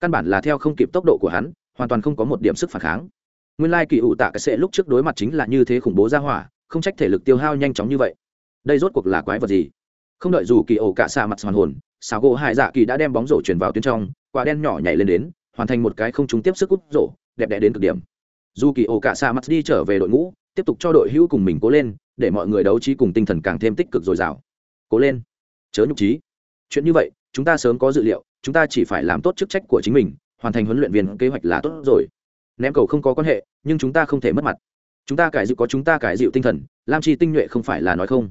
căn bản là theo không kịp tốc độ của hắn, hoàn toàn không có một điểm sức phản kháng. Nguyên lai kỳ ủ tạ cái sệ lúc trước đối mặt chính là như thế khủng bố ra hỏa, không trách thể lực tiêu hao nhanh chóng như vậy. Đây rốt cuộc là quái vật gì? Không đợi dù kỳ ổ cả xa mặt hoàn hồn xào gỗ hải dạ kỳ đã đem bóng rổ chuyển vào tuyến trong, quả đen nhỏ nhảy lên đến, hoàn thành một cái không trúng tiếp sức cút rổ, đẹp đẽ đến cực điểm. Dù kỳ ổ cả xa mặt đi trở về đội ngũ, tiếp tục cho đội hữu cùng mình cố lên, để mọi người đấu trí cùng tinh thần càng thêm tích cực dồi dào. Cố lên. Chớ nhục trí chuyện như vậy, chúng ta sớm có dự liệu chúng ta chỉ phải làm tốt chức trách của chính mình, hoàn thành huấn luyện viên kế hoạch là tốt rồi. Ném cầu không có quan hệ, nhưng chúng ta không thể mất mặt. Chúng ta cải dịu có chúng ta cải dịu tinh thần, lam chi tinh nhuệ không phải là nói không.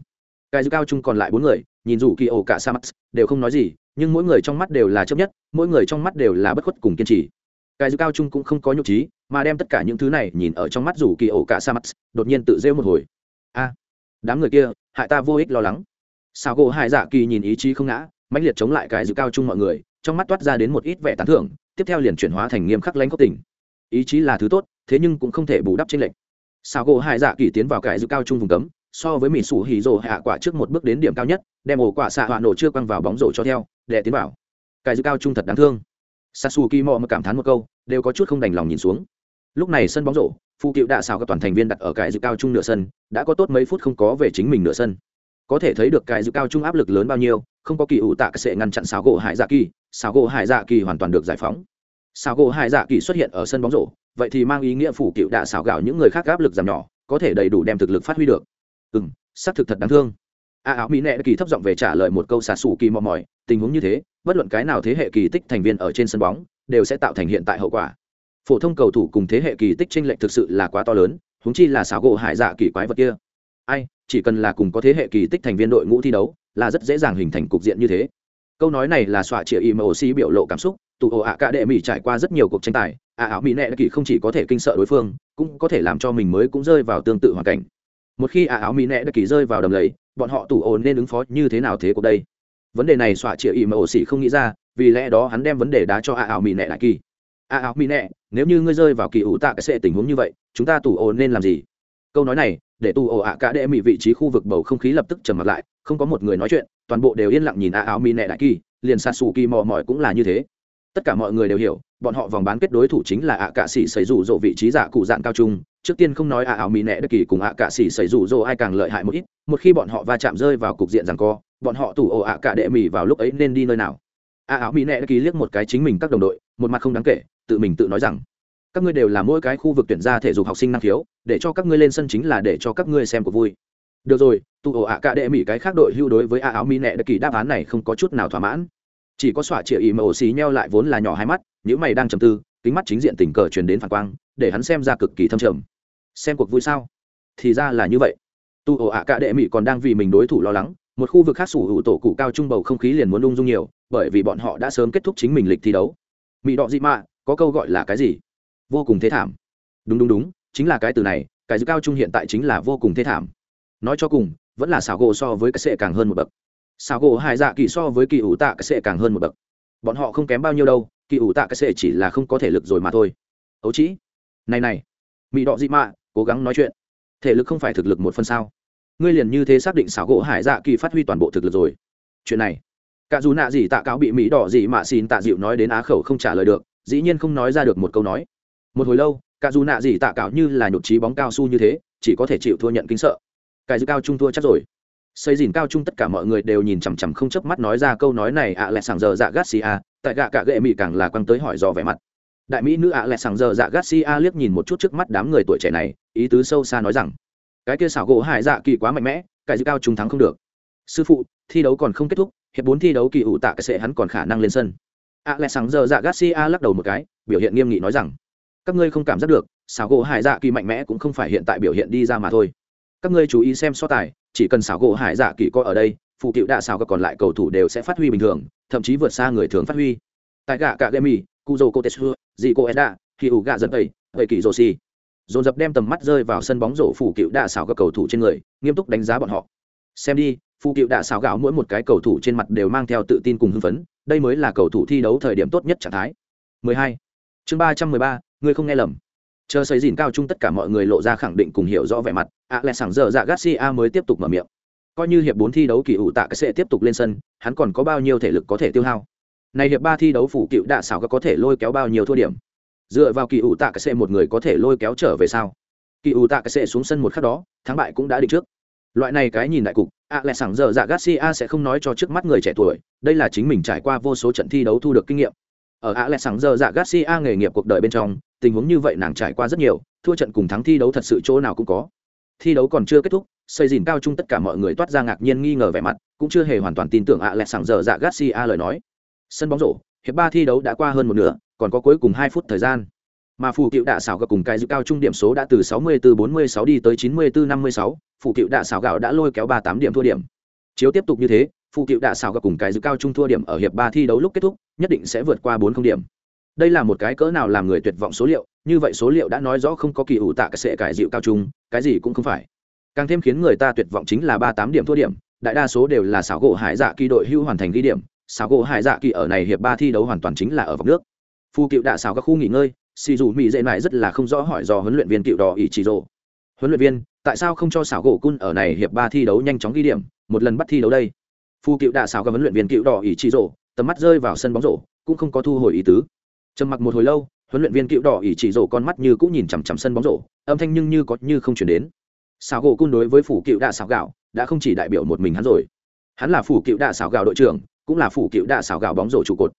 Cải dịu cao chung còn lại bốn người, nhìn dù kỳ ổ cả sa mắt đều không nói gì, nhưng mỗi người trong mắt đều là chấp nhất, mỗi người trong mắt đều là bất khuất cùng kiên trì. Cải dịu cao chung cũng không có nhục trí, mà đem tất cả những thứ này nhìn ở trong mắt dù kỳ ổ cả sa mắt đột nhiên tự rêu một hồi. A, đám người kia, hại ta vô ích lo lắng. Sao gỗ hải dạ kỳ nhìn ý chí không ngã, mãnh liệt chống lại cải dịu cao chung mọi người trong mắt toát ra đến một ít vẻ tán thưởng, tiếp theo liền chuyển hóa thành nghiêm khắc lãnh khốc tình. Ý chí là thứ tốt, thế nhưng cũng không thể bù đắp trên lệnh sao gỗ hải dạ kỳ tiến vào cái dự cao trung vùng cấm, so với mỹ sủ hỉ rồ hạ quả trước một bước đến điểm cao nhất, đem ổ quả xạ họa nổ chưa quăng vào bóng rổ cho theo, để tiến vào. Cái dự cao trung thật đáng thương. Sasuke mò mà cảm thán một câu, đều có chút không đành lòng nhìn xuống. Lúc này sân bóng rổ phụ cựu đã xào các toàn thành viên đặt ở cái dự cao trung nửa sân, đã có tốt mấy phút không có về chính mình nửa sân. Có thể thấy được cái dự cao trung áp lực lớn bao nhiêu, không có kỳ ủ tạ sẽ ngăn chặn xào gỗ hải dạ kỳ xào gỗ hải dạ kỳ hoàn toàn được giải phóng. Xào gỗ hải dạ kỳ xuất hiện ở sân bóng rổ, vậy thì mang ý nghĩa phủ cựu đạ xào gạo những người khác áp lực giảm nhỏ, có thể đầy đủ đem thực lực phát huy được. Ừ m xác thực thật đáng thương. A áo mỹ nệ kỳ thấp giọng về trả lời một câu xả xù kỳ mò mỏi, tình huống như thế, bất luận cái nào thế hệ kỳ tích thành viên ở trên sân bóng, đều sẽ tạo thành hiện tại hậu quả. Phổ thông cầu thủ cùng thế hệ kỳ tích tranh lệch thực sự là quá to lớn húng chi là xảo gỗ hải dạ kỳ quái vật kia. Ai, chỉ cần là cùng có thế hệ kỳ tích thành viên đội ngũ thi đấu, là rất dễ dàng hình thành cục diện như thế câu nói này là xoa chĩa imoc biểu lộ cảm xúc, tụ ổ ạ cả đệ mỹ trải qua rất nhiều cuộc tranh tài, ạ ảo mỹ nệ kỳ không chỉ có thể kinh sợ đối phương, cũng có thể làm cho mình mới cũng rơi vào tương tự hoàn cảnh. Một khi ạ ảo mỹ nệ kỳ rơi vào đầm lầy, bọn họ tụ ổn nên ứng phó như thế nào thế cuộc đây? Vấn đề này xoa chĩa imoc không nghĩ ra, vì lẽ đó hắn đem vấn đề đá cho ạ ảo mỹ nệ lại kỳ. Ạ ảo mỹ nệ nếu như ngươi rơi vào kỳ ủ tạ cái sẽ tình huống như vậy, chúng ta tụ ổn nên làm gì? Câu nói này, để tù ổ ạ cả đệ mỹ vị trí khu vực bầu không khí lập tức trầm mặt lại, không có một người nói chuyện toàn bộ đều yên lặng nhìn a áo mi nẹ đại kỳ, liền xa xù kỳ mò mỏi cũng là như thế. Tất cả mọi người đều hiểu, bọn họ vòng bán kết đối thủ chính là ạ cạ sĩ xảy rủ rộ vị trí giả cụ dạng cao trung. Trước tiên không nói ạ áo mi nẹ đất kỳ cùng ạ cạ sĩ xảy rủ rộ ai càng lợi hại một ít, một khi bọn họ va chạm rơi vào cục diện rằng co, bọn họ tủ ổ ạ cả đệ mỹ vào lúc ấy nên đi nơi nào? Ạ áo mi nẹ đất kỳ liếc một cái chính mình các đồng đội, một mặt không đáng kể, tự mình tự nói rằng, các ngươi đều là mỗi cái khu vực tuyển ra thể dục học sinh năng khiếu, để cho các ngươi lên sân chính là để cho các ngươi xem cuộc vui được rồi, tụ ổ ạ cả đệ mỹ cái khác đội hưu đối với a áo mi nẹ đặc kỳ đáp án này không có chút nào thỏa mãn. Chỉ có xỏa chĩa ý mà ổ xí nheo lại vốn là nhỏ hai mắt những mày đang trầm tư, kính mắt chính diện tình cờ truyền đến phản quang, để hắn xem ra cực kỳ thâm trầm. Xem cuộc vui sao? Thì ra là như vậy. Tụ ổ ạ cả đệ mỹ còn đang vì mình đối thủ lo lắng, một khu vực khác sủ hữu tổ cụ cao trung bầu không khí liền muốn lung dung nhiều, bởi vì bọn họ đã sớm kết thúc chính mình lịch thi đấu. Mỹ đọ dị mạ, có câu gọi là cái gì? Vô cùng thế thảm. Đúng đúng đúng, chính là cái từ này, cái dư cao trung hiện tại chính là vô cùng thế thảm nói cho cùng, vẫn là xảo gỗ so với cái sệ càng hơn một bậc. Xảo gỗ hải dạ kỳ so với kỳ ủ tạ cái sệ càng hơn một bậc. Bọn họ không kém bao nhiêu đâu, kỳ ủ tạ cái sệ chỉ là không có thể lực rồi mà thôi. Ấu chỉ này này mỹ đọ dị mạ, cố gắng nói chuyện. Thể lực không phải thực lực một phần sao? Ngươi liền như thế xác định xảo gỗ hải dạ kỳ phát huy toàn bộ thực lực rồi. Chuyện này, cả dù nạ gì tạ cáo bị mỹ đỏ gì mà xin tạ dịu nói đến á khẩu không trả lời được, dĩ nhiên không nói ra được một câu nói. Một hồi lâu, cả dù nạ gì tạ cáo như là nhục trí bóng cao su như thế, chỉ có thể chịu thua nhận kính sợ cái dư cao trung thua chắc rồi. Xây dìn cao trung tất cả mọi người đều nhìn chằm chằm không chớp mắt nói ra câu nói này ạ à lẹ giờ dạ garcia tại gạ cả gệ mỹ càng là quăng tới hỏi dò vẻ mặt. Đại mỹ nữ ạ à lẹ giờ dạ garcia liếc nhìn một chút trước mắt đám người tuổi trẻ này, ý tứ sâu xa nói rằng, cái kia xảo gỗ hải dạ kỳ quá mạnh mẽ, cái dư cao trung thắng không được. Sư phụ, thi đấu còn không kết thúc, hiệp bốn thi đấu kỳ ủ tạ cái sẽ hắn còn khả năng lên sân. ạ lại sảng giờ dạ garcia lắc đầu một cái, biểu hiện nghiêm nghị nói rằng, các ngươi không cảm giác được, xảo gỗ hải dạ kỳ mạnh mẽ cũng không phải hiện tại biểu hiện đi ra mà thôi các ngươi chú ý xem so tài chỉ cần xảo gỗ hải dạ kỳ co ở đây phụ cựu đạ xảo các còn lại cầu thủ đều sẽ phát huy bình thường thậm chí vượt xa người thường phát huy. Tại gạ cả gây mì kuzo kotetsu dì cô edda khi ủ gạ dẫn tây vậy kỳ rô si dồn dập đem tầm mắt rơi vào sân bóng rổ phụ cựu đạ xảo các cầu thủ trên người nghiêm túc đánh giá bọn họ. Xem đi phụ cựu đạ xảo gạo mỗi một cái cầu thủ trên mặt đều mang theo tự tin cùng hưng phấn đây mới là cầu thủ thi đấu thời điểm tốt nhất trạng thái. 12. chương 313, ngươi không nghe lầm chờ xây dìn cao chung tất cả mọi người lộ ra khẳng định cùng hiểu rõ vẻ mặt, ạ lẹ sảng giờ dạ garcia mới tiếp tục mở miệng. Coi như hiệp bốn thi đấu kỳ ủ tạ cái sẽ tiếp tục lên sân, hắn còn có bao nhiêu thể lực có thể tiêu hao? Này hiệp ba thi đấu phủ cựu đạ xảo có thể lôi kéo bao nhiêu thua điểm? Dựa vào kỳ ủ tạ cái một người có thể lôi kéo trở về sao? Kỳ ủ tạ cái sẽ xuống sân một khắc đó, thắng bại cũng đã định trước. Loại này cái nhìn đại cục, ạ lẹ sảng giờ dạ garcia sẽ không nói cho trước mắt người trẻ tuổi, đây là chính mình trải qua vô số trận thi đấu thu được kinh nghiệm. Ở ạ lẹ sảng giờ dạ garcia nghề nghiệp cuộc đời bên trong tình huống như vậy nàng trải qua rất nhiều thua trận cùng thắng thi đấu thật sự chỗ nào cũng có. Thi đấu còn chưa kết thúc xây dìn cao chung tất cả mọi người toát ra ngạc nhiên nghi ngờ vẻ mặt cũng chưa hề hoàn toàn tin tưởng ạ lại sảng giờ dạ garcia lời nói. Sân bóng rổ hiệp ba thi đấu đã qua hơn một nửa còn có cuối cùng hai phút thời gian. Mà phụ cựu đạ xảo gặp cùng cái giữ cao trung điểm số đã từ 64-46 đi tới 94-56, phụ cựu đạ xảo gạo đã lôi kéo 38 điểm thua điểm. Chiếu tiếp tục như thế phụ cựu đạ xảo gặp cùng cái giữ cao trung thua điểm ở hiệp ba thi đấu lúc kết thúc nhất định sẽ vượt qua 40 điểm đây là một cái cỡ nào làm người tuyệt vọng số liệu, như vậy số liệu đã nói rõ không có kỳ ủ tạ cái sẽ cải dịu cao trung, cái gì cũng không phải. Càng thêm khiến người ta tuyệt vọng chính là 38 điểm thua điểm, đại đa số đều là xảo gỗ hải dạ kỳ đội hưu hoàn thành ghi điểm, xảo gỗ hải dạ kỳ ở này hiệp ba thi đấu hoàn toàn chính là ở vòng nước. Phu cựu đạ xảo các khu nghỉ ngơi, xì dù mỹ dễ mãi rất là không rõ hỏi do huấn luyện viên cựu đỏ ỷ chỉ rộ huấn luyện viên, tại sao không cho xảo gỗ cun ở này hiệp ba thi đấu nhanh chóng ghi điểm, một lần bắt thi đấu đây? Phu cựu đạ xảo các huấn luyện viên cựu đỏ ỷ chỉ rộ tầm mắt rơi vào sân bóng rổ, cũng không có thu hồi ý tứ trầm mặc một hồi lâu, huấn luyện viên cựu đỏ ỉ chỉ rổ con mắt như cũng nhìn chằm chằm sân bóng rổ, âm thanh nhưng như có như không chuyển đến. Xào gỗ cun đối với phủ cựu đạ xào gạo, đã không chỉ đại biểu một mình hắn rồi. Hắn là phủ cựu đạ xào gạo đội trưởng, cũng là phủ cựu đạ xào gạo bóng rổ trụ cột.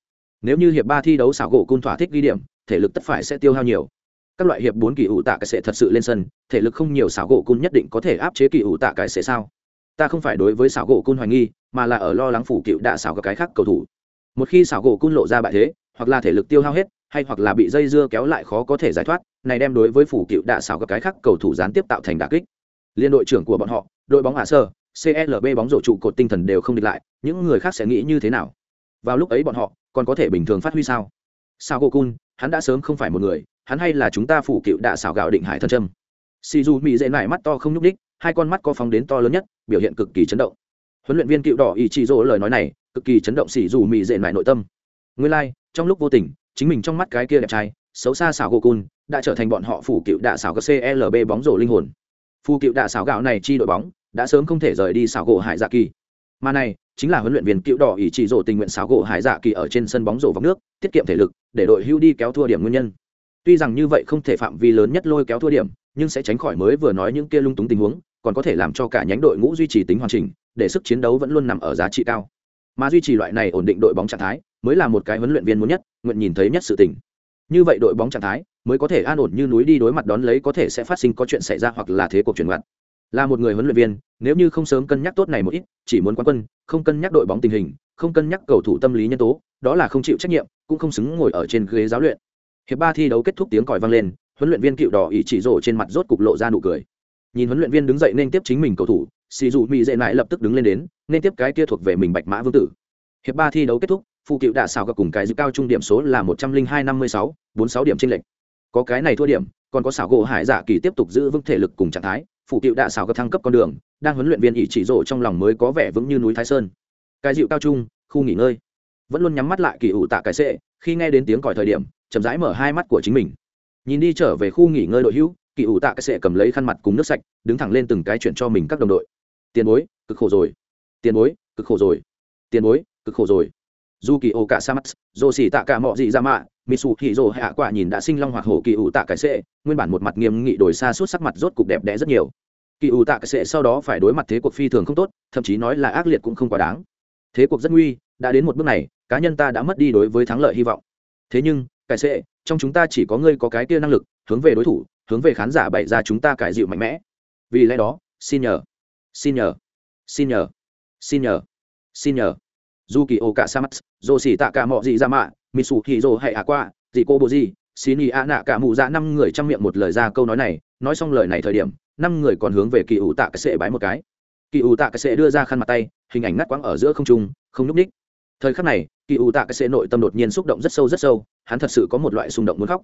Nếu như hiệp ba thi đấu xào gỗ cun thỏa thích ghi điểm, thể lực tất phải sẽ tiêu hao nhiều. Các loại hiệp bốn kỳ ủ tạ cái sẽ thật sự lên sân, thể lực không nhiều xảo gỗ cun nhất định có thể áp chế kỳ ủ tạ cái sẽ sao? Ta không phải đối với xảo gỗ cun hoài nghi, mà là ở lo lắng phủ cựu đạ xảo các cái khác cầu thủ. Một khi xảo gỗ cun lộ ra bại thế hoặc là thể lực tiêu hao hết hay hoặc là bị dây dưa kéo lại khó có thể giải thoát này đem đối với phủ cựu đạ xảo các cái khác cầu thủ gián tiếp tạo thành đà kích. Liên đội trưởng của bọn họ đội bóng hạ sơ clb bóng rổ trụ cột tinh thần đều không địch lại những người khác sẽ nghĩ như thế nào? Vào lúc ấy bọn họ còn có thể bình thường phát huy sao? Sao gỗ cun hắn đã sớm không phải một người hắn hay là chúng ta phủ cựu đạ xảo gạo định hải thân trâm si du mỹ dễ nải mắt to không nhúc đích hai con mắt có phóng đến to lớn nhất biểu hiện cực kỳ chấn động. Huấn luyện viên cựu đỏ ý chị rỗ lời nói này cực kỳ chấn động xỉ dù mỹ dễ nải nội tâm. Nguyên lai、like, trong lúc vô tình, chính mình trong mắt cái kia đẹp trai, xấu xa xảo gỗ cun đã trở thành bọn họ phủ cựu đạ xảo clb bóng rổ linh hồn. Phù cựu đạ xảo gạo này chi đội bóng, đã sớm không thể rời đi xảo gỗ hải dạ kỳ. Mà này, chính là huấn luyện viên cựu đỏ ý chỉ rổ tình nguyện xảo gỗ hải dạ kỳ ở trên sân bóng rổ vắng nước, tiết kiệm thể lực, để đội hưu đi kéo thua điểm nguyên nhân. Tuy rằng như vậy không thể phạm vi lớn nhất lôi kéo thua điểm, nhưng sẽ tránh khỏi mới vừa nói những kia lung túng tình huống, còn có thể làm cho cả nhánh đội ngũ duy trì tính hoàn chỉnh, để sức chiến đấu vẫn luôn nằm ở giá trị cao. Mà duy trì loại này ổn định đội bóng trạng thái mới là một cái huấn luyện viên muốn nhất, nguyện nhìn thấy nhất sự tình. Như vậy đội bóng trạng thái, mới có thể an ổn như núi đi đối mặt đón lấy có thể sẽ phát sinh có chuyện xảy ra hoặc là thế cuộc chuyển ngoặt. Là một người huấn luyện viên, nếu như không sớm cân nhắc tốt này một ít, chỉ muốn quán quân, không cân nhắc đội bóng tình hình, không cân nhắc cầu thủ tâm lý nhân tố, đó là không chịu trách nhiệm, cũng không xứng ngồi ở trên ghế giáo luyện. Hiệp ba thi đấu kết thúc tiếng còi vang lên, huấn luyện viên cựu đỏ ý chỉ rổ trên mặt rốt cục lộ ra nụ cười. Nhìn huấn luyện viên đứng dậy nên tiếp chính mình cầu thủ xì dù mỹ dễ lại lập tức đứng lên đến, nên tiếp cái kia thuộc về mình bạch mã vương tử. Hiệp ba thi đấu kết thúc phụ cựu đã xào gặp cùng cái dự cao trung điểm số là một trăm linh hai năm mươi sáu, bốn sáu điểm tranh lệch. Có cái này thua điểm, còn có xảo gỗ hải dạ kỳ tiếp tục giữ vững thể lực cùng trạng thái phụ cựu đã xào gặp thăng cấp con đường, đang huấn luyện viên ỷ chỉ rộ trong lòng mới có vẻ vững như núi thái sơn. Cái dịu cao trung, khu nghỉ ngơi. Vẫn luôn nhắm mắt lại kỳ ủ tạ cái sệ, khi nghe đến tiếng còi thời điểm, chậm rãi mở hai mắt của chính mình. Nhìn đi trở về khu nghỉ ngơi đội hữu, kỳ ủ tạ cái sệ cầm lấy khăn mặt cùng nước sạch, đứng thẳng lên từng cái chuyện cho mình các đồng đội. Tiền bối, cực khổ rồi. Tiền bối, cực khổ rồi. Tiền bối, cực khổ rồi dù kỳ ô cả sa mắt dồ xỉ tạ cả mọi gì ra mạ mỹ sụ hỉ dồ hạ quả nhìn đã sinh long hoặc hổ kỳ ủ tạ cái sệ nguyên bản một mặt nghiêm nghị đổi xa suốt sắc mặt rốt cục đẹp đẽ rất nhiều. Kỳ ủ tạ cái sệ sau đó phải đối mặt thế cuộc phi thường không tốt, thậm chí nói là ác liệt cũng không quá đáng. Thế cuộc rất nguy, đã đến một bước này, cá nhân ta đã mất đi đối với thắng lợi hy vọng. Thế nhưng cái sệ trong chúng ta chỉ có ngươi có cái kia năng lực, hướng về đối thủ, hướng về khán giả bày ra chúng ta cải dịu mạnh mẽ. Vì lẽ đó, xin nhờ xin nhờ xin nhờ xin nhờ xin nhờ dù kỳ ô cả sa mắt dồ xỉ tạ cả mọi gì ra mạ mỹ sủ thì dồ hay ả qua gì cô bồ gì xin ý ạ nạ cả mù ra dạ năm người trong miệng một lời ra câu nói này. Nói xong lời này thời điểm, năm người còn hướng về kỳ ủ tạ cái sệ bái một cái. Kỳ ủ tạ cái sệ đưa ra khăn mặt tay, hình ảnh ngắt quãng ở giữa không trung, không nhúc ních thời khắc này kỳ ủ tạ cái sệ nội tâm đột nhiên xúc động rất sâu rất sâu. Hắn thật sự có một loại xung động muốn khóc.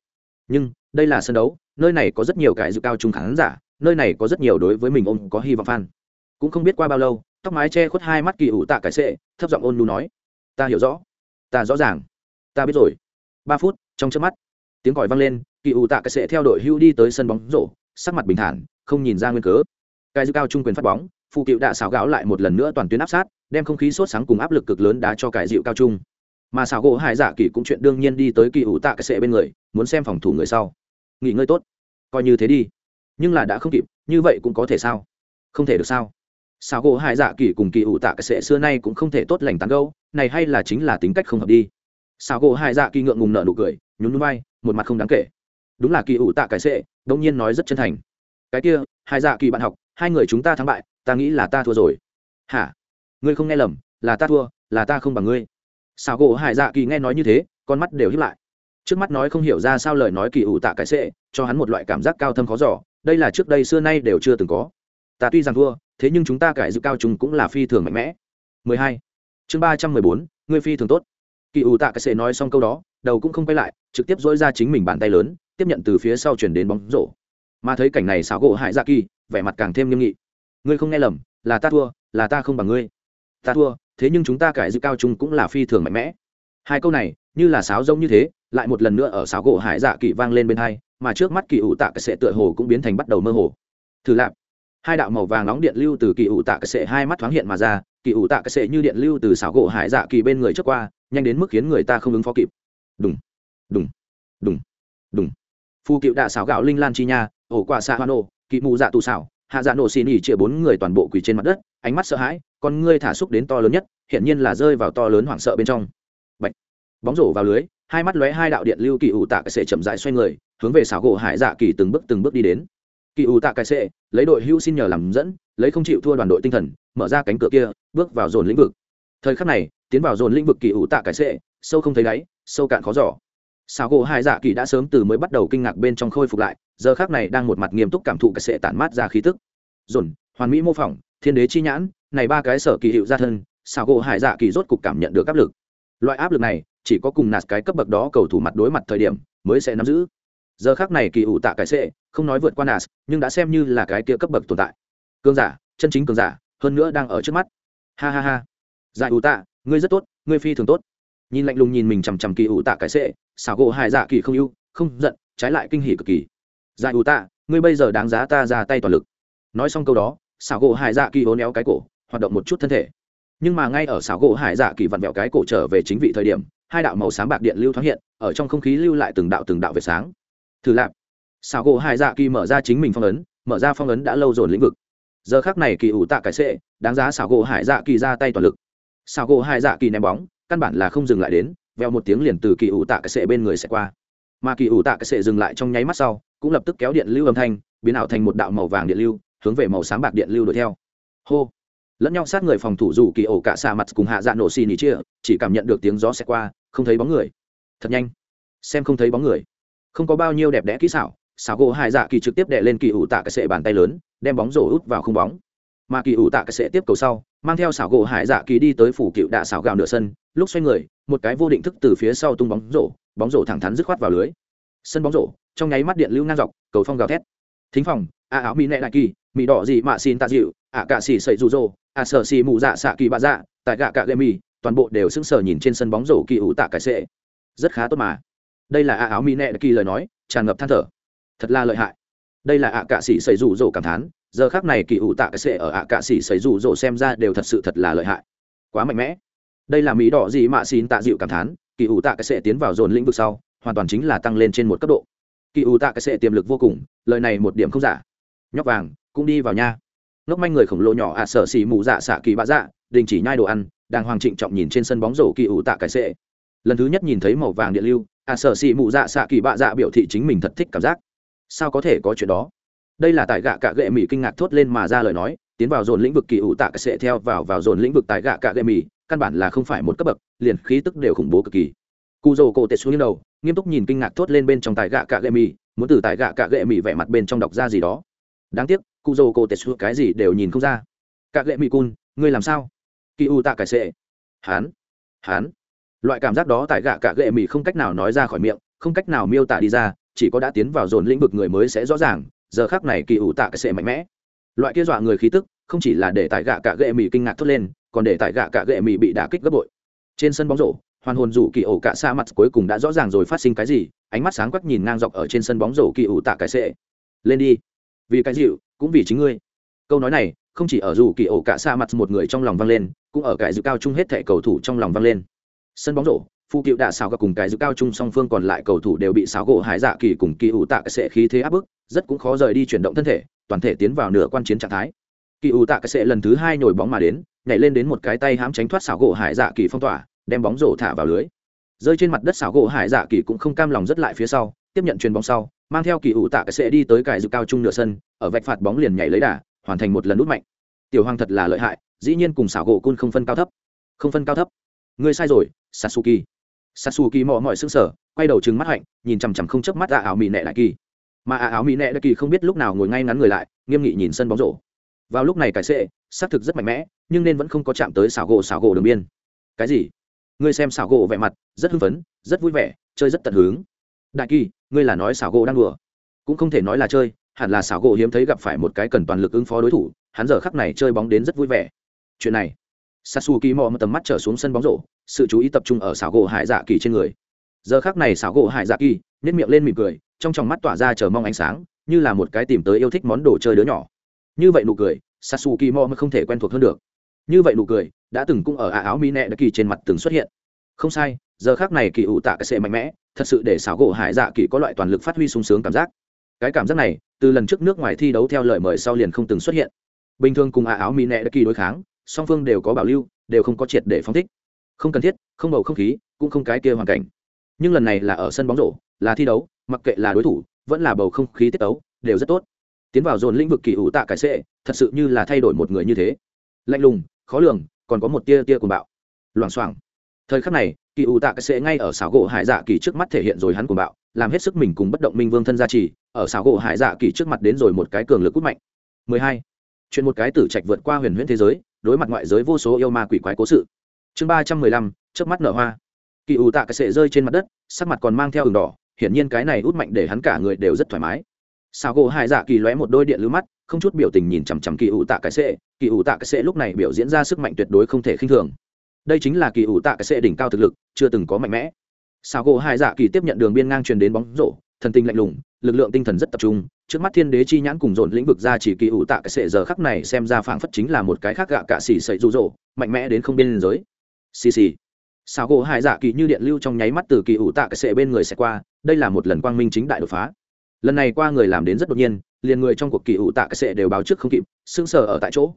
Nhưng, đây là sân đấu, nơi này có rất nhiều cái dự cao trung khán giả, nơi này có rất nhiều đối với mình ông có hy vọng fan. Cũng không biết qua bao lâu tóc mái che khuất hai mắt kỳ ủ tạ cải sệ, thấp giọng ôn nu nói, ta hiểu rõ, ta rõ ràng, ta biết rồi. Ba phút, trong trước mắt, tiếng còi vang lên, kỳ ủ tạ cải sệ theo đội hưu đi tới sân bóng rổ, sắc mặt bình thản, không nhìn ra nguyên cớ. Cái dư cao trung quyền phát bóng, phụ cựu đã xảo gáo lại một lần nữa toàn tuyến áp sát, đem không khí sốt sáng cùng áp lực cực lớn đá cho cải dịu cao trung. Mà xảo gỗ hải dạ kỳ cũng chuyện đương nhiên đi tới kỳ ủ tạ cái sệ bên người, muốn xem phòng thủ người sau. Nghỉ ngơi tốt, coi như thế đi, nhưng là đã không kịp, như vậy cũng có thể sao? Không thể được sao? Sao gỗ hải dạ kỳ cùng kỳ ủ tạ cái sệ xưa nay cũng không thể tốt lành tán gâu này hay là chính là tính cách không hợp đi. Sao gỗ hải dạ kỳ ngượng ngùng nợ nụ cười, nhún núi vai, một mặt không đáng kể. Đúng là kỳ ủ tạ cái sệ đông nhiên nói rất chân thành. Cái kia, hải dạ kỳ bạn học, hai người chúng ta thắng bại, ta nghĩ là ta thua rồi. Hả? Ngươi không nghe lầm, là ta thua, là ta không bằng ngươi. Sao gỗ hải dạ kỳ nghe nói như thế, con mắt đều hiếp lại. Trước mắt nói không hiểu ra sao lời nói kỳ ủ tạ cái sệ cho hắn một loại cảm giác cao thâm khó giỏ đây là trước đây xưa nay đều chưa từng có ta tuy rằng thua thế nhưng chúng ta cải dự cao chúng cũng là phi thường mạnh mẽ. 12. chương 314, ngươi phi thường tốt. Kỳ ủ tạ cái sệ nói xong câu đó đầu cũng không quay lại trực tiếp dỗi ra chính mình bàn tay lớn tiếp nhận từ phía sau chuyển đến bóng rổ. Mà thấy cảnh này xảo gỗ hại dạ kỳ vẻ mặt càng thêm nghiêm nghị. Ngươi không nghe lầm là ta thua là ta không bằng ngươi. Ta thua thế nhưng chúng ta cải dự cao chung cũng là phi thường mạnh mẽ. Hai câu này như là sáo rông như thế lại một lần nữa ở sáo gỗ hải dạ kỳ vang lên bên hai mà trước mắt kỳ ủ tạ cái sệ tựa hồ cũng biến thành bắt đầu mơ hồ. Thử lạp hai đạo màu vàng nóng điện lưu từ kỳ ủ tạ cái sệ hai mắt thoáng hiện mà ra, kỳ ủ tạ cái sệ như điện lưu từ xảo gỗ hải dạ kỳ bên người trước qua, nhanh đến mức khiến người ta không ứng phó kịp. Đúng đúng đúng đúng phu cựu đạ xảo gạo linh lan chi nha, ổ quả xạ hoa nổ kỵ mù dạ tù xảo, hạ dạ nổ xì nỉ chia bốn người toàn bộ quỳ trên mặt đất, ánh mắt sợ hãi, con ngươi thả xúc đến to lớn nhất hiện nhiên là rơi vào to lớn hoảng sợ bên trong. Bạch. bóng rổ vào lưới, hai mắt lóe hai đạo điện lưu kỳ ủ tạ cái sệ chậm rãi xoay người, hướng về xảo gỗ hải dạ kỳ từng bước từng bước đi đến kỳ ủ tạ cái sệ, lấy đội hưu xin nhờ làm dẫn, lấy không chịu thua đoàn đội tinh thần, mở ra cánh cửa kia, bước vào dồn lĩnh vực. Thời khắc này, tiến vào dồn lĩnh vực kỳ ủ tạ cái sệ, sâu không thấy đáy, sâu cạn khó giỏ sao gỗ hải dạ kỳ đã sớm từ mới bắt đầu kinh ngạc bên trong khôi phục lại, giờ khác này đang một mặt nghiêm túc cảm thụ cái sệ tản mát ra khí tức. Dồn, hoàn mỹ mô phỏng, thiên đế chi nhãn, này ba cái sở kỳ hiệu ra thân sao gỗ hải dạ kỳ rốt cục cảm nhận được áp lực. Loại áp lực này, chỉ có cùng nạt cái cấp bậc đó cầu thủ mặt đối mặt thời điểm mới sẽ nắm giữ giờ khác này kỳ ủ tạ cái sệ không nói vượt qua nas, nhưng đã xem như là cái kia cấp bậc tồn tại. Cương giả, chân chính cường giả, hơn nữa đang ở trước mắt. Ha ha ha. Giải ủ tạ, ngươi rất tốt, ngươi phi thường tốt. Nhìn lạnh lùng nhìn mình chằm chằm kỳ ủ tạ cái sệ xảo gỗ hải dạ kỳ không ưu không giận, trái lại kinh hỉ cực kỳ. Giải ủ tạ, ngươi bây giờ đáng giá ta ra tay toàn lực. Nói xong câu đó, xảo gỗ hải dạ kỳ hố néo cái cổ, hoạt động một chút thân thể. Nhưng mà ngay ở xảo gỗ hải dạ kỳ vặn vẹo cái cổ trở về chính vị thời điểm, hai đạo màu sáng bạc điện lưu thoáng hiện, ở trong không khí lưu lại từng đạo từng đạo về sáng thử lạp. Xảo gỗ hải dạ kỳ mở ra chính mình phong ấn, mở ra phong ấn đã lâu dồn lĩnh vực. Giờ khác này kỳ ủ tạ cải sệ đáng giá xảo gỗ hải dạ kỳ ra tay toàn lực. Xảo gỗ hải dạ kỳ ném bóng, căn bản là không dừng lại đến, veo một tiếng liền từ kỳ ủ tạ cải sệ bên người sẽ qua. Mà kỳ ủ tạ cải sệ dừng lại trong nháy mắt sau, cũng lập tức kéo điện lưu âm thanh, biến ảo thành một đạo màu vàng điện lưu, hướng về màu sáng bạc điện lưu đuổi theo. Hô! Lẫn nhau sát người phòng thủ dù kỳ ổ cả xạ mặt cùng hạ dạ nổ xì nỉ chia, chỉ cảm nhận được tiếng gió sẽ qua, không thấy bóng người. Thật nhanh. Xem không thấy bóng người không có bao nhiêu đẹp đẽ kỹ xảo xảo gỗ hải dạ kỳ trực tiếp đệ lên kỳ ủ tạ cái sệ bàn tay lớn, đem bóng rổ út vào không bóng. Mà kỳ ủ tạ cái sệ tiếp cầu sau, mang theo xảo gỗ hải dạ kỳ đi tới phủ cựu đạ xảo gạo nửa sân, lúc xoay người, một cái vô định thức từ phía sau tung bóng rổ bóng rổ thẳng thắn dứt khoát vào lưới. Sân bóng rổ, trong nháy mắt điện lưu ngang dọc, cầu phong gào thét. Thính phòng, a áo mỹ nệ đại kỳ mỹ đỏ gì mạ xin tạ dịu à cạ xỉ sậy rụ rỗ a sợ xỉ mụ dạ xạ kỳ bạ dạ tại gạ cạ lệ mì, toàn bộ đều sững sờ nhìn trên sân bóng rổ kỳ ủ tạ cái sệ. Rất khá tốt mà đây là a áo mỹ nẹ kỳ lời nói, tràn ngập than thở. Thật là lợi hại. Đây là ạ cạ sĩ sậy rủ rỗ cảm thán, giờ khác này kỳ ủ tạ cái sệ ở ạ cạ sĩ sậy rủ rỗ xem ra đều thật sự thật là lợi hại. Quá mạnh mẽ. Đây là mỹ đỏ gì mạ xin tạ dịu cảm thán, kỳ ủ tạ cái sệ tiến vào dồn lĩnh vực sau, hoàn toàn chính là tăng lên trên một cấp độ. Kỳ ủ tạ cái sệ tiềm lực vô cùng, lời này một điểm không giả. Nhóc vàng, cũng đi vào nha. Ngốc manh người khổng lồ nhỏ ạ à sợ xì mù dạ xạ kỳ bạ dạ đình chỉ nhai đồ ăn, đàng hoàng trịnh trọng nhìn trên sân bóng rổ kỳ ủ tạ cái sệ lần thứ nhất nhìn thấy màu vàng điện lưu à sở xị mù dạ xạ kỳ bạ dạ biểu thị chính mình thật thích cảm giác. Sao có thể có chuyện đó? Đây là tại gạ cạ gệ mỹ kinh ngạc thốt lên mà ra lời nói, tiến vào dồn lĩnh vực kỳ ủ tạ cái sệ theo vào vào dồn lĩnh vực tại gạ cạ gệ mỹ căn bản là không phải một cấp bậc, liền khí tức đều khủng bố cực kỳ. Cụ dầu cổ tệ xuống như đầu, nghiêm túc nhìn kinh ngạc thốt lên bên trong tại gạ cạ gệ mỹ muốn từ tại gạ cạ gệ mỹ vẻ mặt bên trong đọc ra gì đó. Đáng tiếc, cụ dầu cổ tệ xuống cái gì đều nhìn không ra. Cạ gệ mỹ cun, ngươi làm sao? Kỳ u tạ cải sệ. Hán hán loại cảm giác đó tại gạ cả gệ mì không cách nào nói ra khỏi miệng, không cách nào miêu tả đi ra, chỉ có đã tiến vào dồn lĩnh vực người mới sẽ rõ ràng, giờ khác này kỳ ủ tạ cái sệ mạnh mẽ. Loại kia dọa người khí tức, không chỉ là để tại gạ cả gệ mì kinh ngạc thốt lên, còn để tại gạ cả gệ mì bị đả kích gấp bội. Trên sân bóng rổ, hoàn hồn rủ kỳ ổ cả xa mặt cuối cùng đã rõ ràng rồi phát sinh cái gì, ánh mắt sáng quắc nhìn ngang dọc ở trên sân bóng rổ kỳ ủ tạ cái sệ lên đi. Vì cái dịu, cũng vì chính ngươi. Câu nói này, không chỉ ở rủ kỳ ổ cả xa mặt một người trong lòng vang lên, cũng ở cái dự cao chung hết thẻ cầu thủ trong lòng vang lên sân bóng rổ, phụ cựu đã xào gặp cùng cái giữ cao trung song phương còn lại cầu thủ đều bị xáo gỗ hải dạ kỳ cùng kỳ ủ tạ cái sệ khí thế áp bức, rất cũng khó rời đi chuyển động thân thể, toàn thể tiến vào nửa quan chiến trạng thái. Kỳ ủ tạ cái sệ lần thứ hai nhồi bóng mà đến, nhảy lên đến một cái tay hãm tránh thoát xáo gỗ hải dạ kỳ phong tỏa, đem bóng rổ thả vào lưới. Rơi trên mặt đất xáo gỗ hải dạ kỳ cũng không cam lòng rất lại phía sau, tiếp nhận chuyền bóng sau, mang theo kỳ ủ tạ cái sệ đi tới cài dự cao trung nửa sân, ở vạch phạt bóng liền nhảy lấy đà, hoàn thành một lần nút mạnh. Tiểu hoàng thật là lợi hại, dĩ nhiên cùng xảo gỗ cun không phân cao thấp. Không phân cao thấp. Ngươi sai rồi Sasuke, Sasuke mò mọi xương sở quay đầu trừng mắt hạnh nhìn chằm chằm không chớp mắt ạ áo mì nệ đại kỳ. Mà ạ áo mì nệ đại kỳ không biết lúc nào ngồi ngay ngắn người lại nghiêm nghị nhìn sân bóng rổ. Vào lúc này cải sệ xác thực rất mạnh mẽ nhưng nên vẫn không có chạm tới xảo gỗ xảo gỗ đường biên. Cái gì? Ngươi xem xảo gỗ vẻ mặt rất hưng phấn rất vui vẻ chơi rất tận hứng. Đại kỳ ngươi là nói xảo gỗ đang đùa. Cũng không thể nói là chơi hẳn là xảo gỗ hiếm thấy gặp phải một cái cần toàn lực ứng phó đối thủ hắn giờ khắc này chơi bóng đến rất vui vẻ. Chuyện này Sasuke mò một tầm mắt trở xuống sân bóng rổ, sự chú ý tập trung ở xảo gỗ Hải Dạ Kỳ trên người. Giờ khắc này xảo gỗ Hải Dạ Kỳ, nếp miệng lên mỉm cười, trong tròng mắt tỏa ra chờ mong ánh sáng, như là một cái tìm tới yêu thích món đồ chơi đứa nhỏ. Như vậy nụ cười, Sasuke mò mới không thể quen thuộc hơn được. Như vậy nụ cười, đã từng cũng ở ả áo mi nẹ đã kỳ trên mặt từng xuất hiện. Không sai, giờ khắc này kỳ ủ tạ cái sẽ mạnh mẽ, thật sự để xảo gỗ Hải Dạ Kỳ có loại toàn lực phát huy sung sướng cảm giác. Cái cảm giác này, từ lần trước nước ngoài thi đấu theo lời mời sau liền không từng xuất hiện. Bình thường cùng ả áo mi nẹ đã kỳ đối kháng, song phương đều có bảo lưu đều không có triệt để phóng thích không cần thiết, không bầu không khí, cũng không cái kia hoàn cảnh. Nhưng lần này là ở sân bóng rổ, là thi đấu, mặc kệ là đối thủ, vẫn là bầu không khí tiết tấu, đều rất tốt. Tiến vào dồn lĩnh vực kỳ ủ tạ cải sệ thật sự như là thay đổi một người như thế. Lạnh lùng, khó lường, còn có một tia tia cuồng bạo. Loảng xoảng. Thời khắc này, kỳ ủ tạ cải sệ ngay ở xảo gỗ hải dạ kỳ trước mắt thể hiện rồi hắn cuồng bạo, làm hết sức mình cùng bất động minh vương thân gia trì, ở xảo gỗ hải dạ kỳ trước mặt đến rồi một cái cường lực cút mạnh. 12. chuyện một cái tử trạch vượt qua huyền huyễn thế giới, đối mặt ngoại giới vô số yêu ma quỷ quái cố sự chương ba trăm mười lăm trước mắt nở hoa. Kỳ ủ tạ cái sệ rơi trên mặt đất, sắc mặt còn mang theo đường đỏ, hiển nhiên cái này út mạnh để hắn cả người đều rất thoải mái. Sao gỗ hai dạ kỳ lóe một đôi điện lưu mắt, không chút biểu tình nhìn chằm chằm kỳ ủ tạ cái sệ. Kỳ ủ tạ cái sệ lúc này biểu diễn ra sức mạnh tuyệt đối không thể khinh thường. Đây chính là kỳ ủ tạ cái sệ đỉnh cao thực lực, chưa từng có mạnh mẽ. Sao gỗ hai dạ kỳ tiếp nhận đường biên ngang truyền đến bóng rổ, thần tinh lạnh lùng, lực lượng tinh thần rất tập trung. Trước mắt thiên đế chi nhãn cùng dồn lĩnh vực ra chỉ kỳ ủ tạ cái sệ giờ khắc này xem ra phảng phất chính là một cái khác gạ cạ xỉ sậy rụ rỗ, mạnh mẽ đến không biên giới xì xì. Xào gỗ hải dạ kỳ như điện lưu trong nháy mắt từ kỳ ủ tạ cái sệ bên người sẽ qua, đây là một lần quang minh chính đại đột phá. Lần này qua người làm đến rất đột nhiên, liền người trong cuộc kỳ ủ tạ cái sệ đều báo trước không kịp sưng sờ ở tại chỗ.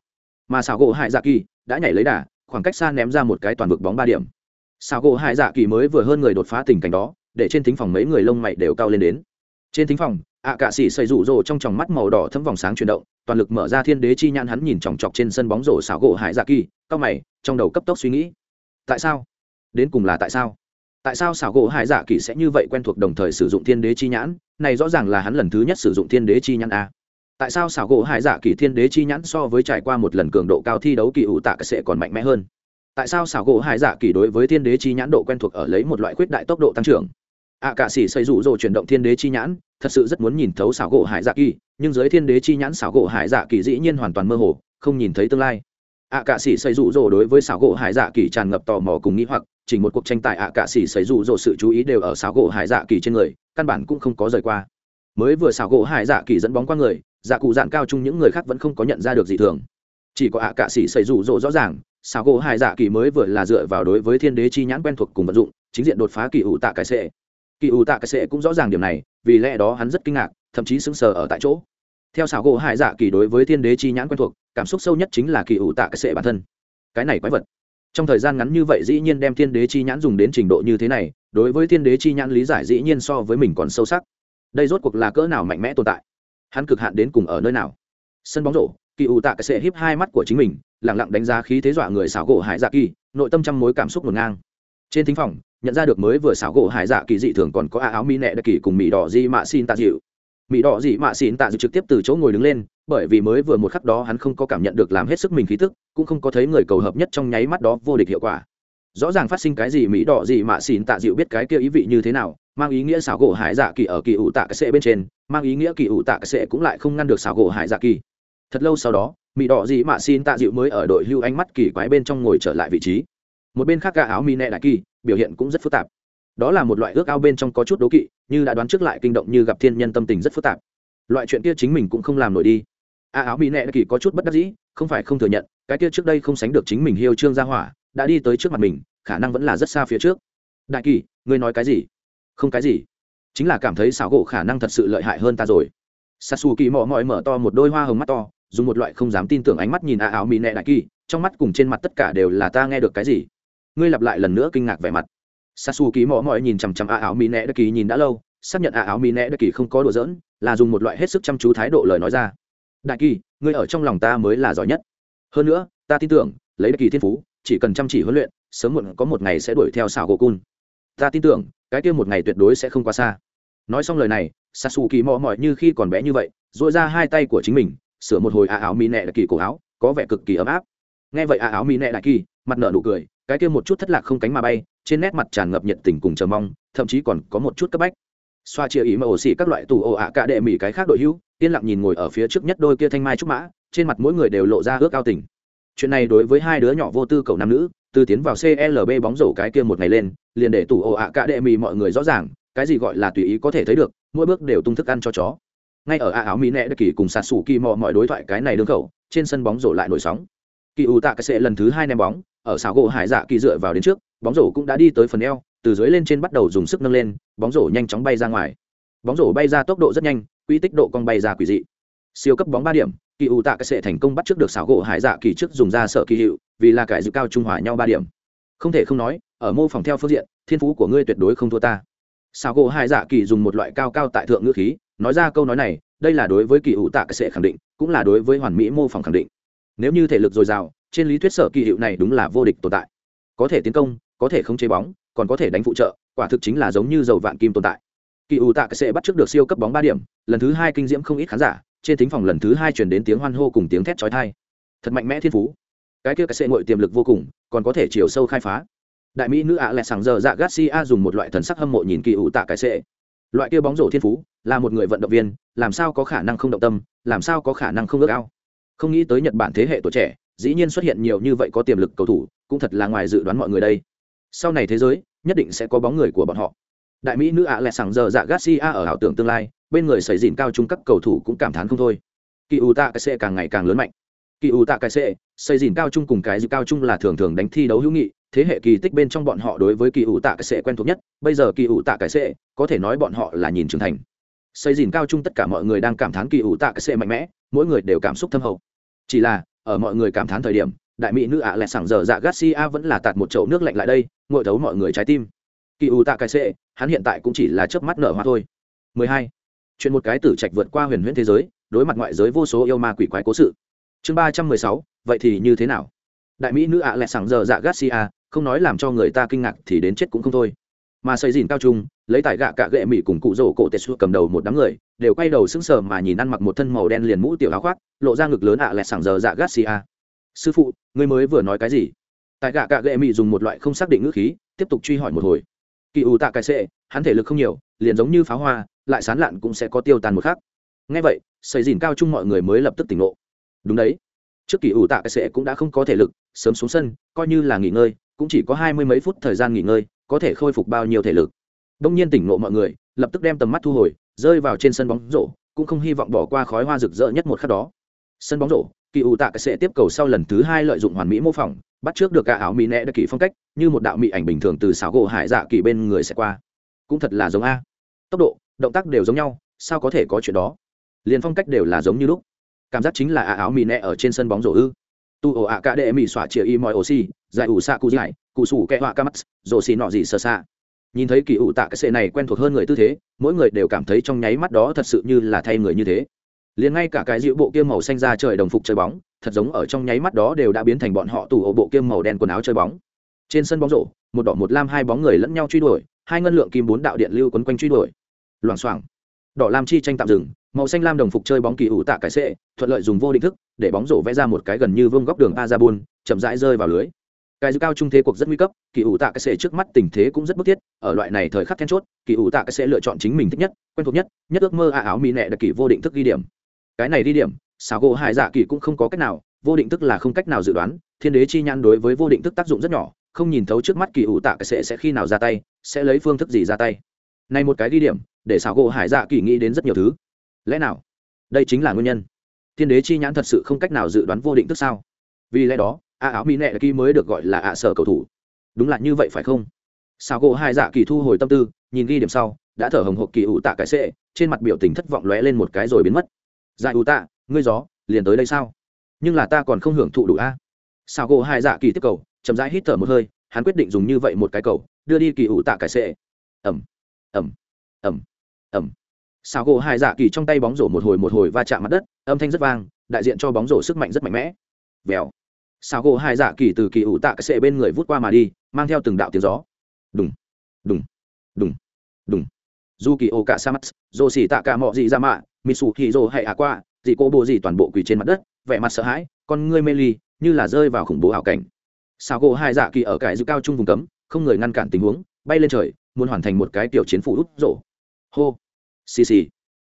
Mà xào gỗ hải dạ kỳ đã nhảy lấy đà, khoảng cách xa ném ra một cái toàn vực bóng ba điểm. Xào gỗ hải dạ kỳ mới vừa hơn người đột phá tình cảnh đó, để trên thính phòng mấy người lông mày đều cao lên đến. Trên thính phòng, ạ cạ sĩ xây rủ rồ trong tròng mắt màu đỏ thấm vòng sáng chuyển động, toàn lực mở ra thiên đế chi nhãn hắn nhìn chòng chọc trên sân bóng rổ xảo gỗ hải dạ kỳ, cao mày, trong đầu cấp tốc suy nghĩ tại sao? Đến cùng là tại sao? Tại sao xảo gỗ hải dạ kỳ sẽ như vậy quen thuộc đồng thời sử dụng thiên đế chi nhãn? Này rõ ràng là hắn lần thứ nhất sử dụng thiên đế chi nhãn a. Tại sao xảo gỗ hải dạ kỳ thiên đế chi nhãn so với trải qua một lần cường độ cao thi đấu kỳ ủ tạ sẽ còn mạnh mẽ hơn? Tại sao xảo gỗ hải dạ kỳ đối với thiên đế chi nhãn độ quen thuộc ở lấy một loại khuyết đại tốc độ tăng trưởng? Ạ cả sĩ xây rủ rồ chuyển động thiên đế chi nhãn, thật sự rất muốn nhìn thấu xảo gỗ hải dạ kỳ nhưng dưới thiên đế chi nhãn xảo gỗ hải dạ kỳ dĩ nhiên hoàn toàn mơ hồ, không nhìn thấy tương lai ạ cả sĩ xây rụ rỗ đối với xảo gỗ hải dạ kỳ tràn ngập tò mò cùng nghĩ hoặc, chỉ một cuộc tranh tài ạ cả sĩ xây rụ rỗ sự chú ý đều ở xảo gỗ hải dạ kỳ trên người, căn bản cũng không có rời qua. Mới vừa xảo gỗ hải dạ kỳ dẫn bóng qua người dạ cụ dạn cao chung những người khác vẫn không có nhận ra được gì thường. Chỉ có ạ cả sĩ xây rụ rỗ rõ ràng xảo gỗ hải dạ kỳ mới vừa là dựa vào đối với thiên đế chi nhãn quen thuộc cùng vận dụng, chính diện đột phá kỳ ủ tạ cái sệ. Kỳ ủ tạ cái sệ cũng rõ ràng điểm này, vì lẽ đó hắn rất kinh ngạc, thậm chí sững sờ ở tại chỗ theo xảo gỗ hải dạ kỳ đối với thiên đế chi nhãn quen thuộc, cảm xúc sâu nhất chính là kỳ ủ tạ cái sệ bản thân. Cái này quái vật. Trong thời gian ngắn như vậy dĩ nhiên đem thiên đế chi nhãn dùng đến trình độ như thế này, đối với thiên đế chi nhãn lý giải dĩ nhiên so với mình còn sâu sắc. Đây rốt cuộc là cỡ nào mạnh mẽ tồn tại? Hắn cực hạn đến cùng ở nơi nào? Sân bóng rổ, kỳ ủ tạ cái sệ híp hai mắt của chính mình lẳng lặng đánh giá khí thế dọa người xảo gỗ hải dạ kỳ, nội tâm trăm mối cảm xúc ngổn ngang. Trên thính phòng, nhận ra được mới vừa xảo gỗ hải dạ kỳ dị thường còn có áo mi nẹ đặc kỳ cùng mỹ đỏ di mạ xin tạ dịu mỹ đỏ dị mạ xỉn tạ dự trực tiếp từ chỗ ngồi đứng lên, bởi vì mới vừa một khắc đó hắn không có cảm nhận được làm hết sức mình khí tức, cũng không có thấy người cầu hợp nhất trong nháy mắt đó vô địch hiệu quả. Rõ ràng phát sinh cái gì mỹ đỏ dị mạ xỉn tạ dịu biết cái kia ý vị như thế nào, mang ý nghĩa xảo gỗ hải dạ kỳ ở kỳ ủ tạ cái sệ bên trên, mang ý nghĩa kỳ ủ tạ cái sệ cũng lại không ngăn được xảo gỗ hải dạ kỳ. Thật lâu sau đó mỹ đỏ dị mạ xỉn tạ dịu mới ở đội hưu ánh mắt kỳ quái bên trong ngồi trở lại vị trí. Một bên khác gà áo mi nẹ đại kỳ, biểu hiện cũng rất phức tạp đó là một loại ước ao bên trong có chút đố kỵ, như đã đoán trước lại kinh động như gặp thiên nhân tâm tình rất phức tạp. Loại chuyện kia chính mình cũng không làm nổi đi. A áo mỹ nệ kỳ có chút bất đắc dĩ, không phải không thừa nhận, cái kia trước đây không sánh được chính mình hiêu trương gia hỏa, đã đi tới trước mặt mình, khả năng vẫn là rất xa phía trước. Đại kỳ, ngươi nói cái gì? Không cái gì. Chính là cảm thấy xảo gỗ khả năng thật sự lợi hại hơn ta rồi. Sasu kỳ mò mọi mở to một đôi hoa hồng mắt to, dùng một loại không dám tin tưởng ánh mắt nhìn a áo mỹ nệ đại kỳ, trong mắt cùng trên mặt tất cả đều là ta nghe được cái gì? Ngươi lặp lại lần nữa kinh ngạc vẻ mặt sasu ký mò mọi nhìn chằm chằm a áo mỹ nẹ đại kỳ, nhìn đã lâu, xác nhận a áo mỹ nẹ đại kỳ không có đùa giỡn, là dùng một loại hết sức chăm chú thái độ lời nói ra. Đại kỳ, ngươi ở trong lòng ta mới là giỏi nhất. Hơn nữa, ta tin tưởng, lấy đại kỳ thiên phú, chỉ cần chăm chỉ huấn luyện, sớm muộn có một ngày sẽ đuổi theo xảo gỗ cun. Ta tin tưởng, cái kia một ngày tuyệt đối sẽ không quá xa. Nói xong lời này sasu kỳ mò mọi như khi còn bé như vậy dội ra hai tay của chính mình, sửa một hồi a áo mỹ nẹ đại kỳ cổ áo, có vẻ cực kỳ ấm áp. Nghe vậy a áo mỹ nẹ đại kỳ, mặt nở nụ cười, cái kia một chút thất lạc không cánh mà bay trên nét mặt tràn ngập nhiệt tình cùng chờ mong, thậm chí còn có một chút cấp bách. Xoa chia ý mà ổ xỉ các loại tù ồ ạ cả đệ mỹ cái khác đội hữu, yên lặng nhìn ngồi ở phía trước nhất đôi kia thanh mai trúc mã, trên mặt mỗi người đều lộ ra ước ao tình. Chuyện này đối với hai đứa nhỏ vô tư cầu nam nữ, từ tiến vào clb bóng rổ cái kia một ngày lên, liền để tù ồ ạ cả đệ mỹ mọi người rõ ràng, cái gì gọi là tùy ý có thể thấy được, mỗi bước đều tung thức ăn cho chó. Ngay ở a áo mỹ nẹ đất kỳ cùng sạt sủ kỳ mò mọi đối thoại cái này đương khẩu, trên sân bóng rổ lại nổi sóng kỳ ủ tạ cái sệ lần thứ hai ném bóng, ở xảo gỗ hải dạ kỳ dựa vào đến trước, bóng rổ cũng đã đi tới phần eo, từ dưới lên trên bắt đầu dùng sức nâng lên, bóng rổ nhanh chóng bay ra ngoài. Bóng rổ bay ra tốc độ rất nhanh, quy tích độ cong bay ra quỷ dị. Siêu cấp bóng ba điểm, kỳ ủ tạ cái sệ thành công bắt trước được xảo gỗ hải dạ kỳ trước dùng ra sợ kỳ hiệu, vì là cải dự cao trung hòa nhau ba điểm. Không thể không nói, ở mô phỏng theo phương diện, thiên phú của ngươi tuyệt đối không thua ta. Xảo gỗ hải dạ kỳ dùng một loại cao cao tại thượng ngữ khí, nói ra câu nói này, đây là đối với kỳ ủ tạ cái sệ khẳng định, cũng là đối với hoàn mỹ mô phỏng khẳng định nếu như thể lực dồi dào, trên lý thuyết sở kỳ hiệu này đúng là vô địch tồn tại. Có thể tiến công, có thể không chế bóng, còn có thể đánh phụ trợ, quả thực chính là giống như dầu vạn kim tồn tại. Kỳ ủ tạ cái sệ bắt trước được siêu cấp bóng ba điểm, lần thứ hai kinh diễm không ít khán giả, trên thính phòng lần thứ hai chuyển đến tiếng hoan hô cùng tiếng thét trói thai thật mạnh mẽ thiên phú. Cái kia cái sệ ngội tiềm lực vô cùng, còn có thể chiều sâu khai phá. Đại mỹ nữ ạ à lẹ sàng giờ dạ garcia dùng một loại thần sắc hâm mộ nhìn kỳ ủ tạ cái sệ. Loại kia bóng rổ thiên phú, là một người vận động viên, làm sao có khả năng không động tâm, làm sao có khả năng không ước ao? Không nghĩ tới nhật bản thế hệ tuổi trẻ, dĩ nhiên xuất hiện nhiều như vậy có tiềm lực cầu thủ, cũng thật là ngoài dự đoán mọi người đây. Sau này thế giới, nhất định sẽ có bóng người của bọn họ. Đại mỹ nữ ạ à lẹ sàng giờ dạ garcia ở ảo tưởng tương lai, bên người xảy dìn cao trung các cầu thủ cũng cảm thán không thôi. Kỳ u tạ cái xe càng ngày càng lớn mạnh. Kỳ u tạ cái xe xây dìn cao trung cùng cái dự cao trung là thường thường đánh thi đấu hữu nghị, thế hệ kỳ tích bên trong bọn họ đối với kỳ ủ tạ cái xe quen thuộc nhất, bây giờ kỳ ủ tạ cái xe có thể nói bọn họ là nhìn trưởng thành. Xây dìn cao trung tất cả mọi người đang cảm thán kỳ ủ tạ cái xe mạnh mẽ, mỗi người đều cảm xúc thâm hậu chỉ là ở mọi người cảm thán thời điểm đại mỹ nữ ạ à lẹ sảng giờ dạ garcia vẫn là tạt một chậu nước lạnh lại đây ngội thấu mọi người trái tim. Kỳ ủ tạ cái sệ hắn hiện tại cũng chỉ là chớp mắt nở hoa thôi. 12. chuyện một cái tử trạch vượt qua huyền huyễn thế giới đối mặt ngoại giới vô số yêu ma quỷ quái cố sự. Chương 316, vậy thì như thế nào? Đại mỹ nữ ạ à lẹ sảng giờ dạ garcia không nói làm cho người ta kinh ngạc thì đến chết cũng không thôi mà xây dìn cao trung, lấy tại gạ cạ gệ mỹ cùng cụ rổ cổ tệ xua cầm đầu một đám người, đều quay đầu sững sờ mà nhìn ăn mặc một thân màu đen liền mũ tiểu áo khoác, lộ ra ngực lớn ạ à lẹt sảng giờ dạ garcia sư phụ, ngươi mới vừa nói cái gì? Tại gạ cạ gệ mỹ dùng một loại không xác định ngữ khí, tiếp tục truy hỏi một hồi. Kỳ ủ tạ cái sệ hắn thể lực không nhiều, liền giống như pháo hoa, lại sán lạn cũng sẽ có tiêu tàn một khác ngay vậy, xây dìn cao chung mọi người mới lập tức tỉnh ngộ. Đúng đấy, trước kỳ ủ tạ cái sệ cũng đã không có thể lực, sớm xuống sân, coi như là nghỉ ngơi, cũng chỉ có hai mươi mấy phút thời gian nghỉ ngơi có thể khôi phục bao nhiêu thể lực. Đông nhiên tỉnh ngộ mọi người, lập tức đem tầm mắt thu hồi, rơi vào trên sân bóng rổ, cũng không hy vọng bỏ qua khói hoa rực rỡ nhất một khắc đó. Sân bóng rổ, kỳ ủ tạ cái sẽ tiếp cầu sau lần thứ hai lợi dụng hoàn mỹ mô phỏng, bắt trước được cả áo mỹ nẹ đặc kỳ phong cách, như một đạo mỹ ảnh bình thường từ xảo gỗ hải dạ kỳ bên người sẽ qua. Cũng thật là giống a. Tốc độ, động tác đều giống nhau, sao có thể có chuyện đó? Liền phong cách đều là giống như lúc. Cảm giác chính là áo mỹ nẹ ở trên sân bóng rổ ư. Tu ổ ạ cả đệ mỹ xỏa chìa y mọi oxy giải ủ xạ cụ giải cụ sủ kẹ họa ca mắt, rồ xì nọ gì sơ xa. Nhìn thấy kỳ ủ tạ cái sệ này quen thuộc hơn người tư thế, mỗi người đều cảm thấy trong nháy mắt đó thật sự như là thay người như thế. Liền ngay cả cái dịu bộ kia màu xanh ra trời đồng phục chơi bóng, thật giống ở trong nháy mắt đó đều đã biến thành bọn họ tủ ổ bộ kia màu đen quần áo chơi bóng. Trên sân bóng rổ, một đỏ một lam hai bóng người lẫn nhau truy đuổi, hai ngân lượng kim bốn đạo điện lưu quấn quanh truy đuổi. Loảng xoảng. Đỏ lam chi tranh tạm dừng, màu xanh lam đồng phục chơi bóng kỳ ủ tạ cái sệ, thuận lợi dùng vô định thức, để bóng rổ vẽ ra một cái gần như vương góc đường a ra buôn chậm rãi rơi vào lưới cái dư cao trung thế cuộc rất nguy cấp, kỳ ủ tạ cái sệ trước mắt tình thế cũng rất bức thiết, ở loại này thời khắc then chốt, kỳ ủ tạ cái sệ lựa chọn chính mình thích nhất, quen thuộc nhất nhất ước mơ a áo mỹ nệ đặc kỳ vô định thức ghi điểm. Cái này ghi điểm xảo gỗ hải dạ kỳ cũng không có cách nào, vô định thức là không cách nào dự đoán, thiên đế chi nhãn đối với vô định thức tác dụng rất nhỏ, không nhìn thấu trước mắt kỳ ủ tạ cái sệ sẽ khi nào ra tay, sẽ lấy phương thức gì ra tay. Này một cái ghi điểm, để xảo gỗ hải dạ kỳ nghĩ đến rất nhiều thứ. Lẽ nào? Đây chính là nguyên nhân. Thiên đế chi nhãn thật sự không cách nào dự đoán vô định thức sao? Vì lẽ đó a áo mỹ nệ kỳ mới được gọi là ạ sở cầu thủ. Đúng là như vậy phải không? Sao gỗ hai dạ kỳ thu hồi tâm tư, nhìn ghi điểm sau, đã thở hồng hộc kỳ ủ tạ cái sệ trên mặt biểu tình thất vọng lóe lên một cái rồi biến mất. Dạ ủ tạ, ngươi gió, liền tới đây sao? Nhưng là ta còn không hưởng thụ đủ a. Sao gỗ hai dạ kỳ tiếp cầu, chậm rãi hít thở một hơi, hắn quyết định dùng như vậy một cái cầu, đưa đi kỳ ủ tạ cái sệ ẩm ẩm ẩm ẩm sao gỗ hai dạ kỳ trong tay bóng rổ một hồi một hồi va chạm mặt đất, âm thanh rất vang, đại diện cho bóng rổ sức mạnh rất mạnh mẽ. Vèo sao gỗ hai dạ kỳ từ kỳ ủ tạ cái sệ bên người vút qua mà đi, mang theo từng đạo tiếng gió. Đùng đùng đùng đùng. Dù kỳ ô cả sa mắt dô xỉ tạ cả mọi gì ra mạ mì sù thì dô hay ả qua dị cô bồ gì toàn bộ quỳ trên mặt đất, vẻ mặt sợ hãi, con ngươi mê ly, như là rơi vào khủng bố ảo cảnh. Sao gỗ hai dạ kỳ ở cải giữ cao trung vùng cấm, không người ngăn cản tình huống, bay lên trời, muốn hoàn thành một cái tiểu chiến phủ út rổ. Hô, xì xì.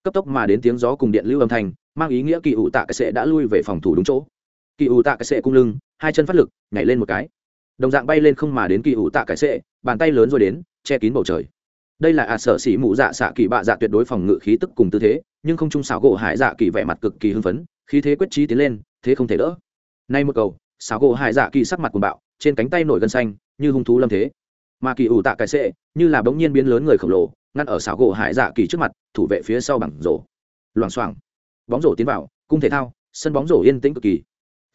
Cấp tốc mà đến tiếng gió cùng điện lưu âm thanh, mang ý nghĩa kỳ ủ tạ cái sệ đã lui về phòng thủ đúng chỗ kỳ ủ tạ cái sệ cung lưng, hai chân phát lực, nhảy lên một cái. Đồng dạng bay lên không mà đến kỳ ủ tạ cái sệ, bàn tay lớn rồi đến, che kín bầu trời. Đây là ạ à sở xỉ mụ dạ xạ kỳ bạ dạ tuyệt đối phòng ngự khí tức cùng tư thế, nhưng không trung xảo gỗ hải dạ kỳ vẻ mặt cực kỳ hưng phấn, khí thế quyết trí tiến lên, thế không thể đỡ. Nay một cầu, xảo gỗ hải dạ kỳ sắc mặt cuồng bạo, trên cánh tay nổi gân xanh, như hung thú lâm thế. Mà kỳ ủ tạ cái sệ, như là bỗng nhiên biến lớn người khổng lồ, ngăn ở xảo gỗ hải dạ kỳ trước mặt, thủ vệ phía sau bằng rổ. Loảng xoảng. Bóng rổ tiến vào, cung thể thao, sân bóng rổ yên tĩnh cực kỳ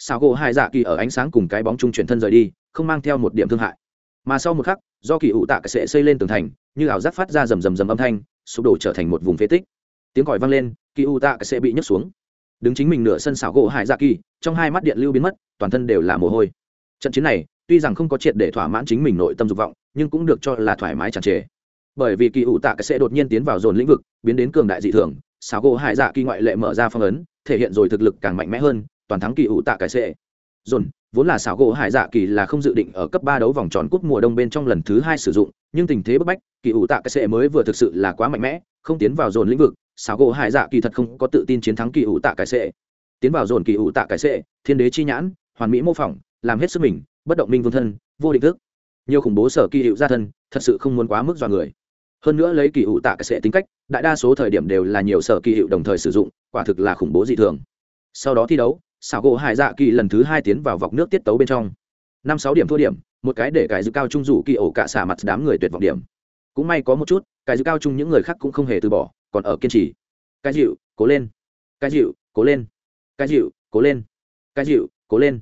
xảo gỗ hải dạ kỳ ở ánh sáng cùng cái bóng trung chuyển thân rời đi, không mang theo một điểm thương hại. Mà sau một khắc, do kỳ ủ tạ cái sệ xây lên tường thành, như ảo giác phát ra rầm rầm rầm âm thanh, sụp đổ trở thành một vùng phế tích. Tiếng còi vang lên, kỳ ủ tạ cái sệ bị nhấc xuống. Đứng chính mình nửa sân xảo gỗ hải dạ kỳ, trong hai mắt điện lưu biến mất, toàn thân đều là mồ hôi. Trận chiến này, tuy rằng không có triệt để thỏa mãn chính mình nội tâm dục vọng, nhưng cũng được cho là thoải mái tràn trề. Bởi vì kỳ ủ tạ cái sẽ đột nhiên tiến vào dồn lĩnh vực, biến đến cường đại dị thường xảo gỗ hải dạ kỳ ngoại lệ mở ra phong ấn, thể hiện rồi thực lực càng mạnh mẽ hơn toàn thắng kỳ ủ tạ cái sệ dồn, vốn là xảo gỗ hải dạ kỳ là không dự định ở cấp ba đấu vòng tròn cúp mùa đông bên trong lần thứ hai sử dụng, nhưng tình thế bức bách, kỳ ủ tạ cái sệ mới vừa thực sự là quá mạnh mẽ, không tiến vào dồn lĩnh vực, xảo gỗ hải dạ kỳ thật không có tự tin chiến thắng kỳ ủ tạ cái sệ tiến vào dồn kỳ ủ tạ cái sệ thiên đế chi nhãn, hoàn mỹ mô phỏng, làm hết sức mình, bất động minh vương thân, vô định thức. Nhiều khủng bố sở kỳ hiệu gia thân, thật sự không muốn quá mức dọa người. Hơn nữa lấy kỳ ủ tạ cái sệ tính cách, đại đa số thời điểm đều là nhiều sở kỳ hiệu đồng thời sử dụng, quả thực là khủng bố dị thường. Sau đó thi đấu xảo gỗ hải dạ kỳ lần thứ hai tiến vào vọc nước tiết tấu bên trong. Năm sáu điểm thua điểm, một cái để cải dự cao trung rủ kỳ ổ cả xả mặt đám người tuyệt vọng điểm. Cũng may có một chút, cải dự cao trung những người khác cũng không hề từ bỏ, còn ở kiên trì. Cái dịu cố lên. Cái dịu cố lên. Cái dịu cố lên. Cái dịu cố lên.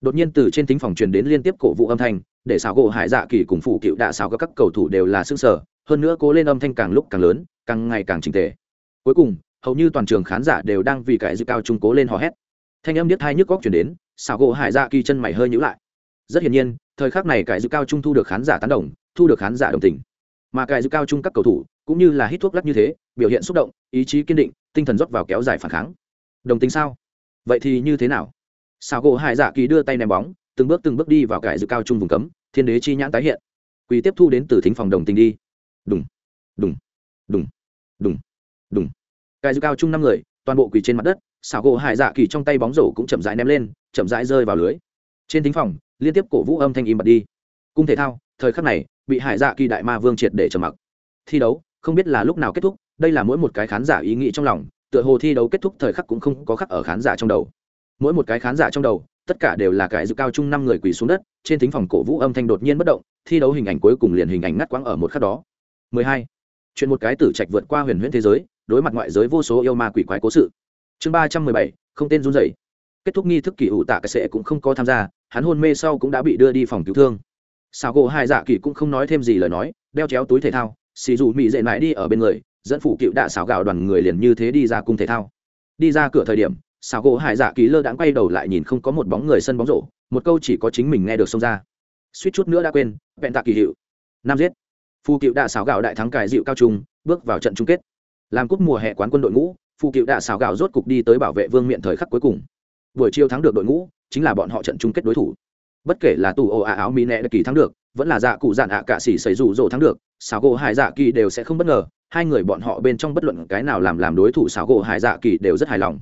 Đột nhiên từ trên tính phòng truyền đến liên tiếp cổ vũ âm thanh, để xảo gỗ hải dạ kỳ cùng phụ cựu đạ xảo các cầu thủ đều là xương sở hơn nữa cố lên âm thanh càng lúc càng lớn, càng ngày càng trình tề. Cuối cùng, hầu như toàn trường khán giả đều đang vì cái dư cao trung cố lên hò hét thanh âm biết hai nhức góc chuyển đến, xảo gỗ hải dạ kỳ chân mày hơi nhữ lại. Rất hiển nhiên, thời khắc này cải dư cao trung thu được khán giả tán đồng, thu được khán giả đồng tình. Mà cải dư cao trung các cầu thủ, cũng như là hít thuốc lắc như thế, biểu hiện xúc động, ý chí kiên định, tinh thần rót vào kéo dài phản kháng. Đồng tình sao? Vậy thì như thế nào? Xảo gỗ hải dạ kỳ đưa tay ném bóng, từng bước từng bước đi vào cải dư cao trung vùng cấm, thiên đế chi nhãn tái hiện. Quỳ tiếp thu đến từ thính phòng đồng tình đi. Đùng đùng đùng đùng đùng. Cải dư cao trung năm người, toàn bộ quỳ trên mặt đất xảo gỗ hải dạ kỳ trong tay bóng rổ cũng chậm rãi ném lên, chậm rãi rơi vào lưới. Trên thính phòng, liên tiếp cổ vũ âm thanh im bật đi. Cung thể thao, thời khắc này, bị hải dạ kỳ đại ma vương triệt để trầm mặc. Thi đấu, không biết là lúc nào kết thúc, đây là mỗi một cái khán giả ý nghĩ trong lòng, tựa hồ thi đấu kết thúc thời khắc cũng không có khắc ở khán giả trong đầu. Mỗi một cái khán giả trong đầu, tất cả đều là cái dự cao chung năm người quỳ xuống đất, trên thính phòng cổ vũ âm thanh đột nhiên bất động, thi đấu hình ảnh cuối cùng liền hình ảnh ngắt quãng ở một khắc đó. 12. chuyện một cái tử trạch vượt qua huyền huyễn thế giới, đối mặt ngoại giới vô số yêu ma quỷ quái cố sự chương ba trăm mười bảy, không tên run dậy kết thúc nghi thức kỳ ủ tạ cái sệ cũng không có tham gia, hắn hôn mê sau cũng đã bị đưa đi phòng cứu thương. Xào gỗ hai dạ kỳ cũng không nói thêm gì lời nói, đeo chéo túi thể thao, xì dù mỹ dậy mãi đi ở bên người, dẫn phụ cựu đạ xào gạo đoàn người liền như thế đi ra cung thể thao. Đi ra cửa thời điểm xào gỗ hải dạ kỳ lơ đãng quay đầu lại nhìn không có một bóng người sân bóng rổ, một câu chỉ có chính mình nghe được xông ra. Suýt chút nữa đã quên, vẹn tạ kỳ hiệu. Nam giết. Phụ cựu đạ xào gạo đại thắng cải dịu cao trung, bước vào trận chung kết. Làm cúp mùa hè quán quân đội ngũ phu cựu đạ xào gạo rốt cục đi tới bảo vệ vương miện thời khắc cuối cùng. Buổi chiều thắng được đội ngũ, chính là bọn họ trận chung kết đối thủ. Bất kể là tù ồ ả áo mỹ nẹ kỳ thắng được, vẫn là dạ cụ dạn ạ cả xỉ xảy rủ rỗ thắng được xào gỗ hải dạ kỳ đều sẽ không bất ngờ. Hai người bọn họ bên trong bất luận cái nào làm làm đối thủ xào gỗ hải dạ kỳ đều rất hài lòng.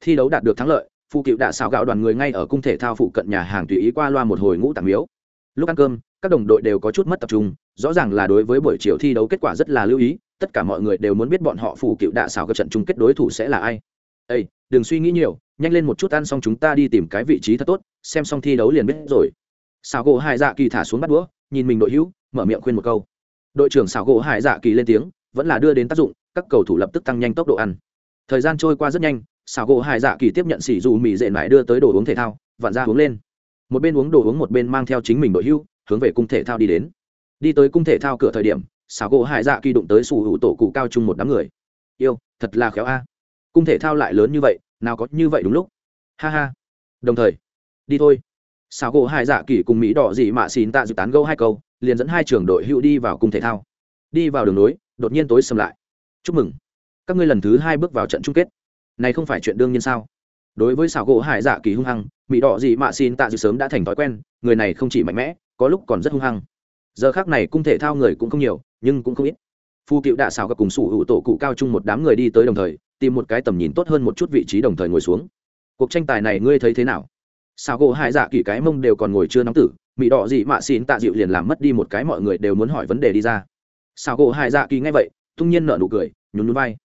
Thi đấu đạt được thắng lợi, phụ cựu đã xào gạo đoàn người ngay ở cung thể thao phụ cận nhà hàng tùy ý qua loa một hồi ngũ tạm miếu. Lúc ăn cơm, các đồng đội đều có chút mất tập trung, rõ ràng là đối với buổi chiều thi đấu kết quả rất là lưu ý tất cả mọi người đều muốn biết bọn họ phủ cựu đạ xảo các trận chung kết đối thủ sẽ là ai. Ây đừng suy nghĩ nhiều, nhanh lên một chút ăn xong chúng ta đi tìm cái vị trí thật tốt, xem xong thi đấu liền biết rồi. Xảo gỗ hai dạ kỳ thả xuống bắt đũa, nhìn mình đội hữu, mở miệng khuyên một câu. Đội trưởng xảo gỗ hải dạ kỳ lên tiếng, vẫn là đưa đến tác dụng, các cầu thủ lập tức tăng nhanh tốc độ ăn. Thời gian trôi qua rất nhanh, xảo gỗ hải dạ kỳ tiếp nhận xỉ dù mì dệ mải đưa tới đồ uống thể thao, vặn ra uống lên. Một bên uống đồ uống, một bên mang theo chính mình đội hưu hướng về cung thể thao đi đến. Đi tới cung thể thao cửa thời điểm xảo gỗ hải dạ kỳ đụng tới sủ hữu tổ cụ cao chung một đám người. Yêu, thật là khéo a. Cung thể thao lại lớn như vậy, nào có như vậy đúng lúc. Ha ha. Đồng thời, đi thôi. Xảo gỗ hải dạ kỳ cùng mỹ đỏ dị mạ xin tạ dự tán gâu hai câu, liền dẫn hai trưởng đội hữu đi vào cung thể thao. Đi vào đường nối, đột nhiên tối sầm lại. Chúc mừng. Các ngươi lần thứ hai bước vào trận chung kết. Này không phải chuyện đương nhiên sao? Đối với xảo gỗ hải dạ kỳ hung hăng, mỹ đỏ dị mạ xin tạ dự sớm đã thành thói quen, người này không chỉ mạnh mẽ, có lúc còn rất hung hăng giờ khác này cung thể thao người cũng không nhiều, nhưng cũng không ít. Phu cựu đạ xào gặp cùng sủ hữu tổ cụ cao chung một đám người đi tới đồng thời, tìm một cái tầm nhìn tốt hơn một chút vị trí đồng thời ngồi xuống. Cuộc tranh tài này ngươi thấy thế nào? Xào gỗ hai dạ kỳ cái mông đều còn ngồi chưa nóng tử mỹ đỏ dị mạ xin tạ dịu liền làm mất đi một cái mọi người đều muốn hỏi vấn đề đi ra. Xào gỗ hai dạ kỳ nghe vậy, tung nhiên nợ nụ cười, nhún nhún vai.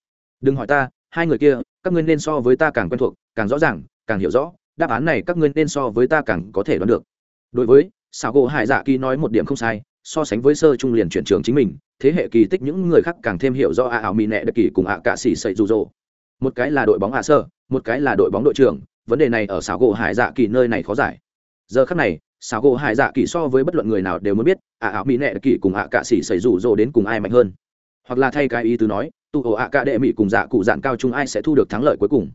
Đừng hỏi ta, hai người kia, các ngươi nên so với ta càng quen thuộc, càng rõ ràng, càng hiểu rõ, đáp án này các ngươi nên so với ta càng có thể đoán được. Đối với xào gỗ hải dạ kỳ nói một điểm không sai so sánh với sơ trung liền chuyển trường chính mình, thế hệ kỳ tích những người khác càng thêm hiểu rõ a ảo mỹ nệ đặc kỳ cùng ạ cạ xỉ sậy dù dỗ. Một cái là đội bóng ạ sơ, một cái là đội bóng đội trưởng, vấn đề này ở xảo gỗ hải dạ kỳ nơi này khó giải. Giờ khắc này xảo gỗ hải dạ kỳ so với bất luận người nào đều muốn biết ạ ảo mỹ nệ đặc kỳ cùng ạ cạ xỉ sậy dù dỗ đến cùng ai mạnh hơn. Hoặc là thay cái ý tứ nói, tụ ổ ạ cạ đệ mỹ cùng dạ cụ dạng cao chung ai sẽ thu được thắng lợi cuối cùng.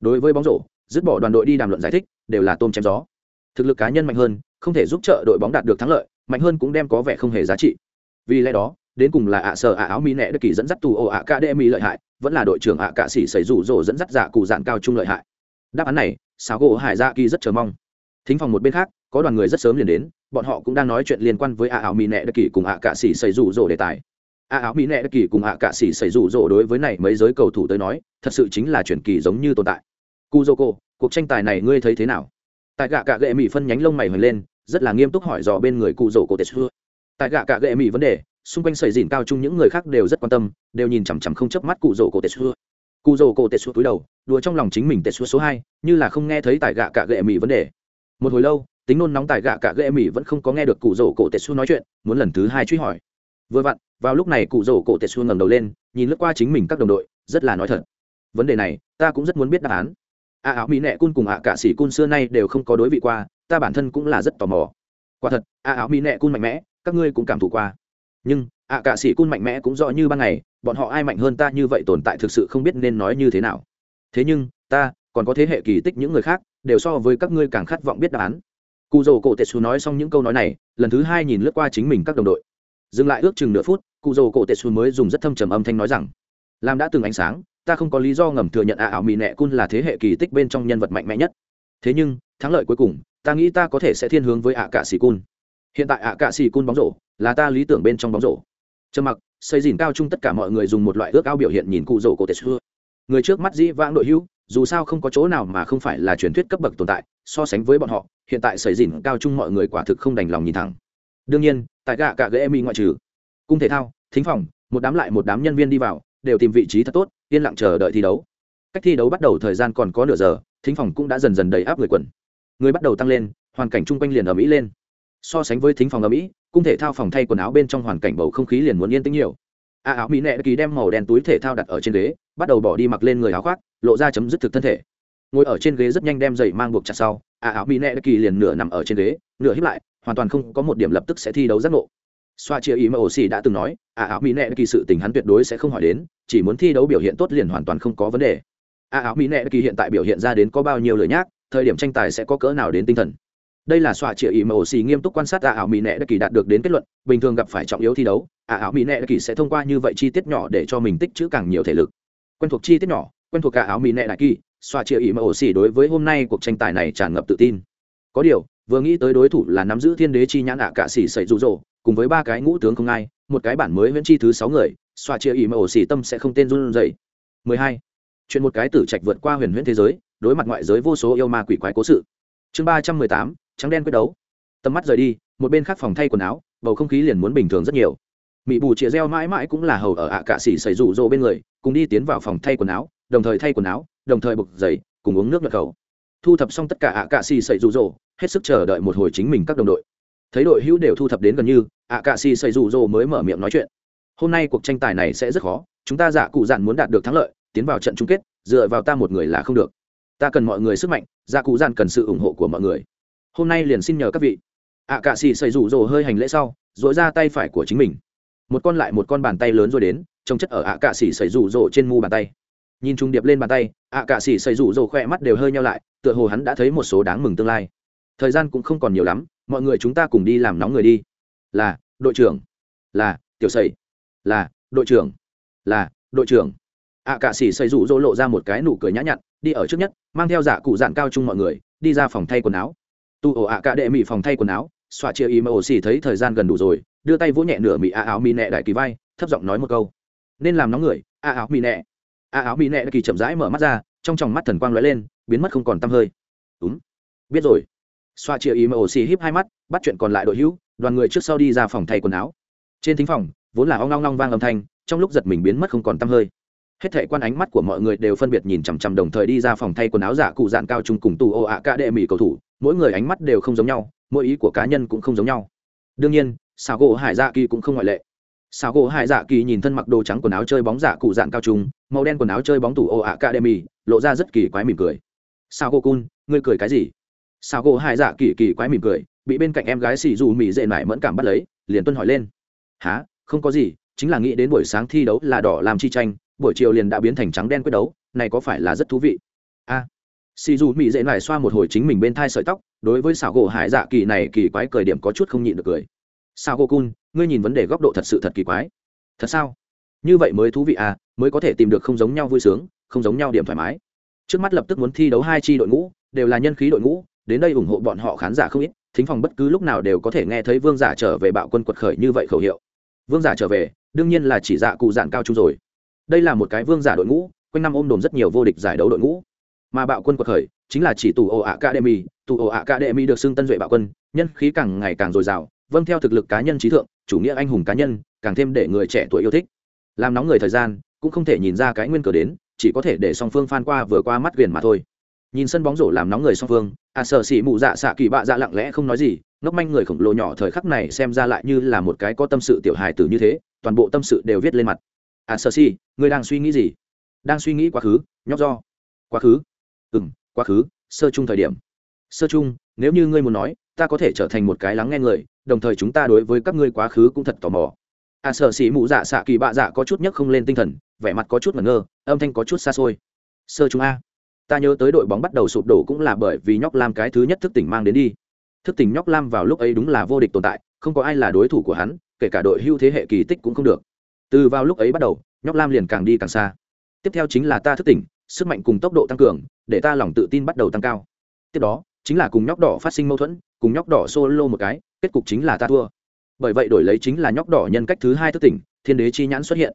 Đối với bóng rổ, dứt bỏ đoàn đội đi đàm luận giải thích, đều là tôm chém gió. Thực lực cá nhân mạnh hơn, không thể giúp trợ đội bóng đạt được thắng lợi mạnh hơn cũng đem có vẻ không hề giá trị. Vì lẽ đó, đến cùng là ạ sở ạ áo mỹ nẹ đất kỳ dẫn dắt tù ồ ạ ca đê mỹ lợi hại, vẫn là đội trưởng ạ cạ sĩ xảy rủ rỗ dẫn dắt giả cụ dạn cao trung lợi hại. Đáp án này, sáo gỗ hải dạ kỳ rất chờ mong. Thính phòng một bên khác, có đoàn người rất sớm liền đến, bọn họ cũng đang nói chuyện liên quan với ạ áo mỹ nẹ đất kỳ cùng ạ cạ sĩ xảy rủ rỗ đề tài. Ạ áo mỹ nẹ đất kỳ cùng ạ cạ sĩ xảy rủ rỗ đối với này mấy giới cầu thủ tới nói, thật sự chính là chuyển kỳ giống như tồn tại. Cu dô cô cuộc tranh tài này ngươi thấy thế nào? Tại gạ cạ gệ mỹ phân nhánh lông mày hoành lên rất là nghiêm túc hỏi dò bên người cụ rổ cổ tết xưa. Tại gạ cả gệ mỹ vấn đề, xung quanh sầy dìn cao chung những người khác đều rất quan tâm, đều nhìn chằm chằm không chớp mắt cụ rổ cổ tết xưa. Cụ rổ cổ tết xưa túi đầu, đùa trong lòng chính mình tết xưa số hai, như là không nghe thấy tại gạ cả gệ mỹ vấn đề. Một hồi lâu, tính nôn nóng tại gạ cả gệ mỹ vẫn không có nghe được cụ rổ cổ tết xưa nói chuyện, muốn lần thứ hai truy hỏi. Vừa vặn, vào lúc này cụ rổ cổ tết xưa ngẩng đầu lên, nhìn lướt qua chính mình các đồng đội, rất là nói thật. Vấn đề này, ta cũng rất muốn biết đáp án. A áo mỹ nệ cun cùng ạ cả sĩ cun xưa nay đều không có đối vị qua ta bản thân cũng là rất tò mò. Quả thật, a áo mỹ nệ cun mạnh mẽ, các ngươi cũng cảm thụ qua. Nhưng ạ cả sĩ cun mạnh mẽ cũng rõ như ban ngày, bọn họ ai mạnh hơn ta như vậy tồn tại thực sự không biết nên nói như thế nào. Thế nhưng, ta, còn có thế hệ kỳ tích những người khác, đều so với các ngươi càng khát vọng biết đáp án. Cụ dầu cổ tetsu nói xong những câu nói này, lần thứ hai nhìn lướt qua chính mình các đồng đội. Dừng lại ước chừng nửa phút cụ dầu cổ tetsu mới dùng rất thâm trầm âm thanh nói rằng làm đã từng ánh sáng, ta không có lý do ngầm thừa nhận ạ ảo mỹ nẹ cun là thế hệ kỳ tích bên trong nhân vật mạnh mẽ nhất. Thế nhưng, thắng lợi cuối cùng ta nghĩ ta có thể sẽ thiên hướng với ạ cả sĩ cun. Hiện tại ạ cả sĩ cun bóng rổ, là ta lý tưởng bên trong bóng rổ. Trầm mặc, xây dìn cao chung tất cả mọi người dùng một loại ước ao biểu hiện nhìn cụ rổ cổ tết xưa. Người trước mắt dĩ vãng đội hữu, dù sao không có chỗ nào mà không phải là truyền thuyết cấp bậc tồn tại, so sánh với bọn họ, hiện tại xây dìn cao chung mọi người quả thực không đành lòng nhìn thẳng. Đương nhiên, tại gạ cả ghế em ngoại trừ, cung thể thao, thính phòng, một đám lại một đám nhân viên đi vào, đều tìm vị trí thật tốt, yên lặng chờ đợi thi đấu. Cách thi đấu bắt đầu thời gian còn có nửa giờ, thính phòng cũng đã dần dần đầy áp người quần người bắt đầu tăng lên, hoàn cảnh chung quanh liền ở mỹ lên. So sánh với thính phòng ở mỹ cung thể thao phòng thay quần áo bên trong hoàn cảnh bầu không khí liền muốn yên tĩnh nhiều. A áo mỹ nệ ký đem màu đen túi thể thao đặt ở trên ghế, bắt đầu bỏ đi mặc lên người áo khoác, lộ ra chấm dứt thực thân thể. Ngồi ở trên ghế rất nhanh đem giày mang buộc chặt sau, a áo mỹ nệ kỳ liền nửa nằm ở trên ghế, nửa hít lại, hoàn toàn không có một điểm lập tức sẽ thi đấu giác ngộ. Xoa chia ý mà ổ xì đã từng nói, a áo mỹ nệ kỳ sự tình hắn tuyệt đối sẽ không hỏi đến, chỉ muốn thi đấu biểu hiện tốt liền hoàn toàn không có vấn đề. A áo mỹ nệ kỳ hiện tại biểu hiện ra đến có bao nhiêu lời nhác thời điểm tranh tài sẽ có cỡ nào đến tinh thần. Đây là xoa chĩa ý mà ổ xì nghiêm túc quan sát à áo mỹ nệ kỳ đạt được đến kết luận, bình thường gặp phải trọng yếu thi đấu à áo mỹ nệ kỳ sẽ thông qua như vậy chi tiết nhỏ để cho mình tích chữ càng nhiều thể lực. Quen thuộc chi tiết nhỏ, quen thuộc cả áo mỹ nệ đại kỳ xoa chĩa ý mà ổ xì đối với hôm nay cuộc tranh tài này tràn ngập tự tin. Có điều, vừa nghĩ tới đối thủ là nắm giữ thiên đế chi nhãn ạ cả xỉ sậy rụ rỗ cùng với ba cái ngũ tướng không ai, một cái bản mới huyễn chi thứ sáu người xoa chia ý mà ổ xỉ tâm sẽ không tên run dậy mười hai. Chuyện một cái tử trạch vượt qua huyền huyễn thế giới đối mặt ngoại giới vô số yêu ma quỷ quái cố sự. Chương ba trăm mười tám, trắng đen quyết đấu. Tầm mắt rời đi, một bên khác phòng thay quần áo, bầu không khí liền muốn bình thường rất nhiều. Mỹ bù chĩa reo mãi mãi cũng là hầu ở ạ cạ xỉ xảy rủ rỗ bên người, cùng đi tiến vào phòng thay quần áo, đồng thời thay quần áo, đồng thời bực giày cùng uống nước nhập khẩu. Thu thập xong tất cả ạ cạ xỉ xảy rủ rỗ, hết sức chờ đợi một hồi chính mình các đồng đội. Thấy đội hữu đều thu thập đến gần như, ạ cạ xì xây rủ rồ mới mở miệng nói chuyện. Hôm nay cuộc tranh tài này sẽ rất khó, chúng ta dạ cụ dạn muốn đạt được thắng lợi, tiến vào trận chung kết, dựa vào ta một người là không được ta cần mọi người sức mạnh gia cụ gian cần sự ủng hộ của mọi người. Hôm nay liền xin nhờ các vị. Ạ cạ xì xây rủ rồ hơi hành lễ sau dội ra tay phải của chính mình. Một con lại một con bàn tay lớn rồi đến, trông chất ở ạ cạ xì xây rủ rồ trên mu bàn tay. Nhìn trung điệp lên bàn tay, ạ cạ xì xây rủ rồ khỏe mắt đều hơi nhau lại, tựa hồ hắn đã thấy một số đáng mừng tương lai. Thời gian cũng không còn nhiều lắm, mọi người chúng ta cùng đi làm nóng người đi. Là, đội trưởng. Là, tiểu sầy là, đội trưởng. Là, đội trưởng ạ cạ sĩ xây rủ rỗ lộ ra một cái nụ cười nhã nhặn, đi ở trước nhất, mang theo giả cụ dạn cao chung mọi người, đi ra phòng thay quần áo. Tu ổ ạ cạ đệ mỹ phòng thay quần áo xoa chia ý mà ổ xỉ thấy thời gian gần đủ rồi, đưa tay vỗ nhẹ nửa mỹ a áo mỹ nẹ đại kỳ vai, thấp giọng nói một câu. Nên làm nóng người a áo mỹ nẹ. A áo mỹ nẹ đại kỳ chậm rãi mở mắt ra, trong tròng mắt thần quang lóe lên, biến mất không còn tăm hơi. Đúng biết rồi. Xoa chia ý mà ổ xỉ híp hai mắt, bắt chuyện còn lại đội hữu, đoàn người trước sau đi ra phòng thay quần áo. Trên thính phòng, vốn là ong long long vang âm thanh, trong lúc giật mình biến mất không còn tăm hơi hết thệ quan ánh mắt của mọi người đều phân biệt nhìn chằm chằm đồng thời đi ra phòng thay quần áo giả cụ dạn cao trung cùng tù ô ạ ca đệ mỹ cầu thủ. Mỗi người ánh mắt đều không giống nhau, mỗi ý của cá nhân cũng không giống nhau. Đương nhiên xào gỗ hải dạ kỳ cũng không ngoại lệ. Xào gỗ hải dạ kỳ nhìn thân mặc đồ trắng quần áo chơi bóng giả cụ dạn cao trung, màu đen quần áo chơi bóng tù ô ạ ca đệ mỹ, lộ ra rất kỳ quái mỉm cười. Xào gỗ cun ngươi cười cái gì? Xào gỗ hải dạ kỳ kỳ quái mỉm cười, bị bên cạnh em gái xì dù mỹ dệ mải mẫn cảm bắt lấy, liền tuân hỏi lên. Há không có gì, chính là nghĩ đến buổi sáng thi đấu là đỏ làm chi tranh buổi chiều liền đã biến thành trắng đen quyết đấu này có phải là rất thú vị? A. À, xì dù mỹ dễ lại xoa một hồi chính mình bên thai sợi tóc đối với xảo gỗ hải dạ kỳ này kỳ quái cười điểm có chút không nhịn được cười. Sao gỗ cun ngươi nhìn vấn đề góc độ thật sự thật kỳ quái. Thật sao? Như vậy mới thú vị à mới có thể tìm được không giống nhau vui sướng không giống nhau điểm thoải mái. Trước mắt lập tức muốn thi đấu hai chi đội ngũ đều là nhân khí đội ngũ đến đây ủng hộ bọn họ khán giả không ít thính phòng bất cứ lúc nào đều có thể nghe thấy vương giả trở về bạo quân quật khởi như vậy khẩu hiệu. Vương giả trở về đương nhiên là chỉ dạ cụ dạng cao trung rồi đây là một cái vương giả đội ngũ, quanh năm ôm đồm rất nhiều vô địch giải đấu đội ngũ. Mà bạo quân quật khởi, chính là chỉ tù ồ academy. Tù ồ academy được xưng tân duệ bạo quân, nhân khí càng ngày càng dồi dào vâng theo thực lực cá nhân trí thượng, chủ nghĩa anh hùng cá nhân, càng thêm để người trẻ tuổi yêu thích. Làm nóng người thời gian, cũng không thể nhìn ra cái nguyên cờ đến, chỉ có thể để song phương phan qua vừa qua mắt viền mà thôi. Nhìn sân bóng rổ làm nóng người song phương à sợ xỉ mụ dạ xạ kỳ bạ dạ lặng lẽ không nói gì, ngốc manh người khổng lồ nhỏ thời khắc này xem ra lại như là một cái có tâm sự tiểu hài tử như thế, toàn bộ tâm sự đều viết lên mặt à sơ si người đang suy nghĩ gì? Đang suy nghĩ quá khứ, nhóc do. Quá khứ? Ừ m quá khứ, sơ chung thời điểm. Sơ chung, nếu như ngươi muốn nói, ta có thể trở thành một cái lắng nghe người, đồng thời chúng ta đối với các ngươi quá khứ cũng thật tò mò. À sơ sĩ mụ dạ xạ kỳ bạ dạ có chút nhấc không lên tinh thần, vẻ mặt có chút ngẩn ngơ, âm thanh có chút xa xôi. Sơ chung a. Ta nhớ tới đội bóng bắt đầu sụp đổ cũng là bởi vì nhóc lam cái thứ nhất thức tỉnh mang đến đi. Thức tỉnh nhóc lam vào lúc ấy đúng là vô địch tồn tại, không có ai là đối thủ của hắn, kể cả đội hưu thế hệ kỳ tích cũng không được từ vào lúc ấy bắt đầu, nhóc lam liền càng đi càng xa. Tiếp theo chính là ta thức tỉnh, sức mạnh cùng tốc độ tăng cường, để ta lòng tự tin bắt đầu tăng cao. Tiếp đó, chính là cùng nhóc đỏ phát sinh mâu thuẫn, cùng nhóc đỏ solo một cái, kết cục chính là ta thua. Bởi vậy đổi lấy chính là nhóc đỏ nhân cách thứ hai thức tỉnh, thiên đế chi nhãn xuất hiện.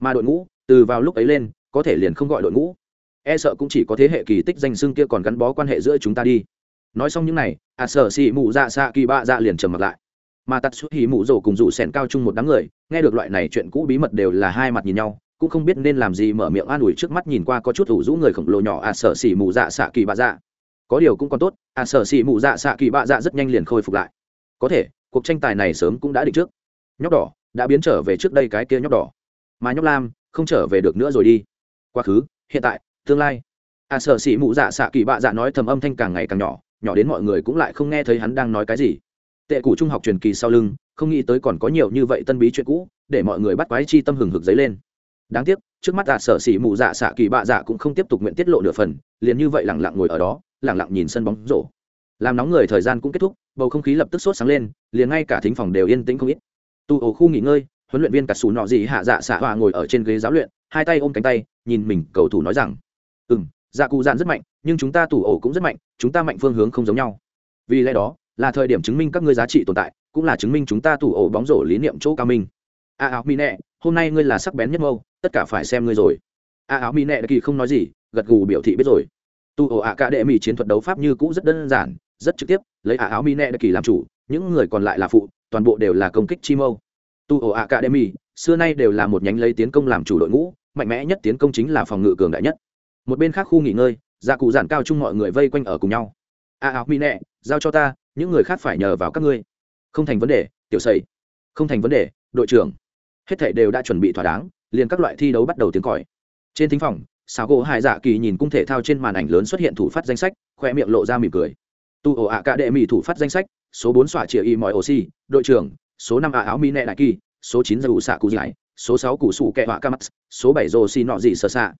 Mà đội ngũ, từ vào lúc ấy lên, có thể liền không gọi đội ngũ. E sợ cũng chỉ có thế hệ kỳ tích danh xưng kia còn gắn bó quan hệ giữa chúng ta đi. Nói xong những này à sợ xì mụ dạ xạ kỳ bạ dạ liền trầm mặt lại mà tạt xuất hì mụ rổ cùng rủ sẻn cao chung một đám người, nghe được loại này chuyện cũ bí mật đều là hai mặt nhìn nhau, cũng không biết nên làm gì mở miệng an ủi trước mắt nhìn qua có chút ủ rũ người khổng lồ nhỏ à sợ xỉ mụ dạ xạ kỳ bạ dạ. Có điều cũng còn tốt à sợ xỉ mụ dạ xạ kỳ bạ dạ rất nhanh liền khôi phục lại. Có thể, cuộc tranh tài này sớm cũng đã định trước. Nhóc đỏ, đã biến trở về trước đây cái kia nhóc đỏ. Mà nhóc lam, không trở về được nữa rồi đi. Quá khứ, hiện tại, tương lai. À sợ xỉ mụ dạ xạ kỳ bạ dạ nói thầm âm thanh càng ngày càng nhỏ nhỏ đến mọi người cũng lại không nghe thấy hắn đang nói cái gì tệ cũ trung học truyền kỳ sau lưng, không nghĩ tới còn có nhiều như vậy tân bí chuyện cũ, để mọi người bắt quái chi tâm hừng hực dấy lên. Đáng tiếc, trước mắt à sở xỉ mụ dạ xạ kỳ bạ dạ cũng không tiếp tục nguyện tiết lộ nửa phần, liền như vậy lẳng lặng ngồi ở đó lẳng lặng nhìn sân bóng rổ. Làm nóng người thời gian cũng kết thúc, bầu không khí lập tức sốt sáng lên, liền ngay cả thính phòng đều yên tĩnh không ít. Tu ổ khu nghỉ ngơi, huấn luyện viên cà xù nọ gì hạ dạ xạ hòa ngồi ở trên ghế giáo luyện, hai tay ôm cánh tay, nhìn mình, cầu thủ nói rằng ừ m dạ cụ dạn rất mạnh, nhưng chúng ta tủ ổ cũng rất mạnh, chúng ta mạnh phương hướng không giống nhau. Vì lẽ đó là thời điểm chứng minh các ngươi giá trị tồn tại, cũng là chứng minh chúng ta tủ ổ bóng rổ lý niệm chỗ cao minh. A áo mi nẹ, hôm nay ngươi là sắc bén nhất mâu, tất cả phải xem ngươi rồi. A áo mi nẹ kỳ không nói gì, gật gù biểu thị biết rồi. Tu ổ ạ cả đệ mỹ chiến thuật đấu pháp như cũ rất đơn giản, rất trực tiếp, lấy a áo mi nẹ kỳ làm chủ, những người còn lại là phụ, toàn bộ đều là công kích chi mâu. Tu ổ ạ cả đệ mỹ xưa nay đều là một nhánh lấy tiến công làm chủ đội ngũ, mạnh mẽ nhất tiến công chính là phòng ngự cường đại nhất. Một bên khác khu nghỉ ngơi, gia cụ giản cao chung mọi người vây quanh ở cùng nhau. A áo mi nẹ, giao cho ta những người khác phải nhờ vào các ngươi. Không thành vấn đề, tiểu sầy. Không thành vấn đề, đội trưởng. Hết thảy đều đã chuẩn bị thỏa đáng, liền các loại thi đấu bắt đầu tiếng còi. Trên thính phòng xào gỗ hải dạ kỳ nhìn cung thể thao trên màn ảnh lớn xuất hiện thủ phát danh sách khoe miệng lộ ra mỉm cười. Tu ổ ạ cả đệ mỹ thủ phát danh sách, số bốn xỏa chĩa y mọi oxy đội trưởng, số năm ạ áo mỹ nẹ đại kỳ, số chín giải ủ xạ cụ giải, số sáu cụ sụ kẹ họa ca mắt số bảy rồ xi nọ gì sơ xạ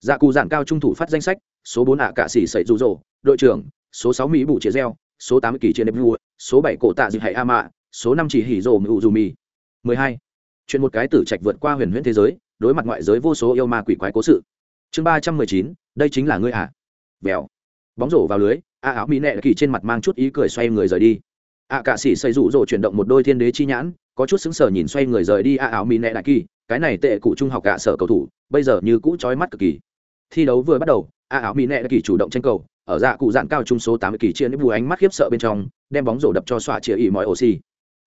dạ cụ giản cao trung thủ phát danh sách, số bốn ạ cả xỉ sậy rụ rỗ đội trưởng, số sáu mỹ bù chĩa reo số tám kỳ trên nếp số bảy cổ tạ dị hải a mạ, số năm chỉ hỉ rồ mụ dù mì. mười hai. Chuyện một cái tử trạch vượt qua huyền huyễn thế giới, đối mặt ngoại giới vô số yêu ma quỷ quái cố sự. Chương ba trăm mười chín, đây chính là ngươi à. Bèo. bóng rổ vào lưới, a áo mỹ nệ kỳ trên mặt mang chút ý cười xoay người rời đi. A cả sĩ xây rủ rồ chuyển động một đôi thiên đế chi nhãn, có chút sững sờ nhìn xoay người rời đi a áo mỹ nệ đại kỳ, cái này tệ cụ trung học cả sở cầu thủ, bây giờ như cũ chói mắt cực kỳ. Thi đấu vừa bắt đầu, a áo mỹ nệ đại kỳ chủ động tranh cầu ở dạ cụ dạn cao trung số tám kỳ chia nếp bù ánh mắt khiếp sợ bên trong, đem bóng rổ đập cho xoa chia ỉ mọi oxy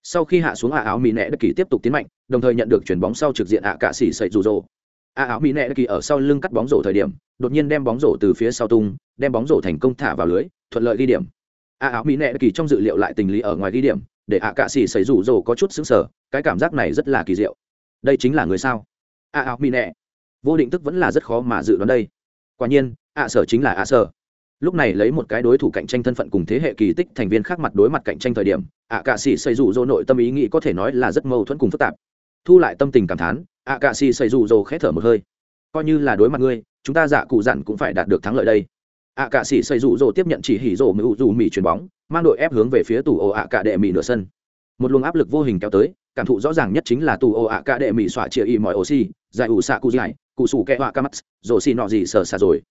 sau khi hạ xuống a áo mỹ nẹ đất kỳ tiếp tục tiến mạnh, đồng thời nhận được chuyển bóng sau trực diện a cả sỉ sợi rủ rỗ a áo mỹ nẹ đất kỳ ở sau lưng cắt bóng rổ thời điểm, đột nhiên đem bóng rổ từ phía sau tung, đem bóng rổ thành công thả vào lưới, thuận lợi ghi điểm. Ạ áo mỹ đất kỳ trong dự liệu lại tình lý ở ngoài ghi điểm, để ạ cả xỉ sợi rủ rồ có chút xứng sở cái cảm giác này rất là kỳ diệu. Đây chính là người sao? Ạ áo mỹ nẹ. Vô định tức vẫn là rất khó mà dự đoán đây. Quả nhiên, ạ sở chính là ạ sở lúc này lấy một cái đối thủ cạnh tranh thân phận cùng thế hệ kỳ tích thành viên khác mặt đối mặt cạnh tranh thời điểm, ạ cạ xỉ xây dù rồ nội tâm ý nghĩ có thể nói là rất mâu thuẫn cùng phức tạp. Thu lại tâm tình cảm thán, ạ cạ xỉ xây dù rồ khẽ thở một hơi. Coi như là đối mặt ngươi, chúng ta dạ cụ dặn cũng phải đạt được thắng lợi đây. Ạ cạ sĩ xây dù rồ tiếp nhận chỉ hỉ rồ mưu dù mỹ chuyền bóng, mang đội ép hướng về phía tủ ô ạ cạ đệ mỹ nửa sân. Một luồng áp lực vô hình kéo tới, cảm thụ rõ ràng nhất chính là tù ô ạ cạ đệ mỹ xoa chia y mọi oxy, giải ủ xạ cụ giải, cụ sủ kẹ họa ca mắt rồ xì nọ gì sờ xà rồi.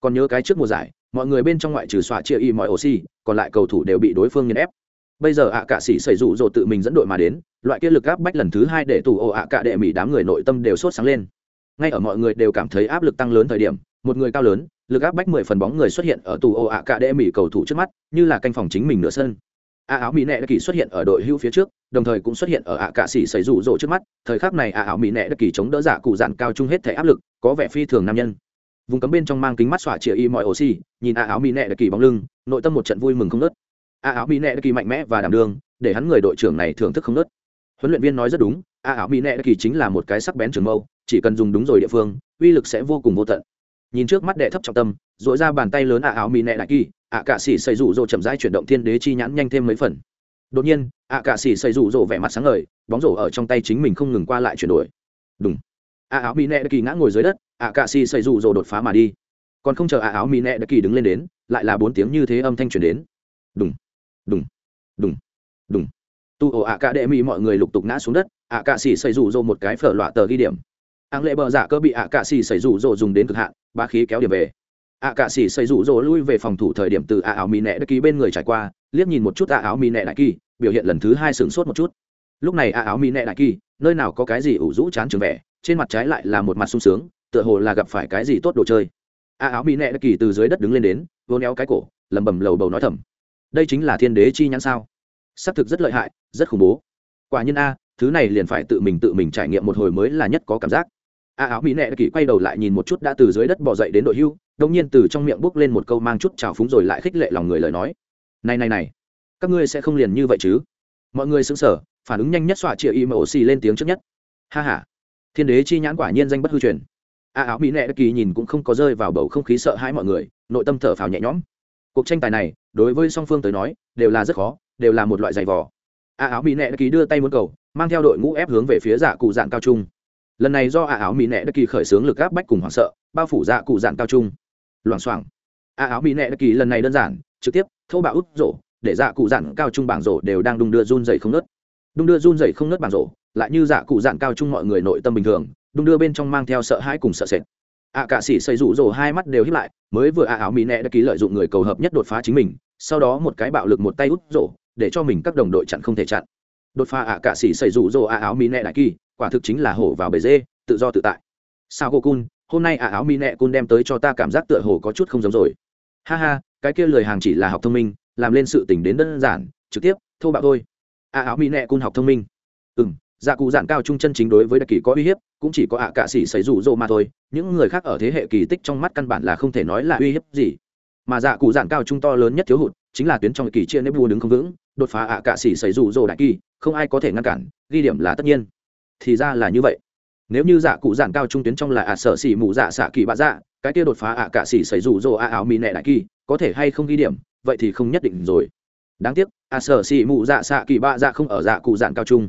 Còn nhớ cái trước mùa giải mọi người bên trong ngoại trừ xóa chia y mọi oxy còn lại cầu thủ đều bị đối phương nghiền ép. Bây giờ ạ cạ sĩ xảy rủ rồ tự mình dẫn đội mà đến, loại kia lực áp bách lần thứ hai để tù ô ạ cạ đệ mỹ đám người nội tâm đều sốt sáng lên. Ngay ở mọi người đều cảm thấy áp lực tăng lớn thời điểm, một người cao lớn, lực áp bách mười phần bóng người xuất hiện ở tù ô ạ cạ đệ mỹ cầu thủ trước mắt, như là canh phòng chính mình nửa sân. A áo mỹ nẹ đã kỳ xuất hiện ở đội hưu phía trước, đồng thời cũng xuất hiện ở ạ cạ sĩ xảy rủ rỗ trước mắt. Thời khắc này, a áo mỹ nẹ đã kỳ chống đỡ giả cụ dạn cao chung hết thể áp lực, có vẻ phi thường nam nhân vùng cấm bên trong mang kính mắt xỏa chĩa y mọi oxy nhìn a áo mỹ nệ đã kỳ bóng lưng, nội tâm một trận vui mừng không nớt a áo mỹ nệ đã kỳ mạnh mẽ và đảm đương để hắn người đội trưởng này thưởng thức không nớt huấn luyện viên nói rất đúng, a áo mỹ nệ đã kỳ chính là một cái sắc bén trường mâu, chỉ cần dùng đúng rồi địa phương, uy lực sẽ vô cùng vô tận. Nhìn trước mắt đệ thấp trọng tâm dội ra bàn tay lớn a áo mì nẹ đại kỳ ạ cạ xỉ xây rủ rộ chậm rãi chuyển động thiên đế chi nhãn nhanh thêm mấy phần. Đột nhiên ạ cạ xỉ xây rủ rộ vẻ mặt sáng ngời, bóng rổ ở trong tay chính mình không ngừng qua lại chuyển đổi. Đúng a áo mì nẹ đại kỳ ngã ngồi dưới đất, a cạ xì xây rụ rồ đột phá mà đi. Còn không chờ a áo mì nẹ đại kỳ đứng lên đến, lại là bốn tiếng như thế âm thanh chuyển đến. Đúng đúng đúng đúng tu ổ a cạ đệ mỹ mọi người lục tục ngã xuống đất, a cạ xì xây rụ rồ một cái phở loạ tờ ghi điểm. Áng lệ bờ giả cơ bị a cạ xì xây rụ rồ dùng đến cực hạn ba khí kéo điểm về. A cạ xì xây rụ rồ lui về phòng thủ thời điểm từ a áo mì nẹ đất kỳ bên người trải qua, liếc nhìn một chút a áo mỹ nẹ đại kỳ, biểu hiện lần thứ hai sửng sốt một chút. Lúc này a áo mỹ nẹ đại kỳ, nơi nào có cái gì ủ rũ chán trường vẻ trên mặt trái lại là một mặt sung sướng, tựa hồ là gặp phải cái gì tốt đồ chơi. Ạ áo mỹ nẹ kỳ từ dưới đất đứng lên đến, vô néo cái cổ lầm bầm lầu bầu nói thầm. Đây chính là thiên đế chi nhãn sao? Xác thực rất lợi hại, rất khủng bố. Quả nhiên a, thứ này liền phải tự mình tự mình trải nghiệm một hồi mới là nhất có cảm giác. A áo mỹ nệ kỳ quay đầu lại nhìn một chút đã từ dưới đất bỏ dậy đến đội hưu đông nhiên từ trong miệng bốc lên một câu mang chút trào phúng rồi lại khích lệ lòng người lời nói. Này này này, các ngươi sẽ không liền như vậy chứ? Mọi người xứng sở phản ứng nhanh nhất xoa chịa y mà ổ xì lên tiếng trước nhất. Ha ha thiên đế chi nhãn quả nhiên danh bất hư truyền. A áo mỹ nệ kỳ nhìn cũng không có rơi vào bầu không khí sợ hãi mọi người, nội tâm thở phào nhẹ nhõm. Cuộc tranh tài này, đối với song phương tới nói, đều là rất khó, đều là một loại giày vò. A áo mỹ nệ kỳ đưa tay muốn cầu, mang theo đội ngũ ép hướng về phía giả dạ cụ dạng cao trung. Lần này do a áo mỹ nệ kỳ khởi xướng lực áp bách cùng hoảng sợ, bao phủ dạ cụ dạng cao trung. Loảng xoảng. A áo mỹ nệ kỳ lần này đơn giản, trực tiếp thâu bạo út rổ, để dạ cụ dạng cao trung bảng rổ đều đang đung đưa run dày không nớt đung đưa run dày không nớt bảng rổ lại như dạ cụ dạn cao trung mọi người nội tâm bình thường, đung đưa bên trong mang theo sợ hãi cùng sợ sệt. À cạ sĩ xây rủ rồ hai mắt đều hiếp lại, mới vừa à áo mỹ nẹ đã ký lợi dụng người cầu hợp nhất đột phá chính mình, sau đó một cái bạo lực một tay út rổ, để cho mình các đồng đội chặn không thể chặn. Đột phá à cạ sĩ xây rủ rồ ạ áo mỹ nẹ đại kỳ, quả thực chính là hổ vào bể dê, tự do tự tại. Sao cô cun, hôm nay ạ áo mi nẹ cun đem tới cho ta cảm giác tựa hồ có chút không giống rồi. Ha ha, cái kia lời hàng chỉ là học thông minh, làm lên sự tình đến đơn giản, trực tiếp, thô bạo thôi. Ạ áo mi nẹ cun học thông minh. Ừ dạ cụ dạn cao trung chân chính đối với đặc kỳ có uy hiếp, cũng chỉ có ạ cạ sĩ xảy rủ rộ mà thôi, những người khác ở thế hệ kỳ tích trong mắt căn bản là không thể nói là uy hiếp gì. Mà dạ cụ dạn cao trung to lớn nhất thiếu hụt, chính là tuyến trong kỳ chia nếp bùa đứng không vững, đột phá ạ cạ sĩ xảy rủ rộ đại kỳ, không ai có thể ngăn cản, ghi điểm là tất nhiên. Thì ra là như vậy. Nếu như dạ cụ dạn cao trung tuyến trong là ạ sở xỉ mù dạ xạ kỳ bạ dạ cái kia đột phá ạ cạ sĩ xảy rủ rộ ạ áo mì nẹ đại kỳ, có thể hay không ghi điểm, vậy thì không nhất định rồi. Đáng tiếc, ạ sở xỉ mù dạ xạ kỳ bạ dạ không ở dạ cụ dạn cao trung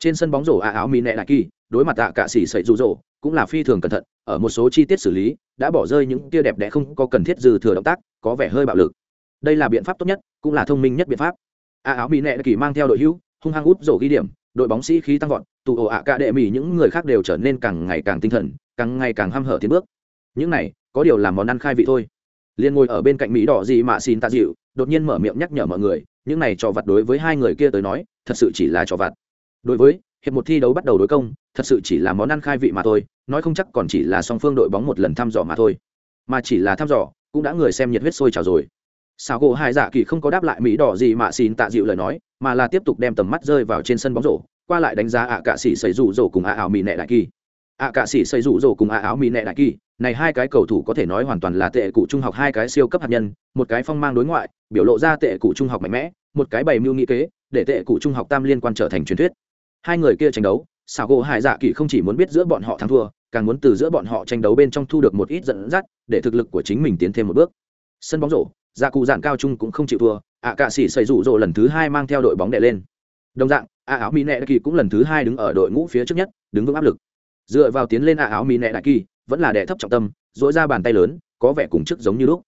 trên sân bóng rổ ạ áo mỹ nẹ đại kỳ, đối mặt tạ cạ xỉ sậy rủ rỗ cũng là phi thường cẩn thận, ở một số chi tiết xử lý, đã bỏ rơi những tia đẹp đẽ không có cần thiết dư thừa động tác, có vẻ hơi bạo lực. Đây là biện pháp tốt nhất, cũng là thông minh nhất biện pháp. A áo mỹ nệ kỳ mang theo đội hữu, hung hăng út rổ ghi điểm, đội bóng sĩ khí tăng vọt, tụ ổ ạ cả đệ mỹ những người khác đều trở nên càng ngày càng tinh thần, càng ngày càng hăm hở tiến bước. Những này, có điều làm món ăn khai vị thôi. Liên ngồi ở bên cạnh mỹ đỏ gì mà xin tạ dịu, đột nhiên mở miệng nhắc nhở mọi người, những này trò vặt đối với hai người kia tới nói, thật sự chỉ là trò vặt đối với, hiệp một thi đấu bắt đầu đối công, thật sự chỉ là món ăn khai vị mà thôi, nói không chắc còn chỉ là song phương đội bóng một lần thăm dò mà thôi. Mà chỉ là thăm dò, cũng đã người xem nhiệt huyết sôi trào rồi. Sao gỗ hai dạ kỳ không có đáp lại mỹ đỏ gì mà xin tạ dịu lời nói, mà là tiếp tục đem tầm mắt rơi vào trên sân bóng rổ, qua lại đánh giá ạ cạ sĩ xây rủ rổ cùng ạ ảo mỹ nệ đại kỳ. Ạ cạ sĩ xây rủ rổ cùng ạ áo mỹ nệ đại kỳ, này hai cái cầu thủ có thể nói hoàn toàn là tệ cụ trung học hai cái siêu cấp hạt nhân, một cái phong mang đối ngoại, biểu lộ ra tệ cụ trung học mạnh mẽ, một cái bày mưu nghĩ kế, để tệ cụ trung học tam liên quan trở thành truyền thuyết hai người kia tranh đấu, xảo gỗ hải dạ kỳ không chỉ muốn biết giữa bọn họ thắng thua, càng muốn từ giữa bọn họ tranh đấu bên trong thu được một ít dẫn dắt, để thực lực của chính mình tiến thêm một bước. Sân bóng rổ dạ cụ dạn cao trung cũng không chịu thua, ạ cạ sĩ xây rủ rộ lần thứ hai mang theo đội bóng đệ lên. Đồng dạng, ạ áo mỹ nệ đại kỳ cũng lần thứ hai đứng ở đội ngũ phía trước nhất, đứng vững áp lực. Dựa vào tiến lên ạ áo mỹ nệ đại kỳ, vẫn là đệ thấp trọng tâm dỗi ra bàn tay lớn, có vẻ cùng chức giống như lúc.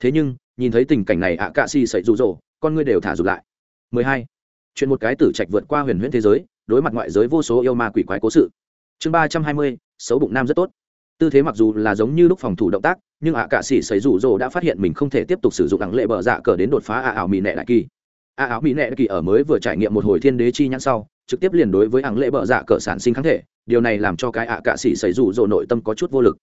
Thế nhưng, nhìn thấy tình cảnh này ạ cạ sĩ xây rủ rộ, con ngươi đều thả rụt lại. 12. chuyện một cái tử trạch vượt qua huyền huyễn thế giới đối mặt ngoại giới vô số yêu ma quỷ quái cố sự. Chương ba trăm hai mươi, xấu bụng nam rất tốt. Tư thế mặc dù là giống như lúc phòng thủ động tác, nhưng ạ cạ sĩ xảy rủ rồ đã phát hiện mình không thể tiếp tục sử dụng đẳng lệ bờ dạ cờ đến đột phá ạ ảo mỹ nệ đại kỳ. Ạ ảo mỹ nệ đại kỳ ở mới vừa trải nghiệm một hồi thiên đế chi nhãn sau, trực tiếp liền đối với ẳng lệ bờ dạ cờ sản sinh kháng thể, điều này làm cho cái ạ cạ sĩ xảy rủ rồ nội tâm có chút vô lực.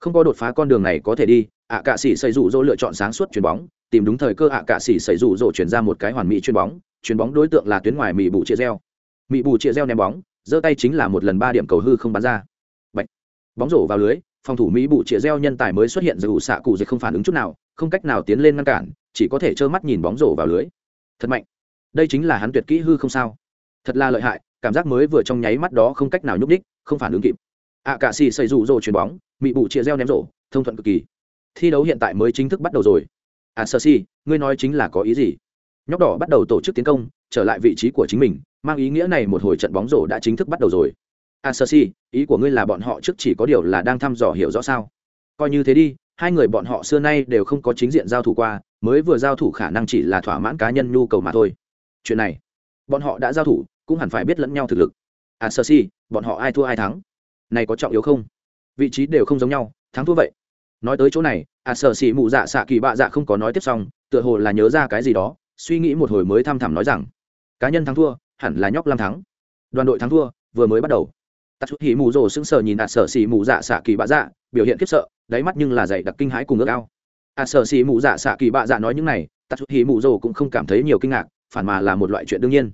Không có đột phá con đường này có thể đi, ạ cạ sĩ xảy rủ rồ lựa chọn sáng suốt chuyền bóng, tìm đúng thời cơ ạ cạ sĩ xảy rủ rồ chuyển ra một cái hoàn mỹ chuyền bóng chuyền bóng đối tượng là tuyến ngoài mỹ bụ chia reo mỹ bù chia reo ném bóng, giơ tay chính là một lần ba điểm cầu hư không bắn ra. Bạch. bóng rổ vào lưới, phòng thủ mỹ bù chia reo nhân tài mới xuất hiện dù xạ cụ dịch không phản ứng chút nào, không cách nào tiến lên ngăn cản, chỉ có thể trơ mắt nhìn bóng rổ vào lưới. Thật mạnh. Đây chính là hắn tuyệt kỹ hư không sao. Thật là lợi hại, cảm giác mới vừa trong nháy mắt đó không cách nào nhúc đích không phản ứng kịp. Ạ cạ xì xây rủ rồ chuyền bóng mỹ bù chia reo ném rổ, thông thuận cực kỳ. Thi đấu hiện tại mới chính thức bắt đầu rồi. À sơ si ngươi nói chính là có ý gì? Nhóc đỏ bắt đầu tổ chức tiến công trở lại vị trí của chính mình, mang ý nghĩa này một hồi trận bóng rổ đã chính thức bắt đầu rồi. A sơ si, ý của ngươi là bọn họ trước chỉ có điều là đang thăm dò hiểu rõ sao? Coi như thế đi, hai người bọn họ xưa nay đều không có chính diện giao thủ qua, mới vừa giao thủ khả năng chỉ là thỏa mãn cá nhân nhu cầu mà thôi. Chuyện này, bọn họ đã giao thủ, cũng hẳn phải biết lẫn nhau thực lực. A sơ si, bọn họ ai thua ai thắng? Này có trọng yếu không? Vị trí đều không giống nhau, thắng thua vậy. Nói tới chỗ này a sơ si mụ dạ xạ kỳ bạ dạ không có nói tiếp xong, tựa hồ là nhớ ra cái gì đó, suy nghĩ một hồi mới thăm thẳm nói rằng cá nhân thắng thua, hẳn là nhóc lam thắng. Đoàn đội thắng thua, vừa mới bắt đầu. Tạt chút hỉ mù rồ sững sờ nhìn ạt sở xì mù dạ xạ kỳ bạ dạ biểu hiện khiếp sợ, đáy mắt nhưng là dày đặc kinh hãi cùng ước ao. Ạt sở xì mù dạ xạ kỳ bạ dạ nói những này tạt chút hỉ mù rồ cũng không cảm thấy nhiều kinh ngạc, phản mà là một loại chuyện đương nhiên.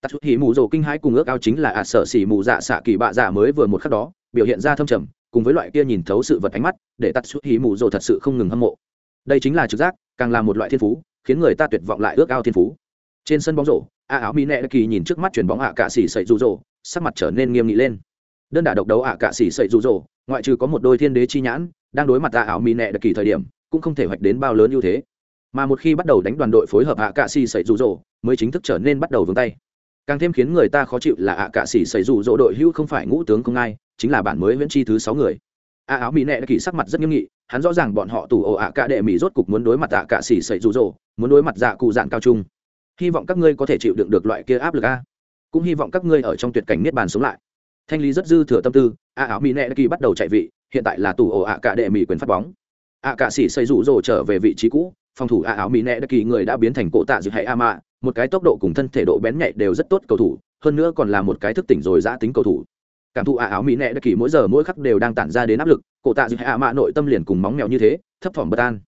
Tạt chút hỉ mù rồ kinh hãi cùng ước ao chính là ạt sở xì mù dạ xạ kỳ bạ dạ mới vừa một khắc đó, biểu hiện ra thâm trầm, cùng với loại kia nhìn thấu sự vật ánh mắt, để tạt chút hỉ mù rồ thật sự không ngừng hâm mộ. Đây chính là trực giác, càng là một loại thiên phú, khiến người ta tuyệt vọng lại ước ao thiên phú. Trên sân bóng rổ a áo mỹ nệ kỳ nhìn trước mắt chuyền bóng ạ cạ xỉ sậy rụ rỗ sắc mặt trở nên nghiêm nghị lên. Đơn đả độc đấu ạ cạ xỉ sậy rụ rỗ ngoại trừ có một đôi thiên đế chi nhãn, đang đối mặt a áo mỹ nệ kỳ thời điểm, cũng không thể hoạch đến bao lớn ưu thế. Mà một khi bắt đầu đánh đoàn đội phối hợp ạ cạ xỉ sậy rụ rỗ mới chính thức trở nên bắt đầu vướng tay. Càng thêm khiến người ta khó chịu là ạ cạ xỉ sậy rụ rỗ đội hưu không phải ngũ tướng không ai, chính là bản mới viễn chi thứ sáu người. A áo mỹ nệ kỳ sắc mặt rất nghiêm nghị, hắn rõ ràng bọn họ tù ổ ạ cạ đệ mỹ rốt cục muốn đối mặt ạ cạ xỉ sậy rụ rỗ muốn đối mặt dạ cụ dạn cao trung hy vọng các ngươi có thể chịu đựng được loại kia áp lực a. Cũng hy vọng các ngươi ở trong tuyệt cảnh niết bàn sống lại. Thanh lý rất dư thừa tâm tư, a áo mỹ nệ kỳ bắt đầu chạy vị, hiện tại là tù ổ ạ cả đệ mỹ quyền phát bóng. Ạ cả xỉ xây rủ rồ trở về vị trí cũ, phòng thủ a áo mỹ nệ kỳ người đã biến thành cổ tạ dự hay a mạ một cái tốc độ cùng thân thể độ bén nhạy đều rất tốt cầu thủ, hơn nữa còn là một cái thức tỉnh rồi giã tính cầu thủ. Cảm thụ a áo mỹ nệ kỳ mỗi giờ mỗi khắc đều đang tản ra đến áp lực, cổ tạ dự hay a mạ nội tâm liền cùng móng mèo như thế, thấp thỏm bất an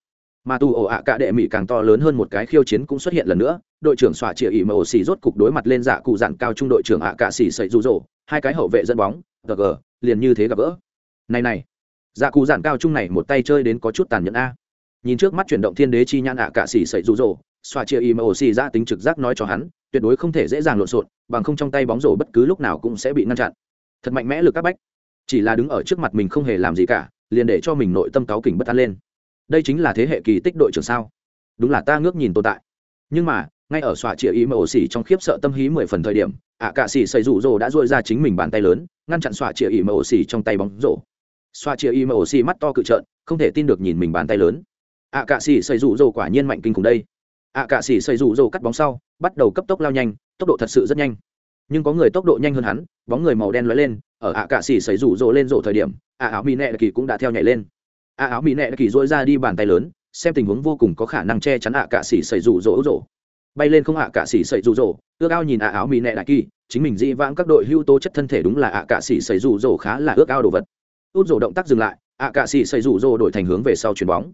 mà tù ổ ạ cả đệ mỹ càng to lớn hơn một cái khiêu chiến cũng xuất hiện lần nữa đội trưởng xoa chĩa ỉ mà ổ xì rốt cục đối mặt lên dạ cụ dặn cao trung đội trưởng ạ cả xì sậy rụ rỗ hai cái hậu vệ dẫn bóng gờ gờ, liền như thế gặp gỡ. Này này dạ cụ dặn cao trung này một tay chơi đến có chút tàn nhẫn a. Nhìn trước mắt chuyển động thiên đế chi nhãn ạ cả xì sậy rụ rỗ xoa chia ỉ mà ổ xì ra tính trực giác nói cho hắn tuyệt đối không thể dễ dàng lộn xộn bằng không trong tay bóng rổ bất cứ lúc nào cũng sẽ bị ngăn chặn. Thật mạnh mẽ lực các bách. Chỉ là đứng ở trước mặt mình không hề làm gì cả liền để cho mình nội tâm cáu kỉnh bất an lên đây chính là thế hệ kỳ tích đội trưởng sao? Đúng là ta ngước nhìn tồn tại. Nhưng mà, ngay ở xoa chĩa ý mà ổ xỉ trong khiếp sợ tâm hí mười phần thời điểm, ạ cạ xỉ xây rủ rồ đã dội ra chính mình bàn tay lớn, ngăn chặn xoa chĩa ý mà ổ xỉ trong tay bóng rổ. Xoa chĩa ý mà ổ xỉ mắt to cự trợn, không thể tin được nhìn mình bàn tay lớn. Ạ cạ xỉ xây rủ rồ quả nhiên mạnh kinh cùng đây. Ạ cạ xỉ xây rủ rồ cắt bóng sau, bắt đầu cấp tốc lao nhanh, tốc độ thật sự rất nhanh. Nhưng có người tốc độ nhanh hơn hắn, bóng người màu đen lóe lên, ở ạ cạ xỉ xây rủ rồ lên rổ thời điểm, ạ áo mi nẹ kỳ cũng đã theo nhảy lên ạ áo mỹ nẹ kỳ dỗi ra đi bàn tay lớn, xem tình huống vô cùng có khả năng che chắn ạ cạ xỉ xảy rủ rỗ rỗ. Bay lên không ạ cạ xỉ xảy rủ rỗ, ước ao nhìn ạ áo mỹ nẹ đại kỳ, chính mình dĩ vãng các đội hưu tố chất thân thể đúng là ạ cạ xỉ xảy rủ rỗ khá là ước ao đồ vật. Út rổ động tác dừng lại, ạ cạ xỉ xảy rủ rỗ đổi thành hướng về sau chuyền bóng.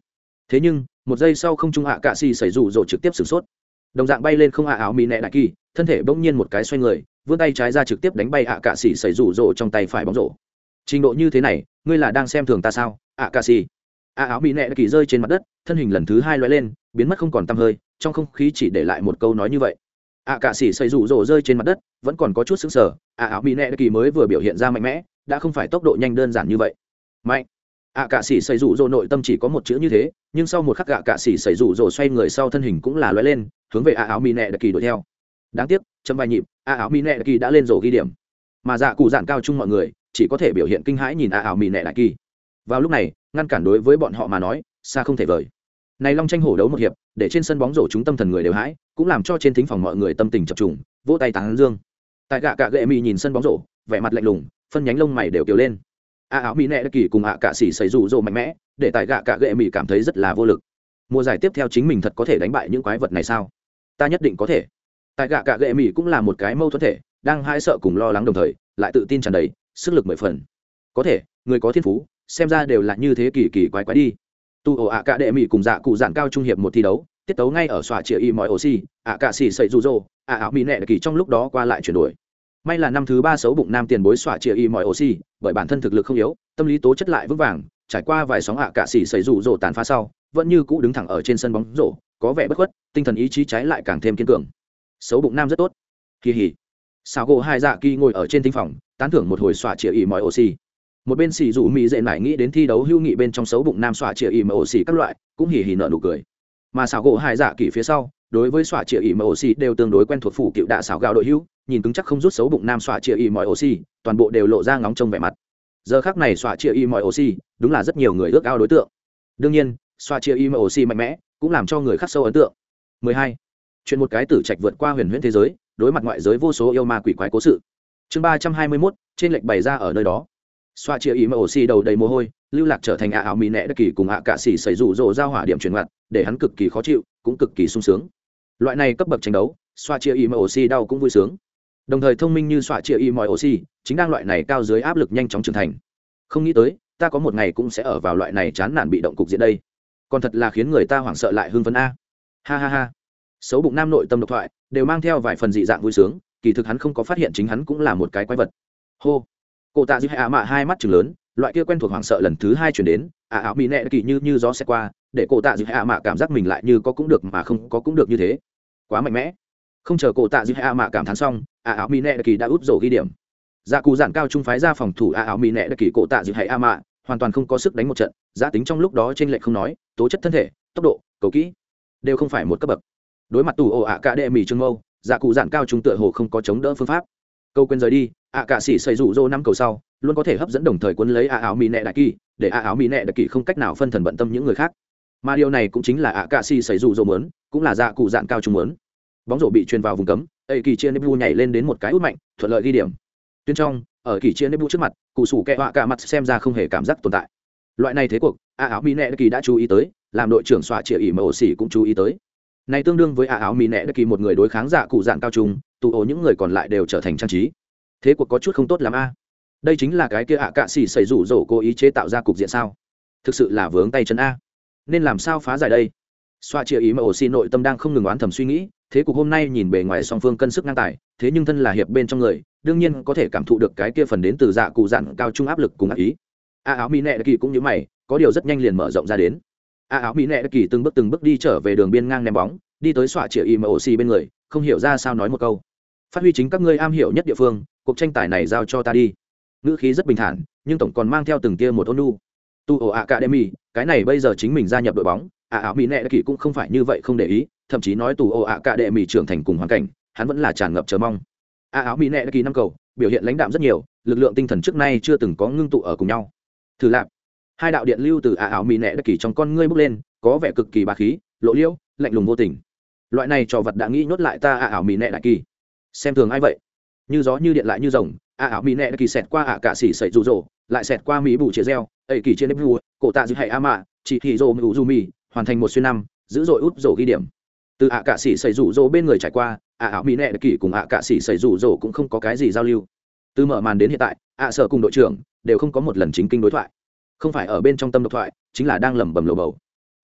Thế nhưng, một giây sau không trung ạ cạ xỉ xảy rủ rỗ trực tiếp sửng sốt. Đồng dạng bay lên không ạ áo mỹ nẹ đại kỳ, thân thể bỗng nhiên một cái xoay người, vươn tay trái ra trực tiếp đánh bay ạ cạ xỉ xảy rủ rỗ trong tay phải bóng rổ. Trình độ như thế này, ngươi là đang xem thường ta sao? Ạ ca si a áo mỹ nẹ kỳ rơi trên mặt đất, thân hình lần thứ hai loay lên, biến mất không còn tăm hơi, trong không khí chỉ để lại một câu nói như vậy. Ạ ca si xây rủ rỗ rơi trên mặt đất, vẫn còn có chút xứng sở a áo mỹ nẹ kỳ mới vừa biểu hiện ra mạnh mẽ, đã không phải tốc độ nhanh đơn giản như vậy. Mạnh. Ạ cạ xỉ xây rủ rỗ nội tâm chỉ có một chữ như thế, nhưng sau một khắc ạ cạ xỉ xây rủ rỗ xoay người sau thân hình cũng là loay lên, hướng về ạ áo mỹ nẹ đại kỳ đuổi theo. Đáng tiếc, chấm vài nhịp ạ áo mỹ nẹ đại kỳ đã lên rổ ghi điểm. Mà dạ cụ dạn cao chung mọi người, chỉ có thể biểu hiện kinh hãi nhìn ạ áo mỹ nẹ đại kỳ vào lúc này, ngăn cản đối với bọn họ mà nói, xa không thể vời. Này long tranh hổ đấu một hiệp, để trên sân bóng rổ chúng tâm thần người đều hãi, cũng làm cho trên thính phòng mọi người tâm tình chập trùng, vỗ tay tán dương. Tại gạ cạ gệ mỹ nhìn sân bóng rổ, vẻ mặt lạnh lùng, phân nhánh lông mày đều kiều lên. A áo mỹ nẹ đã kỳ cùng ạ cạ xỉ xảy rủ rộ mạnh mẽ, để tại gạ cạ gệ mỹ cảm thấy rất là vô lực. Mùa giải tiếp theo chính mình thật có thể đánh bại những quái vật này sao? Ta nhất định có thể. Tại gạ cạ gệ mỹ cũng là một cái mâu thuẫn thể, đang hai sợ cùng lo lắng đồng thời, lại tự tin tràn đầy, sức lực mười phần. Có thể, người có thiên phú xem ra đều là như thế kỳ kỳ quái quái đi. Tu ổ ạ cả đệ mỹ cùng dạ cụ dạng cao trung hiệp một thi đấu, tiết tấu ngay ở xòa chĩa y mọi oxy ạ cả xì sậy rụ rỗ ạ áo mỹ nẹ kỳ trong lúc đó qua lại chuyển đổi. May là năm thứ ba xấu bụng nam tiền bối xòa chĩa y mọi oxy bởi bản thân thực lực không yếu, tâm lý tố chất lại vững vàng, trải qua vài sóng ạ cả xì sậy rụ rỗ tàn phá sau, vẫn như cũ đứng thẳng ở trên sân bóng rổ, có vẻ bất khuất, tinh thần ý chí trái lại càng thêm kiên cường. Xấu bụng nam rất tốt. Kỳ hỉ. Sao gỗ hai dạ kỳ ngồi ở trên tinh phòng, tán thưởng một hồi xòa chĩa y mọi oxy một bên xì rủ mỹ dệ nải nghĩ đến thi đấu hưu nghị bên trong xấu bụng nam xoa chĩa ỉ mà ổ xì các loại cũng hỉ hỉ nợ nụ cười. Mà xảo gỗ hai dạ kỳ phía sau đối với xoa chĩa ỉ mà ổ xì đều tương đối quen thuộc phủ cựu đạ xảo gạo đội hưu nhìn cứng chắc không rút xấu bụng nam xoa chĩa ỉ mọi ổ xì toàn bộ đều lộ ra ngóng trông vẻ mặt. Giờ khác này xoa chĩa ỉ mọi ổ xì đúng là rất nhiều người ước ao đối tượng. Đương nhiên xoa chĩa ỉ mọi ổ xì mạnh mẽ cũng làm cho người khắc sâu ấn tượng. 12. chuyện một cái tử trạch vượt qua huyền huyễn thế giới đối mặt ngoại giới vô số yêu ma quỷ quái cố sự. Chương 321, trên lệnh bày ra ở nơi đó xoa chia ý mà ổ xì đầu đầy mồ hôi, lưu lạc trở thành ạ áo mỹ nẹ đất kỳ cùng ạ cạ xỉ xảy rủ rộ giao hỏa điểm chuyển mặt, để hắn cực kỳ khó chịu, cũng cực kỳ sung sướng. Loại này cấp bậc tranh đấu, xoa chia ý mà ổ xì đau cũng vui sướng. Đồng thời thông minh như xoa chia ý mọi ổ xì, chính đang loại này cao dưới áp lực nhanh chóng trưởng thành. Không nghĩ tới, ta có một ngày cũng sẽ ở vào loại này chán nản bị động cục diện đây. Còn thật là khiến người ta hoảng sợ lại hưng phấn a. Ha ha ha. Xấu bụng nam nội tâm độc thoại, đều mang theo vài phần dị dạng vui sướng, kỳ thực hắn không có phát hiện chính hắn cũng là một cái quái vật. Hô cô tạ dư hạ mạ hai mắt chừng lớn, loại kia quen thuộc hoảng sợ lần thứ hai chuyển đến à, ả áo mỹ nẹ kỳ như như gió xe qua, để cô tạ dư hạ mạ cảm giác mình lại như có cũng được mà không có cũng được như thế. Quá mạnh mẽ. Không chờ cô tạ dư hạ mạ cảm thán xong à, ả áo mỹ nẹ kỳ đã úp rổ ghi điểm. Dạ cù giản cao trung phái ra phòng thủ à, ả áo mỹ nẹ kỳ cô tạ dư hạ mạ, hoàn toàn không có sức đánh một trận, giá tính trong lúc đó trên lệnh không nói, tố chất thân thể, tốc độ, cầu kỹ, đều không phải một cấp bậc. Đối mặt tù ồ ạ cả đệ mỹ trương mâu dạ cụ giản cao trung tựa hồ không có chống đỡ phương pháp câu quên rời đi, ạ cạ sĩ xây rủ rô năm cầu sau, luôn có thể hấp dẫn đồng thời quân lấy ạ áo mỹ nẹ đại kỳ, để ạ áo mỹ nẹ đại kỳ không cách nào phân thần bận tâm những người khác. Mà điều này cũng chính là ạ cạ sĩ xây rủ rô mớn cũng là dạ cụ dạng cao trung mớn bóng rổ bị truyền vào vùng cấm ây kỳ chia nebu nhảy lên đến một cái út mạnh, thuận lợi ghi điểm. Tuyên trong, ở kỳ chia nebu trước mặt, cụ sủ kẹ họa cả mặt xem ra không hề cảm giác tồn tại. Loại này thế cuộc, ạ áo mỹ nẹ đại kỳ đã chú ý tới, làm đội trưởng xoa chĩa ỉ mà ổ xỉ cũng chú ý tới. Này tương đương với ạ áo mỹ nẹ đại kỳ một người đối kháng dạ cụ dạng cao trung tụ ổ những người còn lại đều trở thành trang trí. Thế cuộc có chút không tốt l ắ m a. Đây chính là cái kia ạ cạ xỉ xảy rủ rỗ cố ý chế tạo ra cục diện sao? Thực sự là vướng tay chân a. Nên làm sao phá giải đây? Xoa chia ý mà ổ xi nội tâm đang không ngừng oán thầm suy nghĩ, thế cục hôm nay nhìn bề ngoài song phương cân sức ngang tài, thế nhưng thân là hiệp bên trong người, đương nhiên có thể cảm thụ được cái kia phần đến từ dạ cụ dặn cao trung áp lực cùng ác ý. A áo mỹ nẹ kỳ cũng như mày, có điều rất nhanh liền mở rộng ra đến. A áo mỹ nẹ kỳ từng bước từng bước đi trở về đường biên ngang ném bóng, đi tới xoa chia ý mà ổ xi bên người, không hiểu ra sao nói một câu phát huy chính các ngươi am hiểu nhất địa phương, cuộc tranh tài này giao cho ta đi. Ngữ khí rất bình thản, nhưng tổng còn mang theo từng tia một ôn nu tu ổ academy, cái này bây giờ chính mình gia nhập đội bóng ạ ảo mỹ nệ kỳ cũng không phải như vậy không để ý, thậm chí nói tù ổ academy trưởng thành cùng hoàn cảnh, hắn vẫn là tràn ngập chờ mong. Ạ ảo mỹ nệ kỳ năm cầu, biểu hiện lãnh đạm rất nhiều, lực lượng tinh thần trước nay chưa từng có ngưng tụ ở cùng nhau. Thử lạp, hai đạo điện lưu từ ạ ảo mỹ nệ kỳ trong con ngươi bước lên, có vẻ cực kỳ bà khí, lộ liễu, lạnh lùng vô tình. Loại này trò vật đã nghĩ nhốt lại ta ạ ảo mỹ nệ đại kỳ xem thường ai vậy? Như gió như điện lại như rồng ạ ảo mỹ nẹ kỳ xẹt qua ạ cả xỉ sậy rụ rỗ lại xẹt qua mỹ bù chia reo ẩy kỳ trên nếp vua, cổ tạ dư hay a mạ, chỉ thị rô mưu du mì, hoàn thành một xuyên năm, giữ dội út rổ ghi điểm. Từ ạ cả xỉ sậy rụ rỗ bên người trải qua ạ ảo mỹ nẹ kỳ cùng ạ cả xỉ sậy rụ rỗ cũng không có cái gì giao lưu. Từ mở màn đến hiện tại ạ sở cùng đội trưởng đều không có một lần chính kinh đối thoại. Không phải ở bên trong tâm độc thoại, chính là đang lẩm bẩm lầu bầu.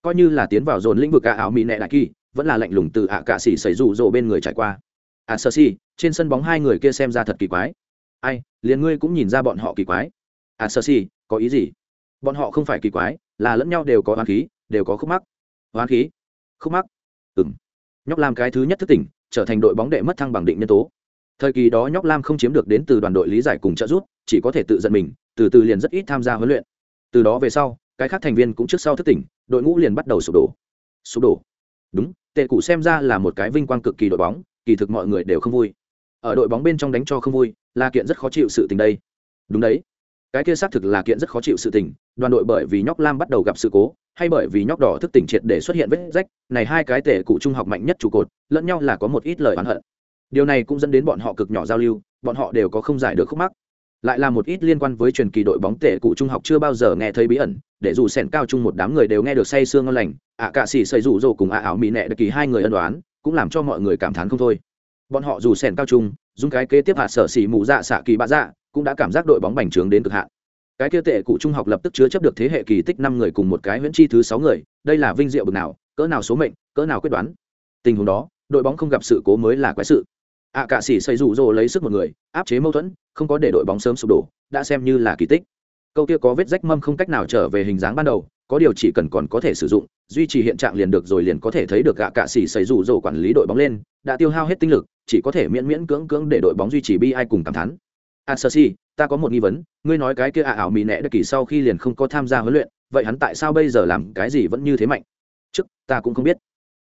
Coi như là tiến vào dồn lĩnh vực ạ ảo mỹ nẹ đại kỳ, vẫn là lạnh lùng từ ạ cả xỉ sậy rụ rỗ bên người trải qua à sơ si trên sân bóng hai người kia xem ra thật kỳ quái. Ai, liền ngươi cũng nhìn ra bọn họ kỳ quái. À sơ si có ý gì? Bọn họ không phải kỳ quái, là lẫn nhau đều có hoán khí, đều có khúc mắc. Hoán khí? Khúc mắc? Ừng nhóc lam cái thứ nhất thức tỉnh, trở thành đội bóng đệ mất thăng bằng định nhân tố. Thời kỳ đó nhóc lam không chiếm được đến từ đoàn đội lý giải cùng trợ giúp, chỉ có thể tự giận mình, từ từ liền rất ít tham gia huấn luyện. Từ đó về sau, cái khác thành viên cũng trước sau thức tỉnh, đội ngũ liền bắt đầu sụp đổ. Sụp đổ? Đúng, tệ cụ xem ra là một cái vinh quang cực kỳ đội bóng kỳ thực mọi người đều không vui. Ở đội bóng bên trong đánh cho không vui, là kiện rất khó chịu sự tình đây. Đúng đấy. Cái kia xác thực là kiện rất khó chịu sự tình, đoàn đội bởi vì nhóc lam bắt đầu gặp sự cố, hay bởi vì nhóc đỏ thức tỉnh triệt để xuất hiện vết rách, này hai cái tể cụ trung học mạnh nhất trụ cột, lẫn nhau là có một ít lời oán hận. Điều này cũng dẫn đến bọn họ cực nhỏ giao lưu, bọn họ đều có không giải được khúc mắc. Lại là một ít liên quan với truyền kỳ đội bóng tể cụ trung học chưa bao giờ nghe thấy bí ẩn, để dù sẻn cao chung một đám người đều nghe được say sương ngon lành, ạ cạ xỉ xây rủ rồ cùng ạ ảo mỹ nẹ đặc kỳ hai người ân đoán cũng làm cho mọi người cảm thán không thôi. Bọn họ dù sèn cao trung, dùng cái kế tiếp hạ sở xỉ mù dạ xạ kỳ bạ dạ cũng đã cảm giác đội bóng bành trướng đến cực hạn. Cái kia tệ cụ trung học lập tức chứa chấp được thế hệ kỳ tích năm người cùng một cái huyễn chi thứ sáu người, đây là vinh diệu bực nào, cỡ nào số mệnh, cỡ nào quyết đoán. Tình huống đó, đội bóng không gặp sự cố mới là quái sự. Ạ cả sĩ xây rủ rồ lấy sức một người, áp chế mâu thuẫn, không có để đội bóng sớm sụp đổ, đã xem như là kỳ tích. Câu kia có vết rách mâm không cách nào trở về hình dáng ban đầu có điều chỉ cần còn có thể sử dụng, duy trì hiện trạng liền được rồi liền có thể thấy được gạ cạ xỉ xảy rủ rồ quản lý đội bóng lên, đã tiêu hao hết tinh lực, chỉ có thể miễn miễn cưỡng cưỡng để đội bóng duy trì bi ai cùng cảm thán. A sơ si, ta có một nghi vấn, ngươi nói cái kia ạ ảo mỹ nẹ đất kỳ sau khi liền không có tham gia huấn luyện, vậy hắn tại sao bây giờ làm cái gì vẫn như thế mạnh? Trước, ta cũng không biết.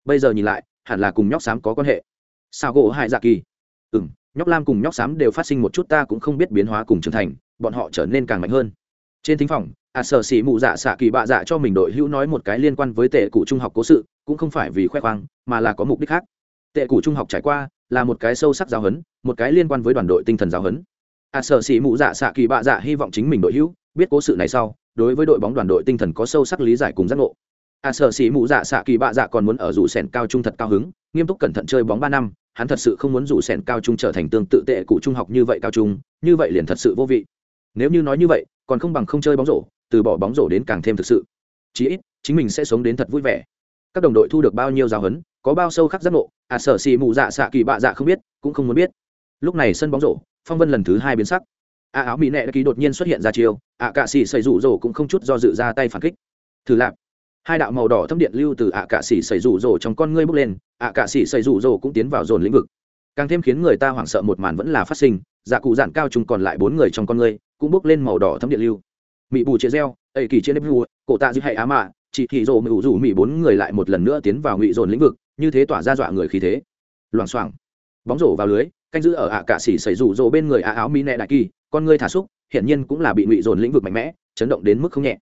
Bây giờ nhìn lại, hẳn là cùng nhóc xám có quan hệ. Sao gỗ hại dạ kỳ? Ừ m nhóc lam cùng nhóc xám đều phát sinh một chút ta cũng không biết biến hóa cùng trưởng thành, bọn họ trở nên càng mạnh hơn. Trên thính phòng À sở xỉ mụ dạ xạ kỳ bạ dạ cho mình đội hữu nói một cái liên quan với tệ cụ trung học cố sự, cũng không phải vì khoe khoang, mà là có mục đích khác. Tệ cụ trung học trải qua là một cái sâu sắc giáo huấn, một cái liên quan với đoàn đội tinh thần giáo huấn. À sở xỉ mụ dạ xạ kỳ bạ dạ hy vọng chính mình đội hữu biết cố sự này sau, đối với đội bóng đoàn đội tinh thần có sâu sắc lý giải cùng giác ngộ. À sở xỉ mụ dạ xạ kỳ bạ dạ còn muốn ở rủ sẻn cao trung thật cao hứng, nghiêm túc cẩn thận chơi bóng ba năm, hắn thật sự không muốn rủ sẻn cao trung trở thành tương tự tệ cụ trung học như vậy cao trung, như vậy liền thật sự vô vị. Nếu như nói như vậy, còn không bằng không chơi bóng rổ từ bỏ bóng rổ đến càng thêm thực sự. Chí ít, chính mình sẽ sống đến thật vui vẻ. Các đồng đội thu được bao nhiêu giáo huấn, có bao sâu khắc giác ngộ à sở xì mù dạ xạ kỳ bạ dạ không biết, cũng không muốn biết. Lúc này sân bóng rổ, phong vân lần thứ hai biến sắc. A à áo mỹ nệ ký đột nhiên xuất hiện ra chiêu ạ à cạ xì xây rủ rổ cũng không chút do dự ra tay phản kích. Thử lạp. Hai đạo màu đỏ thâm điện lưu từ à, ạ cạ xì xây rủ rổ trong con ngươi bốc lên à, ạ cạ xì xây rủ rổ cũng tiến vào dồn lĩnh vực. Càng thêm khiến người ta hoảng sợ một màn vẫn là phát sinh dạ cụ dạn cao chung còn lại bốn người trong con ngươi cũng bốc lên màu đỏ thâm điện lưu mỹ bù chia reo ây kỳ chia nếp vua cổ tạ dư hay á mạ chị thị rồ mưu rủ mỹ bốn người lại một lần nữa tiến vào ngụy dồn lĩnh vực, như thế tỏa ra dọa người khí thế. Loảng xoảng. Bóng rổ vào lưới, canh giữ ở ạ cạ xỉ xảy rủ rồ bên người ạ áo mỹ nẹ đại kỳ, con người thả xúc hiển nhiên cũng là bị ngụy dồn lĩnh vực mạnh mẽ, chấn động đến mức không nhẹ.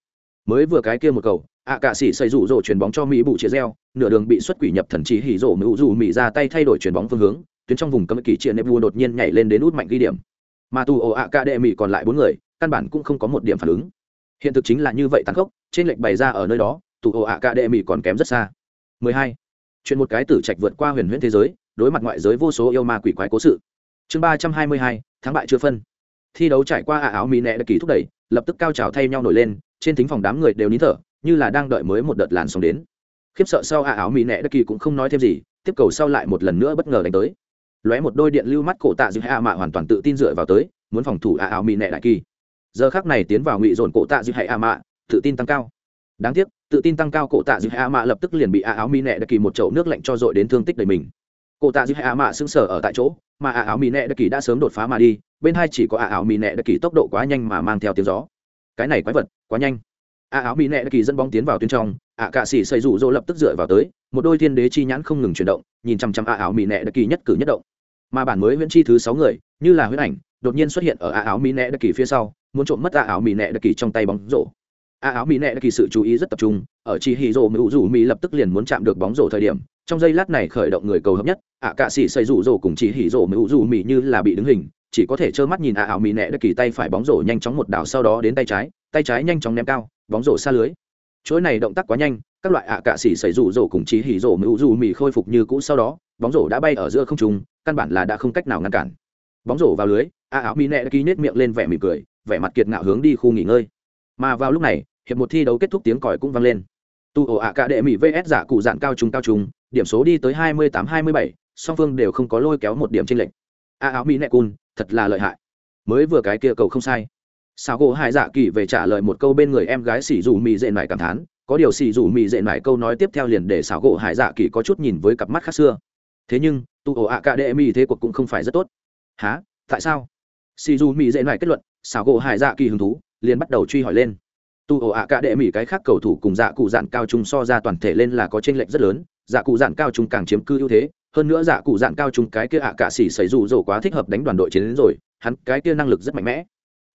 Mới vừa cái kia một cầu, ạ cạ xỉ xảy rủ rồ chuyền bóng cho mỹ bù chia reo nửa đường bị xuất quỷ nhập thần trí hỉ rổ mưu rủ mỹ ra tay thay đổi chuyền bóng phương hướng, tuyến trong vùng cấm kỳ chia nếp vua đột nhiên nhảy lên đến út mạnh ghi điểm. Mà tù ổ ạ cạ đệ mỹ còn lại bốn người, căn bản cũng không có một điểm phản ứng hiện thực chính là như vậy tàn khốc trên lệnh bày ra ở nơi đó tụ ổ ạ cả đệ mỹ còn kém rất xa. 12. chuyện một cái tử trạch vượt qua huyền huyễn thế giới đối mặt ngoại giới vô số yêu ma quỷ quái cố sự. Chương 322, tháng bại chưa phân. Thi đấu trải qua ạ áo mỹ nẹ đã kỳ thúc đẩy lập tức cao trào thay nhau nổi lên trên thính phòng đám người đều nín thở như là đang đợi mới một đợt làn sóng đến. Khiếp sợ sau ạ áo mỹ nẹ đã kỳ cũng không nói thêm gì tiếp cầu sau lại một lần nữa bất ngờ đánh tới. Lóe một đôi điện lưu mắt cổ tạ dư hạ mạ hoàn toàn tự tin dựa vào tới muốn phòng thủ ạ áo mỹ nẹ đại kỳ giờ khác này tiến vào ngụy dồn cổ tạ dư hạ mạ, tự tin tăng cao. Đáng tiếc, tự tin tăng cao cổ tạ dư hạ mạ lập tức liền bị a áo mi nẹ đặc kỳ một chậu nước lạnh cho dội đến thương tích đầy mình. Cổ tạ dư hạ mạ sững sờ ở tại chỗ, mà a áo mi nẹ đặc kỳ đã sớm đột phá mà đi, bên hai chỉ có a áo mi nẹ đặc kỳ tốc độ quá nhanh mà mang theo tiếng gió. Cái này quái vật, quá nhanh. A áo mi nẹ đặc kỳ dẫn bóng tiến vào tuyến trong a cạ sĩ xây rủ rỗ lập tức dựa vào tới, một đôi thiên đế chi nhãn không ngừng chuyển động, nhìn chăm chăm a áo mi nẹ đặc kỳ nhất cử nhất động mà bản mới huyễn chi thứ sáu người, như là huyễn ảnh, đột nhiên xuất hiện ở a áo mỹ nẹ đặc kỳ phía sau, muốn trộm mất a áo mỹ nẹ đặc kỳ trong tay bóng rổ. A áo mỹ nẹ kỳ sự chú ý rất tập trung, ở chi hì rổ mưu rủ mỹ lập tức liền muốn chạm được bóng rổ thời điểm, trong giây lát này khởi động người cầu hợp nhất, ạ cạ sĩ xây rủ rổ cùng chi hì rổ mưu rủ mỹ như là bị đứng hình, chỉ có thể trơ mắt nhìn a áo mỹ nẹ kỳ tay phải bóng rổ nhanh chóng một đảo sau đó đến tay trái tay trái nhanh chóng ném cao, bóng rổ xa lưới. Chuỗi này động tác quá nhanh, các loại ạ cạ sĩ xây rủ rổ cùng chi hì rổ mưu rủ mỹ khôi phục như cũ sau đó bóng rổ đã bay ở giữa không trung, căn bản là đã không cách nào ngăn cản. Bóng rổ vào lưới, a áo mỹ nẹ ký nết miệng lên vẻ mỉm cười, vẻ mặt kiệt ngạo hướng đi khu nghỉ ngơi. Mà vào lúc này, hiệp một thi đấu kết thúc tiếng còi cũng vang lên. Tu ổ ạ cả đệ mỹ vs giả cụ dạn cao trung cao trung điểm số đi tới hai mươi tám hai mươi bảy, song phương đều không có lôi kéo một điểm tranh lệch. A áo mỹ nẹ cun, thật là lợi hại. Mới vừa cái kia cầu không sai. Sao gỗ hai dạ kỳ về trả lời một câu bên người em gái xỉ dù mì dệ mải cảm thán, có điều xỉ dù mì dệ mải câu nói tiếp theo liền để xảo gỗ hải dạ kỳ có chút nhìn với cặp mắt khác xưa thế nhưng, tu ổ ạ cả đệ mỹ thế cuộc cũng không phải rất tốt. Há tại sao? Si du mỹ dễ mải kết luận, xảo gỗ hải dạ kỳ hứng thú, liền bắt đầu truy hỏi lên. Tu ổ ạ cả đệ mỹ cái khác cầu thủ cùng dạ cụ dạn cao trung so ra toàn thể lên là có tranh lệch rất lớn dạ cụ dạn cao trung càng chiếm cư ưu thế, hơn nữa dạ cụ dạn cao trung cái kia ạ cả xỉ xảy rủ dỗ quá thích hợp đánh đoàn đội chiến đến rồi, hắn cái kia năng lực rất mạnh mẽ.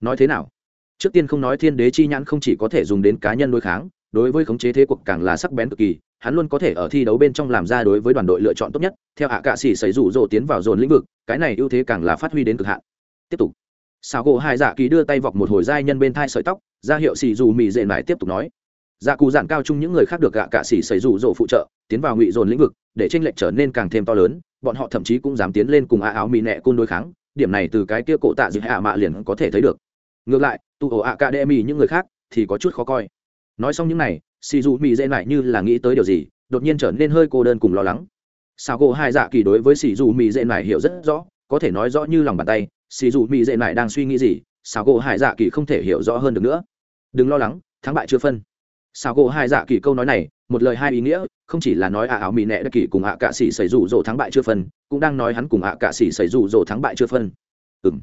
Nói thế nào? Trước tiên không nói thiên đế chi nhãn không chỉ có thể dùng đến cá nhân đối kháng, đối với khống chế thế cuộc càng là sắc bén cực kỳ hắn luôn có thể ở thi đấu bên trong làm ra đối với đoàn đội lựa chọn tốt nhất, theo ạ cạ xỉ xảy rủ rộ tiến vào dồn lĩnh vực, cái này ưu thế càng là phát huy đến cực hạn. Tiếp tục. Xào gỗ hai dạ kỳ đưa tay vọc một hồi giai nhân bên thai sợi tóc, ra hiệu xỉ dù mì dệ mải tiếp tục nói. Dạ cù giản cao chung những người khác được gạ cạ xỉ xảy rủ rộ phụ trợ, tiến vào ngụy dồn lĩnh vực, để tranh lệch trở nên càng thêm to lớn, bọn họ thậm chí cũng dám tiến lên cùng a áo mì nẹ côn đối kháng, điểm này từ cái kia cổ tạ dịch hạ mạ liền có thể thấy được. Ngược lại, tụ ổ ạ cạ đe mì những người khác thì có chút khó coi. Nói xong những này xì dù mì dễ lại như là nghĩ tới điều gì, đột nhiên trở nên hơi cô đơn cùng lo lắng. Sao gỗ hai dạ kỳ đối với xì dù mì dễ lại hiểu rất rõ, có thể nói rõ như lòng bàn tay, xì dù mỹ dễ lại đang suy nghĩ gì sao gỗ hải dạ kỳ không thể hiểu rõ hơn được nữa. Đừng lo lắng, thắng bại chưa phân. Sao gỗ hải dạ kỳ câu nói này, một lời hai ý nghĩa, không chỉ là nói ạ áo mỹ nẹ đất kỳ cùng ạ cạ sĩ xảy rủ rỗ thắng bại chưa phân, cũng đang nói hắn cùng ạ cạ sĩ xảy rủ rỗ thắng bại chưa phân. Ừng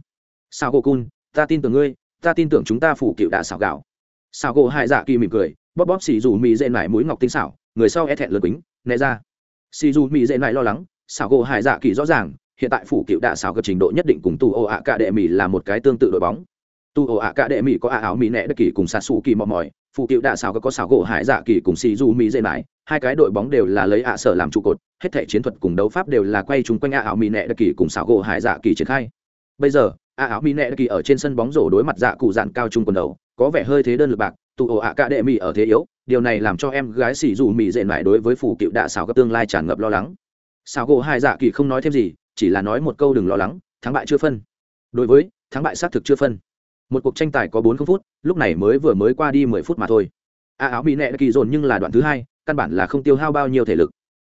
sao gỗ cun, ta tin tưởng ngươi, ta tin tưởng chúng ta phủ cựu đã xảo gạo. Sao gỗ hải dạ kỳ mỉm cười bóp bóp xì dù mỹ dễ nải mũi ngọc tinh xảo người sau e thẹn lượt quýnh né ra. Xì dù mỹ dễ nải lo lắng xảo gỗ hải dạ kỳ rõ ràng hiện tại phủ cựu đạ xảo gặp trình độ nhất định cùng tu ồ ạ cạ đệ mỹ là một cái tương tự đội bóng. Tu ồ ạ cạ đệ mỹ có ạ áo mỹ nẹ đất kỳ cùng xà xù kỳ mò mỏi phủ cựu đạ xảo có xảo gỗ hải dạ kỳ cùng xì dù mỹ dây nải, hai cái đội bóng đều là lấy ạ sở làm trụ cột hết thể chiến thuật cùng đấu pháp đều là quay chung quanh ạ áo mỹ nẹ đất kỳ cùng xảo gỗ hải dạ kỳ triển khai. Bây giờ ạ áo mỹ nẹ đất kỳ ở trên sân bóng rổ đối mặt dạ cụ dạn cao trung quần đầu có vẻ hơi thế đơn lực bạc Tụ ổ ạ cạ đệ mỹ ở thế yếu, điều này làm cho em gái xì dù mỹ dện mãi đối với phủ cựu đạ xảo cấp tương lai tràn ngập lo lắng. Xảo gỗ hai dạ kỳ không nói thêm gì, chỉ là nói một câu đừng lo lắng, thắng bại chưa phân. Đối với, thắng bại xác thực chưa phân. Một cuộc tranh tài có bốn phút, lúc này mới vừa mới qua đi mười phút mà thôi. A áo bị nẹ kỳ dồn nhưng là đoạn thứ hai, căn bản là không tiêu hao bao nhiêu thể lực.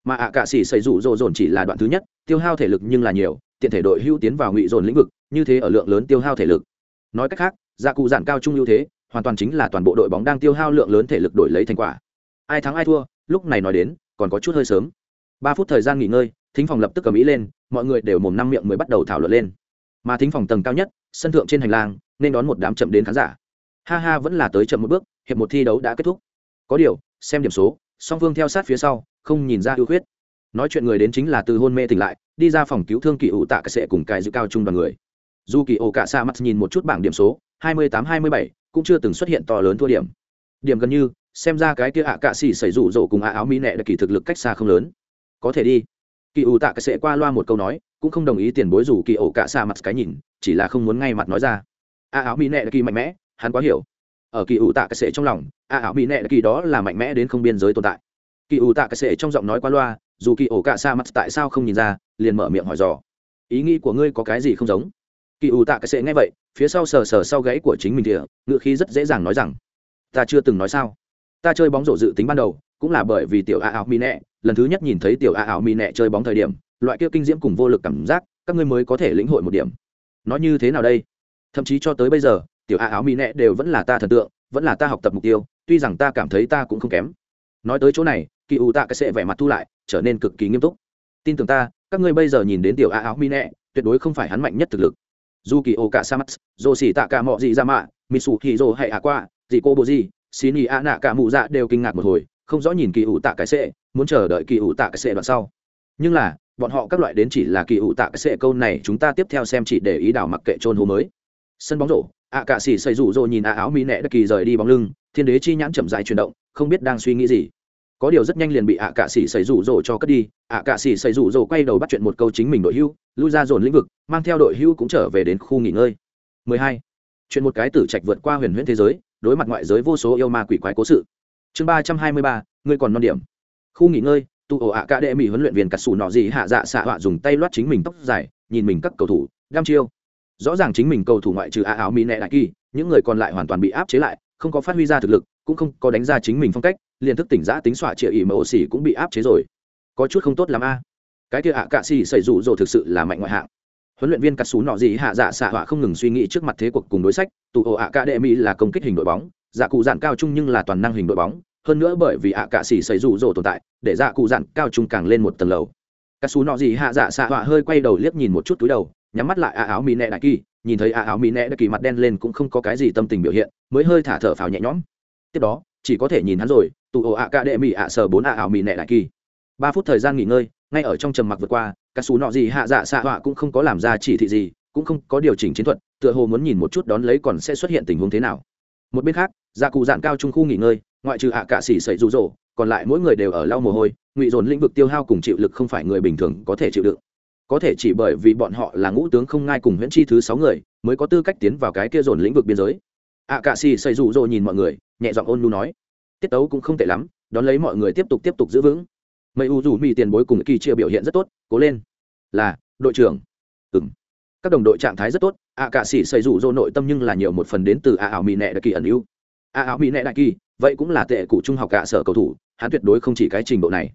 Mà ạ cạ xỉ xây rủ rồ dồn chỉ là đoạn thứ nhất, tiêu hao thể lực nhưng là nhiều, tiện thể đội hưu tiến vào ngụy dồn lĩnh vực, như thế ở lượng lớn tiêu hao thể lực. Nói cách khác gia cụ giản cao trung ưu thế hoàn toàn chính là toàn bộ đội bóng đang tiêu hao lượng lớn thể lực đổi lấy thành quả. Ai thắng ai thua lúc này nói đến còn có chút hơi sớm. Ba phút thời gian nghỉ ngơi thính phòng lập tức cầm ý lên mọi người đều mồm năm miệng mới bắt đầu thảo luận lên. Mà thính phòng tầng cao nhất sân thượng trên hành lang nên đón một đám chậm đến khán giả. Ha ha vẫn là tới chậm một bước hiệp một thi đấu đã kết thúc. Có điều xem điểm số song Vương theo sát phía sau không nhìn ra ưu khuyết. Nói chuyện người đến chính là từ hôn mê tỉnh lại đi ra phòng cứu thương kỳ ủ tạ cái sệ cùng cài dự cao trung đoàn người. Dù kỳ ổ cả sa mắt nhìn một chút bảng điểm số 28-27, cũng chưa từng xuất hiện to lớn thua điểm. Điểm gần như, xem ra cái kia ạ cạ xỉ xảy rủ rỗ cùng ạ áo mỹ nệ đã kỳ thực lực cách xa không lớn. Có thể đi. Kỳ ủ tạ cái sẽ qua loa một câu nói, cũng không đồng ý tiền bối rủ kỳ ổ cạ xa mặt cái nhìn, chỉ là không muốn ngay mặt nói ra. A áo mỹ nệ kỳ mạnh mẽ, hắn quá hiểu. Ở kỳ ủ tạ cái sẽ trong lòng, ạ áo mỹ nệ kỳ đó là mạnh mẽ đến không biên giới tồn tại. Kỳ ủ tạ cái sẽ trong giọng nói qua loa, dù kỳ ổ cạ xa mặt tại sao không nhìn ra, liền mở miệng hỏi dò. Ý nghĩ của ngươi có cái gì không giống? Kỳ ủ tạ cái sệ nghe vậy, phía sau sờ sờ sau gáy của chính mình thìa ngựa khí rất dễ dàng nói rằng, ta chưa từng nói sao? Ta chơi bóng rổ dự tính ban đầu, cũng là bởi vì tiểu a áo Mi Nẹ. lần thứ nhất nhìn thấy tiểu a áo Mi Nẹ chơi bóng thời điểm, loại kia kinh diễm cùng vô lực cảm giác, các ngươi mới có thể lĩnh hội một điểm. Nó như thế nào đây? Thậm chí cho tới bây giờ, tiểu a áo Mi Nẹ đều vẫn là ta thần tượng, vẫn là ta học tập mục tiêu, tuy rằng ta cảm thấy ta cũng không kém. Nói tới chỗ này, kỳ ủ tạ cái sệ vẻ mặt thu lại, trở nên cực kỳ nghiêm túc. Tin tưởng ta, các ngươi bây giờ nhìn đến tiểu a áo mi nẹ, tuyệt đối không phải hắn mạnh nhất thực lực dù kỳ ô cả sa mắt dồ xỉ tạ cả mọi gì ra mạ mì xù thì dồ hay ạ qua dì cô bồ gì xì nỉ ạ nạ cả mụ dạ đều kinh ngạc một hồi, không rõ nhìn kỳ ủ tạ cái sệ, muốn chờ đợi kỳ ủ tạ cái sệ đoạn sau. Nhưng là, bọn họ các loại đến chỉ là kỳ ủ tạ cái sệ câu này, chúng ta tiếp theo xem chỉ để ý đảo mặc kệ trôn hố mới. Sân bóng rổ ạ cả xỉ xây rủ rồ nhìn ạ áo mỹ nẹ đất kỳ rời đi bóng lưng, thiên đế chi nhãn chậm dài chuyển động, không biết đang suy nghĩ gì có điều rất nhanh liền bị ạ cạ sĩ xây rủ rồ cho cất đi. ạ cạ sĩ xây rủ rồ quay đầu bắt chuyện một câu chính mình đội hưu, lui ra dồn lĩnh vực, mang theo đội hưu cũng trở về đến khu nghỉ ngơi. 12. chuyện một cái tử trạch vượt qua huyền huyễn thế giới, đối mặt ngoại giới vô số yêu ma quỷ quái cố sự. Chương ba trăm hai mươi ba, ngươi còn non điểm. Khu nghỉ ngơi tụ ổ ạ cạ đệ mỹ huấn luyện viên cắt xù nọ gì hạ dạ xạ họa dùng tay loát chính mình tóc dài, nhìn mình các cầu thủ đam chiêu. Rõ ràng chính mình cầu thủ ngoại trừ a áo mỹ nẹ đại kỳ, những người còn lại hoàn toàn bị áp chế lại, không có phát huy ra thực lực, cũng không có đánh ra chính mình phong cách liền thức tỉnh giã tính xỏa trịa ỉ mà ổ xỉ cũng bị áp chế rồi. Có chút không tốt lắm a. Cái kia ạ cạ xỉ xảy rủ rồ thực sự là mạnh ngoại hạng. Huấn luyện viên cắt xú nọ gì hạ dạ xạ họa không ngừng suy nghĩ trước mặt thế cuộc cùng đối sách, tụ ổ ạ cạ đệ mỹ là công kích hình đội bóng dạ cụ dạn cao trung nhưng là toàn năng hình đội bóng, hơn nữa bởi vì ạ cạ xỉ xảy rủ rồ tồn tại, để dạ cụ dạn cao trung càng lên một tầng lầu. Cắt xú nọ gì hạ dạ xạ họa hơi quay đầu liếc nhìn một chút túi đầu, nhắm mắt lại ạ áo mỹ nẹ đại kỳ, nhìn thấy ạ áo mỹ nẹ đại kỳ mặt đen lên cũng không có cái gì tâm tình biểu hiện, mới hơi thả thở phào nhẹ nhõm. Tiếp đó chỉ có thể nhìn hắn rồi, tụ ổ ạ cạ đệ mỹ ạ sờ bốn ạ ảo mỹ nẹ đại kỳ. Ba phút thời gian nghỉ ngơi, ngay ở trong trầm mặc vượt qua cắt xú nọ gì hạ dạ xạ họa cũng không có làm ra chỉ thị gì, cũng không có điều chỉnh chiến thuật, tựa hồ muốn nhìn một chút đón lấy còn sẽ xuất hiện tình huống thế nào. Một bên khác gia cụ dạn cao trung khu nghỉ ngơi, ngoại trừ ạ cạ xỉ sậy rụ rỗ, còn lại mỗi người đều ở lau mồ hôi, ngụy dồn lĩnh vực tiêu hao cùng chịu lực không phải người bình thường có thể chịu đựng. Có thể chỉ bởi vì bọn họ là ngũ tướng không ngai cùng huyễn chi thứ sáu người, mới có tư cách tiến vào cái kia dồn lĩnh vực biên giới ạ cạ xì xây rụ rỗ nhìn mọi người, nhẹ giọng ôn nu nói, tiết tấu cũng không tệ lắm, đón lấy mọi người tiếp tục tiếp tục giữ vững. Mây u dù mỹ tiền bối cùng kỳ chia biểu hiện rất tốt, cố lên. Là, đội trưởng. Ừng các đồng đội trạng thái rất tốt, ạ cạ sĩ xây rủ rô nội tâm nhưng là nhiều một phần đến từ ạ ảo mỹ nệ đại kỳ ẩn ưu. Ạ ảo mỹ nệ đại kỳ, vậy cũng là tệ cụ trung học cả sở cầu thủ, hắn tuyệt đối không chỉ cái trình độ này.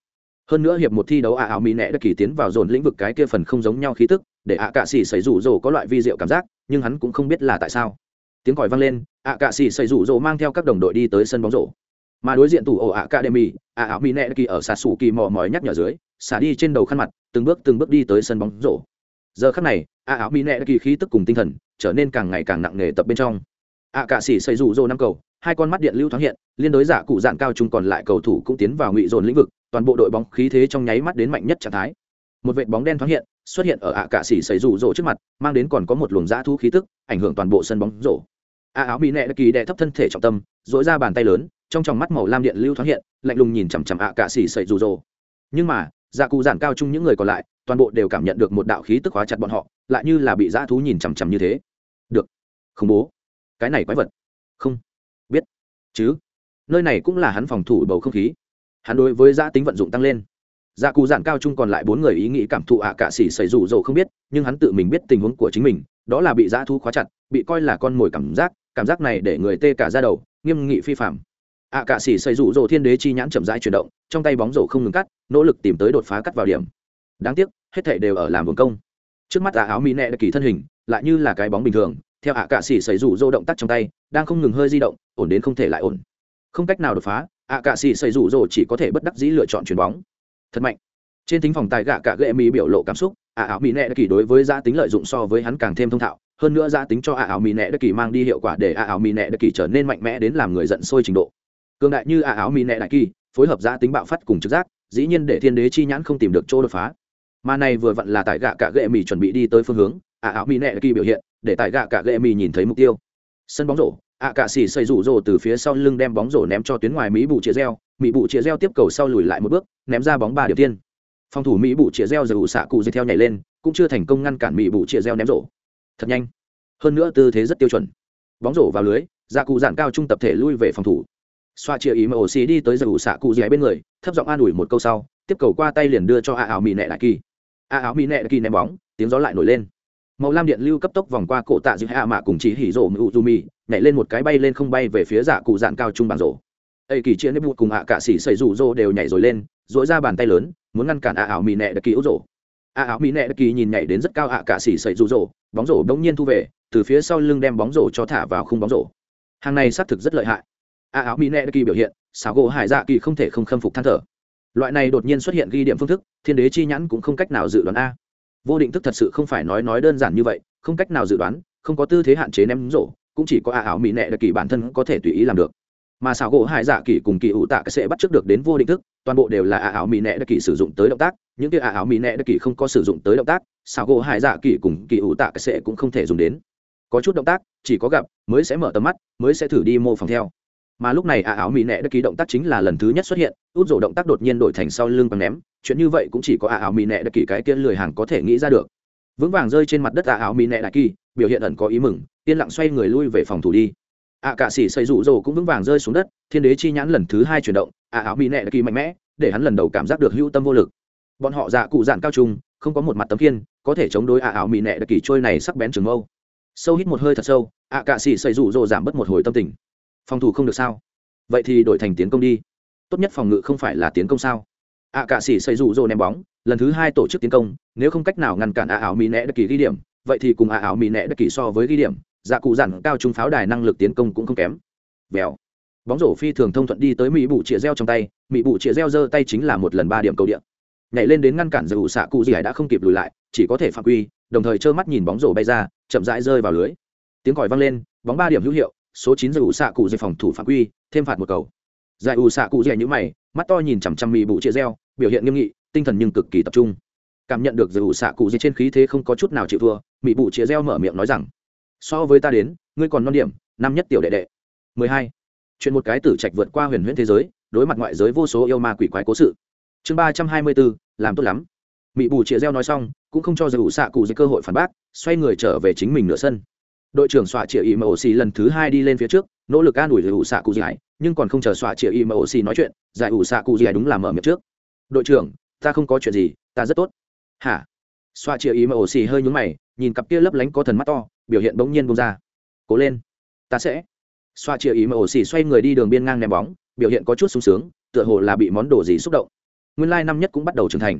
Hơn nữa hiệp một thi đấu ạ ảo mỹ nệ đại kỳ tiến vào dồn lĩnh vực cái kia phần không giống nhau khí tức, để ạ cạ sĩ xây rủ rô có loại vi diệu cảm giác, nhưng hắn cũng không biết là tại sao tiếng còi vang lên, ạ cạ sĩ xây rủ rỗ mang theo các đồng đội đi tới sân bóng rổ. Mà đối diện tủ ổ academy ạ ảo mỹ nẹ kỳ ở xà xù kỳ mò mỏi nhắc nhở dưới xả đi trên đầu khăn mặt, từng bước từng bước đi tới sân bóng rổ. Giờ khắc này, ạ ảo mỹ nẹ kỳ khí tức cùng tinh thần trở nên càng ngày càng nặng nề tập bên trong. Ạ cạ sĩ xây rủ rỗ năm cầu, hai con mắt điện lưu thoáng hiện, liên đối giả cụ dạng cao trung còn lại cầu thủ cũng tiến vào ngụy dồn lĩnh vực, toàn bộ đội bóng khí thế trong nháy mắt đến mạnh nhất trạng thái. Một vệt bóng đen thoáng hiện xuất hiện ở ạ cạ xỉ xây rủ rỗ trước mặt, mang đến còn có một luồng dã thu khí tức, ảnh hưởng toàn bộ sân bóng rổ. Ạ áo mỹ nệ kỳ đệ thấp thân thể trọng tâm dỗi ra bàn tay lớn, trong tròng mắt màu lam điện lưu thoáng hiện, lạnh lùng nhìn chằm chằm ạ cạ xỉ sậy rủ rỗ. Nhưng mà dạ cụ giản cao chung những người còn lại, toàn bộ đều cảm nhận được một đạo khí tức hóa chặt bọn họ, lại như là bị dã thú nhìn chằm chằm như thế. Được. Khủng bố. Cái này quái vật. Không. Biết. Chứ. Nơi này cũng là hắn phòng thủ bầu không khí. Hắn đối với giã tính vận dụng tăng lên dạ cụ giản cao trung còn lại bốn người ý nghĩ cảm thụ ạ cạ xỉ xảy rủ rồ không biết, nhưng hắn tự mình biết tình huống của chính mình, đó là bị dã thu khóa chặt, bị coi là con mồi cảm giác cảm giác này để người tê cả ra đầu, nghiêm nghị phi phạm. Ạ cạ xỉ xảy rủ rồ thiên đế chi nhãn chậm rãi chuyển động, trong tay bóng rổ không ngừng cắt, nỗ lực tìm tới đột phá cắt vào điểm. Đáng tiếc, hết thảy đều ở làm vườn công. Trước mắt ạ áo mỹ nẹ đã kỳ thân hình, lại như là cái bóng bình thường, theo ạ cạ xỉ xảy rủ rồ động tác trong tay, đang không ngừng hơi di động, ổn đến không thể lại ổn. Không cách nào đột phá, ạ cạ xỉ xảy rủ rồ chỉ có thể bất đắc dĩ lựa chọn chuyền bóng thật mạnh. Trên thính phòng tài gạ cả gệ mỹ biểu lộ cảm xúc ạ áo mỹ nẹ đã kỳ đối với gia tính lợi dụng so với hắn càng thêm thông thạo, hơn nữa gia tính cho ạ áo mỹ nẹ đã kỳ mang đi hiệu quả để ạ áo mỹ nẹ đã kỳ trở nên mạnh mẽ đến làm người giận sôi trình độ. Cường đại như ả áo mỹ nẹ đại kỳ, phối hợp gia tính bạo phát cùng trực giác, dĩ nhiên để thiên đế chi nhãn không tìm được chỗ đột phá. Mà này vừa vặn là tại gạ cả gệ mỹ chuẩn bị đi tới phương hướng, ả áo mỹ nẹ đại kỳ biểu hiện, để tại gạ cả gệ mỹ nhìn thấy mục tiêu. Sân bóng rổ ạ cạ xỉ xây rủ rồ từ phía sau lưng đem bóng rổ ném cho tuyến ngoài mỹ bụ chĩa reo mỹ bụ chĩa reo tiếp cầu sau lùi lại một bước, ném ra bóng ba điểm tiên. Phòng thủ mỹ bụ chĩa reo giờ ủ xạ cụ dây theo nhảy lên, cũng chưa thành công ngăn cản mỹ bụ chĩa reo ném rổ. Thật nhanh. Hơn nữa tư thế rất tiêu chuẩn. Bóng rổ vào lưới dạ cụ giản cao trung tập thể lui về phòng thủ. Xoa chia ý mà ổ xì đi tới giờ ủ xạ cụ dây bên người, thấp giọng an ủi một câu sau, tiếp cầu qua tay liền đưa cho a áo mỹ nẹ đại kỳ. A áo mỹ nẹ đại kỳ ném bóng, tiếng gió lại nổi lên màu lam điện lưu cấp tốc vòng qua cổ tạ dịu hạ mạ cùng chỉ hỉ rổ mụ dù mì nhảy lên một cái bay lên không bay về phía giả cụ dạn cao trung bàn rổ. Ây kỳ chia nếp bụt cùng hạ cả xỉ xây rủ rô đều nhảy rồi lên dỗi ra bàn tay lớn, muốn ngăn cản a ảo mì nẹ đại kỳ ấu rổ. A ảo mì nẹ đại kỳ nhìn nhảy đến rất cao hạ cả xỉ xây rủ rổ, bóng rổ đống nhiên thu về, từ phía sau lưng đem bóng rổ cho thả vào khung bóng rổ. Hàng này xác thực rất lợi hại. A áo mỹ nệ kỳ biểu hiện, xảo gỗ hải dạ kỳ không thể không khâm phục than thở. Loại này đột nhiên xuất hiện ghi điểm phương thức, thiên đế chi nhãn cũng không cách nào dự đoán a vô định thức thật sự không phải nói nói đơn giản như vậy, không cách nào dự đoán, không có tư thế hạn chế ném rổ, cũng chỉ có a ảo mỹ nệ kỳ bản thân có thể tùy ý làm được. Mà xảo gỗ hải dạ kỳ cùng kỳ ủ tạ cái sẽ bắt trước được đến vô định thức, toàn bộ đều là a ảo mỹ nệ kỳ sử dụng tới động tác, những cái a ảo mỹ nệ kỳ không có sử dụng tới động tác, xảo gỗ hải dạ kỳ cùng kỳ ủ tạ cái sẽ cũng không thể dùng đến. Có chút động tác, chỉ có gặp, mới sẽ mở tầm mắt, mới sẽ thử đi mô phỏng theo. Mà lúc này ả ảo mỹ nệ đặc kỳ động tác chính là lần thứ nhất xuất hiện, út rổ động tác đột nhiên đổi thành sau lưng bằng ném chuyện như vậy cũng chỉ có a áo mỹ nệ đặc kỳ cái kia lười hàng có thể nghĩ ra được. Vững vàng rơi trên mặt đất a áo mỹ nệ đại kỳ, biểu hiện ẩn có ý mừng, yên lặng xoay người lui về phòng thủ đi. Ạ cạ sĩ xây rủ rồ cũng vững vàng rơi xuống đất, thiên đế chi nhãn lần thứ hai chuyển động, ả áo mỹ nệ đại kỳ mạnh mẽ, để hắn lần đầu cảm giác được hữu tâm vô lực. Bọn họ dạ cụ dạn cao trung, không có một mặt tấm kiên có thể chống đối ả áo mỹ nệ đại kỳ trôi này sắc bén trường mâu. Sâu hít một hơi thật sâu ạ cạ sĩ xây rủ rồ giảm bớt một hồi tâm tình. Phòng thủ không được sao? Vậy thì đổi thành tiến công đi. Tốt nhất phòng ngự không phải là tiến công sao? A cạ sĩ xây rủ rồ ném bóng, lần thứ hai tổ chức tiến công, nếu không cách nào ngăn cản a ảo mỹ nệ đất kỳ ghi điểm, vậy thì cùng a ảo mỹ nệ đất kỳ so với ghi điểm dạ cụ dặn cao trung pháo đài năng lực tiến công cũng không kém. Vèo. Bóng rổ phi thường thông thuận đi tới mỹ bụ chĩa reo trong tay, mỹ bụ chĩa reo giơ tay chính là một lần ba điểm cầu điện nhảy lên đến ngăn cản dù xạ cụ gì đã không kịp lùi lại, chỉ có thể phạm quy, đồng thời trơ mắt nhìn bóng rổ bay ra, chậm rãi rơi vào lưới. Tiếng còi vang lên, bóng ba điểm hữu hiệu, số chín dù xạ cụ gì phòng thủ phạm quy, thêm phạt một cầu giải ủ xạ cụ dẻ như mày, mắt to nhìn chằm chằm mì bụ chia reo, biểu hiện nghiêm nghị, tinh thần nhưng cực kỳ tập trung. Cảm nhận được giải ủ xạ cụ dẻ trên khí thế không có chút nào chịu thua, mì bụ chia reo mở miệng nói rằng, so với ta đến, ngươi còn non điểm, năm nhất tiểu đệ đệ. Mười hai. Chuyện một cái tử trạch vượt qua huyền huyễn thế giới, đối mặt ngoại giới vô số yêu ma quỷ quái cố sự. Chương ba trăm hai mươi bốn làm tốt lắm. Mị bù chĩa reo nói xong, cũng không cho giải ủ xạ cụ dẻ cơ hội phản bác, xoay người trở về chính mình nửa sân. Đội trưởng xọa chĩa ý mà ổ xì lần thứ hai đi lên phía trước, nỗ lực an ủi giải ủ xạ cụ dẻ nhưng còn không chờ xoa chĩa y mà ổ xì nói chuyện, giải ủ xạ cụ gì đúng là mở miệng trước. Đội trưởng, ta không có chuyện gì, ta rất tốt. Hả? Xoa chĩa y mà ổ xì hơi nhúng mày, nhìn cặp kia lấp lánh có thần mắt to, biểu hiện bỗng nhiên bông ra. Cố lên, ta sẽ. Xoa chĩa y mà ổ xì xoay người đi đường biên ngang ném bóng, biểu hiện có chút sung sướng, tựa hồ là bị món đồ gì xúc động. Nguyên lai năm nhất cũng bắt đầu trưởng thành.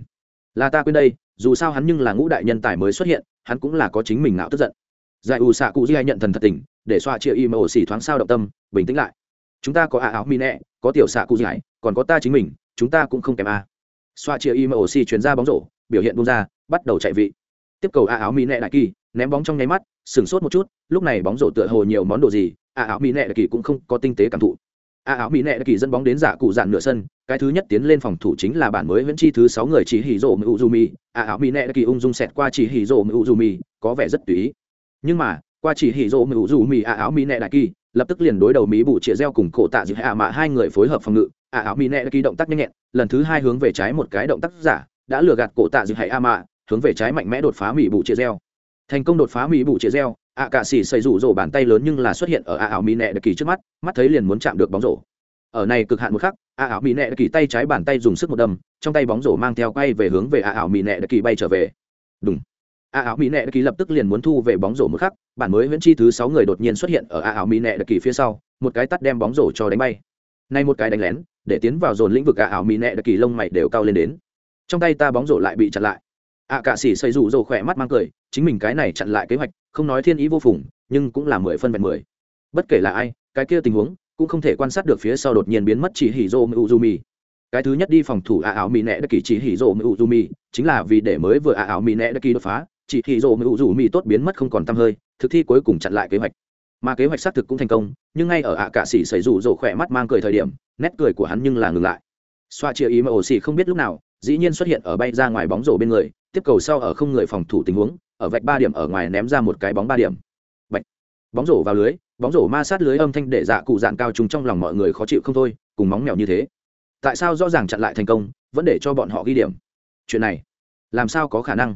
Là ta quên đây, dù sao hắn nhưng là ngũ đại nhân tài mới xuất hiện, hắn cũng là có chính mình não tức giận. Giải ủ xạ cụ di nhận thần thật tình, để xoa chia y mà ổ xỉ thoáng sao động tâm, bình tĩnh lại chúng ta có a áo mi nẹ có tiểu xạ cụ giải, còn có ta chính mình chúng ta cũng không kèm a. Xoa chia im oxy chuyển ra bóng rổ biểu hiện bung ra bắt đầu chạy vị. Tiếp cầu a áo mi nẹ đại kỳ ném bóng trong nháy mắt sửng sốt một chút lúc này bóng rổ tựa hồ nhiều món đồ gì a áo mi nẹ đại kỳ cũng không có tinh tế cảm thụ. Ạ áo mỹ nẹ đại kỳ dẫn bóng đến giả cụ dạn nửa sân cái thứ nhất tiến lên phòng thủ chính là bản mới vẫn chi thứ sáu người chỉ hỉ rộ mưu uzumi ạ áo mỹ nẹ đại kỳ ung dung xẹt qua chỉ hỉ rộ mưu uzumi có vẻ rất tùy ý. Nhưng mà qua chỉ hỉ rộ mưu uzumi a áo mỹ nẹ đại kỳ, lập tức liền đối đầu mỹ bụ chĩa reo cùng cổ tạ dịu hạ mạ hai người phối hợp phòng ngự. à áo mỹ nẹ đại kỳ động tác nhanh nhẹn, lần thứ hai hướng về trái một cái động tác giả, đã lừa gạt cổ tạ dịu hạ mạ hướng về trái mạnh mẽ đột phá mỹ bụ chĩa reo thành công đột phá mỹ bụ chĩa reo ạ cạ xỉ xây rủ rổ bàn tay lớn nhưng là xuất hiện ở a áo mỹ nẹ đại kỳ trước mắt mắt thấy liền muốn chạm được bóng rổ. Ở này cực hạn một khắc a ảo mỹ nẹ đại kỳ tay trái bàn tay dùng sức một đầm trong tay bóng rổ mang theo quay về hướng về a ảo mỹ nẹ đại kỳ bay trở về. Đúng a áo mỹ nệ đặc kỳ lập tức liền muốn thu về bóng rổ một khắc, bản mới viễn chi thứ sáu người đột nhiên xuất hiện ở a áo mỹ nệ đặc kỳ phía sau, một cái tắt đem bóng rổ cho đánh bay. Nay một cái đánh lén, để tiến vào dồn lĩnh vực a áo mỹ nệ đặc kỳ lông mày đều cao lên đến. Trong tay ta bóng rổ lại bị chặn lại. A cạ sĩ xây rủ rổ khỏe mắt mang cười, chính mình cái này chặn lại kế hoạch, không nói thiên ý vô phùng, nhưng cũng là mười phân vẹn mười. Bất kể là ai, cái kia tình huống cũng không thể quan sát được phía sau đột nhiên biến mất chỉ hỉ rô mưu uzumi cái thứ nhất đi phòng thủ a áo mỹ nẹ đất kỳ chỉ hỉ rô mưu uzumi chính là vì để mới vừa a áo mỹ nẹ đất kỳ đột phá chỉ hỉ rô mưu uzumi tốt biến mất không còn tăm hơi, thực thi cuối cùng chặn lại kế hoạch. Mà kế hoạch xác thực cũng thành công, nhưng ngay ở ạ cạ sĩ xảy rủ rộ khỏe mắt mang cười thời điểm, nét cười của hắn nhưng là ngừng lại. Xoa chia ý mà ổ xỉ không biết lúc nào, dĩ nhiên xuất hiện ở bay ra ngoài bóng rổ bên người, tiếp cầu sau ở không người phòng thủ tình huống, ở vạch ba điểm ở ngoài ném ra một cái bóng ba điểm. Bạch. bóng rổ vào lưới, bóng rổ ma sát lưới âm thanh để dạ cụ dạn cao trùng trong lòng mọi người khó chịu không thôi, cùng móng mèo như thế. Tại sao rõ ràng chặn lại thành công, vẫn để cho bọn họ ghi điểm? Chuyện này, làm sao có khả năng?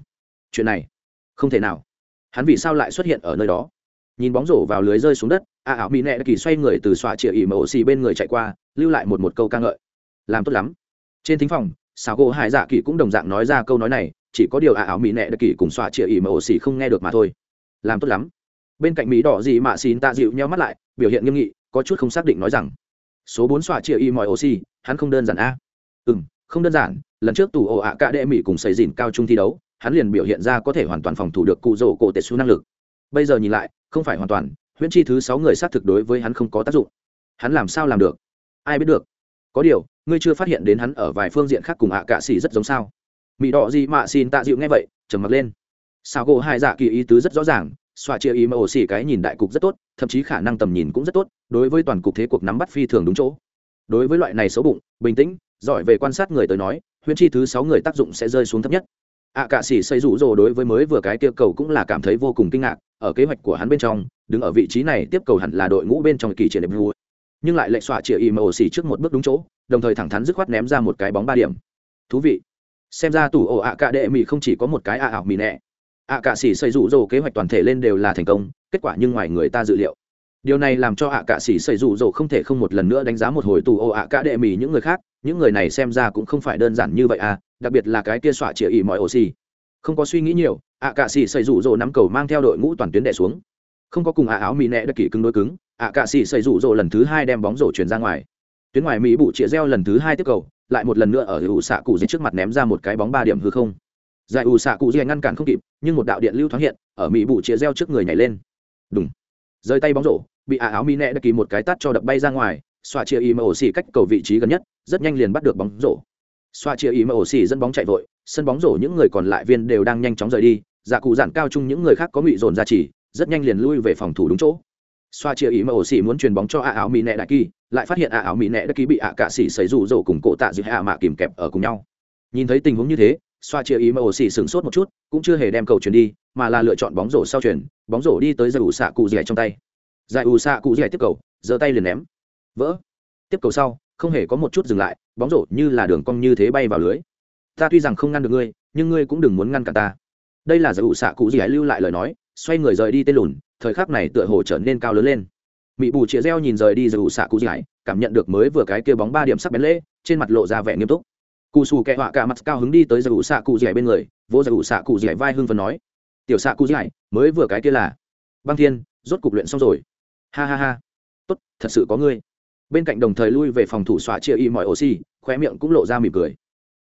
Chuyện này không thể nào. Hắn vì sao lại xuất hiện ở nơi đó? Nhìn bóng rổ vào lưới rơi xuống đất, a ảo mỹ nẹ kỳ xoay người từ xoa chĩa ỉ mờ xì bên người chạy qua, lưu lại một một câu ca ngợi. Làm tốt lắm. Trên thính phòng xào gỗ hải dạ kỳ cũng đồng dạng nói ra câu nói này, chỉ có điều a ảo mỹ nẹ kỳ cùng xoa chĩa ỉ mờ xì không nghe được mà thôi. Làm tốt lắm. Bên cạnh mỹ đỏ gì mà xin tạ dịu nhau mắt lại, biểu hiện nghiêm nghị, có chút không xác định nói rằng, số bốn xoa chĩa ỉ mọi oxy hắn không đơn giản a. Ừ không đơn giản, lần trước tù ổ ạ cả đệ mỹ cùng xây dìn cao trung thi đấu hắn liền biểu hiện ra có thể hoàn toàn phòng thủ được cụ rổ cổ tệ xu năng lực. Bây giờ nhìn lại, không phải hoàn toàn, huyễn chi thứ sáu người xác thực đối với hắn không có tác dụng. Hắn làm sao làm được? Ai biết được? Có điều, ngươi chưa phát hiện đến hắn ở vài phương diện khác cùng ạ cạ xỉ rất giống sao? Mỹ đỏ gì mạ xin tạ dịu nghe vậy, trầm mặc lên. Sao gỗ hai dạ kỳ ý tứ rất rõ ràng, xoa chia ý mà ổ xỉ cái nhìn đại cục rất tốt, thậm chí khả năng tầm nhìn cũng rất tốt, đối với toàn cục thế cuộc nắm bắt phi thường đúng chỗ. Đối với loại này xấu bụng, bình tĩnh, giỏi về quan sát người tới nói, huyễn chi thứ sáu người tác dụng sẽ rơi xuống thấp nhất ạ cạ sĩ xây rủ rồ đối với mới vừa cái kia cầu cũng là cảm thấy vô cùng kinh ngạc, ở kế hoạch của hắn bên trong, đứng ở vị trí này tiếp cầu hẳn là đội ngũ bên trong kỳ triển đẹp vua. Nhưng lại lệnh xoa chĩa ý ổ xỉ trước một bước đúng chỗ, đồng thời thẳng thắn dứt khoát ném ra một cái bóng ba điểm. Thú vị. Xem ra tủ ổ ạ cạ đệ mỹ không chỉ có một cái ạ ảo mì nẹ. Ạ cạ sĩ xây rủ rồ kế hoạch toàn thể lên đều là thành công, kết quả nhưng ngoài người ta dự liệu điều này làm cho ạ cạ sĩ xây rụ rỗ không thể không một lần nữa đánh giá một hồi tù ô ạ cạ đệ mỹ những người khác. Những người này xem ra cũng không phải đơn giản như vậy à đặc biệt là cái kia xoa chĩa ý mọi ổ xì. Không có suy nghĩ nhiều, ạ cạ sĩ xây rụ rỗ nắm cầu mang theo đội ngũ toàn tuyến đệ xuống. Không có cùng ạ áo mì nẹ đất kỷ cứng đối cứng, ạ cạ sĩ xây rụ rỗ lần thứ hai đem bóng rổ chuyển ra ngoài. Tuyến ngoài mỹ bụ chĩa reo lần thứ hai tiếp cầu, lại một lần nữa ở ủ xạ cụ dưới trước mặt ném ra một cái bóng ba điểm hư không. Giải ủ xạ cụ dì ngăn cản không kịp, nhưng một đạo điện lưu thoáng hiện, ở mỹ bụ chĩa reo trước người nhảy lên. Đúng rơi tay bóng rổ bị ả áo mỹ nẹ đã kỳ một cái tắt cho đập bay ra ngoài, xoa chia ý mà ổ xì cách cầu vị trí gần nhất, rất nhanh liền bắt được bóng rổ. Xoa chia ý mà ổ xì dẫn bóng chạy vội, sân bóng rổ những người còn lại viên đều đang nhanh chóng rời đi giả cụ giản cao chung những người khác có ngụy dồn ra chỉ, rất nhanh liền lui về phòng thủ đúng chỗ. Xoa chia ý mà ổ xì muốn truyền bóng cho ả áo mỹ nẹ đại kỳ, lại phát hiện ả áo mỹ nẹ đại kỳ bị ả cạ xỉ xảy rủ rổ cùng cổ tạ giữa hạ mạ kìm kẹp ở cùng nhau. Nhìn thấy tình huống như thế, xoa chia ý mà ổ xỉ sửng sốt một chút, cũng chưa hề đem cầu chuyển đi, mà là lựa chọn bóng rổ sau chuyển, bóng rổ đi tới giải ủ xạ cụ dẻ trong tay giải ủ xạ cụ dạy tiếp cầu, giơ tay liền ném. Vỡ. Tiếp cầu sau, không hề có một chút dừng lại, bóng rổ như là đường cong như thế bay vào lưới. Ta tuy rằng không ngăn được ngươi, nhưng ngươi cũng đừng muốn ngăn cả ta. Đây là giải ủ xạ cụ dạy lưu lại lời nói, xoay người rời đi tên lùn, thời khắc này tựa hồ trở nên cao lớn lên. Mỹ bù chĩa reo nhìn rời đi giải ủ xạ cụ dạy cảm nhận được mới vừa cái kia bóng ba điểm sắc bén lễ, trên mặt lộ ra vẻ nghiêm túc. Cụ xù kẹ họa cả mặt cao hứng đi tới giải ủ xạ cụ dạy bên người vô giải ủ xạ cụ dạy vai hưng phần nói, tiểu xạ cụ dạy mới vừa cái kia là. Băng thiên, rốt cục luyện xong rồi ha ha ha. Tốt, thật sự có ngươi. Bên cạnh đồng thời lui về phòng thủ xóa chia y mọi oxy khoe miệng cũng lộ ra mỉm cười.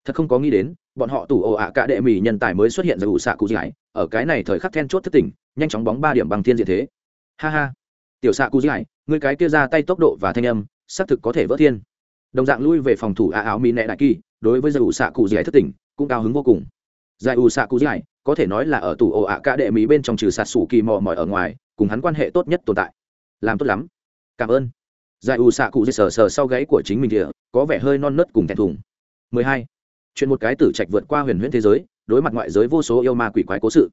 Thật không có nghĩ đến, bọn họ tủ ồ ạ cả đệ mỹ nhân tài mới xuất hiện ra ủ xạ cụ dãi ở cái này thời khắc then chốt thất tỉnh nhanh chóng bóng ba điểm bằng thiên diện thế. Ha ha. Tiểu xạ cụ dãi người cái kia ra tay tốc độ và thanh âm, xác thực có thể vỡ thiên. Đồng dạng lui về phòng thủ ạ áo mỹ nẹ đại kỳ, đối với giải ủ xạ cụ dãi thất tỉnh cũng cao hứng vô cùng. Giải ủ xạ cụ dãi có thể nói là ở tủ ồ ạ cả đệ mỹ bên trong trừ sạt sủ kỳ mò mỏi ở ngoài, cùng hắn quan hệ tốt nhất tồn tại làm tốt lắm. Cảm ơn. Giải ủ xạ cụ dây sờ sờ sau gáy của chính mình kìa, có vẻ hơi non nớt cùng thẹn thùng. 12. chuyện một cái tử trạch vượt qua huyền huyễn thế giới, đối mặt ngoại giới vô số yêu ma quỷ quái cố sự.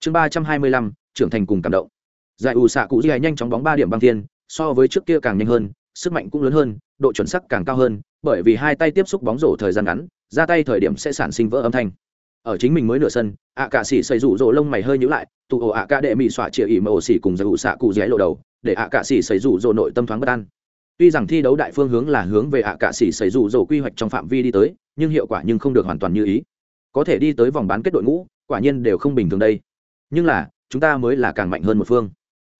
Chương ba trăm hai mươi lăm, trưởng thành cùng cảm động. Giải ủ xạ cụ dây nhanh chóng bóng ba điểm băng thiên, so với trước kia càng nhanh hơn, sức mạnh cũng lớn hơn, độ chuẩn sắc càng cao hơn, bởi vì hai tay tiếp xúc bóng rổ thời gian ngắn, ra tay thời điểm sẽ sản sinh vỡ âm thanh ở chính mình mới nửa sân, ạ cạ xỉ xây rủ rỗ lông mày hơi nhữ lại, tụ ổ ạ cạ đệ mỹ xoa chĩa ỉ mà ổ xỉ cùng giải ủ xạ cụ dây lộ đầu, để ạ cạ xỉ xây rủ rỗ nội tâm thoáng bất an. Tuy rằng thi đấu đại phương hướng là hướng về ạ cạ xỉ xây rủ rỗ quy hoạch trong phạm vi đi tới, nhưng hiệu quả nhưng không được hoàn toàn như ý. Có thể đi tới vòng bán kết đội ngũ, quả nhiên đều không bình thường đây. Nhưng là, chúng ta mới là càng mạnh hơn một phương.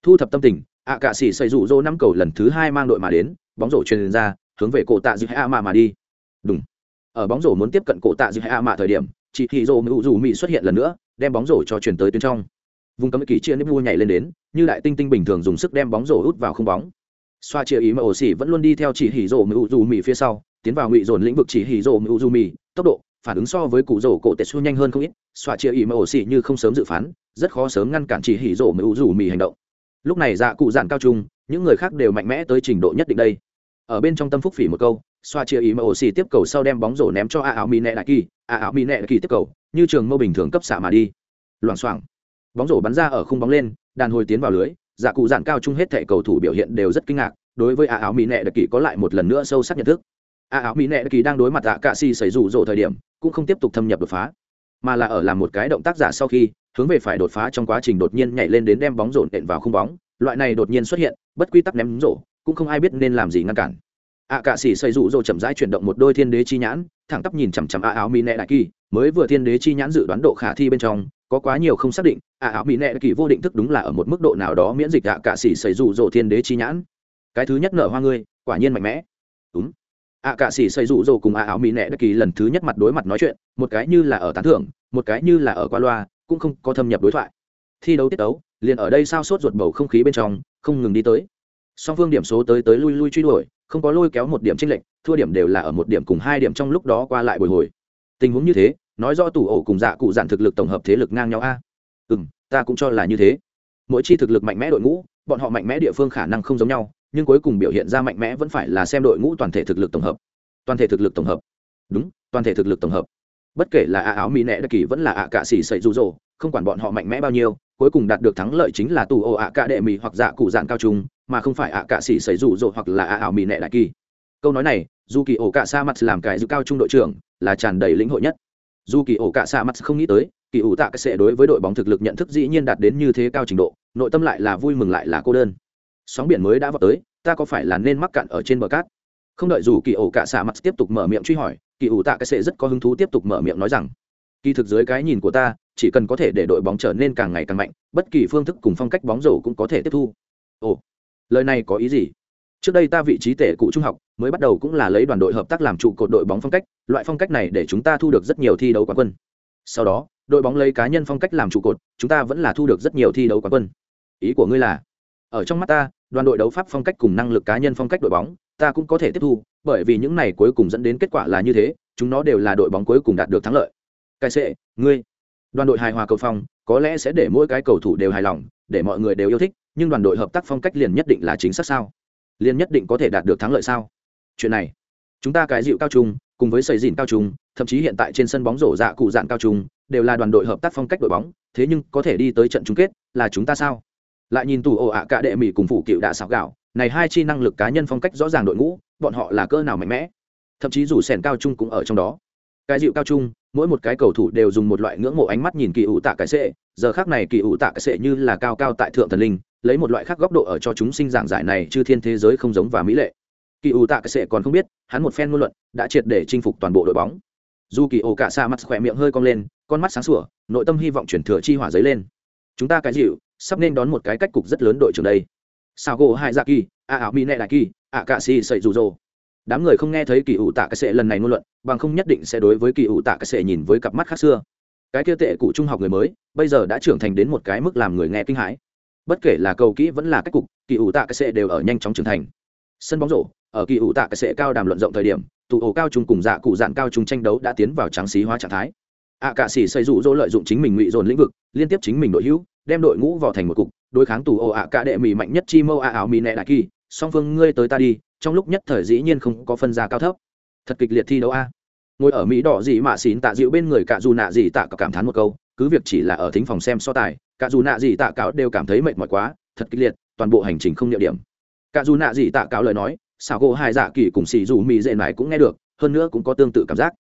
Thu thập tâm tình, ạ cạ xỉ xây rủ rỗ năm cầu lần thứ hai mang đội mà đến, bóng rổ truyền ra, hướng về cổ tạ dư hạ mạ mà đi. Đúng ở bóng rổ muốn tiếp cận cổ tạ dư hạ mạ thời điểm chị thị rồ mưu dù mỹ xuất hiện lần nữa, đem bóng rổ cho chuyển tới tuyến trong. Vùng cấm kỳ chia nếp vua nhảy lên đến, như đại tinh tinh bình thường dùng sức đem bóng rổ hút vào không bóng. Xoa chia ý mà ổ xỉ vẫn luôn đi theo chỉ hỉ rồ mưu dù mỹ phía sau, tiến vào ngụy dồn lĩnh vực chỉ hỉ rồ mưu dù mỹ tốc độ, phản ứng so với cụ rổ cổ tetsu nhanh hơn không ít, xoa chia ý mà ổ xỉ như không sớm dự phán, rất khó sớm ngăn cản chỉ hỉ rồ mưu dù mỹ hành động. Lúc này dạ cụ dạn cao trung, những người khác đều mạnh mẽ tới trình độ nhất định đây. Ở bên trong tâm phúc phỉ một câu xoa chia ý mà ổ tiếp cầu sau đem bóng rổ ném cho a áo mi nẹ đại kỳ. A áo mi nẹ đại kỳ tiếp cầu, như trường mâu bình thường cấp xạ mà đi. Loảng xoảng. Bóng rổ bắn ra ở khung bóng lên, đàn hồi tiến vào lưới giả cụ dạn cao chung hết thẻ cầu thủ biểu hiện đều rất kinh ngạc, đối với a áo mỹ nẹ đại kỳ có lại một lần nữa sâu sắc nhận thức. A áo mỹ nẹ đại kỳ đang đối mặt tạ cạ xì xảy rủ rộ thời điểm, cũng không tiếp tục thâm nhập đột phá, mà là ở làm một cái động tác giả sau khi, hướng về phải đột phá trong quá trình đột nhiên nhảy lên đến đem bóng rổ nện vào khung bóng. Loại này đột nhiên xuất hiện, bất quy tắc ném rổ, cũng không ai biết nên làm gì ngăn cản a cạ xì xây rụ rỗ chậm rãi chuyển động một đôi thiên đế chi nhãn, thẳng tắp nhìn chằm chằm a áo mỹ nệ đại kỳ, mới vừa thiên đế chi nhãn dự đoán độ khả thi bên trong, có quá nhiều không xác định a áo mỹ nệ đại kỳ vô định thức đúng là ở một mức độ nào đó miễn dịch ạ cạ xì xây rụ rỗ thiên đế chi nhãn. Cái thứ nhất nở hoa ngươi, quả nhiên mạnh mẽ. Đúng. Ạ cạ sĩ xây rụ rồ cùng ạ áo mỹ nệ đại kỳ lần thứ nhất mặt đối mặt nói chuyện, một cái như là ở tán thưởng, một cái như là ở qua loa, cũng không có thâm nhập đối thoại. Thi đấu tiết đấu liền ở đây sao sốt ruột bầu không khí bên trong, không ngừng đi tới. Song phương điểm số tới tới lui lui truy đuổi không có lôi kéo một điểm chênh lệch thua điểm đều là ở một điểm cùng hai điểm trong lúc đó qua lại bồi hồi. Tình huống như thế nói rõ tủ ổ cùng dạ cụ dạn thực lực tổng hợp thế lực ngang nhau a. Ừ ta cũng cho là như thế. Mỗi chi thực lực mạnh mẽ đội ngũ bọn họ mạnh mẽ địa phương khả năng không giống nhau nhưng cuối cùng biểu hiện ra mạnh mẽ vẫn phải là xem đội ngũ toàn thể thực lực tổng hợp. Toàn thể thực lực tổng hợp. Đúng toàn thể thực lực tổng hợp. Bất kể là ạ áo mỹ nệ đặc kỳ vẫn là ạ cạ sĩ sẩy dù rồ, không quản bọn họ mạnh mẽ bao nhiêu cuối cùng đạt được thắng lợi chính là tù ổ ạ cạ đệ mỹ hoặc dạ cụ dạn cao trung mà không phải ạ cạ sĩ xảy rủ rộ hoặc là ạ ảo mì nẹ đại kỳ. Câu nói này dù kỳ ổ cạ sa mặt làm cái giữ cao trung đội trưởng, là tràn đầy lĩnh hội nhất. Dù kỳ ổ cạ sa mặt không nghĩ tới, kỳ ủ tạ cái sẽ đối với đội bóng thực lực nhận thức dĩ nhiên đạt đến như thế cao trình độ, nội tâm lại là vui mừng lại là cô đơn. Sóng biển mới đã vào tới, ta có phải là nên mắc cạn ở trên bờ cát? Không đợi dù kỳ ổ cả sa mặt tiếp tục mở miệng truy hỏi, kỳ ủ tạ cái sẽ rất có hứng thú tiếp tục mở miệng nói rằng, kỳ thực dưới cái nhìn của ta, chỉ cần có thể để đội bóng trở nên càng ngày càng mạnh, bất kỳ phương thức cùng phong cách bóng rổ cũng có thể tiếp thu. Ồ lời này có ý gì? Trước đây ta vị trí tể cụ trung học, mới bắt đầu cũng là lấy đoàn đội hợp tác làm trụ cột đội bóng phong cách, loại phong cách này để chúng ta thu được rất nhiều thi đấu quán quân. Sau đó, đội bóng lấy cá nhân phong cách làm trụ cột, chúng ta vẫn là thu được rất nhiều thi đấu quán quân. Ý của ngươi là, ở trong mắt ta, đoàn đội đấu pháp phong cách cùng năng lực cá nhân phong cách đội bóng, ta cũng có thể tiếp thu, bởi vì những này cuối cùng dẫn đến kết quả là như thế, chúng nó đều là đội bóng cuối cùng đạt được thắng lợi. Cái sệ, ngươi, đoàn đội hài hòa cầu phong, có lẽ sẽ để mỗi cái cầu thủ đều hài lòng, để mọi người đều yêu thích nhưng đoàn đội hợp tác phong cách liền nhất định là chính xác sao? Liền nhất định có thể đạt được thắng lợi sao? Chuyện này, chúng ta cái dịu cao trung, cùng với xây dìn cao trung, thậm chí hiện tại trên sân bóng rổ dạ cụ dạng cao trung, đều là đoàn đội hợp tác phong cách đội bóng, thế nhưng có thể đi tới trận chung kết là chúng ta sao? Lại nhìn tù ồ ạ cả đệ mỹ cùng phủ cựu đã sạc gạo, này hai chi năng lực cá nhân phong cách rõ ràng đội ngũ, bọn họ là cơ nào mạnh mẽ? Thậm chí dù sèn cao trung cũng ở trong đó. Cái dịu cao trung, mỗi một cái cầu thủ đều dùng một loại ngưỡng mộ ánh mắt nhìn kỳ ủ tạ cái sệ, giờ khác này kỳ ủ tạ cái sệ như là cao cao tại thượng thần linh lấy một loại khác góc độ ở cho chúng sinh giảng giải này chư thiên thế giới không giống và mỹ lệ. Kỳ ủ tạ cái sệ còn không biết, hắn một phen ngôn luận đã triệt để chinh phục toàn bộ đội bóng. Dù kỳ ổ cả xa mắt khỏe miệng hơi cong lên, con mắt sáng sủa, nội tâm hy vọng chuyển thừa chi hỏa giấy lên. Chúng ta cái dịu, sắp nên đón một cái cách cục rất lớn đội trưởng đây. Sao gỗ hai dạ kỳ a ảo mi nẹ đại kỳ, a cạ xì sậy Dù Dồ. đám người không nghe thấy kỳ ủ tạ cái sệ lần này ngôn luận, bằng không nhất định sẽ đối với kỳ ủ tạ cái sệ nhìn với cặp mắt khác xưa. Cái kia tệ cụ trung học người mới, bây giờ đã trưởng thành đến một cái mức làm người nghe kinh hãi bất kể là cầu kỹ vẫn là cách cục, kỳ ủ tạ cái sệ đều ở nhanh chóng trưởng thành. Sân bóng rổ, ở kỳ ủ tạ cái sệ cao đàm luận rộng thời điểm, tụ ổ cao trung cùng dạ cụ dạn cao trung tranh đấu đã tiến vào trắng xí hóa trạng thái. Ạ cạ sĩ xây dụ dỗ lợi dụng chính mình ngụy dồn lĩnh vực, liên tiếp chính mình đội hữu, đem đội ngũ vào thành một cục, đối kháng tù ổ ạ cạ đệ mỹ mạnh nhất chi mâu ạ ảo mỹ nẹ đại kỳ, song phương ngươi tới ta đi, trong lúc nhất thời dĩ nhiên không có phân gia cao thấp. Thật kịch liệt thi đấu a. Ngồi ở mỹ đỏ dị mạ xín tạ dịu bên người cạ dù nạ dị tạ cảm thán một câu, cứ việc chỉ là ở thính phòng xem so tài Cả dù nạ gì tạ cáo đều cảm thấy mệt mỏi quá, thật kịch liệt, toàn bộ hành trình không địa điểm. Cả dù nạ gì tạ cáo lời nói sao gỗ hai dạ kỳ cùng xì dù mỹ dệ mải cũng nghe được, hơn nữa cũng có tương tự cảm giác.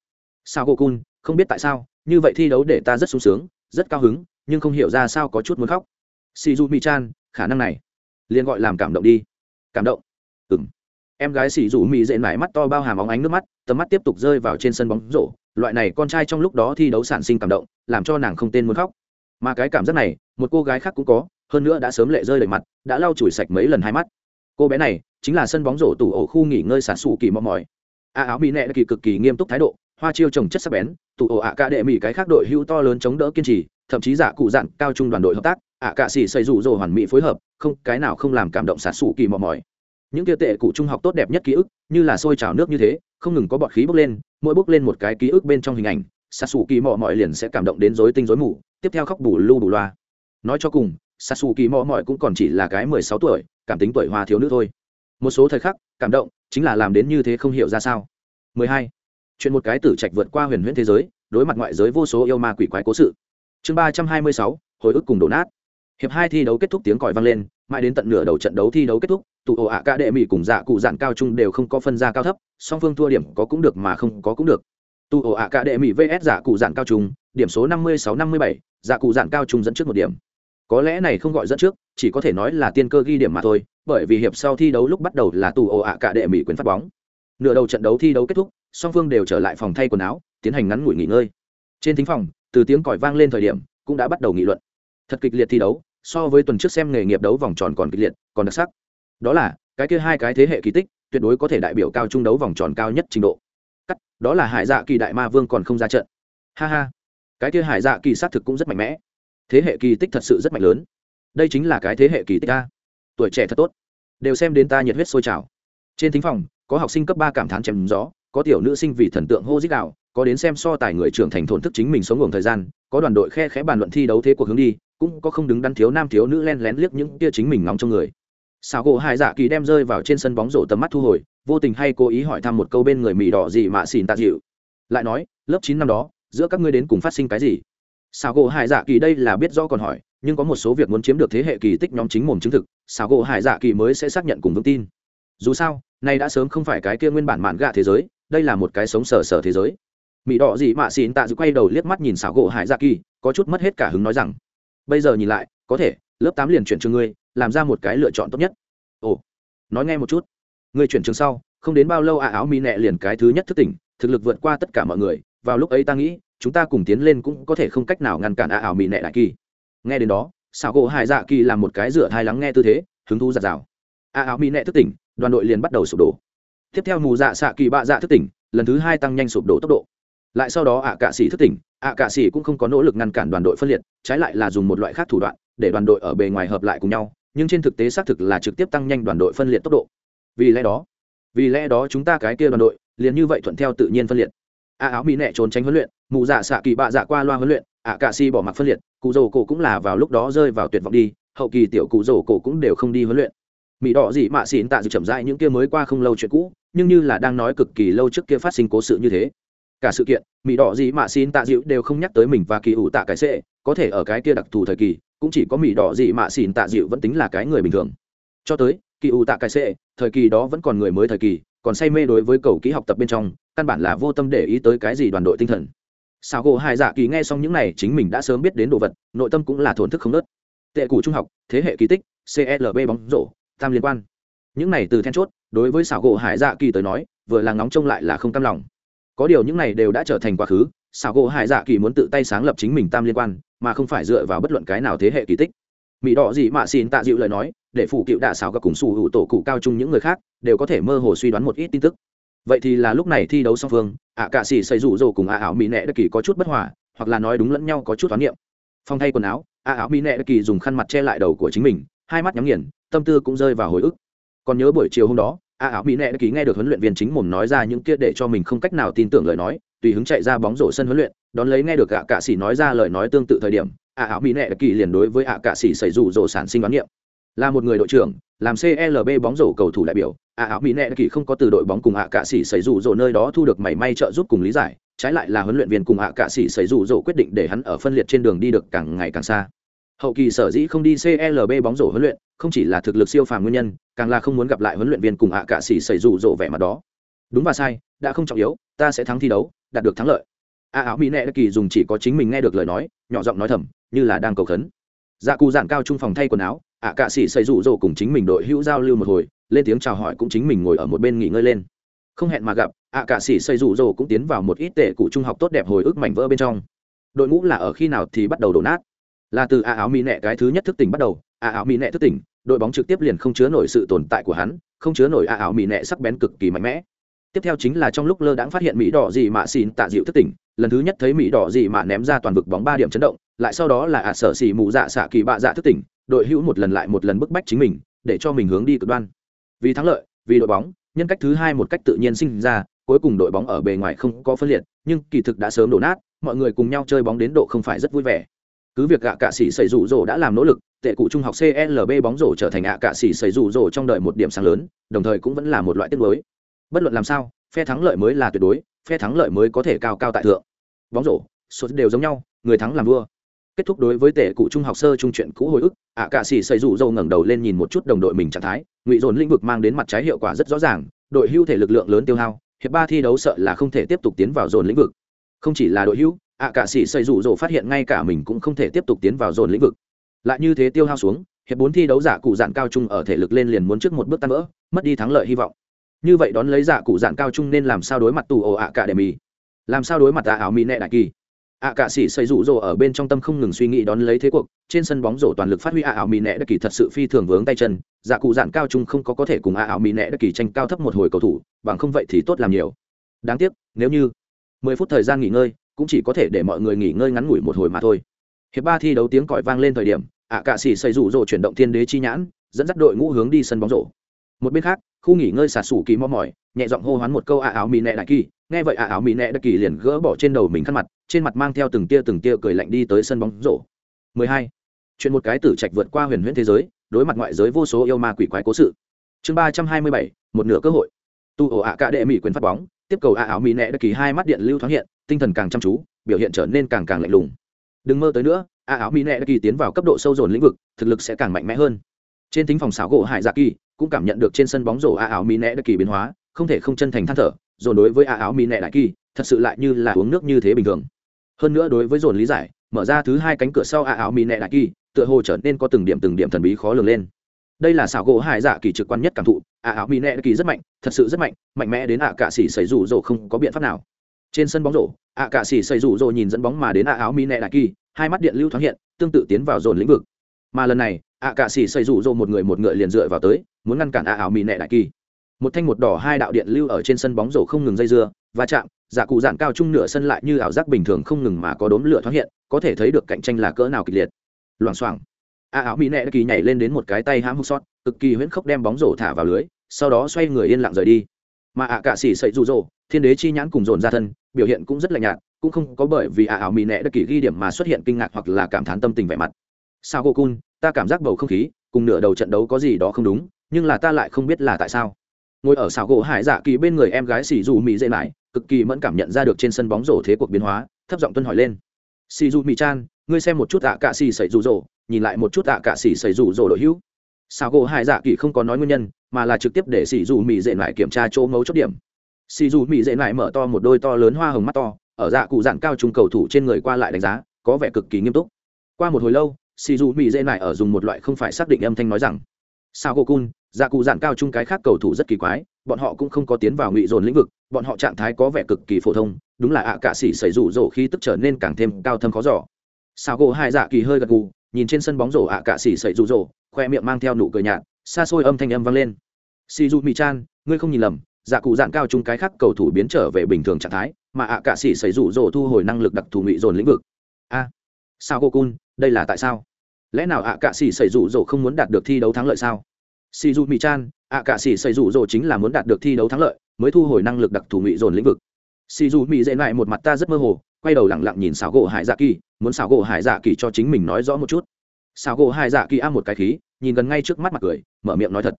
Sao gỗ cun, không biết tại sao, như vậy thi đấu để ta rất sung sướng, rất cao hứng, nhưng không hiểu ra sao có chút muốn khóc. Xì dù mỹ chan, khả năng này, liền gọi làm cảm động đi. Cảm động. Ừng em gái xì dù mỹ dệ mải mắt to bao hàm óng ánh nước mắt, tầm mắt tiếp tục rơi vào trên sân bóng rổ. Loại này con trai trong lúc đó thi đấu sản sinh cảm động, làm cho nàng không tên muốn khóc mà cái cảm giác này, một cô gái khác cũng có, hơn nữa đã sớm lệ rơi đầy mặt, đã lau chùi sạch mấy lần hai mắt. Cô bé này chính là sân bóng rổ tủ ổ khu nghỉ ngơi sản sụ kỳ mò mỏi. A áo mỹ nẹ kỳ cực kỳ nghiêm túc thái độ, hoa chiêu trồng chất sắc bén, tủ ổ ạ cả đệ mỹ cái khác đội hưu to lớn chống đỡ kiên trì, thậm chí giả cụ dặn cao trung đoàn đội hợp tác, ạ cả xỉ xây rủ rồ hoàn mỹ phối hợp, không, cái nào không làm cảm động sản sụ kỳ mò mỏi. Những kia tệ cụ trung học tốt đẹp nhất ký ức, như là sôi trào nước như thế, không ngừng có bọt khí bốc lên, mỗi bốc lên một cái ký ức bên trong hình ảnh, sản sụ kỳ mò mỏi liền sẽ cảm động đến rối tinh rối mù tiếp theo khóc bù lu bù loa. Nói cho cùng sản sụ kỳ mò mọi cũng còn chỉ là cái mười sáu tuổi cảm tính tuổi hoa thiếu nữ thôi. Một số thời khắc cảm động chính là làm đến như thế không hiểu ra sao. 12. chuyện một cái tử trạch vượt qua huyền huyễn thế giới đối mặt ngoại giới vô số yêu ma quỷ quái cố sự. Chương 326, hồi ức cùng đổ nát. Hiệp hai thi đấu kết thúc tiếng còi vang lên mãi đến tận nửa đầu trận đấu thi đấu kết thúc tụ ổ ạ ca đệ mỹ cùng dạ cụ dạn cao trung đều không có phân ra cao thấp song phương thua điểm có cũng được mà không có cũng được tu ổ ạ cả đệ mỹ vs Giả cụ giản cao trung điểm số 56-57, giả cụ giản cao trung dẫn trước một điểm. Có lẽ này không gọi dẫn trước chỉ có thể nói là tiên cơ ghi điểm mà thôi bởi vì hiệp sau thi đấu lúc bắt đầu là tù ồ ạ cả đệ mỹ quyền phát bóng. Nửa đầu trận đấu thi đấu kết thúc song phương đều trở lại phòng thay quần áo tiến hành ngắn ngủi nghỉ ngơi. Trên thính phòng từ tiếng còi vang lên thời điểm cũng đã bắt đầu nghị luận. Thật kịch liệt thi đấu so với tuần trước xem nghề nghiệp đấu vòng tròn còn kịch liệt còn đặc sắc. Đó là cái kia hai cái thế hệ kỳ tích tuyệt đối có thể đại biểu cao trung đấu vòng tròn cao nhất trình độ đó là hải dạ kỳ đại ma vương còn không ra trận. Ha ha. Cái kia hải dạ kỳ xác thực cũng rất mạnh mẽ. Thế hệ kỳ tích thật sự rất mạnh lớn. Đây chính là cái thế hệ kỳ tích ta. Tuổi trẻ thật tốt. Đều xem đến ta nhiệt huyết sôi trào. Trên thính phòng, có học sinh cấp ba cảm thán chém gió, có tiểu nữ sinh vì thần tượng hô dích đạo, có đến xem so tài người trưởng thành thổn thức chính mình sống ngủ thời gian, có đoàn đội khe khẽ bàn luận thi đấu thế cuộc hướng đi, cũng có không đứng đắn thiếu nam thiếu nữ len lén liếc những tia chính mình ngóng trong người xào gỗ hải dạ kỳ đem rơi vào trên sân bóng rổ tầm mắt thu hồi, vô tình hay cố ý hỏi thăm một câu bên người mì đỏ gì mà xỉn tạ dịu. Lại nói, lớp chín năm đó, giữa các ngươi đến cùng phát sinh cái gì? Xào gỗ hải dạ kỳ đây là biết rõ còn hỏi, nhưng có một số việc muốn chiếm được thế hệ kỳ tích nhóm chính mồm chứng thực xào gỗ hải dạ kỳ mới sẽ xác nhận cùng vững tin. Dù sao, nay đã sớm không phải cái kia nguyên bản mạn gạ thế giới, đây là một cái sống sờ sờ thế giới. Mỹ đỏ gì mà xỉn tạ dịu quay đầu liếc mắt nhìn xào gỗ hải dạ kỳ, có chút mất hết cả hứng nói rằng, bây giờ nhìn lại, có thể, lớp tám liền chuyển trường ngươi làm ra một cái lựa chọn tốt nhất. Ồ, nói nghe một chút. Ngươi chuyển trường sau, không đến bao lâu à áo mỹ nẹ liền cái thứ nhất thức tỉnh, thực lực vượt qua tất cả mọi người. Vào lúc ấy ta nghĩ, chúng ta cùng tiến lên cũng có thể không cách nào ngăn cản à áo mỹ nẹ đại kỳ. Nghe đến đó, xảo gỗ hải dạ kỳ làm một cái rửa thai lắng nghe tư thế, hứng thú giặt rào À áo mỹ nẹ thức tỉnh, đoàn đội liền bắt đầu sụp đổ. Tiếp theo mù dạ xạ kỳ bạ dạ thức tỉnh, lần thứ hai tăng nhanh sụp đổ tốc độ. Lại sau đó ạ, cạ sĩ thức tỉnh, ạ, cạ sĩ cũng không có nỗ lực ngăn cản đoàn đội phân liệt, trái lại là dùng một loại khác thủ đoạn, để đoàn đội ở bề ngoài hợp lại cùng nhau nhưng trên thực tế xác thực là trực tiếp tăng nhanh đoàn đội phân liệt tốc độ. Vì lẽ đó, vì lẽ đó chúng ta cái kia đoàn đội liền như vậy thuận theo tự nhiên phân liệt. A áo mỹ nẹ trốn tránh huấn luyện mụ dạ xạ kỳ bạ dạ qua loa huấn luyện, ạ cạ si bỏ mặc phân liệt, cụ rổ cổ cũng là vào lúc đó rơi vào tuyệt vọng đi, hậu kỳ tiểu cụ rổ cổ cũng đều không đi huấn luyện. Mỹ đỏ gì mạ xịn tạ dự chậm rãi những kia mới qua không lâu chuyện cũ, nhưng như là đang nói cực kỳ lâu trước kia phát sinh cố sự như thế. Cả sự kiện, mỹ đỏ gì mạ xin tạ dịu đều không nhắc tới mình và kỳ ủ tạ cái sệ, có thể ở cái kia đặc thù thời kỳ cũng chỉ có mỹ đỏ gì mạ xỉn tạ dịu vẫn tính là cái người bình thường. Cho tới, kỳ ủ tạ cái xệ, thời kỳ đó vẫn còn người mới thời kỳ, còn say mê đối với cầu ký học tập bên trong, căn bản là vô tâm để ý tới cái gì đoàn đội tinh thần. Sao gỗ hai dạ kỳ nghe xong những này, chính mình đã sớm biết đến đồ vật, nội tâm cũng là thổn thức không nớt. Tệ cũ trung học, thế hệ kỳ tích clb bóng rổ, tam liên quan. Những này từ then chốt, đối với xảo gỗ hải dạ kỳ tới nói, vừa là ngóng trông lại là không cam lòng. Có điều những này đều đã trở thành quá khứ xảo gỗ hải dạ kỳ muốn tự tay sáng lập chính mình tam liên quan mà không phải dựa vào bất luận cái nào thế hệ kỳ tích. Mỹ đỏ gì mạ xin tạ dịu lời nói, để phủ cựu đạ xảo các cùng sủ hữu tổ cụ cao chung những người khác đều có thể mơ hồ suy đoán một ít tin tức. Vậy thì là lúc này thi đấu song phương, ạ cạ xỉ xây rủ rồ cùng ạ ảo mỹ nẹ đất kỳ có chút bất hòa, hoặc là nói đúng lẫn nhau có chút toán niệm. Phong thay quần áo, ạ ảo mỹ nẹ đất kỳ dùng khăn mặt che lại đầu của chính mình, hai mắt nhắm nghiền, tâm tư cũng rơi vào hồi ức. Còn nhớ buổi chiều hôm đó, ạ ảo mỹ nệ đã kỳ nghe được huấn luyện viên chính mồm nói ra những kia để cho mình không cách nào tin tưởng lời nói tùy hứng chạy ra bóng rổ sân huấn luyện, đón lấy nghe được ạ cạ sĩ nói ra lời nói tương tự thời điểm, ạ áo mỹ nệ kỳ liền đối với ạ cạ sĩ xảy rủ rổ sản sinh đoán niệm. Là một người đội trưởng, làm clb bóng rổ cầu thủ đại biểu, ạ áo mỹ nệ kỳ không có từ đội bóng cùng ạ cạ sĩ xảy rủ rổ nơi đó thu được mảy may trợ giúp cùng lý giải, trái lại là huấn luyện viên cùng ạ cạ sĩ xảy rủ rổ quyết định để hắn ở phân liệt trên đường đi được càng ngày càng xa. Hậu kỳ sở dĩ không đi clb bóng rổ huấn luyện, không chỉ là thực lực siêu phàm nguyên nhân, càng là không muốn gặp lại huấn luyện viên cùng ạ cạ xỉ xảy rủ rộ vẻ mặt đó. Đúng và sai, đã không trọng yếu, ta sẽ thắng thi đấu đạt được thắng lợi. A áo mỹ nệ kỳ dùng chỉ có chính mình nghe được lời nói, nhỏ giọng nói thầm, như là đang cầu khấn. Dạ cụ dạn cao trung phòng thay quần áo, ạ cạ sĩ xây rủ rỗ cùng chính mình đội hữu giao lưu một hồi, lên tiếng chào hỏi cũng chính mình ngồi ở một bên nghỉ ngơi lên. Không hẹn mà gặp, ạ cạ sĩ xây rủ rỗ cũng tiến vào một ít tệ cụ trung học tốt đẹp hồi ức mảnh vỡ bên trong. Đội ngũ là ở khi nào thì bắt đầu đổ nát? Là từ ạ áo mỹ nệ cái thứ nhất thức tỉnh bắt đầu, ạ áo mỹ nệ thức tỉnh, đội bóng trực tiếp liền không chứa nổi sự tồn tại của hắn, không chứa nổi ạ áo mỹ nệ sắc bén cực kỳ mạnh mẽ tiếp theo chính là trong lúc lơ đãng phát hiện mỹ đỏ gì mạ xin tạ dịu thức tỉnh, lần thứ nhất thấy mỹ đỏ gì mạ ném ra toàn vực bóng ba điểm chấn động, lại sau đó là ạ sở xỉ mù dạ xạ kỳ bạ dạ thức tỉnh, đội hữu một lần lại một lần bức bách chính mình, để cho mình hướng đi cực đoan. Vì thắng lợi, vì đội bóng, nhân cách thứ hai một cách tự nhiên sinh ra, cuối cùng đội bóng ở bề ngoài không có phân liệt, nhưng kỳ thực đã sớm đổ nát, mọi người cùng nhau chơi bóng đến độ không phải rất vui vẻ. Cứ việc gạ cạ sĩ xảy rủ rỗ đã làm nỗ lực, tệ cụ trung học clb bóng rổ trở thành ạ cạ sĩ xảy rủ rỗ trong đời một điểm sáng lớn, đồng thời cũng vẫn là một loại tiết mới bất luận làm sao, phe thắng lợi mới là tuyệt đối, phe thắng lợi mới có thể cao cao tại thượng. Bóng rổ số đều giống nhau, người thắng làm vua. Kết thúc đối với tệ cụ trung học sơ trung chuyện cũ hồi ức, ạ cạ sĩ xây rủ dâu ngẩng đầu lên nhìn một chút đồng đội mình trạng thái, ngụy dồn lĩnh vực mang đến mặt trái hiệu quả rất rõ ràng, đội hưu thể lực lượng lớn tiêu hao, hiệp ba thi đấu sợ là không thể tiếp tục tiến vào dồn lĩnh vực. Không chỉ là đội hưu, ạ cạ sĩ xây rủ dâu phát hiện ngay cả mình cũng không thể tiếp tục tiến vào dồn lĩnh vực. Lại như thế tiêu hao xuống, hiệp bốn thi đấu giả cụ dạn cao trung ở thể lực lên liền muốn trước một bước tan vỡ, mất đi thắng lợi hy vọng như vậy đón lấy giả cụ dạn cao trung nên làm sao đối mặt tù ồ ạ cả để mì? Làm sao đối mặt ạ ảo mỹ nệ đại kỳ? Ạ cả sĩ xây rủ rồ ở bên trong tâm không ngừng suy nghĩ đón lấy thế cuộc, trên sân bóng rổ toàn lực phát huy ạ ảo mỹ nệ đại kỳ thật sự phi thường vướng tay chân. Giả cụ dạn cao trung không có có thể cùng ạ ảo mỹ nệ đại kỳ tranh cao thấp một hồi cầu thủ, bằng không vậy thì tốt làm nhiều. Đáng tiếc, nếu như mười phút thời gian nghỉ ngơi, cũng chỉ có thể để mọi người nghỉ ngơi ngắn ngủi một hồi mà thôi. Hiệp ba thi đấu tiếng còi vang lên thời điểm, ạ cả sĩ xây rủ rồ chuyển động thiên đế chi nhãn, dẫn dắt đội ngũ hướng đi sân bóng rổ một bên khác, khu nghỉ ngơi xả sủ kỳ mò mỏi, nhẹ giọng hô hoán một câu ạ áo mì nẹ đại kỳ. Nghe vậy ạ áo mì nẹ đại kỳ liền gỡ bỏ trên đầu mình khăn mặt, trên mặt mang theo từng tia từng tia cười lạnh đi tới sân bóng rổ. 12. chuyện một cái tử trạch vượt qua huyền huyễn thế giới, đối mặt ngoại giới vô số yêu ma quỷ quái cố sự. Chương ba trăm hai mươi bảy, một nửa cơ hội. Tu ổ ạ cả đệ mỹ quyền phát bóng, tiếp cầu ạ áo mỹ nẹ đặc kỳ hai mắt điện lưu thoáng hiện, tinh thần càng chăm chú, biểu hiện trở nên càng càng lạnh lùng. Đừng mơ tới nữa ạ áo mỹ nẹ đặc kỳ tiến vào cấp độ sâu dồn lĩnh vực, thực lực sẽ càng mạnh mẽ hơn. Trên tính phòng xảo gỗ hải dạ kỳ cũng cảm nhận được trên sân bóng rổ a áo mỹ nẹ đặc kỳ biến hóa, không thể không chân thành than thở, rồi đối với a áo mỹ nẹ đại kỳ, thật sự lại như là uống nước như thế bình thường. Hơn nữa đối với dồn lý giải, mở ra thứ hai cánh cửa sau a áo mỹ nẹ đại kỳ, tựa hồ trở nên có từng điểm từng điểm thần bí khó lường lên. Đây là xảo gỗ hải dạ kỳ trực quan nhất cảm thụ, a áo mỹ nẹ kỳ rất mạnh, thật sự rất mạnh mạnh mẽ đến ạ cạ xỉ xảy rủ rổ không có biện pháp nào. Trên sân bóng rổ ạ cạ xỉ xảy rủ rổ nhìn dẫn bóng mà đến a áo mỹ nẹ đại kỳ, hai mắt điện lưu thoáng hiện, tương tự tiến vào dồn lĩnh vực. Mà lần này ạ cạ xỉ xảy rủ rồ một người một ngựa liền dựa vào tới muốn ngăn cản a ảo mỹ nệ đại kỳ. Một thanh một đỏ hai đạo điện lưu ở trên sân bóng rổ không ngừng dây dưa, va chạm, giả cụ dạn cao trung nửa sân lại như ảo giác bình thường không ngừng mà có đốm lửa thoáng hiện, có thể thấy được cạnh tranh là cỡ nào kịch liệt. Loảng xoảng, a ảo mỹ nệ đại kỳ nhảy lên đến một cái tay hãm hút sót, cực kỳ huyễn khốc đem bóng rổ thả vào lưới, sau đó xoay người yên lặng rời đi. Mà ạ cạ xỉ sậy rụ rỗ thiên đế chi nhãn cùng dồn ra thân, biểu hiện cũng rất lạnh nhạt, cũng không có bởi vì ạ ảo mỹ nệ nẹ kỳ ghi điểm mà xuất hiện kinh ngạc hoặc là cảm thán tâm tình vẻ mặt. Sao cô cun, ta cảm giác bầu không khí, cùng nửa đầu trận đấu có gì đó không đúng nhưng là ta lại không biết là tại sao. Ngồi ở xảo gỗ hải dạ kỳ bên người em gái xì dù mỹ dễ mãi cực kỳ mẫn cảm nhận ra được trên sân bóng rổ thế cuộc biến hóa, thấp giọng tuân hỏi lên. Xì dù mỹ chan, ngươi xem một chút ạ cạ xì xảy rủ rổ nhìn lại một chút ạ cạ xì xảy rủ rổ đội hữu. Xảo gỗ hải dạ kỳ không có nói nguyên nhân, mà là trực tiếp để xì dù mỹ dễ mãi kiểm tra chỗ ngấu chốt điểm. Xì dù mỹ dễ mãi mở to một đôi to lớn hoa hồng mắt to, ở dạ cụ dạng cao trung cầu thủ trên người qua lại đánh giá, có vẻ cực kỳ nghiêm túc. Qua một hồi lâu xì dù mỹ dễ mãi ở dùng một loại không phải xác định âm thanh nói rằng sao cô cun dạ cụ dạn cao chung cái khác cầu thủ rất kỳ quái, bọn họ cũng không có tiến vào ngụy dồn lĩnh vực, bọn họ trạng thái có vẻ cực kỳ phổ thông, đúng là ạ à cạ sĩ xảy rủ rỗ khi tức trở nên càng thêm cao thâm khó giỏ sao gỗ hai dạ kỳ hơi gật gù, nhìn trên sân bóng rổ ạ à cạ sĩ xảy rủ rỗ, khoe miệng mang theo nụ cười nhạt, xa xôi âm thanh âm vang lên. Si du mi chan, ngươi không nhìn lầm dạ cụ dạn cao chung cái khác cầu thủ biến trở về bình thường trạng thái, mà ạ à cạ xỉ xảy rủ rỗ thu hồi năng lực đặc thù ngụy dồn lĩnh vực. A, sao cô cun đây là tại sao? Lẽ nào ạ cạ sĩ xảy rủ rỗ không muốn đạt được thi đấu thắng lợi sao? Xì dù mỹ chan, ạ cạ sĩ xảy rủ rồ chính là muốn đạt được thi đấu thắng lợi, mới thu hồi năng lực đặc thù ngụy dồn lĩnh vực. Xì dù mỹ dễ lại một mặt ta rất mơ hồ, quay đầu lẳng lặng nhìn xảo gỗ hải dạ kỳ, muốn xảo gỗ hải dạ kỳ cho chính mình nói rõ một chút. Xảo gỗ hải dạ kỳ a một cái khí, nhìn gần ngay trước mắt mặt cười, mở miệng nói thật.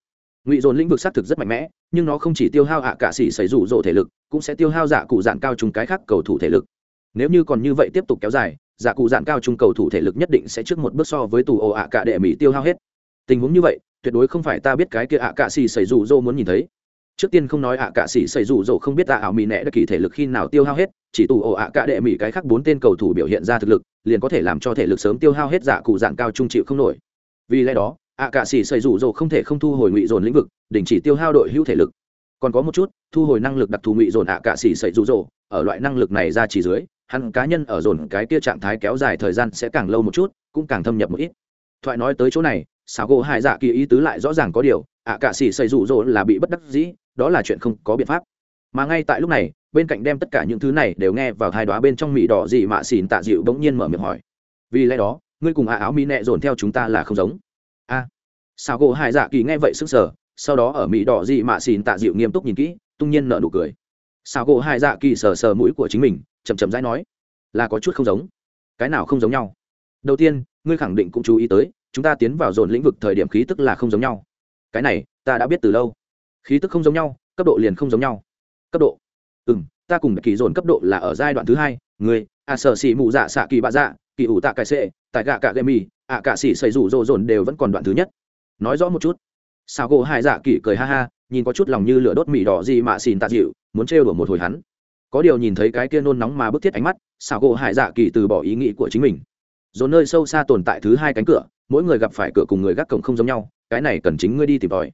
Ngụy dồn lĩnh vực xác thực rất mạnh mẽ, nhưng nó không chỉ tiêu hao ạ cạ sĩ xảy rủ rồ thể lực, cũng sẽ tiêu hao dạ cụ dạng cao trùng cái khác cầu thủ thể lực. Nếu như còn như vậy tiếp tục kéo dài dạ cụ dạn cao trung cầu thủ thể lực nhất định sẽ trước một bước so với tù ồ ạ cả đệ mỹ tiêu hao hết. Tình huống như vậy, tuyệt đối không phải ta biết cái kia ạ cạ xì xảy rủ rô muốn nhìn thấy. Trước tiên không nói ạ cạ xì xảy rủ rô không biết tạ ảo mỹ nẹ đã kỳ thể lực khi nào tiêu hao hết, chỉ tù ồ ạ cạ đệ mỹ cái khác bốn tên cầu thủ biểu hiện ra thực lực, liền có thể làm cho thể lực sớm tiêu hao hết dạ cụ dạng cao trung chịu không nổi. Vì lẽ đó, ạ cạ xì xảy rủ rô không thể không thu hồi ngụy dồn lĩnh vực, đình chỉ tiêu hao đội hữu thể lực còn có một chút thu hồi năng lực đặc thù ngụy dồn ạ cạ xỉ sậy rủ rỗ ở loại năng lực này ra chỉ dưới hắn cá nhân ở dồn cái kia trạng thái kéo dài thời gian sẽ càng lâu một chút cũng càng thâm nhập một ít. Thoại nói tới chỗ này xảo gỗ hải dạ kỳ ý tứ lại rõ ràng có điều ạ cạ xỉ sậy rụ rỗ là bị bất đắc dĩ đó là chuyện không có biện pháp. Mà ngay tại lúc này bên cạnh đem tất cả những thứ này đều nghe vào hai đoá bên trong mỹ đỏ gì mạ xỉn tạ dịu bỗng nhiên mở miệng hỏi. Vì lẽ đó ngươi cùng ạ áo mỹ nẹ dồn theo chúng ta là không giống. A. À, xảo gỗ hải dạ kỳ nghe vậy sức sở sau đó ở mỹ đỏ dị mạ xìn tạ dịu nghiêm túc nhìn kỹ, tung nhiên nợ nụ cười. Xào gỗ hai dạ kỳ sờ sờ mũi của chính mình, chậm chậm rãi nói, là có chút không giống. Cái nào không giống nhau? Đầu tiên, ngươi khẳng định cũng chú ý tới, chúng ta tiến vào dồn lĩnh vực thời điểm khí tức là không giống nhau. Cái này, ta đã biết từ lâu. Khí tức không giống nhau, cấp độ liền không giống nhau. Cấp độ? Ừ m ta cùng kỳ dồn cấp độ là ở giai đoạn thứ hai người à sở xỉ mụ dạ xạ kỳ bạ dạ kỳ ủ tạ cải sệ tại gạ cạ gậy mì, ạ cạ xỉ xây rủ rộ dồn đều vẫn còn đoạn thứ nhất. Nói rõ một chút sao gỗ hai dạ kỳ cười ha ha, nhìn có chút lòng như lửa đốt mì đỏ gì mà xìn tạ dịu, muốn trêu đùa một hồi hắn. Có điều nhìn thấy cái kia nôn nóng mà bức thiết ánh mắt sao gỗ hải dạ kỳ từ bỏ ý nghĩ của chính mình. Dồn nơi sâu xa tồn tại thứ hai cánh cửa, mỗi người gặp phải cửa cùng người gác cổng không giống nhau, cái này cần chính ngươi đi tìm tòi.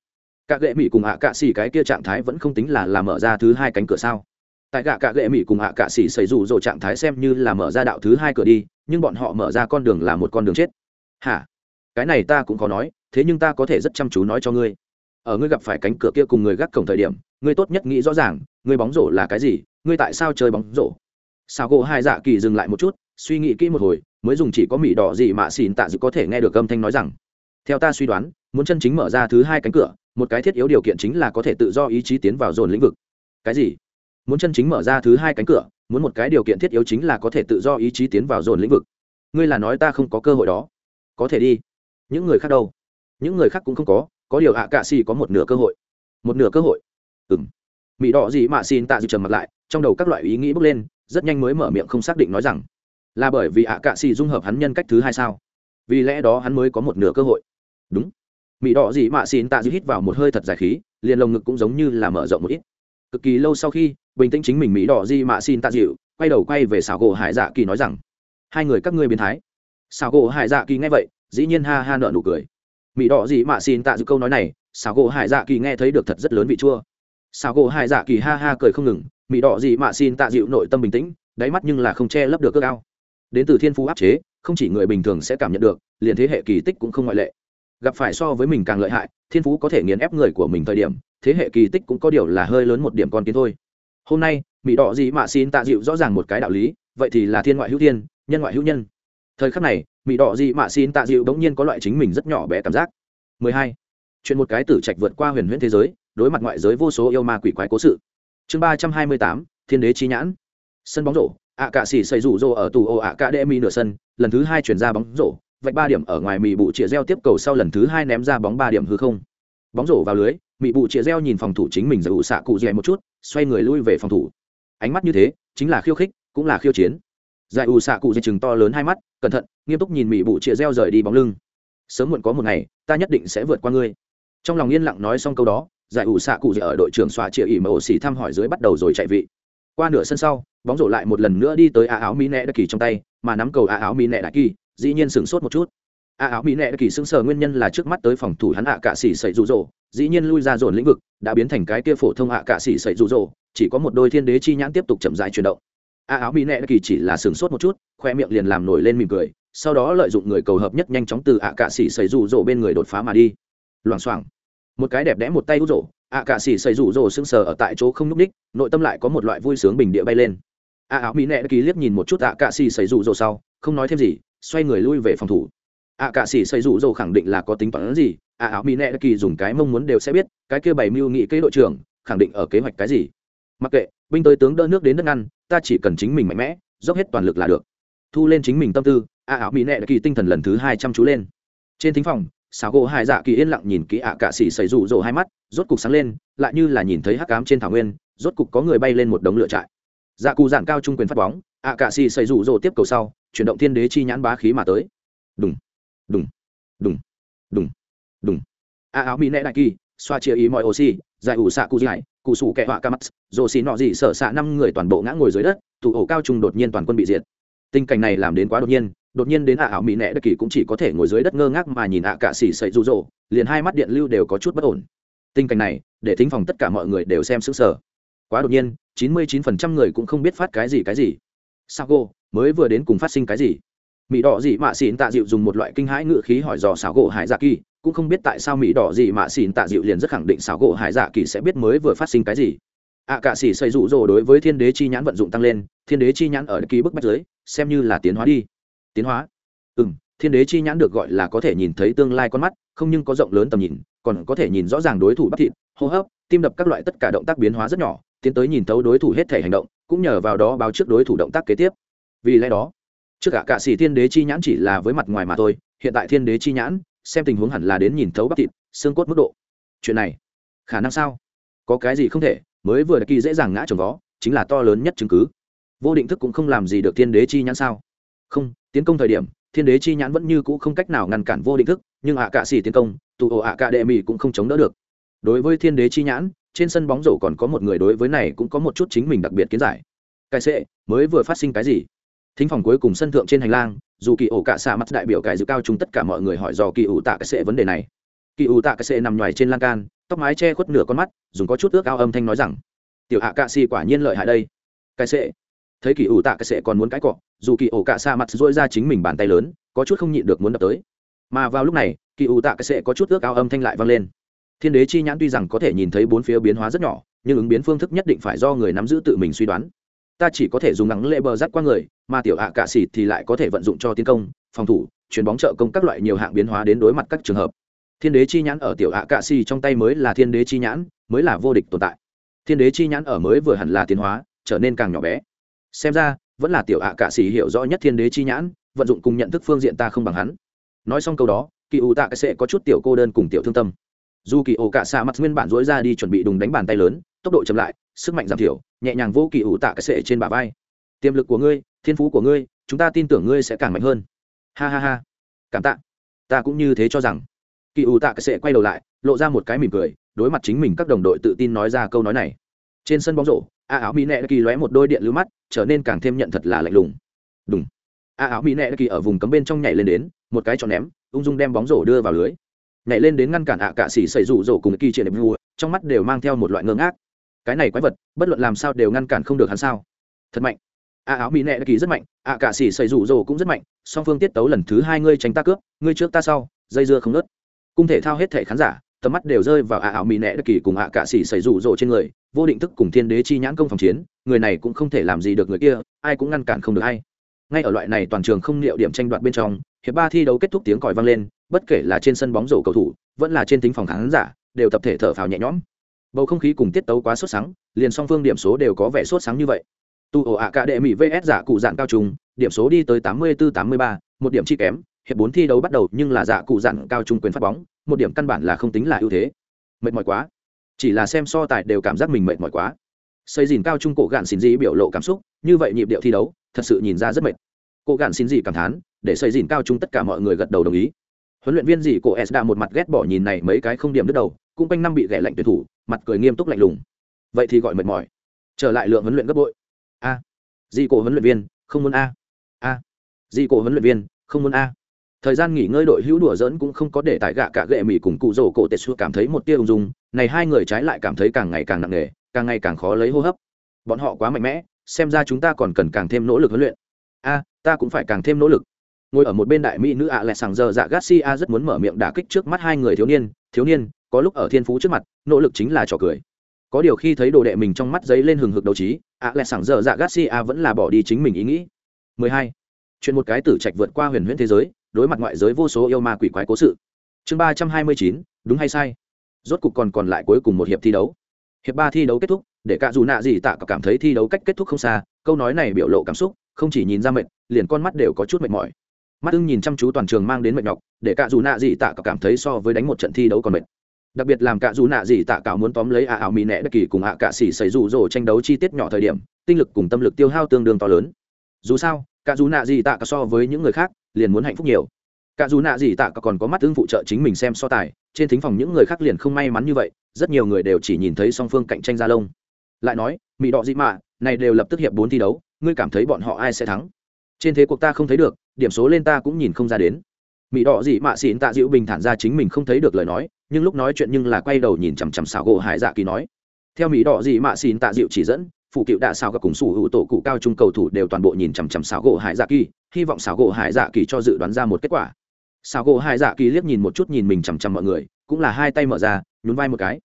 Các gệ mỹ cùng ạ cạ xỉ cái kia trạng thái vẫn không tính là làm mở ra thứ hai cánh cửa sao? Tại gạ cạ gệ mỹ cùng ạ cạ xỉ xảy dù rộ trạng thái xem như là mở ra đạo thứ hai cửa đi, nhưng bọn họ mở ra con đường là một con đường chết. Hả? Cái này ta cũng có nói, thế nhưng ta có thể rất chăm chú nói cho ngươi. Ở ngươi gặp phải cánh cửa kia cùng người gác cổng thời điểm, ngươi tốt nhất nghĩ rõ ràng, ngươi bóng rổ là cái gì, ngươi tại sao chơi bóng rổ? Sao gỗ hai dạ kỳ dừng lại một chút, suy nghĩ kỹ một hồi, mới dùng chỉ có mỹ đỏ gì mà xỉn tạ dự có thể nghe được âm thanh nói rằng, theo ta suy đoán, muốn chân chính mở ra thứ hai cánh cửa, một cái thiết yếu điều kiện chính là có thể tự do ý chí tiến vào dồn lĩnh vực. Cái gì? Muốn chân chính mở ra thứ hai cánh cửa, muốn một cái điều kiện thiết yếu chính là có thể tự do ý chí tiến vào dồn lĩnh vực. Ngươi là nói ta không có cơ hội đó. Có thể đi những người khác đâu? Những người khác cũng không có có điều ạ cạ xì có một nửa cơ hội. Một nửa cơ hội. Ừ m mỹ đỏ gì mà xin tạ dịu trầm mặt lại, trong đầu các loại ý nghĩ bước lên, rất nhanh mới mở miệng không xác định nói rằng, là bởi vì ạ cạ xì dung hợp hắn nhân cách thứ hai sao? Vì lẽ đó hắn mới có một nửa cơ hội. Đúng. Mỹ đỏ gì mà xin tạ dịu hít vào một hơi thật dài khí, liền lồng ngực cũng giống như là mở rộng một ít. Cực kỳ lâu sau khi, bình tĩnh chính mình mỹ đỏ gì mà xin tạ dịu, quay đầu quay về xảo gỗ hải dạ kỳ nói rằng, hai người các ngươi biến thái. Xảo gỗ hải dạ kỳ nghe vậy dĩ nhiên ha ha nợ nụ cười. Mỹ đỏ gì mà xin tạ dịu câu nói này, xảo gỗ hải dạ kỳ nghe thấy được thật rất lớn vị chua. Xảo gỗ hải dạ kỳ ha ha cười không ngừng mỹ đỏ gì mà xin tạ dịu nội tâm bình tĩnh, đáy mắt nhưng là không che lấp được cước cao đến từ thiên phú áp chế, không chỉ người bình thường sẽ cảm nhận được, liền thế hệ kỳ tích cũng không ngoại lệ. Gặp phải so với mình càng lợi hại, thiên phú có thể nghiền ép người của mình thời điểm, thế hệ kỳ tích cũng có điều là hơi lớn một điểm con kiến thôi. Hôm nay mỹ đỏ gì mà xin tạ dịu rõ ràng một cái đạo lý, vậy thì là thiên ngoại hữu thiên, nhân ngoại hữu nhân thời khắc này mỹ đỏ gì mà xin tạ dịu bỗng nhiên có loại chính mình rất nhỏ bé cảm giác. 12. chuyện một cái tử trạch vượt qua huyền huyễn thế giới đối mặt ngoại giới vô số yêu ma quỷ quái cố sự. Chương 328, thiên đế chi nhãn. Sân bóng rổ ạ cạ xỉ xây rủ rô ở tù ô ạ cạ đệ mi nửa sân lần thứ hai chuyển ra bóng rổ vạch ba điểm ở ngoài mỹ bụ chĩa reo tiếp cầu sau lần thứ hai ném ra bóng ba điểm hư không. Bóng rổ vào lưới mỹ bụ chĩa reo nhìn phòng thủ chính mình giải ủ xạ cụ dè một chút xoay người lui về phòng thủ. Ánh mắt như thế chính là khiêu khích cũng là khiêu chiến giải ủ xạ cụ dây chừng to lớn hai mắt, cẩn thận, nghiêm túc nhìn mỹ bụ chĩa reo rời đi bóng lưng. Sớm muộn có một ngày, ta nhất định sẽ vượt qua ngươi. Trong lòng yên lặng nói xong câu đó, giải ủ xạ cụ dây ở đội trưởng xoa chĩa ỉ mà ổ xỉ thăm hỏi dưới bắt đầu rồi chạy vị. Qua nửa sân sau, bóng rổ lại một lần nữa đi tới a áo mỹ nẹ đặc kỳ trong tay, mà nắm cầu a áo mỹ nẹ đại kỳ, dĩ nhiên sửng sốt một chút. A áo mỹ nẹ đặc kỳ sững sờ nguyên nhân là trước mắt tới phòng thủ hắn ạ cạ xỉ sậy rụ rỗ, dĩ nhiên lui ra dồn lĩnh vực, đã biến thành cái kia phổ thông ạ cạ xỉ sậy rụ rỗ, chỉ có một đôi thiên đế chi nhãn tiếp tục chậm dài chuyển động a áo mỹ nẹ kỳ chỉ là sừng sốt một chút, khoe miệng liền làm nổi lên mỉm cười, sau đó lợi dụng người cầu hợp nhất nhanh chóng từ ạ cạ xỉ xảy rụ rỗ bên người đột phá mà đi. Loảng xoảng. Một cái đẹp đẽ một tay hút rỗ ạ cạ xỉ xảy rụ rỗ sững sờ ở tại chỗ không nhúc ních nội tâm lại có một loại vui sướng bình địa bay lên. A áo mỹ nẹ kỳ liếc nhìn một chút ạ cạ xỉ xảy rụ rỗ sau, không nói thêm gì, xoay người lui về phòng thủ. Ạ cạ xỉ xảy rủ rỗ khẳng định là có tính toán gì ạ áo mỹ nẹ kỳ dùng cái mong muốn đều sẽ biết, cái kia bảy mưu nghị kế đội trưởng, khẳng định ở kế hoạch cái gì. Mặc kệ, binh tới tướng đỡ nước đến đất ngăn ta chỉ cần chính mình mạnh mẽ, dốc hết toàn lực là được. Thu lên chính mình tâm tư, a áo mỹ nẹ kỳ tinh thần lần thứ hai chăm chú lên. Trên thính phòng xào gỗ hai dạ kỳ yên lặng nhìn kỹ ạ cạ xỉ xây rụ rỗ hai mắt, rốt cục sáng lên, lại như là nhìn thấy hắc cám trên thảo nguyên, rốt cục có người bay lên một đống lửa trại. Dạ cụ giản cao trung quyền phát bóng, ạ cạ xỉ xây rụ rỗ tiếp cầu sau, chuyển động thiên đế chi nhãn bá khí mà tới. Đúng đùng đùng đùng đùng. A áo mỹ nệ đại kỳ, xoa chia ý mọi oxy giải ủ xạ cụ dài cụ sủ kẹ họa ca mắt rồ xì nọ gì sợ xạ năm người toàn bộ ngã ngồi dưới đất, thủ ổ cao trung đột nhiên toàn quân bị diệt. Tình cảnh này làm đến quá đột nhiên đột nhiên đến ạ ảo mỹ nẹ đất kỳ cũng chỉ có thể ngồi dưới đất ngơ ngác mà nhìn ạ cả xỉ sậy rụ rỗ liền hai mắt điện lưu đều có chút bất ổn. Tình cảnh này, để thính phòng tất cả mọi người đều xem sững sờ. Quá đột nhiên, chín mươi chín phần trăm người cũng không biết phát cái gì cái gì. Sao cô mới vừa đến cùng phát sinh cái gì? Mỹ đỏ dị mạ xỉn tạ dịu dùng một loại kinh hãi ngự khí hỏi dò xảo gỗ hải dạ kỳ cũng không biết tại sao mỹ đỏ gì mà xỉn tạ dịu liền rất khẳng định xảo gỗ hải dạ kỳ sẽ biết mới vừa phát sinh cái gì. ạ à, cả xỉ xây rụ rỗ đối với thiên đế chi nhãn vận dụng tăng lên thiên đế chi nhãn ở ký bức bách dưới, xem như là tiến hóa đi. Tiến hóa? Ừ m thiên đế chi nhãn được gọi là có thể nhìn thấy tương lai con mắt không nhưng có rộng lớn tầm nhìn còn có thể nhìn rõ ràng đối thủ bắt thịt hô hấp tim đập các loại tất cả động tác biến hóa rất nhỏ tiến tới nhìn thấu đối thủ hết thể hành động cũng nhờ vào đó báo trước đối thủ động tác kế tiếp. Vì lẽ đó trước cả cạ sĩ thiên đế chi nhãn chỉ là với mặt ngoài mà thôi hiện tại thiên đế chi nhãn xem tình huống hẳn là đến nhìn thấu bắp thịt, xương cốt mức độ. Chuyện này, khả năng sao? Có cái gì không thể, mới vừa đặc kỳ dễ dàng ngã trồng vó, chính là to lớn nhất chứng cứ. Vô định thức cũng không làm gì được thiên đế chi nhãn sao? Không, tiến công thời điểm, thiên đế chi nhãn vẫn như cũ không cách nào ngăn cản vô định thức, nhưng ạ cạ xỉ tiến công, tụ ổ ạ cạ đệ mỹ cũng không chống đỡ được. Đối với thiên đế chi nhãn, trên sân bóng rổ còn có một người đối với này cũng có một chút chính mình đặc biệt kiến giải. Cái sệ, mới vừa phát sinh cái gì? Thính phòng cuối cùng sân thượng trên hành lang dù kỳ ổ cả xạ mắt đại biểu cải dự cao chúng tất cả mọi người hỏi dò kỳ ủ tạ cái sệ vấn đề này. Kỳ ủ tạ cái sệ nằm ngoài trên lan can, tóc mái che khuất nửa con mắt, dùng có chút ước ao âm thanh nói rằng, tiểu hạ cạ xì quả nhiên lợi hại đây. Cái sệ thấy kỳ ủ tạ cái sệ còn muốn cãi cọ, dù kỳ ổ cả xạ mặt dỗi ra chính mình bàn tay lớn, có chút không nhịn được muốn đập tới. Mà vào lúc này, kỳ ủ tạ cái sệ có chút ước ao âm thanh lại vang lên. Thiên đế chi nhãn tuy rằng có thể nhìn thấy bốn phía biến hóa rất nhỏ, nhưng ứng biến phương thức nhất định phải do người nắm giữ tự mình suy đoán ta chỉ có thể dùng ngắn lệ bờ rắt qua người, mà tiểu ạ cạ xịt thì lại có thể vận dụng cho tiến công, phòng thủ chuyền bóng trợ công các loại nhiều hạng biến hóa đến đối mặt các trường hợp. Thiên đế chi nhãn ở tiểu ạ cạ xì trong tay mới là thiên đế chi nhãn, mới là vô địch tồn tại. Thiên đế chi nhãn ở mới vừa hẳn là tiến hóa, trở nên càng nhỏ bé. Xem ra, vẫn là tiểu ạ cạ xì hiểu rõ nhất thiên đế chi nhãn, vận dụng cùng nhận thức phương diện ta không bằng hắn. Nói xong câu đó, kỳ ủ tạ sẽ có chút tiểu cô đơn cùng tiểu thương tâm. Dù kỳ ủ cạ xạ mặt nguyên bản dối ra đi chuẩn bị đùng đánh bàn tay lớn, tốc độ chậm lại, sức mạnh giảm thiểu nhẹ nhàng vô kỳ ủ tạ cái sệ trên bả vai. Tiềm lực của ngươi, thiên phú của ngươi, chúng ta tin tưởng ngươi sẽ càng mạnh hơn. Ha ha ha. Cảm tạ. Ta cũng như thế cho rằng. Kỳ ủ tạ cái sệ quay đầu lại, lộ ra một cái mỉm cười, đối mặt chính mình các đồng đội tự tin nói ra câu nói này. Trên sân bóng rổ, a áo mỹ nẹ kỳ lóe một đôi điện lưu mắt, trở nên càng thêm nhận thật là lạnh lùng. Đúng a áo mỹ nẹ kỳ ở vùng cấm bên trong nhảy lên đến, một cái tròn ném, ung dung đem bóng rổ đưa vào lưới. Nhảy lên đến ngăn cản ạ cạ xỉ xảy rủ rổ cùng kỳ triển đẹp vua, trong mắt đều mang theo một loại ngơ ngác cái này quái vật, bất luận làm sao đều ngăn cản không được hắn sao? Thật mạnh. A áo mỹ nẹ kỳ rất mạnh ạ cạ xỉ xảy rủ rổ cũng rất mạnh, song phương tiết tấu lần thứ hai ngươi tránh ta cướp, ngươi trước ta sau, dây dưa không nớt cung thể thao hết thể khán giả, tầm mắt đều rơi vào ạ áo mỹ nẹ kỳ cùng ạ cạ xỉ xảy rủ rổ trên người, vô định thức cùng thiên đế chi nhãn công phòng chiến, người này cũng không thể làm gì được người kia, ai cũng ngăn cản không được hay ngay ở loại này toàn trường không liệu điểm tranh đoạt bên trong, hiệp ba thi đấu kết thúc tiếng còi vang lên, bất kể là trên sân bóng rổ cầu thủ, vẫn là trên tính phòng khán giả, đều tập thể thở phào nhẹ nhõm bầu không khí cùng tiết tấu quá sốt sáng liền song phương điểm số đều có vẻ sốt sáng như vậy. Tu ổ ạ cả đệ mỹ vs giả cụ dạng cao trung điểm số đi tới tám mươi bốn tám mươi ba, một điểm chi kém, hiệp bốn thi đấu bắt đầu nhưng là giả cụ dạng cao trung quyền phát bóng, một điểm căn bản là không tính là ưu thế. Mệt mỏi quá. Chỉ là xem so tài đều cảm giác mình mệt mỏi quá. Xây dìn cao trung cổ gạn xin dị biểu lộ cảm xúc, như vậy nhịp điệu thi đấu, thật sự nhìn ra rất mệt. Cổ gạn xin dị cảm thán, để xây dìn cao trung tất cả mọi người gật đầu đồng ý. Huấn luyện viên dị cổ s đã một mặt ghét bỏ nhìn này mấy cái không điểm đứt đầu cũng quanh năm bị ghẻ lạnh tuyển thủ, mặt cười nghiêm túc lạnh lùng. Vậy thì gọi mệt mỏi. Trở lại lượng huấn luyện gấp bội. A. À. dì cổ huấn luyện viên, không muốn a. A. À. dì cổ huấn luyện viên, không muốn a. Thời gian nghỉ ngơi đội hữu đùa dỡn cũng không có để tại gạ cả gệ mỹ cùng cụ rổ cổ tệ xua cảm thấy một tia ung dung. Này hai người trái lại cảm thấy càng ngày càng nặng nề, càng ngày càng khó lấy hô hấp. Bọn họ quá mạnh mẽ, xem ra chúng ta còn cần càng thêm nỗ lực huấn luyện. A, ta cũng phải càng thêm nỗ lực. Ngồi ở một bên đại mỹ nữ ạ lại sàng giờ dạ garcia rất muốn mở miệng đả kích trước mắt hai người thiếu niên. Thiếu niên có lúc ở thiên phú trước mặt, nỗ lực chính là trò cười. Có điều khi thấy đồ đệ mình trong mắt giấy lên hừng hực đấu trí, ạ lại sàng giờ dạ garcia vẫn là bỏ đi chính mình ý nghĩ. 12. chuyện một cái tử trạch vượt qua huyền huyễn thế giới, đối mặt ngoại giới vô số yêu ma quỷ quái cố sự. Chương ba trăm hai mươi chín, đúng hay sai? Rốt cục còn còn lại cuối cùng một hiệp thi đấu. Hiệp ba thi đấu kết thúc, để cả dù nạ gì tạ cảm thấy thi đấu cách kết thúc không xa, câu nói này biểu lộ cảm xúc, không chỉ nhìn ra mệt, liền con mắt đều có chút mệt mỏi. Mắt ưng nhìn chăm chú toàn trường mang đến mệt nhọc, để cả dù nạ gì tạ cảm thấy so với đánh một trận thi đấu còn mệt đặc biệt làm cả dù nạ gì tạ cảo muốn tóm lấy ạ ảo mì nẹ đất kỳ cùng ạ cạ xỉ xảy rủ rồ tranh đấu chi tiết nhỏ thời điểm, tinh lực cùng tâm lực tiêu hao tương đương to lớn. Dù sao, cả dù nạ gì tạ cả so với những người khác, liền muốn hạnh phúc nhiều. Cả dù nạ gì tạ cả còn có mắt tương phụ trợ chính mình xem so tài, trên thính phòng những người khác liền không may mắn như vậy, rất nhiều người đều chỉ nhìn thấy song phương cạnh tranh ra lông. Lại nói mỹ đỏ dị mạ, này đều lập tức hiệp bốn thi đấu, ngươi cảm thấy bọn họ ai sẽ thắng? Trên thế cuộc ta không thấy được, điểm số lên ta cũng nhìn không ra đến mỹ đỏ dị mạ xịn tạ dịu bình thản ra chính mình không thấy được lời nói, nhưng lúc nói chuyện nhưng là quay đầu nhìn chằm chằm xảo gỗ hải dạ kỳ nói. Theo mỹ đỏ dị mạ xịn tạ dịu chỉ dẫn phụ cựu đạ xảo gặp cùng sủ hữu tổ cụ cao trung cầu thủ đều toàn bộ nhìn chằm chằm xảo gỗ hải dạ kỳ, hy vọng xảo gỗ hải dạ kỳ cho dự đoán ra một kết quả. Xảo gỗ hải dạ kỳ liếc nhìn một chút nhìn mình chằm chằm mọi người, cũng là hai tay mở ra, nhún vai một cái.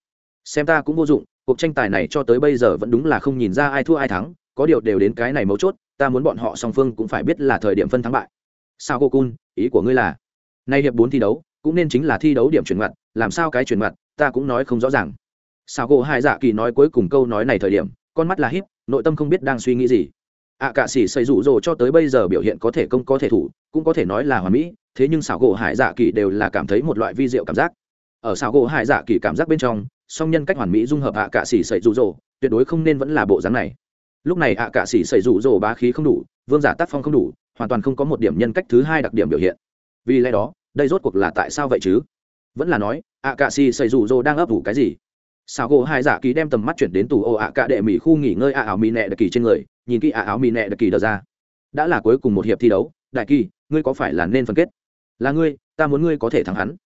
Xem ta cũng vô dụng, cuộc tranh tài này cho tới bây giờ vẫn đúng là không nhìn ra ai thua ai thắng, có điều đều đến cái này mấu chốt, ta muốn bọn họ song phương cũng phải biết là thời điểm phân thắng bại. Sao cô cun, ý của ngươi là? Nay hiệp bốn thi đấu cũng nên chính là thi đấu điểm chuyển ngoặt làm sao cái chuyển ngoặt ta cũng nói không rõ ràng. Sao gỗ hai dạ kỳ nói cuối cùng câu nói này thời điểm con mắt là híp nội tâm không biết đang suy nghĩ gì. Ạ à, cả sĩ xây rủ rồ cho tới bây giờ biểu hiện có thể công có thể thủ cũng có thể nói là hoàn mỹ thế nhưng xảo gỗ hải dạ kỳ đều là cảm thấy một loại vi diệu cảm giác. Ở xảo gỗ hải dạ kỳ cảm giác bên trong song nhân cách hoàn mỹ dung hợp ạ à cả sĩ xây rủ rồ tuyệt đối không nên vẫn là bộ dáng này. Lúc này ạ à cả sĩ xây rủ rồ bá khí không đủ vương giả tác phong không đủ hoàn toàn không có một điểm nhân cách thứ hai đặc điểm biểu hiện. Vì lẽ đó đây rốt cuộc là tại sao vậy chứ? Vẫn là nói ạ cả xì xây rủ rô đang ấp ủ cái gì? Sao gỗ hai giả kỳ đem tầm mắt chuyển đến tù ô ạ cả đệ mỹ khu nghỉ ngơi ạ áo mỹ nẹ đặc kỳ trên người, nhìn kỹ ạ áo mỹ nẹ đặc kỳ đờ ra. Đã là cuối cùng một hiệp thi đấu, đại kỳ, ngươi có phải là nên phân kết? Là ngươi, ta muốn ngươi có thể thắng hắn.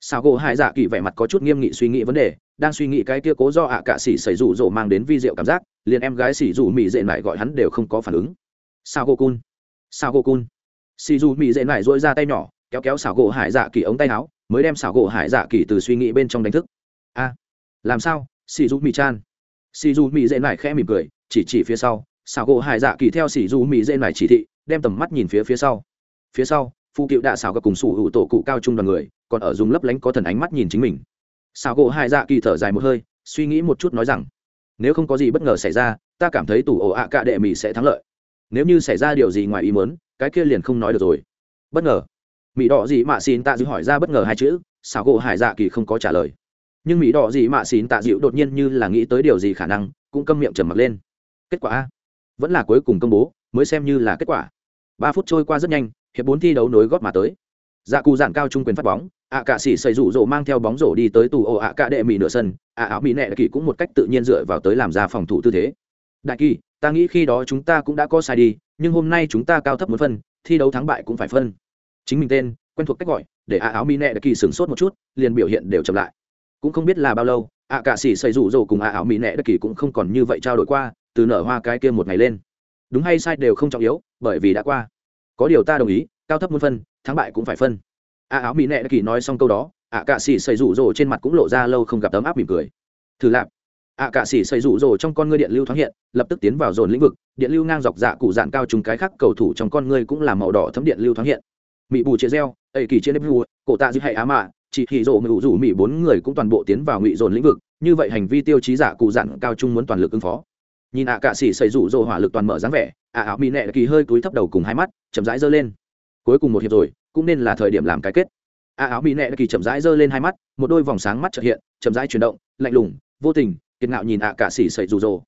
Sao gỗ hai dạ kỳ vẻ mặt có chút nghiêm nghị suy nghĩ vấn đề, đang suy nghĩ cái kia cố do ạ cả xỉ xảy rủ rô mang đến vi diệu cảm giác, liền em gái xỉ rủ mỹ dệ lại gọi hắn đều không có phản ứng. Sao gỗ cun sao gỗ cun xỉ rủ mỹ dệ lại dỗi ra tay nhỏ kéo kéo xảo gỗ hải dạ kỳ ống tay áo, mới đem xảo gỗ hải dạ kỳ từ suy nghĩ bên trong đánh thức. A, làm sao? Xì dù mỹ chan. Xì dù mỹ dễ nải khẽ mỉm cười, chỉ chỉ phía sau. Xảo gỗ hải dạ kỳ theo xì dù mỹ dễ nải chỉ thị, đem tầm mắt nhìn phía phía sau. Phía sau phụ cựu đạ xảo gặp cùng sủ hữu tổ cụ cao trung đoàn người, còn ở dùng lấp lánh có thần ánh mắt nhìn chính mình. Xảo gỗ hải dạ kỳ thở dài một hơi, suy nghĩ một chút nói rằng, nếu không có gì bất ngờ xảy ra, ta cảm thấy tủ ổ ạ cạ đệ mỹ sẽ thắng lợi. Nếu như xảy ra điều gì ngoài ý muốn, cái kia liền không nói được rồi. Bất ngờ mỹ đỏ gì mạ xin tạ dịu hỏi ra bất ngờ hai chữ, xảo gỗ hải dạ kỳ không có trả lời. Nhưng mỹ đỏ gì mạ xin tạ dịu đột nhiên như là nghĩ tới điều gì khả năng, cũng câm miệng trầm mặc lên. Kết quả? Vẫn là cuối cùng công bố, mới xem như là kết quả. Ba phút trôi qua rất nhanh, hiệp bốn thi đấu nối góp mà tới. Dạ cù giản cao trung quyền phát bóng, ạ cạ sĩ xây rủ rỗ mang theo bóng rổ đi tới tù ổ ạ cạ đệ mỹ nửa sân, ạ áo mỹ nẹ kỳ cũng một cách tự nhiên dựa vào tới làm ra phòng thủ tư thế. Đại kỳ, ta nghĩ khi đó chúng ta cũng đã có sai đi, nhưng hôm nay chúng ta cao thấp một phân, thi đấu thắng bại cũng phải phân chính mình tên quen thuộc cách gọi để a áo mỹ nẹ kỳ sửng sốt một chút liền biểu hiện đều chậm lại cũng không biết là bao lâu a cạ xỉ xây rủ rỗ cùng a áo mỹ nẹ kỳ cũng không còn như vậy trao đổi qua từ nở hoa cái kia một ngày lên đúng hay sai đều không trọng yếu bởi vì đã qua có điều ta đồng ý cao thấp muốn phân thắng bại cũng phải phân a áo mỹ nệ kỳ nói xong câu đó a cạ xỉ xây rủ rồ trên mặt cũng lộ ra lâu không gặp tấm áp mỉm cười thử lạp ạ cạ xỉ xây rủ rồ trong con ngươi điện lưu thoáng hiện lập tức tiến vào dồn lĩnh vực điện lưu ngang dọc dạ cụ dạn cao trùng cái khác cầu thủ trong con ngươi cũng là màu đỏ thấm điện lưu thoáng hiện mỹ bù chia reo ẩy kỳ chia nếp vua cổ tạ dư hệ á mạ, chỉ hì rộ mưu rủ mỹ bốn người cũng toàn bộ tiến vào ngụy dồn lĩnh vực, như vậy hành vi tiêu chí giả cụ dặn cao trung muốn toàn lực ứng phó. Nhìn ạ cạ xỉ xây rủ rồ hỏa lực toàn mở dáng vẻ, ạ áo mỹ nẹ kỳ hơi cúi thấp đầu cùng hai mắt, chậm rãi giơ lên. Cuối cùng một hiệp rồi, cũng nên là thời điểm làm cái kết. Ạ áo mỹ nẹ kỳ chậm rãi giơ lên hai mắt, một đôi vòng sáng mắt trợ hiện, chậm rãi chuyển động, lạnh lùng, vô tình, kiệt ngạo nhìn ạ cả xỉ xây rủ rồ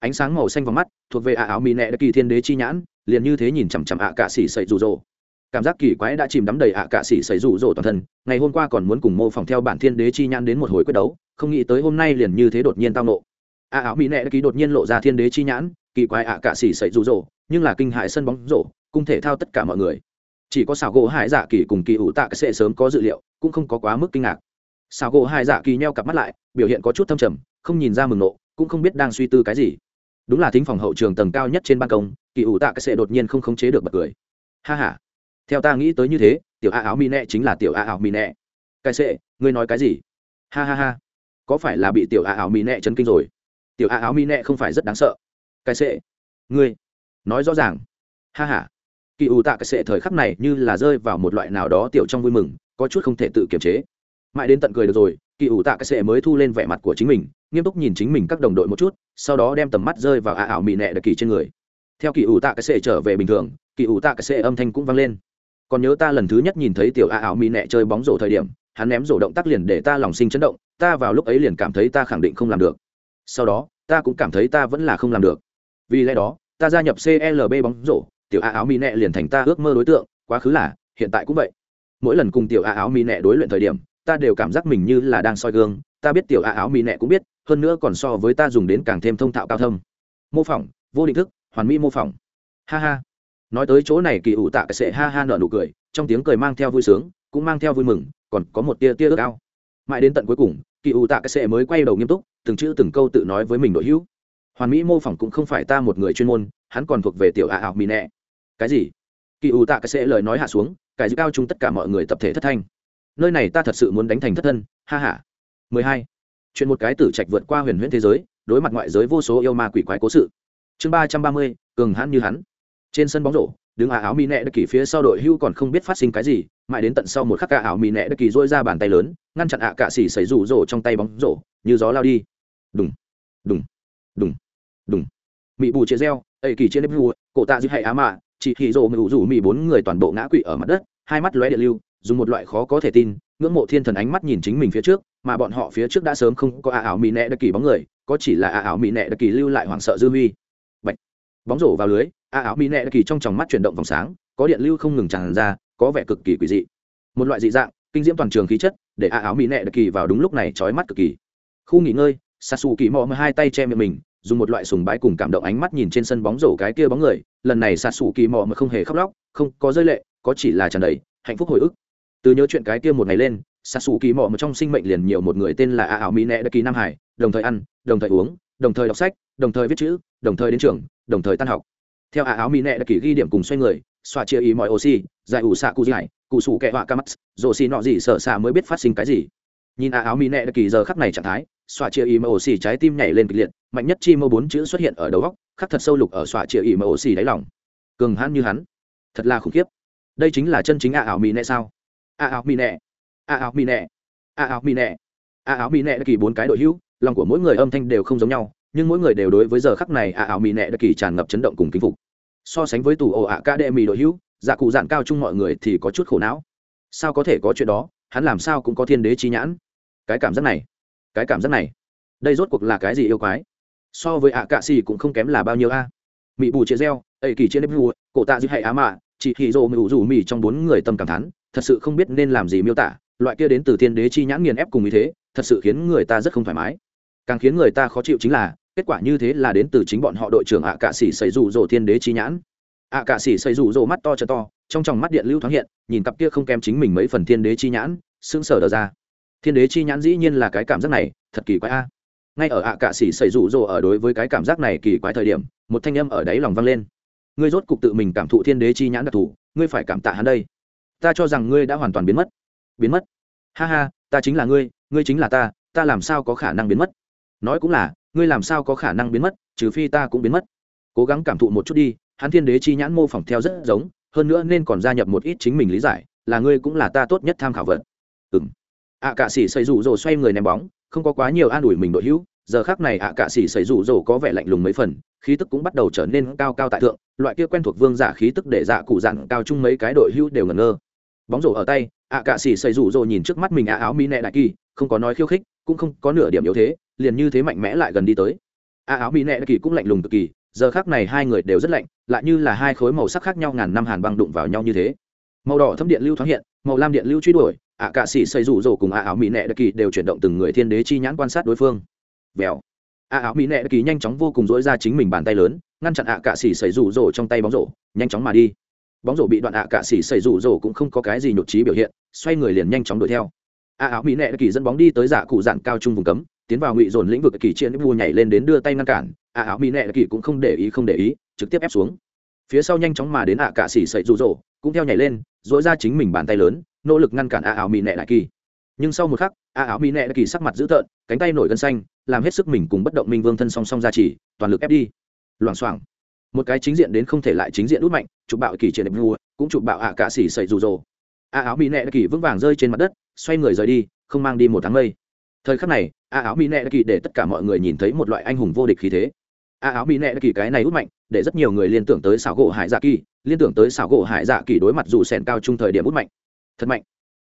ánh sáng màu xanh vào mắt, thuộc về ạ áo mỹ nẹ kỳ thiên đế chi nhãn, liền như thế nhìn chằm chằm ạ cả xỉ xây rủ rồ cảm giác kỳ quái đã chìm đắm đầy ạ cả sĩ xảy rủ rỗ toàn thân, ngày hôm qua còn muốn cùng mô phỏng theo bản thiên đế chi nhãn đến một hồi quyết đấu, không nghĩ tới hôm nay liền như thế đột nhiên tao nộ. À áo mỹ nệ ký đột nhiên lộ ra thiên đế chi nhãn, kỳ quái ạ cả sĩ xảy rủ rỗ, nhưng là kinh hại sân bóng rổ, cung thể thao tất cả mọi người. Chỉ có xảo gỗ hải dạ kỳ cùng kỳ ủ tạ sẽ sớm có dự liệu, cũng không có quá mức kinh ngạc. Xảo gỗ hải dạ kỳ nheo cặp mắt lại, biểu hiện có chút thâm trầm, không nhìn ra mừng nộ, cũng không biết đang suy tư cái gì. Đúng là thính phòng hậu trường tầng cao nhất trên ban công, kỳ ủ tạ sẽ đột nhiên không khống chế được bật cười. Ha ha theo ta nghĩ tới như thế, tiểu a áo mi nẹ chính là tiểu a áo mi nẹ. Cái sệ, ngươi nói cái gì? Ha ha ha. Có phải là bị tiểu a áo mi nẹ chấn kinh rồi? Tiểu a áo mi nẹ không phải rất đáng sợ. Cái sệ. Ngươi. Nói rõ ràng. Ha ha. Kỳ ủ tạ cái sệ thời khắc này như là rơi vào một loại nào đó tiểu trong vui mừng, có chút không thể tự kiềm chế. Mãi đến tận cười được rồi, kỳ ủ tạ cái sệ mới thu lên vẻ mặt của chính mình, nghiêm túc nhìn chính mình các đồng đội một chút, sau đó đem tầm mắt rơi vào a ảo mị nẹ đặc kỳ trên người. Theo kỳ ủ tạ cái sệ trở về bình thường, kỳ ủ tạ cái sệ âm thanh cũng vang lên còn nhớ ta lần thứ nhất nhìn thấy tiểu a ảo mỹ nẹ chơi bóng rổ thời điểm, hắn ném rổ động tác liền để ta lòng sinh chấn động, ta vào lúc ấy liền cảm thấy ta khẳng định không làm được. Sau đó, ta cũng cảm thấy ta vẫn là không làm được. Vì lẽ đó, ta gia nhập clb bóng rổ, tiểu a áo mi nẹ liền thành ta ước mơ đối tượng, quá khứ là, hiện tại cũng vậy. Mỗi lần cùng tiểu a áo mi nẹ đối luyện thời điểm, ta đều cảm giác mình như là đang soi gương, ta biết tiểu a áo mi nẹ cũng biết, hơn nữa còn so với ta dùng đến càng thêm thông thạo cao thâm. Mô phỏng, vô định thức, hoàn mỹ mô phỏng. Ha ha nói tới chỗ này kỳ ủ tạ cái sệ ha ha nở nụ cười, trong tiếng cười mang theo vui sướng, cũng mang theo vui mừng, còn có một tia tia ước ao. Mãi đến tận cuối cùng, kỳ ủ tạ cái sệ mới quay đầu nghiêm túc, từng chữ từng câu tự nói với mình đội hữu. Hoàn mỹ mô phỏng cũng không phải ta một người chuyên môn, hắn còn thuộc về tiểu ạ ảo mì nẹ. Cái gì? Kỳ ủ tạ cái sẽ lời nói hạ xuống, cái dư cao chung tất cả mọi người tập thể thất thanh. Nơi này ta thật sự muốn đánh thành thất thân, ha ha. 12 chuyện một cái tử trạch vượt qua huyền huyễn thế giới, đối mặt ngoại giới vô số yêu ma quỷ quái cố sự. Chương ba trăm ba mươi, cường hãn như hắn trên sân bóng rổ, đứng ả áo mỹ nẹ đất kỳ phía sau đội hưu còn không biết phát sinh cái gì, mãi đến tận sau một khắc cả áo mỹ nẹ đất kỳ dôi ra bàn tay lớn, ngăn chặn ạ cạ xỉ xảy rủ rổ trong tay bóng rổ, như gió lao đi đùng đùng đùng đùng mỹ bù chia reo ây kỳ chia nếp vua cổ tạ giữ hay á mạ, chị hì rộ mưu rủ mỹ bốn người toàn bộ ngã quỵ ở mặt đất, hai mắt lóe điện lưu, dùng một loại khó có thể tin, ngưỡng mộ thiên thần ánh mắt nhìn chính mình phía trước, mà bọn họ phía trước đã sớm không có ả ảo mỹ nẹ đặc kỳ bóng người, có chỉ là ả ảo mỹ nẹ đặc kỳ lưu lại hoảng sợ dư huy Bạch. bóng rổ vào lưới ả áo mỹ nẹ kỳ trong tròng mắt chuyển động vòng sáng, có điện lưu không ngừng tràn ra, có vẻ cực kỳ quỷ dị. Một loại dị dạng, kinh diễm toàn trường khí chất, để ả áo mỹ nẹ kỳ vào đúng lúc này trói mắt cực kỳ. Khu nghỉ ngơi sasu kỳ mò hai tay che miệng mình, dùng một loại sùng bái cùng cảm động ánh mắt nhìn trên sân bóng rổ cái kia bóng người, lần này xa sủ kỳ mò mà không hề khóc lóc, không có rơi lệ, có chỉ là tràn đầy hạnh phúc hồi ức. Từ nhớ chuyện cái kia một ngày lên xa sủ kỳ mò mà trong sinh mệnh liền nhiều một người tên là a áo mỹ nẹ kỳ nam hải, đồng thời ăn, đồng thời uống, đồng thời đọc sách, đồng thời viết chữ, đồng thời đến trường, đồng thời tan học theo a áo mỹ nệ đã kỳ ghi điểm cùng xoay người xoa chia ý mọi oxy, giải ủ xạ cụ giải, cụ sủ kẹ họa ca mắt rồ xì nọ gì sợ xạ mới biết phát sinh cái gì. Nhìn a áo mỹ nệ đã kỳ giờ khắc này trạng thái xoa chia ý mọi oxy trái tim nhảy lên kịch liệt, mạnh nhất chi mô bốn chữ xuất hiện ở đầu góc, khắc thật sâu lục ở xoa chia ý mọi oxy đáy lòng. Cường hãn như hắn. Thật là khủng khiếp. Đây chính là chân chính a áo mỹ nệ sao? Ả áo mỹ nệ. Ả áo mỹ nệ. Ả áo mỹ nệ. Ả áo mỹ nệ đã kỳ bốn cái đội hữu, lòng của mỗi người âm thanh đều không giống nhau nhưng mỗi người đều đối với giờ khắc này a ảo mỹ nẹ đã kỳ tràn ngập chấn động cùng kính phục. So sánh với tù ồ ạ ca đệ mỹ đội hữu dạ cụ dạn cao chung mọi người thì có chút khổ não. Sao có thể có chuyện đó, hắn làm sao cũng có thiên đế chi nhãn. Cái cảm giác này, cái cảm giác này, đây rốt cuộc là cái gì yêu quái? So với ạ cạ xì cũng không kém là bao nhiêu a. Mị bù chia reo ây kỳ chia nếp vua cổ tạ dư hay á mạ, chị hì dô mị rủ mỹ trong bốn người tâm cảm thán, thật sự không biết nên làm gì miêu tả, loại kia đến từ thiên đế chi nhãn nghiền ép cùng như thế, thật sự khiến người ta rất không thoải mái. Càng khiến người ta khó chịu chính là kết quả như thế là đến từ chính bọn họ đội trưởng ạ cạ sĩ xây rủ rồ thiên đế chi nhãn. ạ cạ sĩ xây rủ rồ mắt to cho to, trong tròng mắt điện lưu thoáng hiện, nhìn cặp kia không kém chính mình mấy phần thiên đế chi nhãn, sững sờ đờ ra. Thiên đế chi nhãn dĩ nhiên là cái cảm giác này, thật kỳ quái a. Ngay ở ạ cạ sĩ xây rủ rồ ở đối với cái cảm giác này kỳ quái thời điểm, một thanh âm ở đáy lòng vang lên. Ngươi rốt cục tự mình cảm thụ thiên đế chi nhãn đặc thù, ngươi phải cảm tạ hắn đây. Ta cho rằng ngươi đã hoàn toàn biến mất. Biến mất? Ha ha, ta chính là ngươi ngươi chính là ta ta làm sao có khả năng biến mất? Nói cũng là ngươi làm sao có khả năng biến mất, trừ phi ta cũng biến mất. Cố gắng cảm thụ một chút đi, hắn thiên đế chi nhãn mô phỏng theo rất giống, hơn nữa nên còn gia nhập một ít chính mình lý giải, là ngươi cũng là ta tốt nhất tham khảo vật. Ừng ạ cạ sĩ xây rủ rồ xoay người ném bóng, không có quá nhiều an ủi mình đội hữu, giờ khác này ạ cạ sĩ xây rủ rồ có vẻ lạnh lùng mấy phần, khí tức cũng bắt đầu trở nên cao cao tại thượng, loại kia quen thuộc vương giả khí tức để dạ cụ dặn cao chung mấy cái đội hữu đều ngẩn ngơ. Bóng rổ ở tay, ạ cạ sĩ xây rủ rồ nhìn trước mắt mình ạ áo mi nẹ đại kỳ, không có nói khiêu khích, cũng không có nửa điểm yếu thế liền như thế mạnh mẽ lại gần đi tới. Ạ áo mỹ nẹ kỳ cũng lạnh lùng cực kỳ, giờ khác này hai người đều rất lạnh, lại như là hai khối màu sắc khác nhau ngàn năm hàn băng đụng vào nhau như thế. Màu đỏ thâm điện lưu thoáng hiện, màu lam điện lưu truy đuổi, ạ cạ sĩ xây rủ rổ cùng ạ áo mỹ nẹ đặc kỳ đều chuyển động từng người thiên đế chi nhãn quan sát đối phương. Vèo. Ạ áo mỹ nẹ đặc kỳ nhanh chóng vô cùng dỗi ra chính mình bàn tay lớn, ngăn chặn ạ cạ sĩ xây rủ rổ trong tay bóng rổ, nhanh chóng mà đi. Bóng rổ bị đoạn ạ cạ sĩ xây rủ rổ cũng không có cái gì nhột trí biểu hiện, xoay người liền nhanh chóng đuổi theo. Ạ áo mỹ nẹ đặc kỳ dẫn bóng đi tới giả cụ dạng cao trung vùng cấm tiến vào ngụy dồn lĩnh vực kỳ chiến vua nhảy lên đến đưa tay ngăn cản ạ áo mỹ nẹ kỳ cũng không để ý, không để ý, trực tiếp ép xuống. Phía sau nhanh chóng mà đến ạ cạ xỉ sậy rủ rỗ, cũng theo nhảy lên dỗi ra chính mình bàn tay lớn, nỗ lực ngăn cản a áo mỹ nệ đại kỳ. Nhưng sau một khắc a áo mỹ nệ đại kỳ sắc mặt dữ tợn, cánh tay nổi gân xanh, làm hết sức mình cùng bất động minh vương thân song song ra chỉ, toàn lực ép đi. Loảng xoảng. Một cái chính diện đến không thể lại chính diện út mạnh, chụp bạo kỳ triển đẹp vua, cũng chụp bạo ạ cả xỉ sậy rủ rỗ. A áo mỹ nệ đại kỳ vững vàng rơi trên mặt đất, xoay người rời đi, không mang đi một tháng mây. Thời khắc này a áo mỹ nệ kỳ để tất cả mọi người nhìn thấy một loại anh hùng vô địch khí thế. A áo mỹ nệ kỳ cái này út mạnh, để rất nhiều người liên tưởng tới xảo gỗ hải dạ kỳ, liên tưởng tới xảo gỗ hải dạ kỳ đối mặt dù sèn cao trung thời điểm út mạnh. Thật mạnh.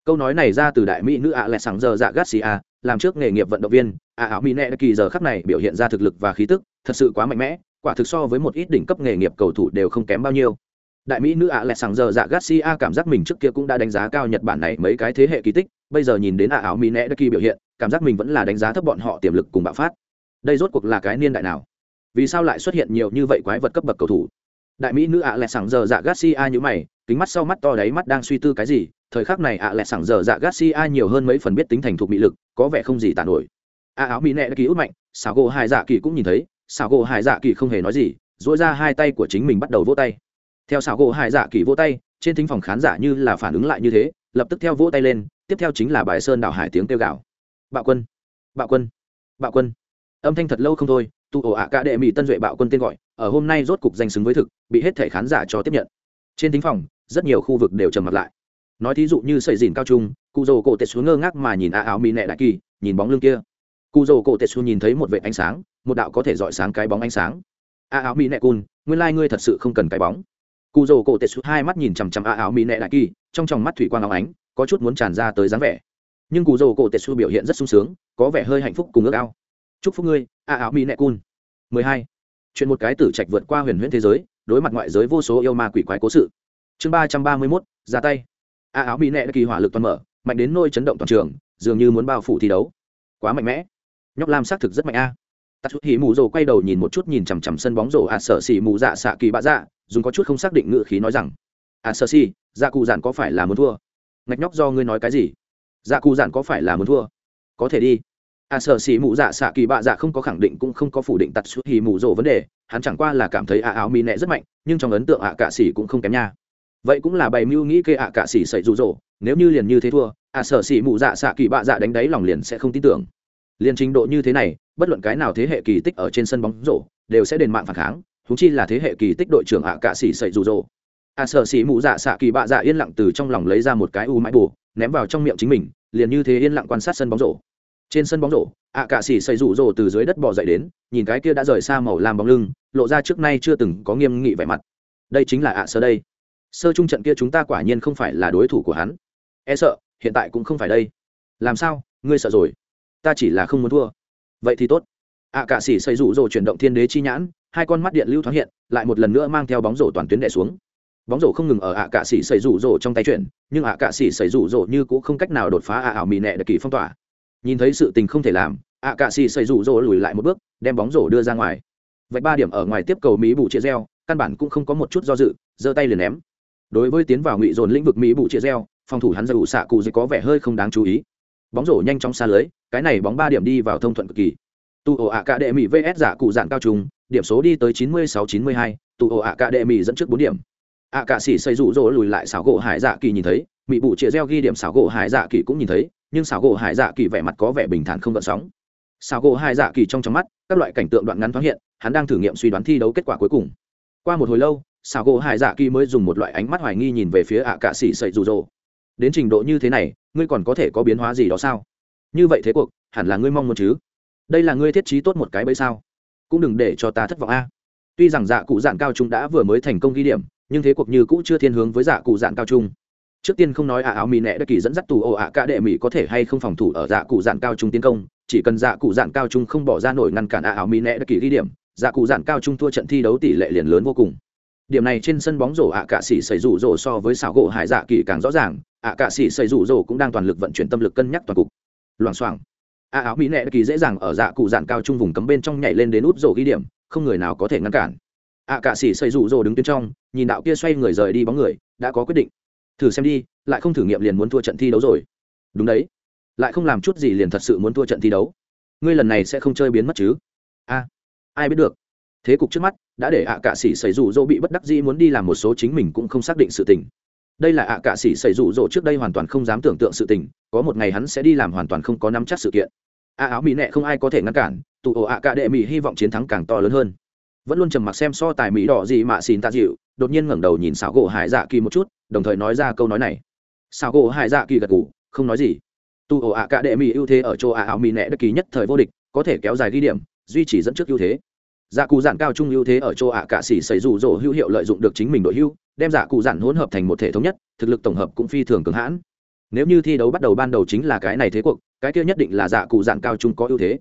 Câu nói này ra từ đại mỹ nữ ạ lẹ sáng giờ dạ garcia, làm trước nghề nghiệp vận động viên. Ạ áo mỹ nẹ kỳ giờ khắc này biểu hiện ra thực lực và khí tức thật sự quá mạnh mẽ, quả thực so với một ít đỉnh cấp nghề nghiệp cầu thủ đều không kém bao nhiêu đại mỹ nữ ạ lẹ sàng giờ dạ garcia cảm giác mình trước kia cũng đã đánh giá cao nhật bản này mấy cái thế hệ kỳ tích, bây giờ nhìn đến ạ áo mỹ nẹ kỳ biểu hiện, cảm giác mình vẫn là đánh giá thấp bọn họ tiềm lực cùng bạo phát. Đây rốt cuộc là cái niên đại nào? Vì sao lại xuất hiện nhiều như vậy quái vật cấp bậc cầu thủ? Đại mỹ nữ ạ lẹ sàng giờ dạ garcia như mày, kính mắt sau mắt to đáy mắt đang suy tư cái gì? Thời khắc này ạ à lẹ sảng giờ dạ garcia nhiều hơn mấy phần biết tính thành thục mỹ lực, có vẻ không gì tàn nổi. Ạ áo mỹ nẹ đã Kỳ út mạnh xảo gỗ hải dạ kỳ cũng nhìn thấy xảo gỗ hải dạ kỳ không hề nói gì dỗi ra hai tay của chính mình bắt đầu vỗ tay theo xảo gỗ hải dạ kỳ vỗ tay, trên thính phòng khán giả như là phản ứng lại như thế, lập tức theo vỗ tay lên, tiếp theo chính là bài sơn đảo hải tiếng kêu gào. Bạo quân bạo quân bạo quân. Âm thanh thật lâu không thôi, tu ổ ạ cả đệ mỹ tân duệ bạo quân tên gọi, ở hôm nay rốt cục danh xứng với thực, bị hết thể khán giả cho tiếp nhận. Trên thính phòng, rất nhiều khu vực đều trầm mặt lại. Nói thí dụ như sợi dìn cao trung cụ dồ cổ tệ xuống ngơ ngác mà nhìn a áo mỹ nẹ đại kỳ, nhìn bóng lưng kia. Cụ dồ cổ tệ xuống nhìn thấy một vệ ánh sáng, một đạo có thể dọi sáng cái bóng ánh sáng. A áo mỹ nẹ cun nguyên lai、like、ngươi thật sự không cần cái bóng cụ dồ cổ tệ sụt hai mắt nhìn chằm chằm a áo mỹ nệ đại kỳ, trong tròng mắt thủy quang áo ánh, có chút muốn tràn ra tới dáng vẻ. Nhưng cụ dồ cổ tệ sụt biểu hiện rất sung sướng, có vẻ hơi hạnh phúc cùng ước ao. Chúc phúc ngươi, a áo mỹ nệ cun. Mười hai. Chuyện một cái tử trạch vượt qua huyền huyễn thế giới, đối mặt ngoại giới vô số yêu ma quỷ quái cố sự. Chương ba trăm ba mươi mốt, ra tay. A áo mỹ nệ đại kỳ hỏa lực toàn mở, mạnh đến nôi chấn động toàn trường, dường như muốn bao phủ thi đấu. Quá mạnh mẽ. Nhóc lam xác thực rất mạnh a tạ chút hỉ mù rồ quay đầu nhìn một chút nhìn chằm chằm sân bóng rổ a sợ xỉ mù dạ xạ kỳ bạ dạ dùng có chút không xác định ngự khí nói rằng a sợ xỉ dạ cụ giản có phải là muốn thua? Ngạch nhóc do ngươi nói cái gì? Dạ cụ giản có phải là muốn thua? Có thể đi. A sợ xỉ mù dạ xạ kỳ bạ dạ không có khẳng định cũng không có phủ định tạt chút hỉ mù rồ vấn đề, hắn chẳng qua là cảm thấy ạ áo mi nẹ rất mạnh, nhưng trong ấn tượng ạ cạ xỉ cũng không kém nha. Vậy cũng là bày mưu nghĩ kê ạ cạ xỉ xảy rụ rỗ nếu như liền như thế thua à, ạ sở xỉ mù dạ xạ kỳ bạ dạ đánh đáy lòng liền sẽ không tin tưởng liên trình độ như thế này, bất luận cái nào thế hệ kỳ tích ở trên sân bóng rổ, đều sẽ đền mạng phản kháng thúng chi là thế hệ kỳ tích đội trưởng ạ cạ xỉ sậy rụ rổ. ạ sở xỉ mụ dạ xạ kỳ bạ dạ yên lặng từ trong lòng lấy ra một cái u mãi bù ném vào trong miệng chính mình, liền như thế yên lặng quan sát sân bóng rổ. Trên sân bóng rổ, ạ cạ xỉ xây rủ rổ từ dưới đất bò dậy đến, nhìn cái kia đã rời xa màu làm bóng lưng, lộ ra trước nay chưa từng có nghiêm nghị vẻ mặt. Đây chính là ạ sơ đây. Sơ trung trận kia chúng ta quả nhiên không phải là đối thủ của hắn. E sợ, hiện tại cũng không phải đây. Làm sao? Ngươi sợ rồi ta chỉ là không muốn thua. Vậy thì tốt. Ạ cạ xỉ xây rủ rổ chuyển động thiên đế chi nhãn, hai con mắt điện lưu thoáng hiện, lại một lần nữa mang theo bóng rổ toàn tuyến đẻ xuống. Bóng rổ không ngừng ở ạ cạ xỉ xây rủ rổ trong tay chuyển, nhưng ạ cạ xỉ xây rủ rổ như cũng không cách nào đột phá ạ ảo mì nẹ đặc kỳ phong tỏa. Nhìn thấy sự tình không thể làm ạ cạ xỉ xây rủ rổ lùi lại một bước, đem bóng rổ đưa ra ngoài. Vậy ba điểm ở ngoài tiếp cầu mỹ bù chia reo căn bản cũng không có một chút do dự, giơ tay liền ném. Đối với tiến vào ngụy dồn lĩnh vực mỹ bù chia reo phòng thủ hắn ra ủ xạ cụ dây có vẻ hơi không đáng chú ý bóng rổ nhanh chóng xa lưới, cái này bóng ba điểm đi vào thông thuận cực kỳ. Tụ ổ ạ cạ đệ mỹ vs giả cụ dạng cao trùng, điểm số đi tới chín mươi sáu chín mươi hai, tụ ổ ạ cạ đệ mỹ dẫn trước bốn điểm. Ạ cạ sĩ xây rủ rỗ lùi lại xảo gỗ hải dạ kỳ nhìn thấy mỹ bụ chĩa reo ghi điểm xảo gỗ hải dạ kỳ cũng nhìn thấy, nhưng xảo gỗ hải dạ kỳ vẻ mặt có vẻ bình thản không gợn sóng. Xảo gỗ hải dạ kỳ trong trong mắt, các loại cảnh tượng đoạn ngắn thoáng hiện, hắn đang thử nghiệm suy đoán thi đấu kết quả cuối cùng. Qua một hồi lâu, xảo gỗ hải dạ kỳ mới dùng một loại ánh mắt hoài nghi nhìn về phía ạ cạ sĩ xây rủ rỗ đến trình độ như thế này, ngươi còn có thể có biến hóa gì đó sao? Như vậy thế cuộc, hẳn là ngươi mong muốn chứ? Đây là ngươi thiết trí tốt một cái bẫy sao? Cũng đừng để cho ta thất vọng a. Tuy rằng dạ cụ dạng cao trung đã vừa mới thành công ghi điểm, nhưng thế cuộc như cũ chưa thiên hướng với dạ cụ dạng cao trung. Trước tiên không nói ạ áo mì nẹ đất kỳ dẫn dắt tù ồ ạ cả đệ mỹ có thể hay không phòng thủ ở dạ cụ dạng cao trung tiến công, chỉ cần dạ cụ dạng cao trung không bỏ ra nổi ngăn cản ạ áo mì nẹ đất kỳ ghi điểm dạ cụ dạng cao trung thua trận thi đấu tỷ lệ liền lớn vô cùng. Điểm này trên sân bóng rổ ạ cả xỉ xảy rủ rổ so với xảo gỗ hải dạ kỳ càng rõ ràng ạ cạ sĩ xây rủ rồ cũng đang toàn lực vận chuyển tâm lực cân nhắc toàn cục. Loảng xoảng. A áo mỹ nệ kỳ dễ dàng ở dạ cụ dạn cao trung vùng cấm bên trong nhảy lên đến út rổ ghi điểm, không người nào có thể ngăn cản. A cạ sĩ xây rủ rồ đứng tuyến trong, nhìn đạo kia xoay người rời đi bóng người, đã có quyết định. Thử xem đi, lại không thử nghiệm liền muốn thua trận thi đấu rồi. Đúng đấy. Lại không làm chút gì liền thật sự muốn thua trận thi đấu. Ngươi lần này sẽ không chơi biến mất chứ? A. Ai biết được. Thế cục trước mắt, đã để ạ cạ sĩ xảy rủ rỗ bị bất đắc dĩ muốn đi làm một số chính mình cũng không xác định sự tình đây là ạ cạ sĩ xảy rủ rỗ trước đây hoàn toàn không dám tưởng tượng sự tình, có một ngày hắn sẽ đi làm hoàn toàn không có nắm chắc sự kiện. A áo mỹ nẹ không ai có thể ngăn cản, tụ ổ ạ cạ đệ mỹ hy vọng chiến thắng càng to lớn hơn. Vẫn luôn trầm mặc xem so tài mỹ đỏ gì mà xin ta dịu, đột nhiên ngẩng đầu nhìn xảo gỗ hải dạ kỳ một chút, đồng thời nói ra câu nói này. Xảo gỗ hải dạ kỳ gật gù, không nói gì. Tụ ổ ạ cạ đệ mỹ ưu thế ở chỗ ạ áo mỹ nẹ đất kỳ nhất thời vô địch, có thể kéo dài ghi điểm, duy trì dẫn trước ưu thế. Dạ cụ dạng cao trung ưu thế ở chỗ ạ cạ xỉ xảy rủ rỗ hữu hiệu lợi dụng được chính mình đội hưu đem giả cụ dặn hỗn hợp thành một thể thống nhất, thực lực tổng hợp cũng phi thường cường hãn. Nếu như thi đấu bắt đầu ban đầu chính là cái này thế cuộc, cái kia nhất định là giả cụ dặn cao trung có ưu thế.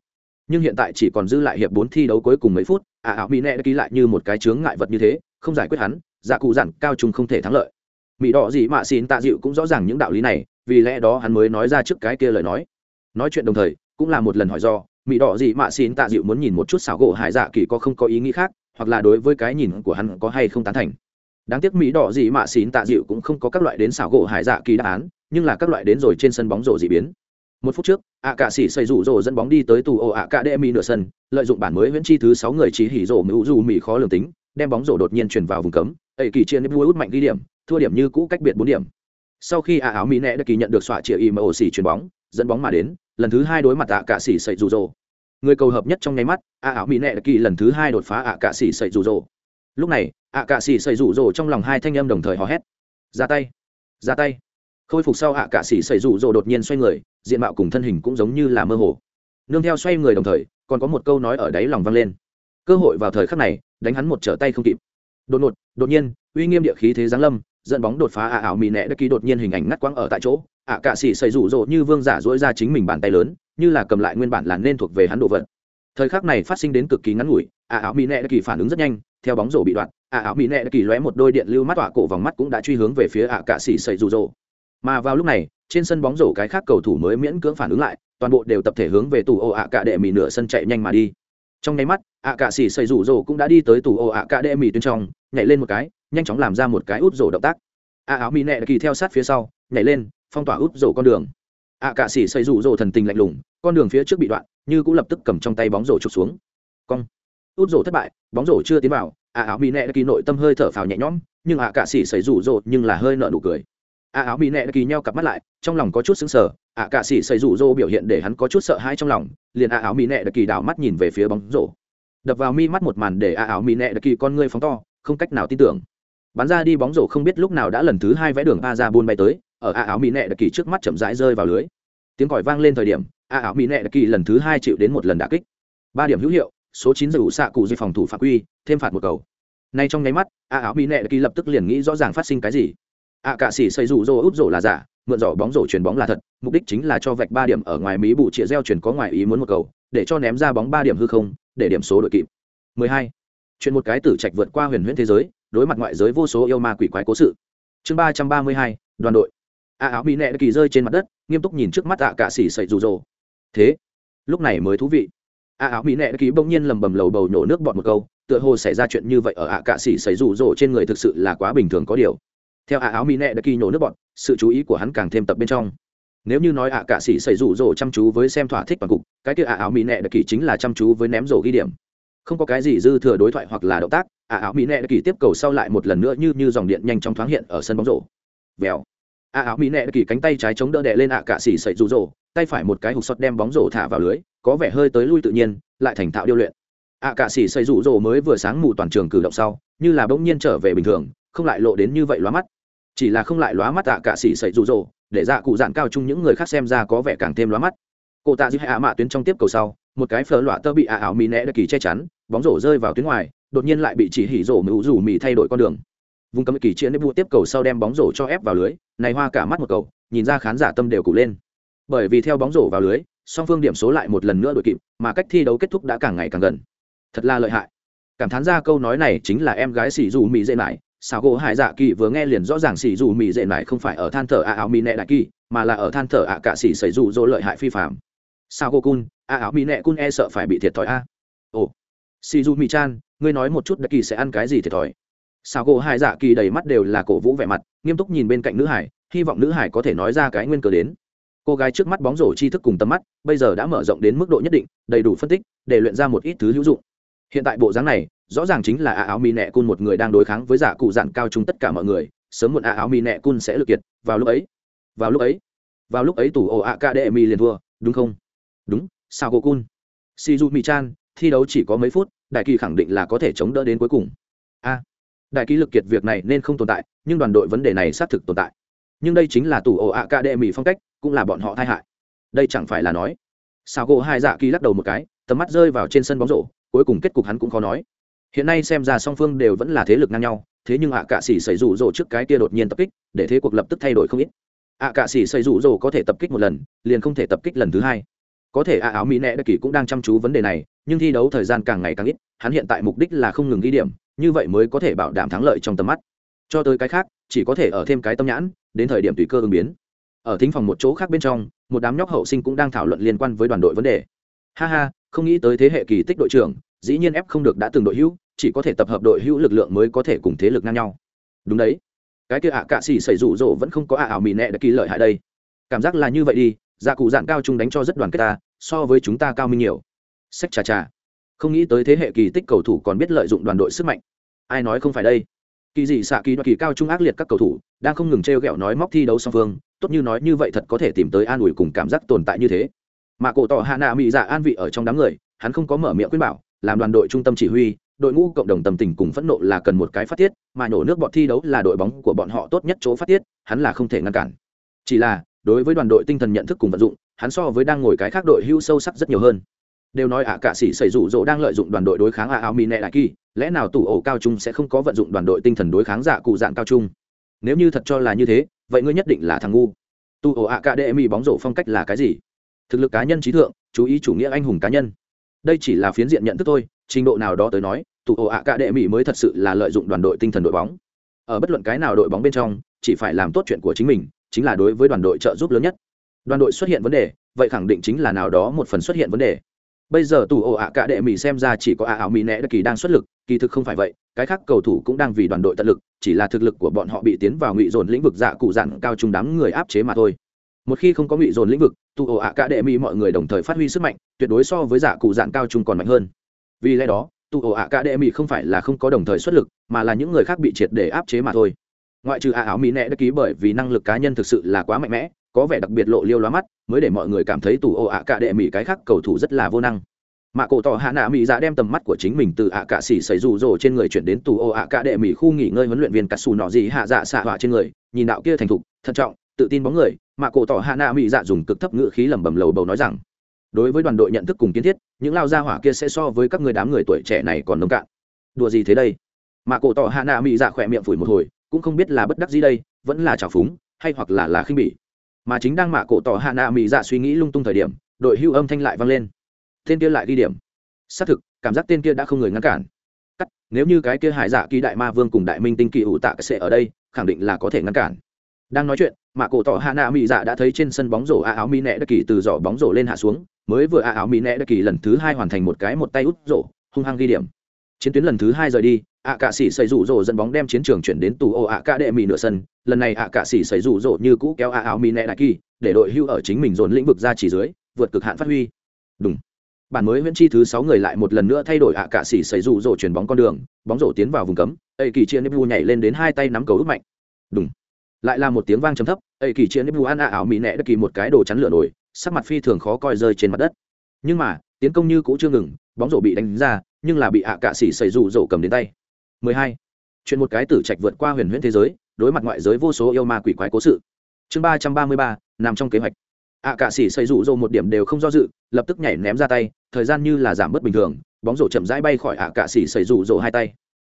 Nhưng hiện tại chỉ còn dư lại hiệp bốn thi đấu cuối cùng mấy phút ả ảo mỹ nẹ đã ký lại như một cái chướng ngại vật như thế, không giải quyết hắn, giả cụ dặn cao trung không thể thắng lợi. Mỹ đỏ gì mạ xin tạ dịu cũng rõ ràng những đạo lý này, vì lẽ đó hắn mới nói ra trước cái kia lời nói. Nói chuyện đồng thời, cũng là một lần hỏi do, mỹ đỏ gì mạ xin tạ dịu muốn nhìn một chút xảo gỗ hải dạ kỳ có không có ý nghĩ khác, hoặc là đối với cái nhìn của hắn có hay không tán thành đáng tiếc mỹ đỏ gì mạ xín tạ dịu cũng không có các loại đến xảo gỗ hải dạ kỳ đáp án, nhưng là các loại đến rồi trên sân bóng rổ dị biến. Một phút trước, ạ cạ sĩ xây rủ rổ dẫn bóng đi tới tù ổ ạ cạ đệ mỹ nửa sân, lợi dụng bản mới viễn chi thứ sáu người chỉ hỉ rổ mưu dù mỹ khó lường tính, đem bóng rổ đột nhiên chuyển vào vùng cấm. Ẩy kỳ chia nếp vui út mạnh ghi điểm, thua điểm như cũ cách biệt bốn điểm. Sau khi ạ áo mỹ nẹ đã kỳ nhận được xoạ chĩa im ổ xỉ chuyền bóng, dẫn bóng mà đến, lần thứ hai đối mặt ạ cạ sĩ xây rủ rổ người cầu hợp nhất trong nháy mắt, ạ áo mỹ nẹ đã kỳ lần thứ hai đột phá ạ cạ sĩ xây rủ rổ lúc này ạ cạ sĩ xây rủ rồ trong lòng hai thanh âm đồng thời hò hét. Ra tay ra tay. Khôi phục sau ạ cạ sĩ xây rủ rồ đột nhiên xoay người, diện mạo cùng thân hình cũng giống như là mơ hồ. Nương theo xoay người đồng thời, còn có một câu nói ở đáy lòng vang lên. Cơ hội vào thời khắc này, đánh hắn một trở tay không kịp. Đột ngột, đột nhiên, uy nghiêm địa khí thế giáng lâm, dẫn bóng đột phá ạ ảo mị nẹ đất ký đột nhiên hình ảnh ngắt quăng ở tại chỗ. Ạ cạ sĩ xây rủ rộ như vương giả dỗi ra chính mình bàn tay lớn, như là cầm lại nguyên bản là nên thuộc về hắn đồ vật thời khắc này phát sinh đến cực kỳ ngắn ngủi ạ áo mì nẹ đất kỳ phản ứng rất nhanh, theo bóng rổ bị đoạn ạ áo mì nẹ đất kỳ lóe một đôi điện lưu mắt tọa cổ vòng mắt cũng đã truy hướng về phía ạ cạ xỉ xây rủ rỗ mà vào lúc này, trên sân bóng rổ cái khác cầu thủ mới miễn cưỡng phản ứng lại, toàn bộ đều tập thể hướng về tủ ô ạ cạ đệ mỹ nửa sân chạy nhanh mà đi. Trong nháy mắt ạ cạ xỉ xây rủ rổ cũng đã đi tới tủ ô ạ cạ đệ mỹ tuyến trong, nhảy lên một cái, nhanh chóng làm ra một cái út rổ động tác. Ạ áo mỹ nẹ kỳ theo sát phía sau, nhảy lên, phong tỏa út rổ con đường. Ạ cạ xỉ xây rủ rổ thần tình lạnh lùng con đường phía trước bị đoạn, như cũng lập tức cầm trong tay bóng rổ trục xuống. Cong. Út rổ thất bại, bóng rổ chưa tiến vào À áo mỹ nẹ kỳ nội tâm hơi thở phào nhẹ nhõm, nhưng ạ cạ xỉ xảy rủ rộ nhưng là hơi nợ nụ cười. A áo mỹ nẹ kỳ nheo cặp mắt lại, trong lòng có chút xứng sờ. ạ cạ sĩ xảy rủ rộ biểu hiện để hắn có chút sợ hãi trong lòng, liền a áo mỹ nẹ kỳ đảo mắt nhìn về phía bóng rổ. Đập vào mi mắt một màn để a áo mỹ nẹ kỳ con ngươi phóng to, không cách nào tin tưởng. Bắn ra đi bóng rổ không biết lúc nào đã lần thứ hai vẽ đường a ra buôn bay tới, ở a áo mỹ nẹ kỳ trước mắt chậm rãi rơi vào lưới. Tiếng còi vang lên thời điểm a ảo mỹ nệ kỳ lần thứ hai chịu đến một lần đả kích. Ba điểm hữu hiệu, số chín giờ ủ xạ cụ dây phòng thủ phạm quy, thêm phạt một cầu. Nay trong nháy mắt, a ảo mỹ nệ kỳ lập tức liền nghĩ rõ ràng phát sinh cái gì. A cạ sĩ xây rủ rô út rổ là giả, mượn giỏ bóng rổ chuyền bóng là thật, mục đích chính là cho vạch ba điểm ở ngoài mỹ bù chĩa gieo chuyển có ngoài ý muốn một cầu, để cho ném ra bóng ba điểm hư không, để điểm số đội kịp. 12. chuyện một cái tử trạch vượt qua huyền huyễn thế giới, đối mặt ngoại giới vô số yêu ma quỷ quái cố sự. Chương ba trăm ba mươi hai, đoàn đội. A áo mỹ nệ kỳ rơi trên mặt đất, nghiêm túc nhìn trước mắt ạ cả xỉ sậy rủ rồ thế, lúc này mới thú vị. A áo mỹ nệ ký bỗng nhiên lầm bầm lầu bầu nhổ nước bọt một câu, tựa hồ xảy ra chuyện như vậy ở ạ cạ xỉ xảy rụ rỗ trên người thực sự là quá bình thường có điều. Theo a áo mỹ nệ kỳ nhổ nước bọt, sự chú ý của hắn càng thêm tập bên trong. Nếu như nói ạ cạ sĩ xảy rủ rỗ chăm chú với xem thỏa thích bằng cục, cái kia ạ áo mỹ nệ đã kỳ chính là chăm chú với ném rổ ghi điểm. Không có cái gì dư thừa đối thoại hoặc là động tác ạ áo mỹ nệ đã kỳ tiếp cầu sau lại một lần nữa như như dòng điện nhanh chóng thoáng hiện ở sân bóng rổ. Vèo. Ạ áo mỹ nệ đã kỳ cánh tay trái chống đỡ đè lên ạ cạ sĩ xảy rủ rỗ tay phải một cái hụt sọt đem bóng rổ thả vào lưới, có vẻ hơi tới lui tự nhiên, lại thành thạo điêu luyện. Ạ cạ sĩ xây rủ rỗ mới vừa sáng mù toàn trường cử động sau, như là bỗng nhiên trở về bình thường, không lại lộ đến như vậy lóa mắt. Chỉ là không lại lóa mắt ạ cạ sĩ xây rủ rỗ để dạ cụ dạn cao chung những người khác xem ra có vẻ càng thêm lóa mắt. Cô tạ giữ hạ mạ tuyến trong tiếp cầu sau, một cái phở loạ tơ bị ạ ảo mì nẹ đã kỳ che chắn, bóng rổ rơi vào tuyến ngoài, đột nhiên lại bị chỉ hỉ rổ mưu rủ mì thay đổi con đường. Vùng cấm kỳ chia nếp vụ tiếp cầu sau đem bóng rổ cho ép vào lưới, này hoa cả mắt một cầu, nhìn ra khán giả tâm đều cụ lên bởi vì theo bóng rổ vào lưới, song phương điểm số lại một lần nữa đội kịp, mà cách thi đấu kết thúc đã càng ngày càng gần. Thật là lợi hại. Cảm thán ra câu nói này chính là em gái xỉ dù mỹ dễ mãi sao gỗ hải dạ kỳ vừa nghe liền rõ ràng xỉ dù mì dễ mải không phải ở than thở a áo mì nệ đại kỳ, mà là ở than thở ạ cả xỉ xảy dù dỗ lợi hại phi phạm. Sao gỗ cun a áo mì nệ cun e sợ phải bị thiệt thòi a. Ồ xỉ dù mì chan, ngươi nói một chút đại kỳ sẽ ăn cái gì thiệt thòi? Sao gỗ hải dạ kỳ đầy mắt đều là cổ vũ vẻ mặt, nghiêm túc nhìn bên cạnh nữ hải, hy vọng nữ hải có thể nói ra cái nguyên cớ đến cô gái trước mắt bóng rổ tri thức cùng tầm mắt, bây giờ đã mở rộng đến mức độ nhất định, đầy đủ phân tích, để luyện ra một ít thứ hữu dụng. Hiện tại bộ dáng này, rõ ràng chính là a áo mì nẹ cun một người đang đối kháng với giả cụ dạn cao chung tất cả mọi người, sớm muộn a áo mì nẹ cun sẽ lực kiệt, vào lúc ấy, vào lúc ấy, vào lúc ấy tủ ổ a k d mi liền thua, đúng không? Đúng, sao cô cun shizu mi chan thi đấu chỉ có mấy phút, đại kỳ khẳng định là có thể chống đỡ đến cuối cùng. A, đại kỳ lực kiệt việc này nên không tồn tại, nhưng đoàn đội vấn đề này xác thực tồn tại nhưng đây chính là tủ ổ ạ k đệ mỹ phong cách, cũng là bọn họ tai hại. Đây chẳng phải là nói. Sao gỗ hai dạ kỳ lắc đầu một cái, tầm mắt rơi vào trên sân bóng rổ, cuối cùng kết cục hắn cũng khó nói. Hiện nay xem ra song phương đều vẫn là thế lực ngang nhau, thế nhưng ạ cạ sĩ xảy rủ rỗ trước cái kia đột nhiên tập kích, để thế cuộc lập tức thay đổi không ít. Ạ cạ sĩ xảy rủ rỗ có thể tập kích một lần, liền không thể tập kích lần thứ hai. Có thể ạ áo mỹ nẹ đặc kỳ cũng đang chăm chú vấn đề này, nhưng thi đấu thời gian càng ngày càng ít, hắn hiện tại mục đích là không ngừng ghi điểm, như vậy mới có thể bảo đảm thắng lợi trong tầm mắt. Cho tới cái khác, chỉ có thể ở thêm cái tâm nhãn đến thời điểm tùy cơ ứng biến. Ở thính phòng một chỗ khác bên trong, một đám nhóc hậu sinh cũng đang thảo luận liên quan với đoàn đội vấn đề. Ha ha, không nghĩ tới thế hệ kỳ tích đội trưởng, dĩ nhiên ép không được đã từng đội hữu, chỉ có thể tập hợp đội hữu lực lượng mới có thể cùng thế lực ngang nhau. Đúng đấy. Cái kia ạ à cạ xỉ xảy rủ rỗ vẫn không có ạ ảo mì nẹ đã kỳ lợi hại đây. Cảm giác là như vậy đi gia cụ dạng cao trung đánh cho rất đoàn kết ta, so với chúng ta cao minh nhiều. Sách trà trà không nghĩ tới thế hệ kỳ tích cầu thủ còn biết lợi dụng đoàn đội sức mạnh. Ai nói không phải đây? Kỳ dị xạ kỳ đoạt kỳ cao trung ác liệt các cầu thủ, đang không ngừng t r e o g ẹ o nói móc thi đấu song phương, tốt như nói như vậy thật có thể tìm tới an ủi cùng cảm giác tồn tại như thế. Mà cổ tỏ hạ nạ mỹ dạ an vị ở trong đám người, hắn không có mở miệng khuyên bảo, làm đoàn đội trung tâm chỉ huy, đội ngũ cộng đồng tâm tình cùng phẫn nộ là cần một cái phát tiết, mà nổ nước bọn thi đấu là đội bóng của bọn họ tốt nhất chỗ phát tiết, hắn là không thể ngăn cản. Chỉ là, đối với đoàn đội tinh thần nhận thức cùng vận dụng, hắn so với đang ngồi cái khác đội hưu sâu sắc rất nhiều hơn đều nói ạ à cả sĩ xảy rủ rỗ đang lợi dụng đoàn đội đối kháng ạ, áo mỹ nệ đại kỳ. Lẽ nào tủ ổ cao trung sẽ không có vận dụng đoàn đội tinh thần đối kháng giả cụ dạng cao trung? Nếu như thật cho là như thế, vậy ngươi nhất định là thằng ngu. Tu ổ ạ, cả đệ mỹ bóng rổ phong cách là cái gì? Thực lực cá nhân trí thượng, chú ý chủ nghĩa anh hùng cá nhân. Đây chỉ là phiến diện nhận thức thôi, trình độ nào đó tới nói tụ ổ ạ, cả đệ mỹ mới thật sự là lợi dụng đoàn đội tinh thần đội bóng. Ở bất luận cái nào đội bóng bên trong, chỉ phải làm tốt chuyện của chính mình, chính là đối với đoàn đội trợ giúp lớn nhất. Đoàn đội xuất hiện vấn đề, vậy khẳng định chính là nào đó một phần xuất hiện vấn đề bây giờ tù ổ ạ cả đệ mỹ xem ra chỉ có ạ ảo mỹ nẹ đất kỳ đang xuất lực, kỳ thực không phải vậy, cái khác cầu thủ cũng đang vì đoàn đội tận lực, chỉ là thực lực của bọn họ bị tiến vào ngụy dồn lĩnh vực dạ cụ dặn cao trung đám người áp chế mà thôi. Một khi không có ngụy dồn lĩnh vực, tù ổ ạ cả đệ mỹ mọi người đồng thời phát huy sức mạnh, tuyệt đối so với dạ cụ dặn cao trung còn mạnh hơn. Vì lẽ đó, tù ổ ạ cả đệ mỹ không phải là không có đồng thời xuất lực, mà là những người khác bị triệt để áp chế mà thôi. Ngoại trừ ạ ảo mỹ nẹ đã ký bởi vì năng lực cá nhân thực sự là quá mạnh mẽ, có vẻ đặc biệt lộ liêu lóa mắt mới để mọi người cảm thấy tù ô ạ cả đệ mỹ cái khác cầu thủ rất là vô năng. Mà cổ tỏ hạ nạ mỹ dạ đem tầm mắt của chính mình từ ạ cả xỉ xảy rủ rồ trên người chuyển đến tù ô ạ cả đệ mỹ khu nghỉ ngơi huấn luyện viên cà xù nọ gì hạ dạ xạ hỏa trên người, nhìn đạo kia thành thục, thận trọng, tự tin bóng người, mà cổ tỏ hạ nạ mỹ dạ dùng cực thấp ngữ khí lẩm bẩm lầu bầu nói rằng, đối với đoàn đội nhận thức cùng kiến thiết, những lao gia hỏa kia sẽ so với các người đám người tuổi trẻ này còn nông cạn. Đùa gì thế đây? Mà cổ tỏ hạ nạ mỹ dạ khỏe miệng phủi một hồi, cũng không biết là bất đắc gì đây, vẫn là trào phúng, hay hoặc là là khinh bỉ mà chính đang mạ cổ tỏ hạ nạ mỹ dạ suy nghĩ lung tung thời điểm, đội hưu âm thanh lại vang lên. Tên kia lại ghi điểm. Xác thực, cảm giác tên kia đã không người ngăn cản. Cắt, nếu như cái kia hải dạ kỳ đại ma vương cùng đại minh tinh kỳ ủ tạ cái sệ ở đây, khẳng định là có thể ngăn cản. Đang nói chuyện, mạ cổ tỏ hạ nạ mỹ dạ đã thấy trên sân bóng rổ a áo mỹ nẹ đất kỳ từ giỏ bóng rổ lên hạ xuống, mới vừa a áo mỹ nẹ đất kỳ lần thứ hai hoàn thành một cái một tay út rổ, hung hăng ghi điểm. Chiến tuyến lần thứ hai rời đi ạ cạ sĩ xây rủ rồ dẫn bóng đem chiến trường chuyển đến tù ô ạ cạ đệ mì nửa sân. Lần này ạ cạ sĩ xây rủ rồ như cũ kéo ạ áo mì nẹ đại kỳ, để đội hưu ở chính mình dồn lĩnh vực ra chỉ dưới, vượt cực hạn phát huy. Đúng bản mới viễn chi thứ sáu người lại một lần nữa thay đổi ạ cạ sĩ xây rủ rồ chuyển bóng con đường, bóng rổ tiến vào vùng cấm, ây kỳ chia nếp nhảy lên đến hai tay nắm cầu ướp mạnh. Đúng lại là một tiếng vang trầm thấp, ây kỳ chia nếp ăn ạ áo mì nẹ đất kỳ một cái đồ chắn lửa nổi, sắc mặt phi thường khó coi rơi trên mặt đất. Nhưng mà, tiến công như cũ chưa ngừng, bóng rổ bị đánh ra, nhưng là bị ạ cạ sĩ xây rủ rổ cầm đến tay. 12. chuyện một cái tử trạch vượt qua huyền huyễn thế giới, đối mặt ngoại giới vô số yêu ma quỷ quái cố sự. Chương ba trăm ba mươi ba, nằm trong kế hoạch. Ạ cạ sĩ xây rủ rổ một điểm đều không do dự, lập tức nhảy ném ra tay, thời gian như là giảm bớt bình thường, bóng rổ chậm rãi bay khỏi ạ cạ sĩ xây rủ rổ hai tay.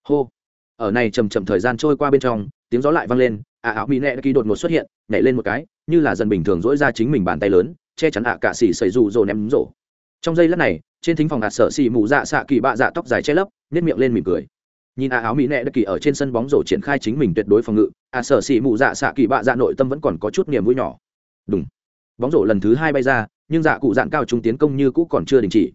Hô. Ở này chầm chậm thời gian trôi qua bên trong, tiếng gió lại vang lên ạ áo mỹ nẹ kỳ đột ngột xuất hiện, nhảy lên một cái, như là dần bình thường dỗi ra chính mình bàn tay lớn, che chắn ạ cạ sĩ xây rủ rồ ném rổ. Trong giây lát này, trên thính phòng hạt sợ xì mù dạ xạ kỳ bạ dạ tóc dài che lấp nếp miệng lên mỉm cười nhìn ạ áo mỹ nệ đất kỳ ở trên sân bóng rổ triển khai chính mình tuyệt đối phòng ngự à sở xỉ mụ dạ xạ kỳ bạ dạ nội tâm vẫn còn có chút niềm vui nhỏ. Đúng bóng rổ lần thứ hai bay ra, nhưng dạ cụ dạn cao trung tiến công như cũ còn chưa đình chỉ.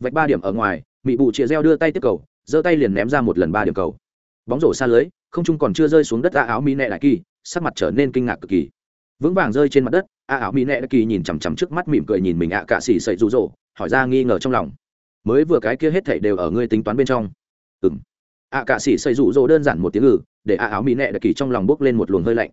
Vạch ba điểm ở ngoài mỹ bụ chĩa reo đưa tay tiếp cầu, giơ tay liền ném ra một lần ba điểm cầu. Bóng rổ xa lưới, không trung còn chưa rơi xuống đất a áo mỹ nệ đại kỳ, sắc mặt trở nên kinh ngạc cực kỳ. Vững vàng rơi trên mặt đất, a áo mỹ nệ đại kỳ nhìn chằm chằm trước mắt mỉm cười nhìn mình ạ cạ xỉ sậy rụ rỗ, hỏi ra nghi ngờ trong lòng. Mới vừa cái kia hết thảy đều ở ngươi tính toán bên trong. Ừ m ạ cạ sĩ xây rụ rỗ đơn giản một tiếng ngừ để a áo mỹ nệ đặc kỳ trong lòng bốc lên một luồng hơi lạnh.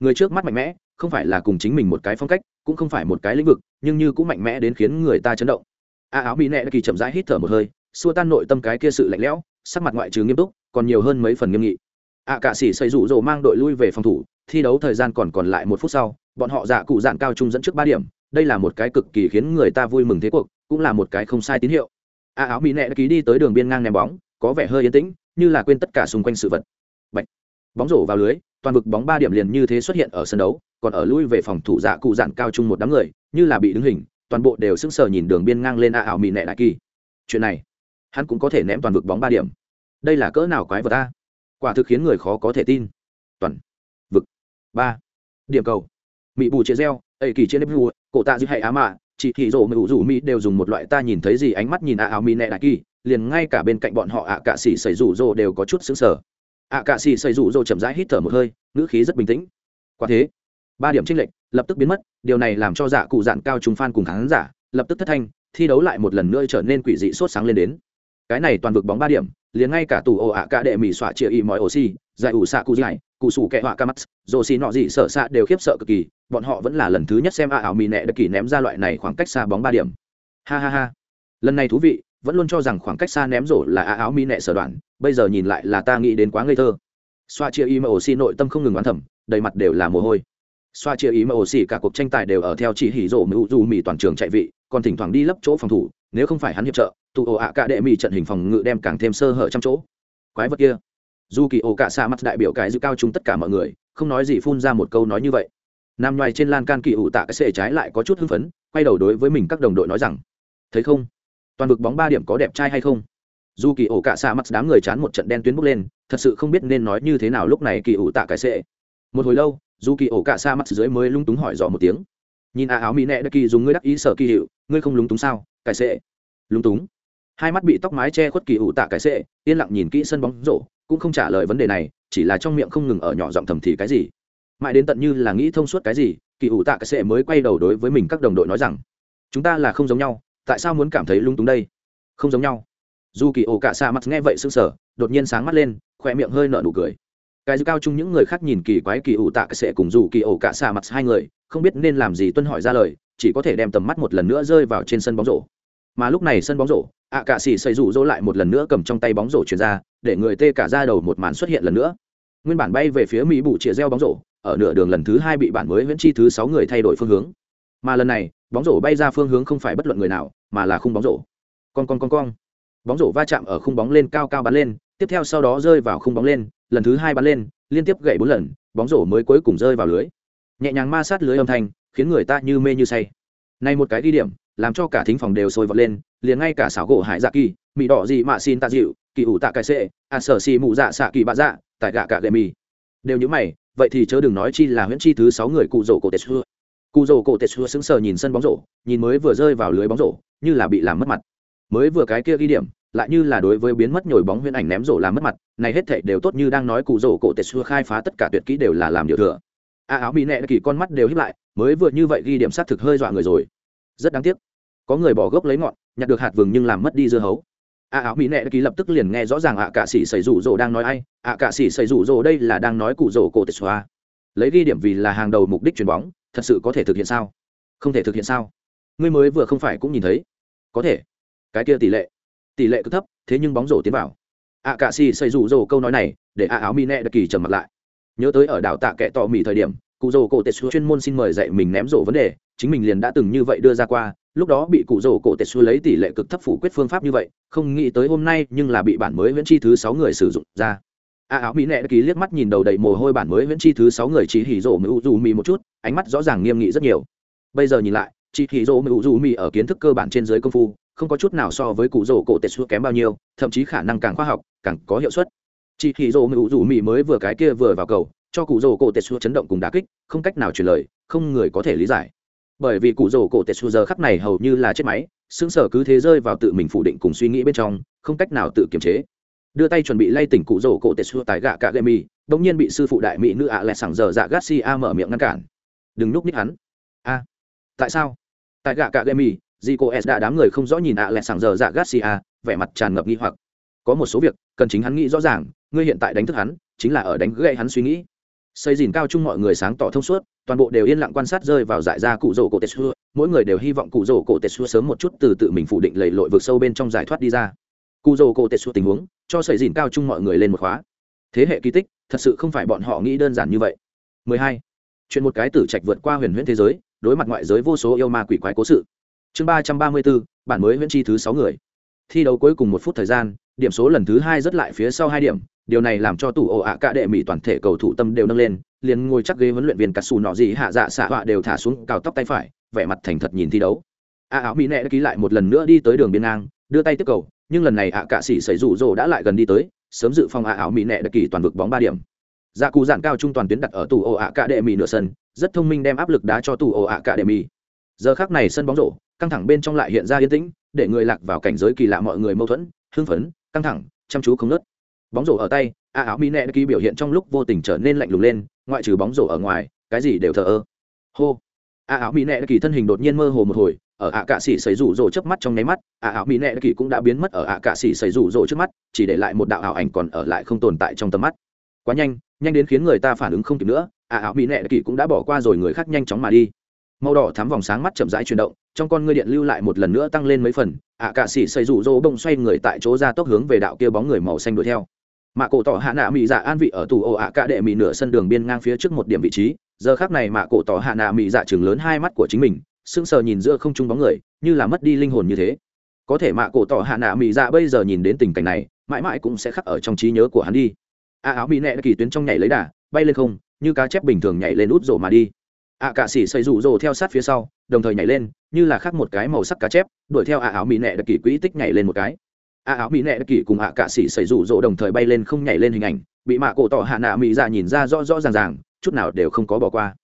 Người trước mắt mạnh mẽ, không phải là cùng chính mình một cái phong cách, cũng không phải một cái lĩnh vực, nhưng như cũng mạnh mẽ đến khiến người ta chấn động. A áo mỹ nệ đặc kỳ chậm rãi hít thở một hơi, xua tan nội tâm cái kia sự lạnh lẽo, sắc mặt ngoại trừ nghiêm túc, còn nhiều hơn mấy phần nghiêm nghị. Ạ cạ sĩ xây rụ rỗ mang đội lui về phòng thủ, thi đấu thời gian còn còn lại một phút sau, bọn họ dạ cụ dạn cao trung dẫn trước ba điểm, đây là một cái cực kỳ khiến người ta vui mừng thế cuộc, cũng là một cái không sai tín hiệu. A áo mỹ nẹ ký đi tới đường biên ngang ném bóng, có vẻ hơi yên tĩnh như là quên tất cả xung quanh sự vật. Bạch. bóng rổ vào lưới, toàn vực bóng ba điểm liền như thế xuất hiện ở sân đấu, còn ở lui về phòng thủ dạ cụ dạn cao trung một đám người, như là bị đứng hình, toàn bộ đều sững sờ nhìn đường biên ngang lên a ảo mỹ nẹ đại kỳ. Chuyện này, hắn cũng có thể ném toàn vực bóng ba điểm. Đây là cỡ nào quái vật ta quả thực khiến người khó có thể tin. Toàn vực ba điểm cầu. Mỹ bù chế reo ây kỳ trên nếp vua cổ tạ dư hay á mạ chị thị rổ mưu rủ mỹ đều dùng một loại ta nhìn thấy gì ánh mắt nhìn ạ ảo mỹ nẹ đại kỳ liền ngay cả bên cạnh bọn họ ạ cạ xỉ xảy rủ rô đều có chút xứng sở. ạ cạ xỉ xảy rủ rô chậm rãi hít thở một hơi, ngữ khí rất bình tĩnh. Quả thế, ba điểm tranh lệch, lập tức biến mất, điều này làm cho dạ cụ dạn cao trùng phan cùng khán giả, lập tức thất thanh, thi đấu lại một lần nữa trở nên quỷ dị sốt sáng lên đến. Cái này toàn vực bóng ba điểm, liền ngay cả tù ồ ạ cả đệ mỹ xoa chia y mọi oxy giải ủ xạ cụ dài cụ sủ kẹ họa ca mắt dồ xì nọ gì sợ xạ đều khiếp sợ cực kỳ, bọn họ vẫn là lần thứ nhất xem ạ ảo mì nẹ đặc kỳ ném ra loại này khoảng cách xa bóng ba điểm. Ha ha ha. Lần này thú vị vẫn luôn cho rằng khoảng cách xa ném rổ là a áo mi nẹ sở đoạn, bây giờ nhìn lại là ta nghĩ đến quá ngây thơ. Xoa chia y mà ổ xi nội tâm không ngừng oán thẩm đầy mặt đều là mồ hôi. Xoa chia ý mà ổ cả cuộc tranh tài đều ở theo chỉ hỉ rổ mưu dù mì toàn trường chạy vị, còn thỉnh thoảng đi lấp chỗ phòng thủ, nếu không phải hắn hiệp trợ, tụ ổ ạ cả đệ mì trận hình phòng ngự đem càng thêm sơ hở trong chỗ. Quái vật kia. Dù kỳ ổ cả xa mắt đại biểu cái giữ cao chúng tất cả mọi người, không nói gì phun ra một câu nói như vậy. Nam ngoài trên lan can kỳ ủ tạ cái xệ trái lại có chút hưng phấn, quay đầu đối với mình các đồng đội nói rằng, thấy không? Toàn vực bóng ba điểm có đẹp trai hay không? Dù kỳ ổ cả xạ mắt đám người chán một trận đen tuyến bốc lên, thật sự không biết nên nói như thế nào lúc này kỳ ủ tạ cái sệ một hồi lâu, dù kỳ ổ cả xạ mắt dưới mới lung túng hỏi dò một tiếng. Nhìn a áo mỹ nẹ đã kỳ dùng ngươi đắc ý sở kỳ hiệu, ngươi không lúng túng sao? Cái sệ lúng túng. Hai mắt bị tóc mái che khuất kỳ ủ tạ cái sệ yên lặng nhìn kỹ sân bóng rổ, cũng không trả lời vấn đề này, chỉ là trong miệng không ngừng ở nhỏ giọng thầm thì cái gì. Mãi đến tận như là nghĩ thông suốt cái gì, kỳ ủ tạ cái sệ mới quay đầu đối với mình các đồng đội nói rằng, chúng ta là không giống nhau tại sao muốn cảm thấy lung túng đây? Không giống nhau. Dù kỳ ổ cả xa mặt nghe vậy sững sờ, đột nhiên sáng mắt lên, khỏe miệng hơi nở nụ cười. Cái dư cao chung những người khác nhìn kỳ quái kỳ ủ tạ cái xệ cùng dù kỳ ổ cả xa mặt hai người, không biết nên làm gì tuân hỏi ra lời, chỉ có thể đem tầm mắt một lần nữa rơi vào trên sân bóng rổ. Mà lúc này sân bóng rổ, ạ cạ xỉ xây rủ rỗ lại một lần nữa cầm trong tay bóng rổ chuyển ra, để người tê cả ra đầu một màn xuất hiện lần nữa. Nguyên bản bay về phía mỹ bụ chĩa reo bóng rổ, ở nửa đường lần thứ hai bị bản mới viễn chi thứ sáu người thay đổi phương hướng. Mà lần này bóng rổ bay ra phương hướng không phải bất luận người nào, mà là khung bóng rổ. Con con con con bóng rổ va chạm ở khung bóng lên, cao cao bắn lên, tiếp theo sau đó rơi vào khung bóng lên, lần thứ hai bắn lên, liên tiếp gậy bốn lần, bóng rổ mới cuối cùng rơi vào lưới. Nhẹ nhàng ma sát lưới âm thanh, khiến người ta như mê như say. Này một cái ghi điểm, làm cho cả thính phòng đều sôi vọt lên, liền ngay cả xảo gỗ hải dạ kỳ, mị đỏ gì mạ xin tạ dịu, kỳ ủ tạ cái sệ à sở xì mụ dạ xạ kỳ bạ dạ tại gạ cả gậy mì. Đều như mày, vậy thì chớ đừng nói chi là huyễn chi thứ sáu người cụ rổ cổ tết xưa cụ rổ cổ tết xưa sững sờ nhìn sân bóng rổ, nhìn mới vừa rơi vào lưới bóng rổ, như là bị làm mất mặt. Mới vừa cái kia ghi điểm, lại như là đối với biến mất nhồi bóng huyễn ảnh ném rổ làm mất mặt, này hết thể đều tốt như đang nói cụ rổ cổ tết xưa khai phá tất cả tuyệt kỹ đều là làm điều thừa. A áo bị nẹ kỳ con mắt đều hiếp lại, mới vừa như vậy ghi điểm xác thực hơi dọa người rồi. Rất đáng tiếc. Có người bỏ gốc lấy ngọn, nhặt được hạt vừng nhưng làm mất đi dưa hấu. A áo mỹ nẹ kỳ lập tức liền nghe rõ ràng ạ cạ sĩ xảy rủ rỗ đang nói ai, ạ cạ sĩ xảy rủ rỗ đây là đang nói cụ rổ cổ tệ xoa lấy ghi điểm vì là hàng đầu mục đích chuyền bóng thật sự có thể thực hiện sao? Không thể thực hiện sao? Ngươi mới vừa không phải cũng nhìn thấy. Có thể. Cái kia tỷ lệ. Tỷ lệ cứ thấp, thế nhưng bóng rổ tiến vào. Ạ cạ sĩ xây rủ rỗ câu nói này, để a áo mi nẹ đặc kỳ trầm mặt lại. Nhớ tới ở đảo tạ kệ tọ mì thời điểm cụ rồ cổ tệ chuyên môn xin mời dạy mình ném rổ vấn đề, chính mình liền đã từng như vậy đưa ra qua, lúc đó bị cụ rổ cổ tệ lấy tỷ lệ cực thấp phủ quyết phương pháp như vậy, không nghĩ tới hôm nay nhưng là bị bản mới viễn chi thứ sáu người sử dụng ra a áo mỹ nệ ký liếc mắt nhìn đầu đầy mồ hôi bản mới viễn chi thứ sáu người chỉ hỉ rổ mưu dù mì một chút, ánh mắt rõ ràng nghiêm nghị rất nhiều. Bây giờ nhìn lại, chỉ hỉ rổ mưu dù mì ở kiến thức cơ bản trên dưới công phu, không có chút nào so với cụ rổ cổ tệ xua kém bao nhiêu, thậm chí khả năng càng khoa học, càng có hiệu suất. Chỉ hỉ rổ mưu dù mì mới vừa cái kia vừa vào cầu, cho cụ rổ cổ tệ xua chấn động cùng đá kích, không cách nào truyền lời, không người có thể lý giải. Bởi vì cụ rổ cổ tệ xua giờ khắc này hầu như là chết máy xương sở cứ thế rơi vào tự mình phủ định cùng suy nghĩ bên trong, không cách nào tự kiềm chế đưa tay chuẩn bị lay tỉnh cụ rổ cổ tệ xua tại gạ cạ gậy mì bỗng nhiên bị sư phụ đại mỹ nữ ạ à lẹ sảng giờ dạ garcia mở miệng ngăn cản. Đừng núp ních hắn. A. Tại sao? Tại gạ cạ gậy mì di cô s đã đám người không rõ nhìn ạ à lẹ sảng giờ dạ garcia, vẻ mặt tràn ngập nghi hoặc. Có một số việc, cần chính hắn nghĩ rõ ràng, ngươi hiện tại đánh thức hắn, chính là ở đánh gậy hắn suy nghĩ. Xây dìn cao chung mọi người sáng tỏ thông suốt, toàn bộ đều yên lặng quan sát rơi vào giải ra cụ rổ cổ tệ xua, mỗi người đều hy vọng cụ rổ cổ tệ xua sớm một chút từ tự mình phủ định lầy lội vực sâu bên trong giải thoát đi ra cụ dầu cổ tệ xuống tình huống cho sợi dìn cao chung mọi người lên một khóa. Thế hệ kỳ tích thật sự không phải bọn họ nghĩ đơn giản như vậy. 12. chuyện một cái tử trạch vượt qua huyền huyễn thế giới đối mặt ngoại giới vô số yêu ma quỷ quái cố sự. Chương 334, bản mới huyễn chi thứ sáu người. Thi đấu cuối cùng một phút thời gian điểm số lần thứ hai rất lại phía sau hai điểm điều này làm cho tủ ổ ạ cả đệ mỹ toàn thể cầu thủ tâm đều nâng lên liền ngồi chắc ghế huấn luyện viên cà xù nọ gì hạ dạ xạ họa đều thả xuống cào tóc tay phải vẻ mặt thành thật nhìn thi đấu. A áo mỹ nẹ đã ký lại một lần nữa đi tới đường biên ngang đưa tay tiếp cầu, nhưng lần này ạ cạ sĩ xảy rủ rồ đã lại gần đi tới, sớm dự phòng ạ áo mỹ nẹ đặc kỳ toàn vực bóng ba điểm. Dạ cù giản cao trung toàn tuyến đặt ở tù ổ ạ cạ đệ mỹ nửa sân, rất thông minh đem áp lực đá cho tù ổ ạ cạ đệ mỹ giờ khác này sân bóng rổ, căng thẳng bên trong lại hiện ra yên tĩnh, để người lạc vào cảnh giới kỳ lạ mọi người mâu thuẫn, hưng phấn, căng thẳng, chăm chú không nớt bóng rổ ở tay a áo mỹ nẹ ký biểu hiện trong lúc vô tình trở nên lạnh lùng lên, ngoại trừ bóng rổ ở ngoài, cái gì đều thờ ơ. Hô. A áo mỹ nẹ kỳ thân hình đột nhiên mơ hồ một hồi ở ạ cạ sĩ xảy rủ rồ trước mắt trong nháy mắt, ạ ảo mỹ nệ kỳ cũng đã biến mất ở ạ cạ sĩ xảy rủ rồ trước mắt, chỉ để lại một đạo ảo ảnh còn ở lại không tồn tại trong tầm mắt. Quá nhanh nhanh đến khiến người ta phản ứng không kịp nữa, ạ ảo mỹ nệ kỳ cũng đã bỏ qua rồi người khác nhanh chóng mà đi. Màu đỏ thắm vòng sáng mắt chậm rãi chuyển động, trong con ngươi điện lưu lại một lần nữa tăng lên mấy phần, ạ cạ sĩ xảy rủ rồ bông xoay người tại chỗ ra tốc hướng về đạo kia bóng người màu xanh đuổi theo. Mạ cổ tỏ hạ nạ mỹ dạ an vị ở tù ổ ạ cạ đệ mỹ nửa sân đường biên ngang phía trước một điểm vị trí, giờ khác này mạ cổ tỏ hạ nạ mỹ dạ chừng lớn hai mắt của chính mình sững sờ nhìn giữa không trung bóng người, như là mất đi linh hồn như thế. Có thể mạ cổ tỏ hạ nạ mỹ dạ bây giờ nhìn đến tình cảnh này, mãi mãi cũng sẽ khắc ở trong trí nhớ của hắn đi. A áo mỹ nẹ kỳ tuyến trong nhảy lấy đà, bay lên không, như cá chép bình thường nhảy lên út rổ mà đi. Ạ cạ xỉ xây rủ rổ theo sát phía sau, đồng thời nhảy lên, như là khắc một cái màu sắc cá chép, đuổi theo ạ áo mỹ nẹ đặc kỳ quỹ tích nhảy lên một cái. A áo mỹ nệ kỳ cùng a cạ sĩ xây rủ rỗ đồng thời bay lên không nhảy lên hình ảnh, bị mạ cổ tỏ hạ nạ mỹ dạ nhìn ra rõ rõ ràng ràng, chút nào đều không có bỏ qua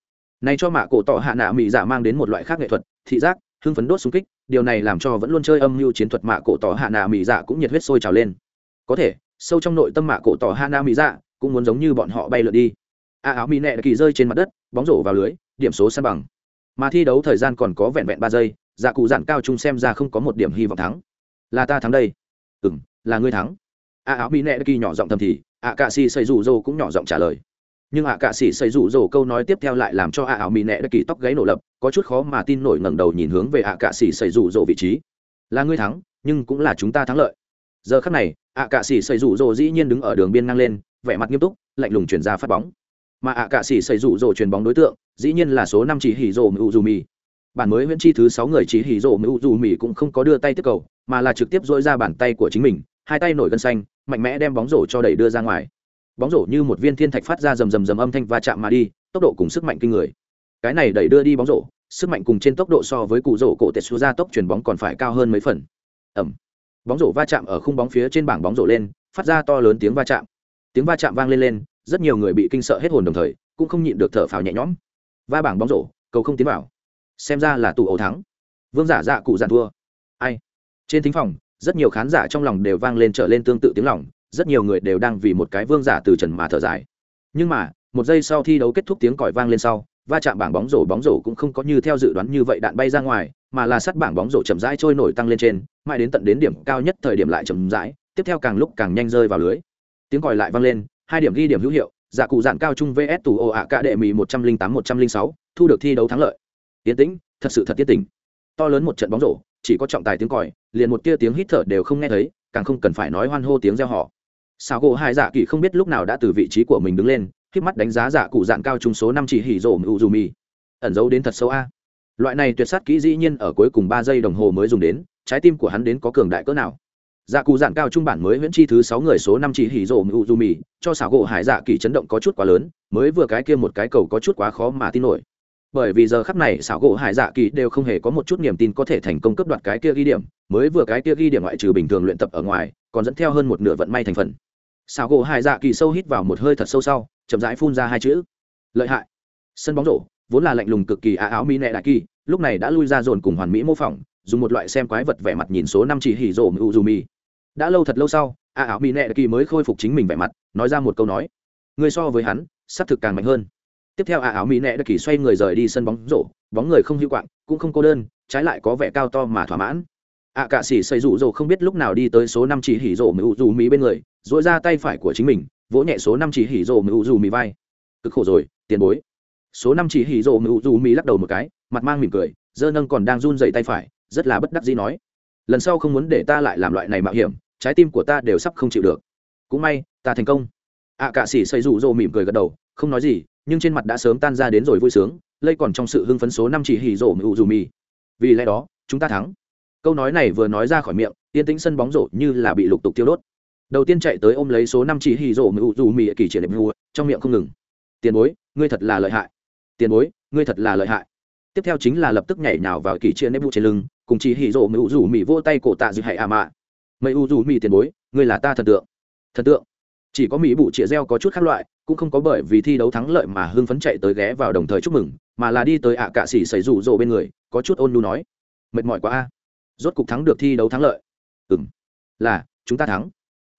này cho mạ cổ tỏ hạ nạ mỹ dạ mang đến một loại khác nghệ thuật, thị giác, hưng phấn đốt xung kích, điều này làm cho vẫn luôn chơi âm mưu chiến thuật mạ cổ tỏ hạ nạ mỹ dạ cũng nhiệt huyết sôi trào lên. Có thể, sâu trong nội tâm mạ cổ tỏ hạ nạ mỹ dạ cũng muốn giống như bọn họ bay lượn đi. A áo mỹ nẹ kỳ rơi trên mặt đất, bóng rổ vào lưới, điểm số san bằng. Mà thi đấu thời gian còn có vẹn vẹn ba giây dạ cụ dặn cao trung xem ra không có một điểm hy vọng thắng. Là ta thắng đây. Ừ là ngươi thắng. A áo mỹ nẹ kỳ nhỏ giọng thầm thì, a cà si xây rủ dô cũng nhỏ giọng trả lời nhưng à cạ sĩ xây rủ rồ câu nói tiếp theo lại làm cho à ảo mỹ đã kỳ tóc gáy nổ lập, có chút khó mà tin nổi ngẩng đầu nhìn hướng về à cạ sĩ xây rủ rồ vị trí. Là ngươi thắng, nhưng cũng là chúng ta thắng lợi. Giờ khắc này, ạ cạ sĩ xây rủ rồ dĩ nhiên đứng ở đường biên ngang lên, vẻ mặt nghiêm túc, lạnh lùng chuyển ra phát bóng. Mà ạ cạ sĩ xây rủ rồ chuyền bóng đối tượng, dĩ nhiên là số năm chỉ hỉ rồ mưu dù mì. Bản mới huyễn chi thứ sáu người chỉ hỉ rồ mưu dù mì cũng không có đưa tay tiếp cầu, mà là trực tiếp dỗi ra bàn tay của chính mình, hai tay nổi gân xanh, mạnh mẽ đem bóng rổ cho đẩy đưa ra ngoài bóng rổ như một viên thiên thạch phát ra rầm rầm rầm âm thanh va chạm mà đi, tốc độ cùng sức mạnh kinh người. Cái này đẩy đưa đi bóng rổ, sức mạnh cùng trên tốc độ so với cụ rổ cổ tệ xua ra tốc chuyển bóng còn phải cao hơn mấy phần. Ẩm bóng rổ va chạm ở khung bóng phía trên bảng bóng rổ lên, phát ra to lớn tiếng va chạm. Tiếng va chạm vang lên lên, rất nhiều người bị kinh sợ hết hồn đồng thời, cũng không nhịn được thở phào nhẹ nhõm. Va bảng bóng rổ, cầu không tiến vào. Xem ra là tù ấu thắng. Vương giả dạ cụ giàn thua. Ai? Trên thính phòng, rất nhiều khán giả trong lòng đều vang lên trở lên tương tự tiếng lòng rất nhiều người đều đang vì một cái vương giả từ trần mà thở dài. Nhưng mà, một giây sau thi đấu kết thúc tiếng còi vang lên sau, va chạm bảng bóng rổ bóng rổ cũng không có như theo dự đoán như vậy đạn bay ra ngoài, mà là sát bảng bóng rổ chậm rãi trôi nổi tăng lên trên, mãi đến tận đến điểm cao nhất thời điểm lại chậm rãi, tiếp theo càng lúc càng nhanh rơi vào lưới. Tiếng còi lại vang lên, hai điểm ghi điểm hữu hiệu, giả cụ dạn cao trung vs tù ồ ạ cả đệ mì một trăm linh tám một trăm linh sáu, thu được thi đấu thắng lợi. Tiến tĩnh, thật sự thật tiết tỉnh to lớn một trận bóng rổ, chỉ có trọng tài tiếng còi, liền một tia tiếng hít thở đều không nghe thấy, càng không cần phải nói hoan hô tiếng reo họ sao gỗ hai dạ kỳ không biết lúc nào đã từ vị trí của mình đứng lên k mắt đánh giá dạ cụ dạn cao trung số năm chỉ hỉ rổ mưu dù mì. Ẩn giấu đến thật sâu a. Loại này tuyệt sát kỹ dĩ nhiên ở cuối cùng ba giây đồng hồ mới dùng đến, trái tim của hắn đến có cường đại cỡ nào. Dạ cụ dạn cao trung bản mới huyễn chi thứ sáu người số năm chỉ hỉ rổ mưu dù mì, cho xảo gỗ hải dạ kỳ chấn động có chút quá lớn, mới vừa cái kia một cái cầu có chút quá khó mà tin nổi. Bởi vì giờ khắp này xảo gỗ hải dạ kỳ đều không hề có một chút niềm tin có thể thành công cấp đoạt cái kia ghi điểm, mới vừa cái kia ghi điểm ngoại trừ bình thường luyện tập ở ngoài, còn dẫn theo hơn một nửa vận may thành phần xảo gỗ hải dạ kỳ sâu hít vào một hơi thật sâu sau, chậm rãi phun ra hai chữ. Lợi hại. Sân bóng rổ, vốn là lạnh lùng cực kỳ á áo mỹ nệ đại kỳ, lúc này đã lui ra dồn cùng hoàn mỹ mô phỏng, dùng một loại xem quái vật vẻ mặt nhìn số năm chỉ hỉ rổ mưu dù mi đã lâu thật lâu sau a áo mỹ nệ đại kỳ mới khôi phục chính mình vẻ mặt, nói ra một câu nói. Người so với hắn, sát thực càng mạnh hơn. Tiếp theo a áo mỹ nệ đại kỳ xoay người rời đi sân bóng rổ, bóng người không hữu quạng, cũng không cô đơn, trái lại có vẻ cao to mà thỏa mãn. Ạ cạ sĩ xây rủ rồ không biết lúc nào đi tới số năm chỉ hỉ rổ mưu dù mi bên người dỗi ra tay phải của chính mình vỗ nhẹ số năm chỉ hỉ rồ mưu dù mì vai. Cực khổ rồi tiền bối. Số năm chỉ hỉ rồ mưu dù mì lắc đầu một cái mặt mang mỉm cười dơ nâng còn đang run dậy tay phải rất là bất đắc dĩ nói. Lần sau không muốn để ta lại làm loại này mạo hiểm trái tim của ta đều sắp không chịu được. Cũng may ta thành công. Ạ à, cạ sĩ xây rụ rồ mỉm cười gật đầu không nói gì nhưng trên mặt đã sớm tan ra đến rồi vui sướng lây còn trong sự hưng phấn số năm chỉ hỉ rồ mưu dù mì. Vì lẽ đó chúng ta thắng. Câu nói này vừa nói ra khỏi miệng yên tĩnh sân bóng rổ như là bị lục tục tiêu đốt đầu tiên chạy tới ôm lấy số năm chỉ hì rổ mưu dù mì kỳ triển đẹp vua, trong miệng không ngừng. Tiền bối, ngươi thật là lợi hại. Tiền bối, ngươi thật là lợi hại. Tiếp theo chính là lập tức nhảy nào vào kỳ triển nếp vụ trên lưng, cùng chỉ hì rổ mưu dù mì vô tay cổ tạ dư hại à mạ. Mày u dù mì tiền bối, ngươi là ta thần tượng. Thần tượng? Chỉ có mỹ bụ trịa reo có chút khác loại, cũng không có bởi vì thi đấu thắng lợi mà hưng phấn chạy tới ghé vào đồng thời chúc mừng, mà là đi tới ạ cạ xỉ xảy rủ rộ bên người, có chút ôn nhu nói. Mệt mỏi quá a. Rốt cục thắng được thi đấu thắng lợi. Ừ là, chúng ta thắng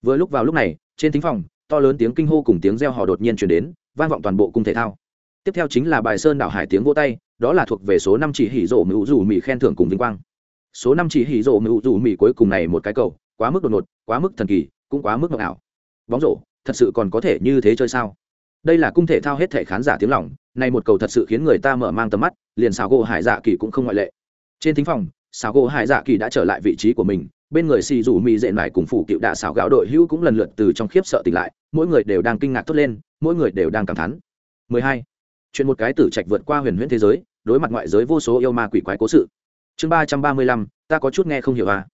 vừa lúc vào lúc này, trên thính phòng, to lớn tiếng kinh hô cùng tiếng reo hò đột nhiên chuyển đến, vang vọng toàn bộ cung thể thao. Tiếp theo chính là bài sơn đảo hải tiếng vô tay, đó là thuộc về số năm chỉ hỉ rộ mưu rủ mỹ khen thưởng cùng vinh quang. Số năm chỉ hỉ rộ mưu rủ mỹ cuối cùng này một cái cầu, quá mức đột ngột, quá mức thần kỳ, cũng quá mức ngọc ảo. Bóng rổ, thật sự còn có thể như thế chơi sao? Đây là cung thể thao hết thể khán giả tiếng lòng, này một cầu thật sự khiến người ta mở mang tầm mắt, liền xào gỗ hải dạ kỳ cũng không ngoại lệ. Trên thính phòng xào gỗ hải dạ kỳ đã trở lại vị trí của mình bên người xì rủ mì dệ nải cùng phủ cựu đạ xảo gạo đội hữu cũng lần lượt từ trong khiếp sợ tỉnh lại, mỗi người đều đang kinh ngạc thốt lên, mỗi người đều đang cảm thán. 12. chuyện một cái tử trạch vượt qua huyền huyễn thế giới, đối mặt ngoại giới vô số yêu ma quỷ quái cố sự. Chương ba trăm ba mươi lăm, ta có chút nghe không hiểu à.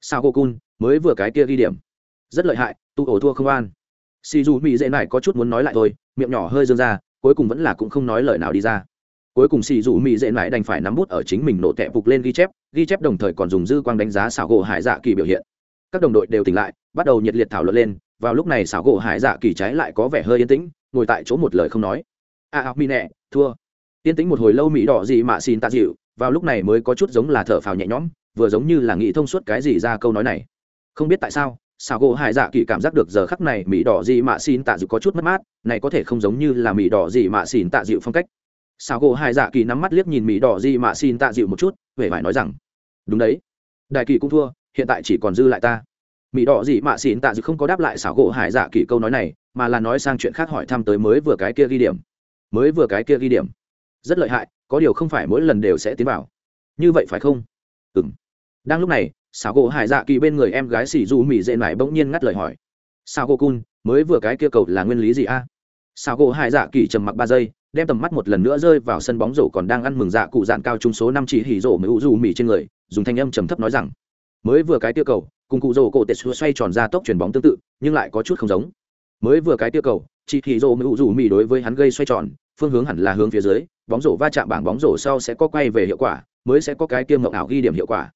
Sao cô cun mới vừa cái kia ghi điểm. Rất lợi hại, tu ổ thua không an xì dù mỹ dễ nải có chút muốn nói lại thôi, miệng nhỏ hơi dương ra, cuối cùng vẫn là cũng không nói lời nào đi ra cuối cùng xì dù mỹ dễ mãi đành phải nắm bút ở chính mình nổ tẹp phục lên ghi chép ghi chép đồng thời còn dùng dư quang đánh giá xảo gỗ hải dạ kỳ biểu hiện. Các đồng đội đều tỉnh lại bắt đầu nhiệt liệt thảo luận lên vào lúc này xảo gỗ hải dạ kỳ trái lại có vẻ hơi yên tĩnh ngồi tại chỗ một lời không nói. A à, à mi nẹ thua. Yên tĩnh một hồi lâu mỹ đỏ gì mà xin tạ dịu vào lúc này mới có chút giống là thở phào nhẹ nhõm vừa giống như là nghĩ thông suốt cái gì ra câu nói này. Không biết tại sao xảo gỗ hải dạ kỳ cảm giác được giờ khắc này mỹ đỏ gì mà xin tạ dịu có chút mất mát này có thể không giống như là mỹ đỏ gì mà xin tạ dịu phong cách sao gỗ hai dạ kỳ nắm mắt liếc nhìn mỹ đỏ gì mà xin tạ dịu một chút, vẻ vải nói rằng, đúng đấy, đại kỳ cũng thua, hiện tại chỉ còn dư lại ta. Mỹ đỏ gì mà xin tạ dịu không có đáp lại xảo gỗ hải dạ kỳ câu nói này, mà là nói sang chuyện khác hỏi thăm tới mới vừa cái kia ghi điểm. Mới vừa cái kia ghi điểm. Rất lợi hại, có điều không phải mỗi lần đều sẽ tiến vào. Như vậy phải không? Ừ m đang lúc này xảo gỗ hải dạ kỳ bên người em gái xỉ du mỹ dễ mải bỗng nhiên ngắt lời hỏi. Sao cô cun, mới vừa cái kia cầu là nguyên lý gì a? Sao gỗ Hải dạ kỳ trầm mặc ba giây đem tầm mắt một lần nữa rơi vào sân bóng rổ còn đang ăn mừng dạ cụ dạn cao trung số năm chỉ hỉ rổ mới u dù mỉ trên người, dùng thanh âm trầm thấp nói rằng, mới vừa cái tiêu cầu, cùng cụ rổ cổ tệ xoay tròn ra tốc chuyển bóng tương tự, nhưng lại có chút không giống. Mới vừa cái tiêu cầu, chỉ hỉ rổ mới u dù mỉ đối với hắn gây xoay tròn, phương hướng hẳn là hướng phía dưới, bóng rổ va chạm bảng bóng rổ sau sẽ có quay về hiệu quả, mới sẽ có cái kia mộng ảo ghi điểm hiệu quả.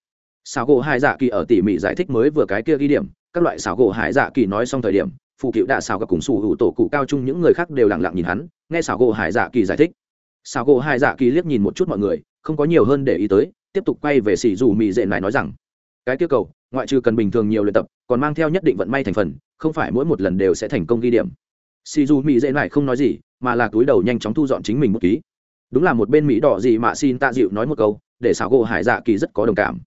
Xảo gỗ hai dạ kỳ ở tỉ mỉ giải thích mới vừa cái kia ghi điểm, các loại xảo gỗ hải dạ kỳ nói xong thời điểm phụ cựu đã xào gặp cùng sủ hữu tổ cụ cao chung những người khác đều lặng lặng nhìn hắn, nghe xào gỗ hải dạ kỳ giải thích. Xào gỗ hải dạ kỳ liếc nhìn một chút mọi người, không có nhiều hơn để ý tới, tiếp tục quay về xì dù mị dệ lại nói rằng, cái kêu cầu, ngoại trừ cần bình thường nhiều luyện tập, còn mang theo nhất định vận may thành phần, không phải mỗi một lần đều sẽ thành công ghi điểm. Xì dù mị dệ lại không nói gì, mà là túi đầu nhanh chóng thu dọn chính mình một ký. Đúng là một bên mỹ đỏ gì mà xin tạ dịu nói một câu, để xào gỗ hải dạ kỳ rất có đồng cảm.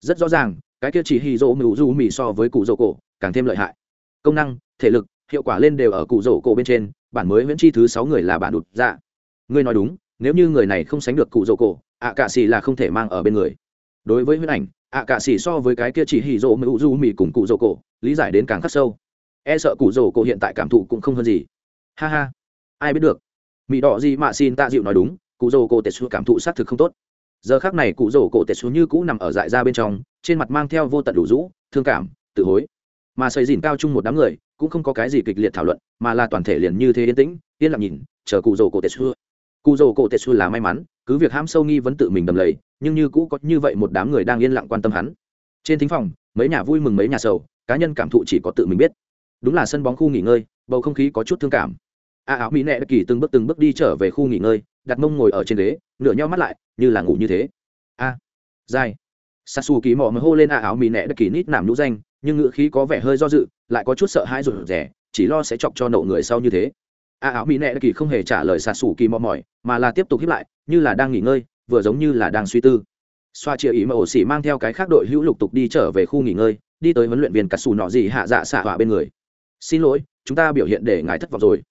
Rất rõ ràng, cái kia chỉ hì dỗ mưu du mì so với cụ dỗ cổ, càng thêm lợi hại công năng, thể lực, hiệu quả lên đều ở cụ rổ cổ bên trên, bản mới miễn chi thứ sáu người là bản đụt dạ. Ngươi nói đúng, nếu như người này không sánh được cụ rổ cổ, ạ cạ xì là không thể mang ở bên người. Đối với huyết ảnh, ạ cạ xì so với cái kia chỉ hì rỗ mưu du mì cùng cụ rổ cổ, lý giải đến càng khắc sâu. E sợ cụ rổ cổ hiện tại cảm thụ cũng không hơn gì. Ha ha, ai biết được. Mỹ đỏ gì mà xin tạ dịu nói đúng, cụ rổ cổ tệ xu cảm thụ xác thực không tốt. Giờ khác này cụ rổ cổ tệ xu như cũ nằm ở dại ra bên trong, trên mặt mang theo vô tận đủ rũ, thương cảm, tự hối mà xây dìn cao chung một đám người cũng không có cái gì kịch liệt thảo luận mà là toàn thể liền như thế yên tĩnh yên lặng nhìn chờ cụ rồ cổ tệ xưa cụ rồ cổ tệ xưa là may mắn cứ việc ham sâu nghi vẫn tự mình đầm lầy nhưng như cũ có như vậy một đám người đang yên lặng quan tâm hắn. Trên thính phòng mấy nhà vui mừng mấy nhà sầu cá nhân cảm thụ chỉ có tự mình biết. Đúng là sân bóng khu nghỉ ngơi bầu không khí có chút thương cảm. A áo mỹ nệ đất kỳ từng bước từng bước đi trở về khu nghỉ ngơi đặt mông ngồi ở trên ghế nửa nhau mắt lại như là ngủ như thế. A à, dài. Sasu kỳ mò mới hô lên a áo mỹ nệ đất kỳ nít nảm nhũ danh nhưng ngữ khí có vẻ hơi do dự, lại có chút sợ hãi rụt rẻ chỉ lo sẽ chọc cho nậu người sau như thế. A áo mỹ nệ kỳ không hề trả lời xà xù kỳ mò mỏi, mà là tiếp tục hiếp lại, như là đang nghỉ ngơi, vừa giống như là đang suy tư. Xoa chia ý mà ổ xỉ mang theo cái khác đội hữu lục tục đi trở về khu nghỉ ngơi, đi tới huấn luyện viên cà xù nọ gì hạ dạ xạ hỏa bên người. Xin lỗi, chúng ta biểu hiện để ngài thất vọng rồi.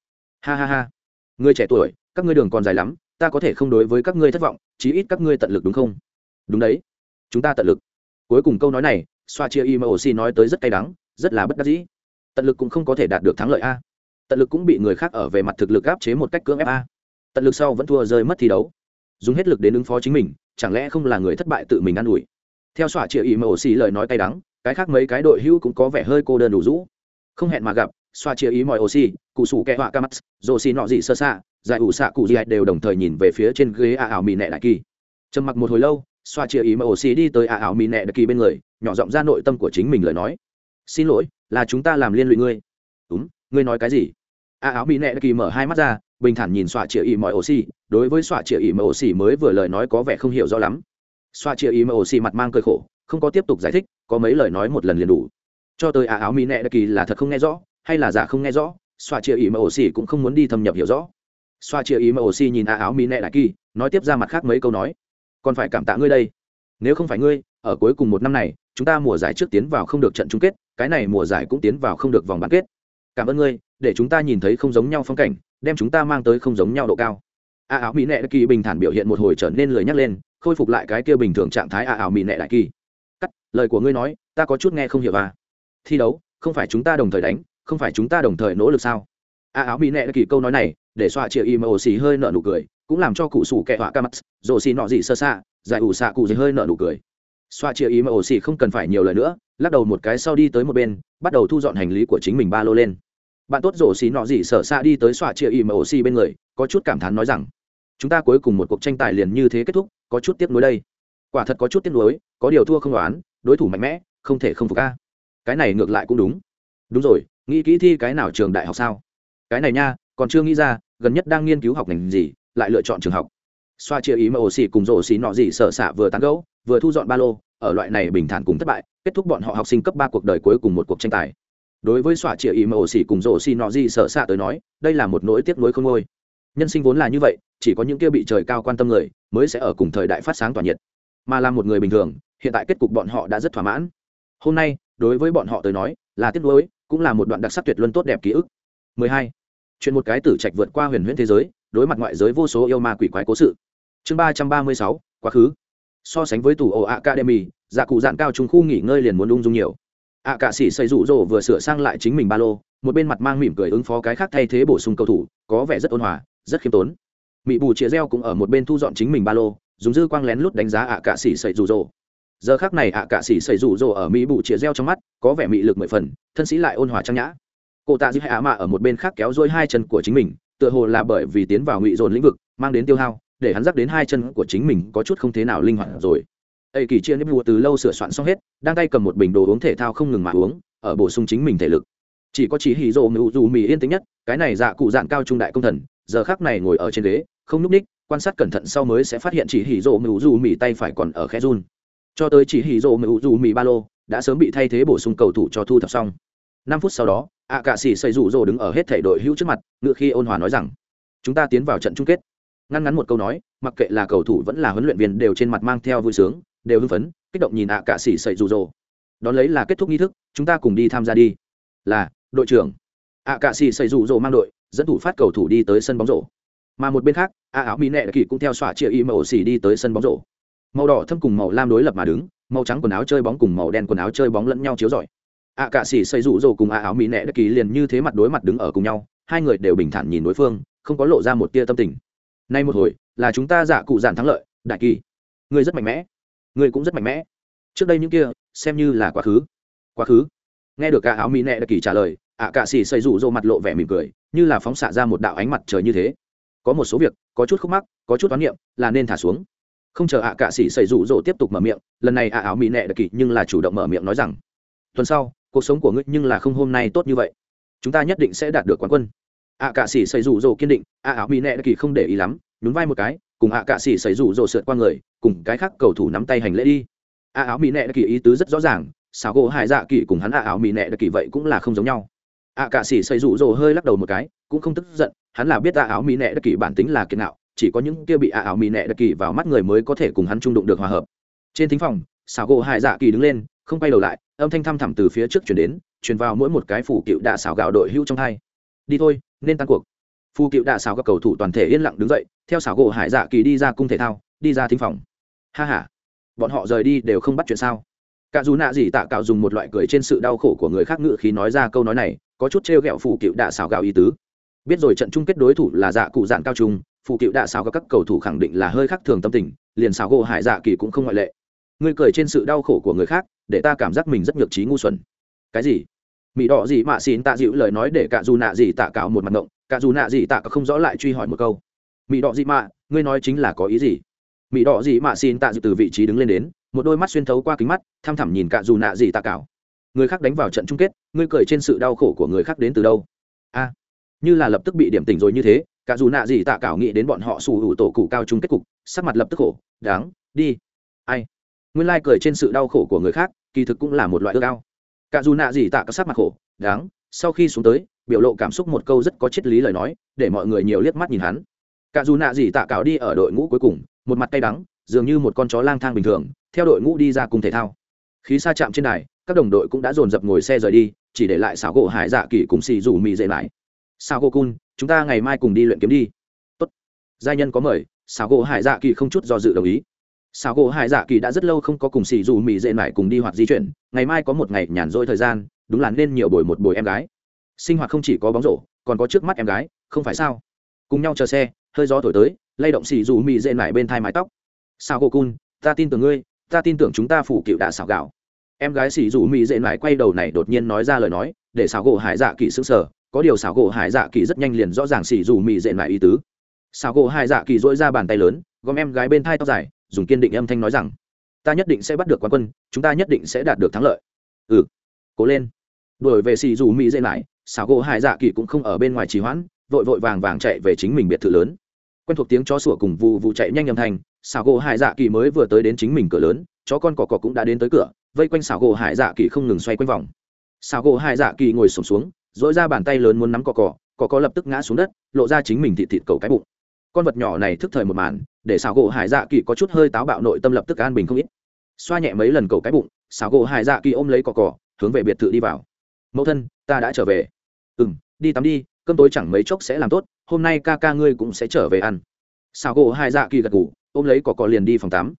Ha ha ha. Người trẻ tuổi, các ngươi đường còn dài lắm, ta có thể không đối với các ngươi thất vọng, chí ít các ngươi tận lực đúng không? Đúng đấy. Chúng ta tận lực. Cuối cùng câu nói này xoa chia imoc nói tới rất cay đắng, rất là bất đắc dĩ. Tận lực cũng không có thể đạt được thắng lợi a. Tận lực cũng bị người khác ở về mặt thực lực áp chế một cách cưỡng ép a. Tận lực sau vẫn thua rơi mất thi đấu. Dùng hết lực đến ứng phó chính mình, chẳng lẽ không là người thất bại tự mình ă n ủi? Theo xoa chia imoc lời nói cay đắng, cái khác mấy cái đội hữu cũng có vẻ hơi cô đơn đủ rũ. Không hẹn mà gặp, xoa chia ý mọi oxy, cụ sủ kẹ họa ca mắt dồ xì nọ gì sơ xạ, giải ủ xạ cụ gì đều đồng thời nhìn về phía trên ghế a ảo mì nẹ đại kỳ. Trầm mặc một hồi lâu, xoa chia ý mọi oxy đi tới a ảo mì nẹ đại kỳ bên người nhỏ giọng ra nội tâm của chính mình lời nói. Xin lỗi, là chúng ta làm liên lụy ngươi. Đúng ngươi nói cái gì? A áo mỹ nẹ kỳ mở hai mắt ra, bình thản nhìn xoa chĩa ý mọi ổ xì. Đối với xoa chĩa ý mọi xì mới vừa lời nói có vẻ không hiểu rõ lắm. Xoa chĩa ý mọi xì mặt mang cơi khổ, không có tiếp tục giải thích, có mấy lời nói một lần liền đủ. Cho tới a áo mỹ nẹ kỳ là thật không nghe rõ, hay là giả không nghe rõ xoa chia ý ổ xì cũng không muốn đi thâm nhập hiểu rõ. Xoa chia ý mà xì nhìn a áo mỹ nẹ đại kỳ, nói tiếp ra mặt khác mấy câu nói. Còn phải cảm tạ ngươi đây. Nếu không phải ngươi, ở cuối cùng một năm này chúng ta mùa giải trước tiến vào không được trận chung kết, cái này mùa giải cũng tiến vào không được vòng bán kết. Cảm ơn ngươi, để chúng ta nhìn thấy không giống nhau phong cảnh, đem chúng ta mang tới không giống nhau độ cao. A áo mỹ nệ đại kỳ bình thản biểu hiện một hồi trở nên lười nhắc lên, khôi phục lại cái kia bình thường trạng thái a áo mỹ nệ đại kỳ. Cắt, lời của ngươi nói, ta có chút nghe không hiểu à? Thi đấu, không phải chúng ta đồng thời đánh, không phải chúng ta đồng thời nỗ lực sao? A áo mỹ nệ đại kỳ câu nói này, để xoa chia im ồ xì hơi nở nụ cười, cũng làm cho cụ sủ kẹ họa ca mắt, rồ xì nọ gì sơ xa giải ủ xạ cụ gì hơi nở nụ cười xoa chia ý mà ổ xỉ không cần phải nhiều lời nữa, lắc đầu một cái sau đi tới một bên, bắt đầu thu dọn hành lý của chính mình ba lô lên. Bạn tốt rổ xì nọ gì sợ xa đi tới xoa chia ý mà ổ xỉ bên người, có chút cảm thán nói rằng, chúng ta cuối cùng một cuộc tranh tài liền như thế kết thúc, có chút tiếc nuối đây. Quả thật có chút tiếc nuối, có điều thua không đoán đối thủ mạnh mẽ, không thể không phục ca cái này ngược lại cũng đúng. Đúng rồi, nghĩ kỹ thi cái nào trường đại học sao? Cái này nha, còn chưa nghĩ ra, gần nhất đang nghiên cứu học ngành gì, lại lựa chọn trường học. Xoa chia ý mà ổ xỉ cùng rổ xì nọ gì sợ xạ vừa tán gẫu vừa thu dọn ba lô, ở loại này bình thản cùng thất bại, kết thúc bọn họ học sinh cấp ba cuộc đời cuối cùng một cuộc tranh tài. Đối với xoa chĩa ý mà ổ xì cùng rổ xì nọ gì sợ xạ tới nói, đây là một nỗi tiếc nuối không ngôi. Nhân sinh vốn là như vậy, chỉ có những kia bị trời cao quan tâm người, mới sẽ ở cùng thời đại phát sáng tỏa nhiệt. Mà là một người bình thường, hiện tại kết cục bọn họ đã rất thỏa mãn. Hôm nay, đối với bọn họ tới nói, là tiếc nuối, cũng là một đoạn đặc sắc tuyệt luân tốt đẹp ký ức. 12. chuyện một cái tử trạch vượt qua huyền huyễn thế giới, đối mặt ngoại giới vô số yêu ma quỷ quái cố sự. Chương ba trăm ba mươi sáu, quá khứ so sánh với tủ ổ academy dạ cụ dạn cao trung khu nghỉ ngơi liền muốn ung dung nhiều. Ạ cạ sĩ xây rủ rỗ vừa sửa sang lại chính mình ba lô, một bên mặt mang mỉm cười ứng phó cái khác thay thế bổ sung cầu thủ, có vẻ rất ôn hòa, rất khiêm tốn. Mỹ bù chĩa reo cũng ở một bên thu dọn chính mình ba lô, dùng dư quang lén lút đánh giá ạ cạ sĩ xây rủ rỗ giờ khác này ạ cạ sĩ xây rủ rỗ ở mỹ bù chĩa reo trong mắt, có vẻ mị lực mười phần, thân sĩ lại ôn hòa trang nhã. Cô tạ giữ hạ mạ ở một bên khác kéo dôi hai chân của chính mình, tựa hồ là bởi vì tiến vào ngụy dồn lĩnh vực, mang đến tiêu hao để hắn dắt đến hai chân của chính mình có chút không thế nào linh hoạt rồi. Ây kỳ chia nếp vua từ lâu sửa soạn xong hết, đang tay cầm một bình đồ uống thể thao không ngừng mà uống, ở bổ sung chính mình thể lực. Chỉ có chỉ hì rộ mưu dù mì yên tĩnh nhất, cái này dạ cụ dạng cao trung đại công thần, giờ khác này ngồi ở trên ghế, không núp ních, quan sát cẩn thận sau mới sẽ phát hiện chỉ hì rộ mưu dù mì tay phải còn ở khe run. Cho tới chỉ hì rộ mưu dù mì ba lô, đã sớm bị thay thế bổ sung cầu thủ cho thu thập xong. Năm phút sau đó ạ cạ sĩ xây rủ rồ đứng ở hết thể đội hữu trước mặt, ngựa khi ôn hòa nói rằng, chúng ta tiến vào trận chung kết ngăn ngắn một câu nói, mặc kệ là cầu thủ vẫn là huấn luyện viên đều trên mặt mang theo vui sướng, đều hưng phấn, kích động nhìn ạ cạ xỉ sậy rủ rồ. Đón lấy là kết thúc nghi thức, chúng ta cùng đi tham gia đi. Là, đội trưởng. ạ cạ xỉ sậy rủ rồ mang đội, dẫn thủ phát cầu thủ đi tới sân bóng rổ. Mà một bên khác a áo mỹ nệ kỳ cũng theo xỏa chia y màu xỉ đi tới sân bóng rổ. Màu đỏ thâm cùng màu lam đối lập mà đứng, màu trắng quần áo chơi bóng cùng màu đen quần áo chơi bóng lẫn nhau chiếu rọi. ạ cạ xỉ sậy rủ rồ cùng a áo mỹ nệ kỳ liền như thế mặt đối mặt đứng ở cùng nhau, hai người đều bình thản nhìn đối phương, không có lộ ra một tia tâm tình nay một hồi, là chúng ta giả cụ giản thắng lợi, đại kỳ. Người rất mạnh mẽ. Người cũng rất mạnh mẽ. Trước đây những kia, xem như là quá khứ. Quá khứ. Nghe được cả áo mỹ nệ đại kỳ trả lời, ạ cạ xỉ xây rủ rộ mặt lộ vẻ mỉm cười, như là phóng xạ ra một đạo ánh mặt trời như thế. Có một số việc, có chút khúc mắc, có chút toán niệm, là nên thả xuống. Không chờ ạ cạ xỉ xây rủ rộ tiếp tục mở miệng, lần này ạ áo mỹ nệ đại kỳ nhưng là chủ động mở miệng nói rằng, tuần sau, cuộc sống của ngươi nhưng là không hôm nay tốt như vậy. Chúng ta nhất định sẽ đạt được quán quân ạ cạ sĩ xây rủ rồ kiên định, ạ áo mỹ nệ kỳ không để ý lắm, nhún vai một cái, cùng ạ cạ sĩ xây rủ rồ sượt qua người, cùng cái khác cầu thủ nắm tay hành lễ đi. ạ áo mỹ nệ kỳ ý tứ rất rõ ràng, xảo gỗ hải dạ kỳ cùng hắn ạ áo mỹ nệ kỳ vậy cũng là không giống nhau. ạ cạ sĩ xây rủ rồ hơi lắc đầu một cái, cũng không tức giận, hắn là biết ạ áo mỹ nệ kỳ bản tính là kiên nạo, chỉ có những kia bị ạ áo mỹ nệ kỳ vào mắt người mới có thể cùng hắn trung đụng được hòa hợp. Trên thính phòng, xảo gỗ hải dạ kỳ đứng lên, không quay đầu lại, âm thanh thăm thẳm từ phía trước chuyển đến, truyền vào mỗi một cái phủ cựu đạ xảo gạo đội hưu trong hai. Đi thôi nên tan cuộc. Phu cựu đạ xảo các cầu thủ toàn thể yên lặng đứng dậy, theo xảo gỗ hải dạ kỳ đi ra cung thể thao, đi ra thính phòng. Ha ha, bọn họ rời đi đều không bắt chuyện sao? Cả dù nạ gì tạ cạo dùng một loại cười trên sự đau khổ của người khác ngự khi nói ra câu nói này, có chút trêu ghẹo phụ cựu đạ xào gạo ý tứ. Biết rồi trận chung kết đối thủ là dạ cụ dạng cao trung phụ cựu đạ xào các cầu thủ khẳng định là hơi khác thường tâm tình, liền xào gỗ hải dạ kỳ cũng không ngoại lệ. Ngươi cười trên sự đau khổ của người khác, để ta cảm giác mình rất nhược trí ngu xuẩn. Cái gì? Mỹ đỏ gì mạ xin tạ dịu lời nói để cả dù nạ gì tạ cạo một mặt ngộng, cả dù nạ gì tạ không rõ lại truy hỏi một câu. Mỹ đỏ gì mạ ngươi nói chính là có ý gì? Mỹ đỏ gì mạ xin tạ dịu từ vị trí đứng lên đến, một đôi mắt xuyên thấu qua kính mắt tham thẳm nhìn cả dù nạ gì tạ cảo người khác đánh vào trận chung kết, ngươi cười trên sự đau khổ của người khác đến từ đâu? A, như là lập tức bị điểm tỉnh rồi như thế, cả dù nạ gì tạ cảo nghĩ đến bọn họ sủ hữu tổ cụ cao chung kết cục, sắc mặt lập tức khổ, đáng, đi. Ai? Nguyên lai cười trên sự đau khổ của người khác, kỳ thực cũng là một loại ước ao cả dù nạ gì tạ có sắc mặt khổ, đáng, sau khi xuống tới, biểu lộ cảm xúc một câu rất có triết lý lời nói, để mọi người nhiều liếc mắt nhìn hắn. Cả dù nạ gì tạ cáo đi ở đội ngũ cuối cùng, một mặt tay đắng, dường như một con chó lang thang bình thường, theo đội ngũ đi ra cùng thể thao. Khí xa chạm trên đài, các đồng đội cũng đã dồn dập ngồi xe rời đi, chỉ để lại xảo gỗ hải dạ kỳ cùng xì rủ mị dậy lại. Xảo gỗ cun, chúng ta ngày mai cùng đi luyện kiếm đi. Tốt. Gia nhân có mời xảo gỗ hải dạ kỳ không chút do dự đồng ý xảo gỗ hải dạ kỳ đã rất lâu không có cùng xì rủ mì dậy lại cùng đi hoặc di chuyển, ngày mai có một ngày nhàn rỗi thời gian, đúng là nên nhiều buổi một buổi em gái. Sinh hoạt không chỉ có bóng rổ, còn có trước mắt em gái, không phải sao? Cùng nhau chờ xe, hơi gió thổi tới, lay động xì rủ mì dậy lại bên thai mái tóc. Sao gỗ cun, ta tin tưởng ngươi, ta tin tưởng chúng ta phủ cựu đã xảo gạo. Em gái xì rủ mỹ dễ lại quay đầu này đột nhiên nói ra lời nói, để xảo gỗ hải dạ kỳ sững sờ, có điều xảo gỗ hải dạ kỳ rất nhanh liền rõ ràng xì rủ mỹ dễ lại ý tứ. Xảo gỗ hải dạ kỳ dỗi ra bàn tay lớn, gom em gái bên thai tóc dài dùng kiên định âm thanh nói rằng, ta nhất định sẽ bắt được quán quân, chúng ta nhất định sẽ đạt được thắng lợi. Ừ. Cố lên. Đổi về xì dù mỹ dễ lại, xảo gỗ hải dạ kỳ cũng không ở bên ngoài trì hoãn, vội vội vàng vàng chạy về chính mình biệt thự lớn. Quen thuộc tiếng chó sủa cùng vụ vụ chạy nhanh âm thanh, xảo gỗ hải dạ kỳ mới vừa tới đến chính mình cửa lớn, chó con cỏ cỏ cũng đã đến tới cửa, vây quanh xảo gỗ hải dạ kỳ không ngừng xoay quanh vòng. Xảo gỗ hải dạ kỳ ngồi sổm xuống dỗi ra bàn tay lớn muốn nắm cỏ cỏ cỏ cỏ lập tức ngã xuống đất, lộ ra chính mình thịt thịt cầu cái bụng con vật nhỏ này thức thời một màn, để xảo gỗ hải dạ kỳ có chút hơi táo bạo nội tâm lập tức an bình không ít. Xoa nhẹ mấy lần cầu cái bụng, xảo gỗ hải dạ kỳ ôm lấy cỏ cỏ hướng về biệt thự đi vào. Mẫu thân, ta đã trở về. Ừ m đi tắm đi, cơm tối chẳng mấy chốc sẽ làm tốt, hôm nay ca ca ngươi cũng sẽ trở về ăn. Xảo gỗ hải dạ kỳ gật ngủ ôm lấy cỏ cỏ liền đi phòng tắm.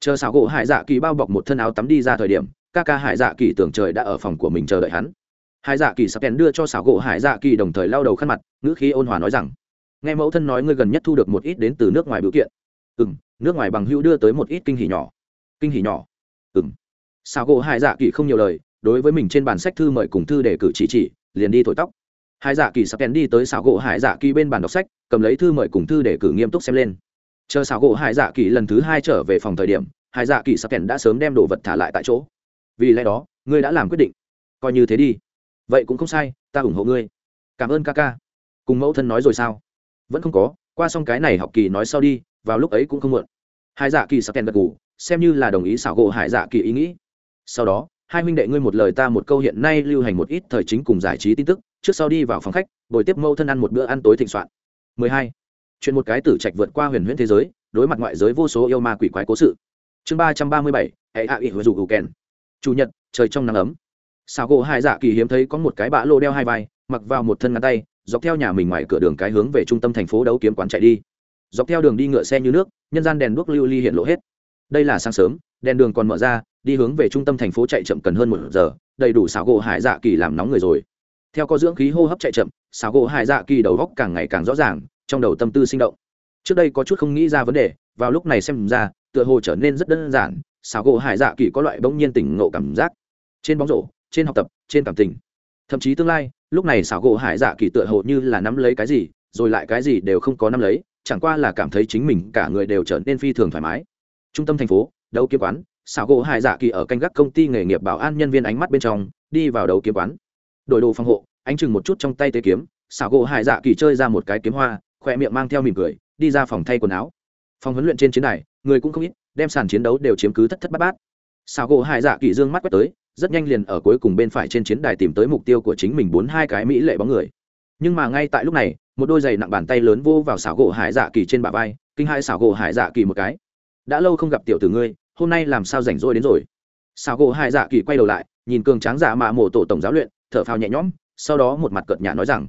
Chờ xảo gỗ hải dạ kỳ bao bọc một thân áo tắm đi ra thời điểm, ca ca hải dạ kỳ tưởng trời đã ở phòng của mình chờ đợi hắn. Hải dạ kỳ sắp kèn đưa cho xảo gỗ hải dạ kỳ đồng thời lau đầu khăn mặt, ngữ khí ôn hòa nói rằng nghe mẫu thân nói ngươi gần nhất thu được một ít đến từ nước ngoài biểu kiện. Ừ m nước ngoài bằng hữu đưa tới một ít kinh hỉ nhỏ. Kinh hỉ nhỏ. Ừ m xảo gỗ hải dạ kỳ không nhiều lời, đối với mình trên bản sách thư mời cùng thư để cử chỉ chỉ, liền đi thổi tóc. Hải dạ kỳ sắp kèn đi tới xảo gỗ hải dạ kỳ bên bàn đọc sách, cầm lấy thư mời cùng thư để cử nghiêm túc xem lên. Chờ xảo gỗ hải dạ kỳ lần thứ hai trở về phòng thời điểm, hải dạ kỳ sắp kèn đã sớm đem đồ vật thả lại tại chỗ. Vì lẽ đó, ngươi đã làm quyết định. Coi như thế đi. Vậy cũng không sai, ta ủng hộ ngươi. Cảm ơn ca ca. Cùng mẫu thân nói rồi sao? Vẫn không có, qua xong cái này học kỳ nói sau đi, vào lúc ấy cũng không muộn. Hai dạ kỳ sắp kèn gật ngủ xem như là đồng ý xảo gỗ hải dạ kỳ ý nghĩ. Sau đó, hai huynh đệ ngươi một lời ta một câu hiện nay lưu hành một ít thời chính cùng giải trí tin tức, trước sau đi vào phòng khách, bồi tiếp mâu thân ăn một bữa ăn tối thịnh soạn. 12. chuyện một cái tử trạch vượt qua huyền huyễn thế giới, đối mặt ngoại giới vô số yêu ma quỷ quái cố sự. Chương ba trăm ba mươi bảy, hệ hạ ỉ dù kèn. Chủ nhật, trời trong nắng ấm. Xảo gỗ Hải dạ kỳ hiếm thấy có một cái bã lô đeo hai vai, mặc vào một thân ngắn tay dọc theo nhà mình ngoài cửa đường cái hướng về trung tâm thành phố đấu kiếm quán chạy đi. Dọc theo đường đi ngựa xe như nước, nhân gian đèn đuốc lưu ly hiện lộ hết. Đây là sáng sớm, đèn đường còn mở ra, đi hướng về trung tâm thành phố chạy chậm cần hơn một giờ, đầy đủ xảo gỗ hải dạ kỳ làm nóng người rồi. Theo có dưỡng khí hô hấp chạy chậm, xảo gỗ hải dạ kỳ đầu góc càng ngày càng rõ ràng, trong đầu tâm tư sinh động. Trước đây có chút không nghĩ ra vấn đề, vào lúc này xem ra, tựa hồ trở nên rất đơn giản, xảo gỗ hải dạ kỳ có loại bỗng nhiên tỉnh ngộ cảm giác. Trên bóng rổ, trên học tập, trên cảm tình. Thậm chí tương lai lúc này xảo gỗ hải dạ kỳ tựa hồ như là nắm lấy cái gì, rồi lại cái gì đều không có nắm lấy, chẳng qua là cảm thấy chính mình cả người đều trở nên phi thường thoải mái. Trung tâm thành phố, đấu kiếm quán, xảo gỗ hải dạ kỳ ở canh gác công ty nghề nghiệp bảo an nhân viên ánh mắt bên trong, đi vào đấu kiếm quán. Đổi đồ phòng hộ, ánh chừng một chút trong tay tế kiếm, xảo gỗ hải dạ kỳ chơi ra một cái kiếm hoa, khoe miệng mang theo mỉm cười, đi ra phòng thay quần áo. Phòng huấn luyện trên chiến đài, người cũng không ít, đem sàn chiến đấu đều chiếm cứ thất thất bát bát. Xảo gỗ hải dạ kỳ dương mắt quét tới rất nhanh liền ở cuối cùng bên phải trên chiến đài tìm tới mục tiêu của chính mình bốn hai cái mỹ lệ bóng người. Nhưng mà ngay tại lúc này, một đôi giày nặng bàn tay lớn vô vào xảo gỗ hải dạ kỳ trên bả vai, kinh hai xảo gỗ hải dạ kỳ một cái. Đã lâu không gặp tiểu tử ngươi, hôm nay làm sao rảnh rỗi đến rồi? Xảo gỗ hải dạ kỳ quay đầu lại, nhìn cường tráng dạ mạ mổ tổ tổng giáo luyện, thở phào nhẹ nhõm, sau đó một mặt cợt nhả nói rằng,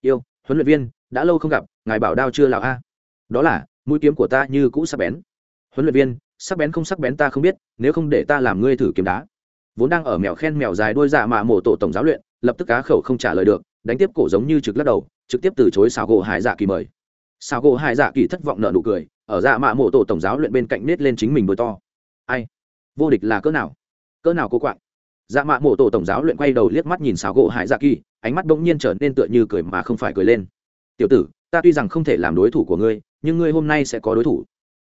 yêu, huấn luyện viên, đã lâu không gặp, ngài bảo đao chưa lào a? Đó là, mũi kiếm của ta như cũ sắc bén. Huấn luyện viên, sắc bén không sắc bén ta không biết, nếu không để ta làm ngươi thử kiếm đá vốn đang ở mèo khen mèo dài đôi dạ mạ mổ tổ tổng giáo luyện, lập tức cá khẩu không trả lời được, đánh tiếp cổ giống như trực lắc đầu, trực tiếp từ chối xào gỗ hải dạ kỳ mời. Xào gỗ hải dạ kỳ thất vọng nợ nụ cười, ở dạ mạ mổ tổ tổng giáo luyện bên cạnh nết lên chính mình đôi to. Ai? Vô địch là cỡ nào? Cỡ nào cô quạng? Dạ mạ mổ tổ tổng giáo luyện quay đầu liếc mắt nhìn xào gỗ hải dạ kỳ, ánh mắt bỗng nhiên trở nên tựa như cười mà không phải cười lên. Tiểu tử, ta tuy rằng không thể làm đối thủ của ngươi, nhưng ngươi hôm nay sẽ có đối thủ.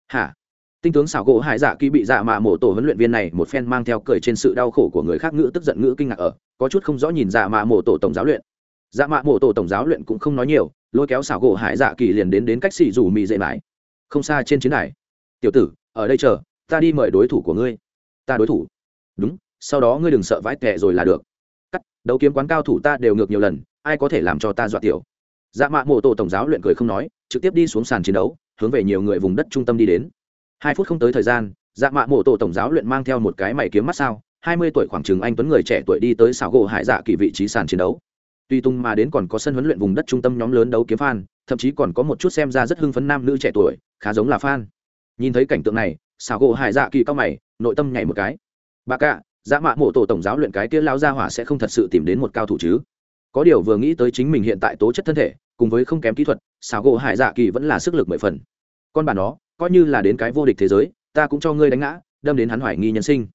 Hả? Tinh tướng xảo gỗ hải dạ kỳ bị dạ mạ mổ tổ huấn luyện viên này một phen mang theo cười trên sự đau khổ của người khác ngữ tức giận ngữ kinh ngạc ở, có chút không rõ nhìn dạ mạ mổ tổ tổng giáo luyện. Dạ mạ mổ tổ tổng giáo luyện cũng không nói nhiều, lôi kéo xảo gỗ hải dạ kỳ liền đến đến cách xì rủ mì dậy mãi. Không xa trên chiến đài. Tiểu tử, ở đây chờ, ta đi mời đối thủ của ngươi. Ta đối thủ? Đúng, sau đó ngươi đừng sợ vãi tệ rồi là được. Cắt, đấu kiếm quán cao thủ ta đều ngược nhiều lần, ai có thể làm cho ta dọa tiểu? Dạ mạ mổ tổ tổng giáo luyện cười không nói, trực tiếp đi xuống sàn chiến đấu, hướng về nhiều người vùng đất trung tâm đi đến hai phút không tới thời gian dạ mạ mộ tổ tổng giáo luyện mang theo một cái mày kiếm mắt sao, hai mươi tuổi khoảng chừng anh tuấn người trẻ tuổi đi tới xảo gỗ hải dạ kỳ vị trí sàn chiến đấu. Tuy tung mà đến còn có sân huấn luyện vùng đất trung tâm nhóm lớn đấu kiếm phan thậm chí còn có một chút xem ra rất hưng phấn nam nữ trẻ tuổi, khá giống là phan. nhìn thấy cảnh tượng này, xảo gỗ hải dạ kỳ cao mày, nội tâm nhảy một cái. Bà cạ dạ mạ mộ tổ tổng giáo luyện cái kia lao ra hỏa sẽ không thật sự tìm đến một cao thủ chứ? Có điều vừa nghĩ tới chính mình hiện tại tố chất thân thể, cùng với không kém kỹ thuật, xảo gỗ hải dạ kỳ vẫn là sức lực mười phần. Con bà nó coi như là đến cái vô địch thế giới, ta cũng cho ngươi đánh ngã, đâm đến hắn hoài nghi nhân sinh.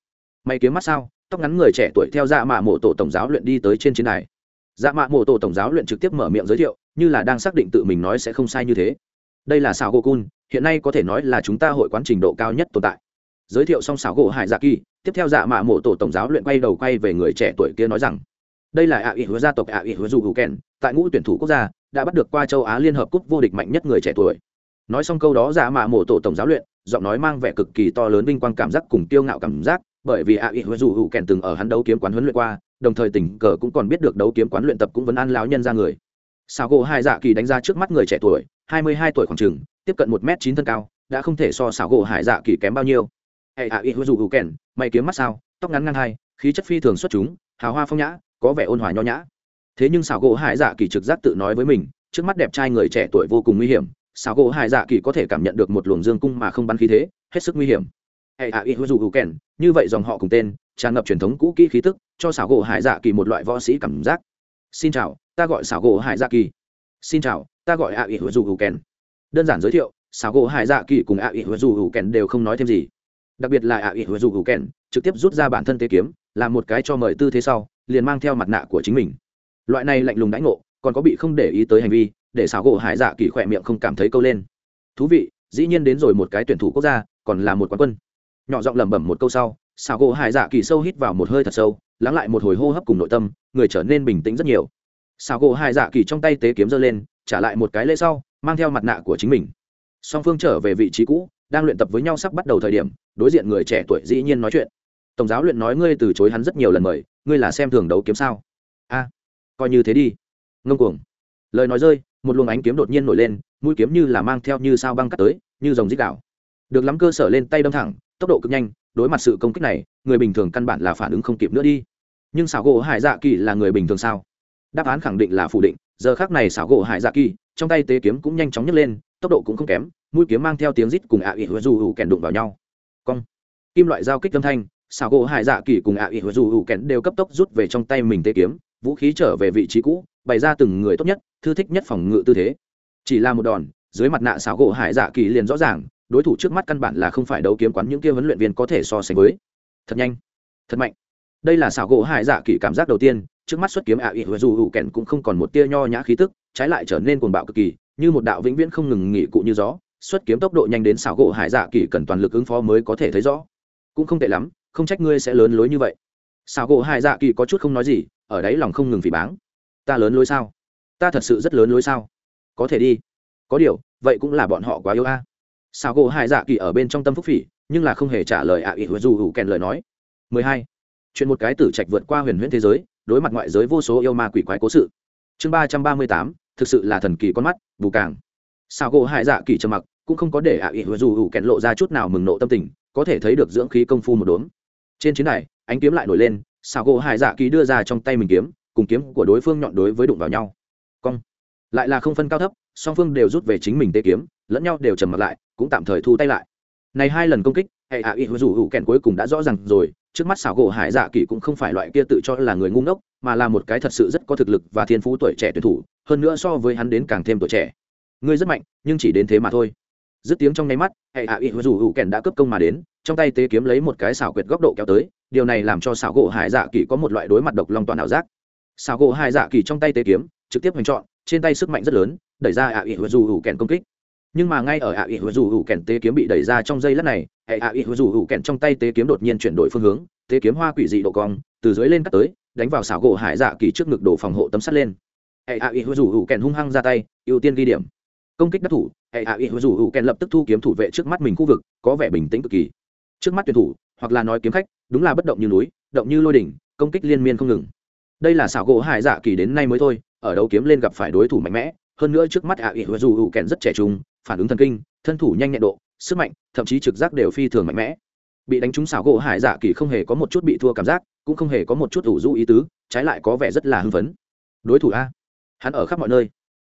Mày kiếm mắt sao? Tóc ngắn người trẻ tuổi theo dạ mạ mộ tổ tổng giáo luyện đi tới trên chiến đài. Dạ mạ mộ tổ tổng giáo luyện trực tiếp mở miệng giới thiệu, như là đang xác định tự mình nói sẽ không sai như thế. Đây là xảo gỗ cun, hiện nay có thể nói là chúng ta hội quán trình độ cao nhất tồn tại. Giới thiệu xong xảo gỗ hải dạ kỳ, tiếp theo dạ mạ mộ tổ tổng giáo luyện quay đầu quay về người trẻ tuổi kia nói rằng, đây là ạ ỉ hứa gia tộc ạ ỉ hứa dù hữu kèn, tại ngũ tuyển thủ quốc gia, đã bắt được qua châu á liên hợp cúp vô địch mạnh nhất người trẻ tuổi nói xong câu đó giả mạ mổ tổ tổng giáo luyện, giọng nói mang vẻ cực kỳ to lớn vinh quang cảm giác cùng tiêu ngạo cảm giác, bởi vì ạ ý dù hữu kèn từng ở hắn đấu kiếm quán huấn luyện qua, đồng thời tình cờ cũng còn biết được đấu kiếm quán luyện tập cũng vẫn ăn láo nhân ra người. Sao gỗ hai dạ kỳ đánh ra trước mắt người trẻ tuổi, hai mươi hai tuổi khoảng chừng, tiếp cận một m chín thân cao, đã không thể so xảo gỗ hải dạ kỳ kém bao nhiêu. Hệ ạ ý dù hữu kèn, mày kiếm mắt sao, tóc ngắn ngang hai, khí chất phi thường xuất chúng, hào hoa phong nhã, có vẻ ôn hòa nho nhã. Thế nhưng xảo gỗ hải dạ kỳ trực giác tự nói với mình, trước mắt đẹp trai người trẻ tuổi vô cùng nguy hiểm xảo gỗ hải dạ kỳ có thể cảm nhận được một luồng dương cung mà không bắn khí thế, hết sức nguy hiểm. Hệ hạ ít dù hữu kèn, như vậy dòng họ cùng tên, tràn ngập truyền thống cũ kỹ khí tức, cho xảo gỗ hải dạ kỳ một loại võ sĩ cảm giác. Xin chào, ta gọi xảo gỗ hải dạ kỳ. Xin chào, ta gọi a ỉ dù hữu kèn. Đơn giản giới thiệu, xảo gỗ hải dạ kỳ cùng a ỉ dù hữu kèn đều không nói thêm gì. Đặc biệt là a ỉ dù hữu kèn, trực tiếp rút ra bản thân tế kiếm làm một cái cho mời tư thế sau, liền mang theo mặt nạ của chính mình. Loại này lạnh lùng đãi ngộ, còn có bị không để ý tới hành vi để xảo gỗ hải dạ kỳ khỏe miệng không cảm thấy câu lên. Thú vị, dĩ nhiên đến rồi một cái tuyển thủ quốc gia, còn là một quán quân. Nhỏ giọng lẩm bẩm một câu sau, xảo gỗ hải dạ kỳ sâu hít vào một hơi thật sâu, lắng lại một hồi hô hấp cùng nội tâm, người trở nên bình tĩnh rất nhiều. Xảo gỗ hải dạ kỳ trong tay tế kiếm giơ lên, trả lại một cái lễ sau, mang theo mặt nạ của chính mình. Song phương trở về vị trí cũ, đang luyện tập với nhau sắp bắt đầu thời điểm, đối diện người trẻ tuổi dĩ nhiên nói chuyện. Tổng giáo luyện nói ngươi từ chối hắn rất nhiều lần mời, ngươi là xem thường đấu kiếm sao? A, coi như thế đi. Ngông cuồng. Lời nói rơi một luồng ánh kiếm đột nhiên nổi lên, mũi kiếm như là mang theo như sao băng cắt tới, như dòng dít đảo được lắm cơ sở lên tay đâm thẳng, tốc độ cực nhanh, đối mặt sự công kích này, người bình thường căn bản là phản ứng không kịp nữa đi. Nhưng xảo gỗ hải dạ kỳ là người bình thường sao? Đáp án khẳng định là phủ định, giờ khác này xảo gỗ hải dạ kỳ, trong tay tế kiếm cũng nhanh chóng nhấc lên, tốc độ cũng không kém, mũi kiếm mang theo tiếng rít cùng ạ ỉ hứa dù hữu kèn đụng vào nhau. Cong. Kim loại giao kích âm thanh, xảo gỗ hải dạ kỳ cùng ạ ỉ hứa dù hữu kèn đều cấp tốc rút về trong tay mình tế kiếm, vũ khí trở về vị trí cũ, bày ra từng người tốt nhất thư thích nhất phòng ngự tư thế. Chỉ là một đòn, dưới mặt nạ xảo gỗ hải dạ kỳ liền rõ ràng, đối thủ trước mắt căn bản là không phải đấu kiếm quán những kia huấn luyện viên có thể so sánh với. Thật nhanh. Thật mạnh. Đây là xảo gỗ hải dạ kỳ cảm giác đầu tiên, trước mắt xuất kiếm ạ ỉ dù hữu kèn cũng không còn một tia nho nhã khí tức, trái lại trở nên cuồng bạo cực kỳ, như một đạo vĩnh viễn không ngừng nghỉ cụ như gió, xuất kiếm tốc độ nhanh đến xảo gỗ hải dạ kỳ cần toàn lực ứng phó mới có thể thấy rõ. Cũng không tệ lắm, không trách ngươi sẽ lớn lối như vậy. Xảo gỗ hải dạ kỳ có chút không nói gì, ở đấy lòng không ngừng phỉ báng. Ta lớn lối sao? Ta thật sự rất lớn lối sao? Có thể đi. Có điều, vậy cũng là bọn họ quá yêu a. Sao gỗ hai dạ kỳ ở bên trong tâm phúc phỉ, nhưng là không hề trả lời ạ ỉ dù hữu kèn lời nói. 12. chuyện một cái tử trạch vượt qua huyền huyễn thế giới, đối mặt ngoại giới vô số yêu ma quỷ quái cố sự. Chương ba trăm ba mươi tám, thực sự là thần kỳ con mắt, bù càng. Sao gỗ hai dạ kỳ trầm mặc, cũng không có để ạ ỉ dù hữu kẹn lộ ra chút nào mừng nộ tâm tình, có thể thấy được dưỡng khí công phu một đốm. Trên chiến này ánh kiếm lại nổi lên sao gỗ hai dạ kỳ đưa ra trong tay mình kiếm, cùng kiếm của đối phương nhọn đối với đụng vào nhau cong. Lại là không phân cao thấp, song phương đều rút về chính mình tê kiếm, lẫn nhau đều trầm mặt lại, cũng tạm thời thu tay lại. Này hai lần công kích, hệ ạ ỉ dù hữu kẹn cuối cùng đã rõ ràng rồi, trước mắt xảo gỗ hải dạ kỳ cũng không phải loại kia tự cho là người ngu ngốc, mà là một cái thật sự rất có thực lực và thiên phú tuổi trẻ tuyển thủ, hơn nữa so với hắn đến càng thêm tuổi trẻ. Ngươi rất mạnh, nhưng chỉ đến thế mà thôi. Dứt tiếng trong nháy mắt, hệ hạ ỵ dù hữu kèn đã cướp công mà đến, trong tay tế kiếm lấy một cái xảo quyệt góc độ kéo tới, điều này làm cho xảo gỗ hải dạ kỳ có một loại đối mặt độc long toàn ảo giác. Xảo gỗ hải dạ kỳ trong tay tế kiếm trực tiếp hoành trọn, trên tay sức mạnh rất lớn, đẩy ra ạ ỵ dù hữu kèn công kích. Nhưng mà ngay ở ạ ỵ dù hữu kèn tế kiếm bị đẩy ra trong giây lát này, hệ ạ ỵ dù hữu kèn trong tay tế kiếm đột nhiên chuyển đổi phương hướng, tế kiếm hoa quỷ dị độ cong, từ dưới lên cắt tới, đánh vào xảo gỗ hải dạ kỳ trước ngực đổ phòng hộ tấm sắt lên. Hệ ạ ỵ dù hữu kèn hung hăng ra tay, ưu tiên ghi điểm. Công kích đắc thủ, hệ ạ ỉ hữu dù hữu kèn lập tức thu kiếm thủ vệ trước mắt mình khu vực, có vẻ bình tĩnh cực kỳ. Trước mắt tuyển thủ, hoặc là nói kiếm khách, đúng là bất động như núi, động như lôi đỉnh, công kích liên miên không ngừng. Đây là xảo gỗ hải dạ kỳ đến nay mới thôi ở đấu kiếm lên gặp phải đối thủ mạnh mẽ, hơn nữa trước mắt ạ ỉ dù hữu kèn rất trẻ trung, phản ứng thần kinh, thân thủ nhanh nhẹn độ, sức mạnh, thậm chí trực giác đều phi thường mạnh mẽ. Bị đánh trúng xảo gỗ hải dạ kỳ không hề có một chút bị thua cảm giác, cũng không hề có một chút ủ rũ ý tứ, trái lại có vẻ rất là hưng phấn. Đối thủ a. Hắn ở khắp mọi nơi.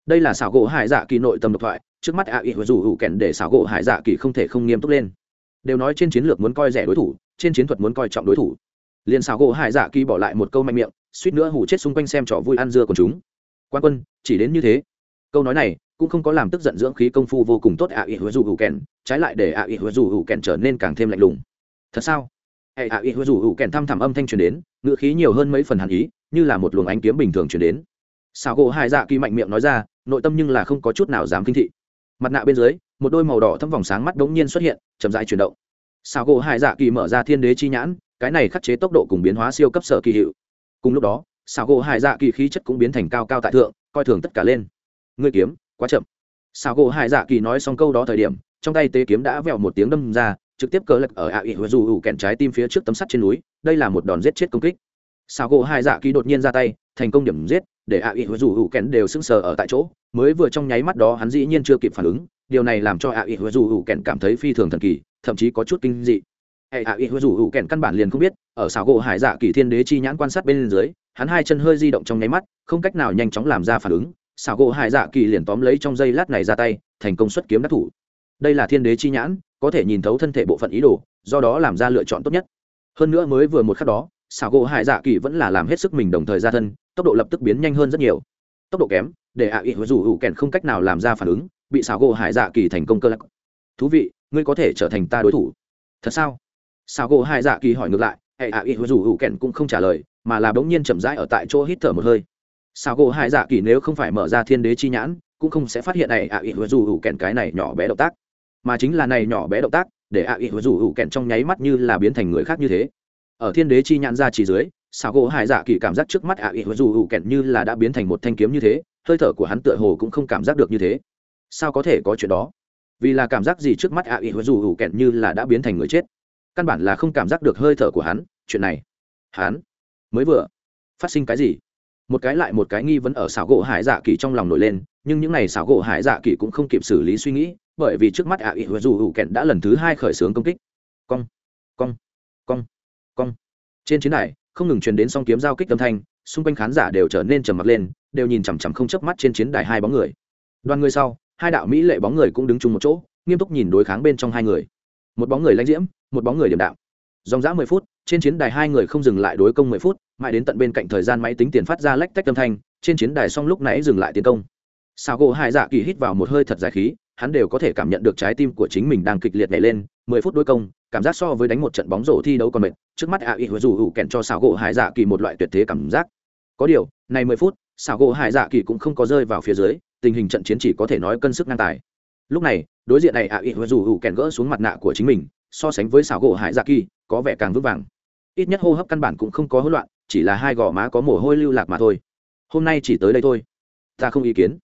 Đây là xảo gỗ hải dạ kỳ nội tâm độc thoại, trước mắt a ỉ dù hữu kèn để xảo gỗ hải dạ kỳ không thể không nghiêm túc lên. Đều nói trên chiến lược muốn coi rẻ đối thủ, trên chiến thuật muốn coi trọng đối thủ. Liền xảo gỗ hải dạ kỳ bỏ lại một câu mạnh miệng, suýt nữa hủ chết xung quanh xem trò vui ăn dưa của chúng quan quân, chỉ đến như thế. Câu nói này cũng không có làm tức giận dưỡng khí công phu vô cùng tốt a ý dù hữu kèn, trái lại để a ý dù hữu kèn trở nên càng thêm lạnh lùng. Thật sao? Hệ a ý dù hữu kèn thăm thẳm âm thanh truyền đến, ngữ khí nhiều hơn mấy phần hàn ý, như là một luồng ánh kiếm bình thường truyền đến. Xảo gỗ hải dạ kỳ mạnh miệng nói ra, nội tâm nhưng là không có chút nào dám kinh thị. Mặt nạ bên dưới, một đôi màu đỏ thâm vòng sáng mắt đống nhiên xuất hiện, chậm rãi chuyển động. Xảo gỗ hải dạ kỳ mở ra thiên đế chi nhãn, cái này khắc chế tốc độ cùng biến hóa siêu cấp sở kỳ hiệu. Cùng lúc đó xảo gỗ hải dạ kỳ khí chất cũng biến thành cao cao tại thượng, coi thường tất cả lên. Ngươi kiếm, quá chậm. Xảo gỗ hải dạ kỳ nói xong câu đó thời điểm, trong tay tế kiếm đã vẹo một tiếng đâm ra, trực tiếp cờ lật ở ạ ỉ dù ủ kẹn trái tim phía trước tấm sắt trên núi, đây là một đòn giết chết công kích. Xảo gỗ hải dạ kỳ đột nhiên ra tay, thành công điểm giết, để ạ ỉ dù ủ kẹn đều sững sờ ở tại chỗ, mới vừa trong nháy mắt đó hắn dĩ nhiên chưa kịp phản ứng, điều này làm cho ạ ỉ dù ủ kẹn cảm thấy phi thường thần kỳ, thậm chí có chút kinh dị hệ hạ y hư dù hữu kẹn căn bản liền không biết, ở xảo gỗ hải dạ kỳ thiên đế chi nhãn quan sát bên dưới, hắn hai chân hơi di động trong nháy mắt, không cách nào nhanh chóng làm ra phản ứng. Xảo gỗ hải dạ kỳ liền tóm lấy trong giây lát này ra tay, thành công xuất kiếm đắc thủ. Đây là thiên đế chi nhãn, có thể nhìn thấu thân thể bộ phận ý đồ, do đó làm ra lựa chọn tốt nhất. Hơn nữa mới vừa một khắc đó, xảo gỗ hải dạ kỳ vẫn là làm hết sức mình đồng thời ra thân, tốc độ lập tức biến nhanh hơn rất nhiều. Tốc độ kém, để à, ạ hư dù hữu kèn không cách nào làm ra phản ứng, bị xảo gỗ hải dạ kỳ thành công cơ lắc thú vị, ngươi có thể trở thành ta đối thủ. Thật sao? Sao gỗ hải dạ kỳ hỏi ngược lại hệ ạ ỉ dù hữu kèn cũng không trả lời, mà là bỗng nhiên chậm rãi ở tại chỗ hít thở một hơi. Sao gỗ hải dạ kỳ nếu không phải mở ra thiên đế chi nhãn, cũng không sẽ phát hiện này ạ ỉ dù hữu kèn cái này nhỏ bé động tác. Mà chính là này nhỏ bé động tác, để à, ạ ỉ dù hữu kèn trong nháy mắt như là biến thành người khác như thế. Ở thiên đế chi nhãn ra chỉ dưới, sao gỗ hải dạ kỳ cảm giác trước mắt à, ạ ỉ dù hữu kèn như là đã biến thành một thanh kiếm như thế, hơi thở của hắn tựa hồ cũng không cảm giác được như thế. Sao có thể có chuyện đó? Vì là cảm giác gì trước mắt à, ạ ỉ dù hữu kèn như là đã biến thành người chết căn bản là không cảm giác được hơi thở của hắn, chuyện này. Hắn mới vừa phát sinh cái gì? Một cái lại một cái nghi vấn ở xảo gỗ hải dạ kỳ trong lòng nổi lên, nhưng những n à y xảo gỗ hải dạ kỳ cũng không kịp xử lý suy nghĩ, bởi vì trước mắt ạ ỉ dù hữu kẹn đã lần thứ hai khởi xướng công kích. Cong cong cong cong. Trên chiến đài, không ngừng truyền đến song kiếm giao kích âm thanh, xung quanh khán giả đều trở nên trầm mặc lên, đều nhìn chằm chằm không chớp mắt trên chiến đài hai bóng người. Đoàn người sau, hai đạo mỹ lệ bóng người cũng đứng chung một chỗ, nghiêm túc nhìn đối kháng bên trong hai người. Một bóng người lãnh diễm một bóng người điểm đạo dòng dã mười phút, trên chiến đài hai người không dừng lại đối công mười phút, mãi đến tận bên cạnh thời gian máy tính tiền phát ra lách tách âm thanh, trên chiến đài xong lúc nãy dừng lại tiến công. Sao gỗ hai dạ kỳ hít vào một hơi thật dài khí, hắn đều có thể cảm nhận được trái tim của chính mình đang kịch liệt nhảy lên, mười phút đối công, cảm giác so với đánh một trận bóng rổ thi đấu còn mệt, trước mắt a ý dù hữu kèn cho sào gỗ hải dạ kỳ một loại tuyệt thế cảm giác. Có điều, này mười phút, sào gỗ hải dạ kỳ cũng không có rơi vào phía dưới, tình hình trận chiến chỉ có thể nói cân sức ngang tài. Lúc này, đối diện này a ý dù hữu kèn gỡ xuống mặt nạ của chính mình so sánh với xảo gỗ hải dạ kỳ, có vẻ càng vững vàng. Ít nhất hô hấp căn bản cũng không có hỗn loạn, chỉ là hai gò má có mồ hôi lưu lạc mà thôi. Hôm nay chỉ tới đây thôi. Ta không ý kiến.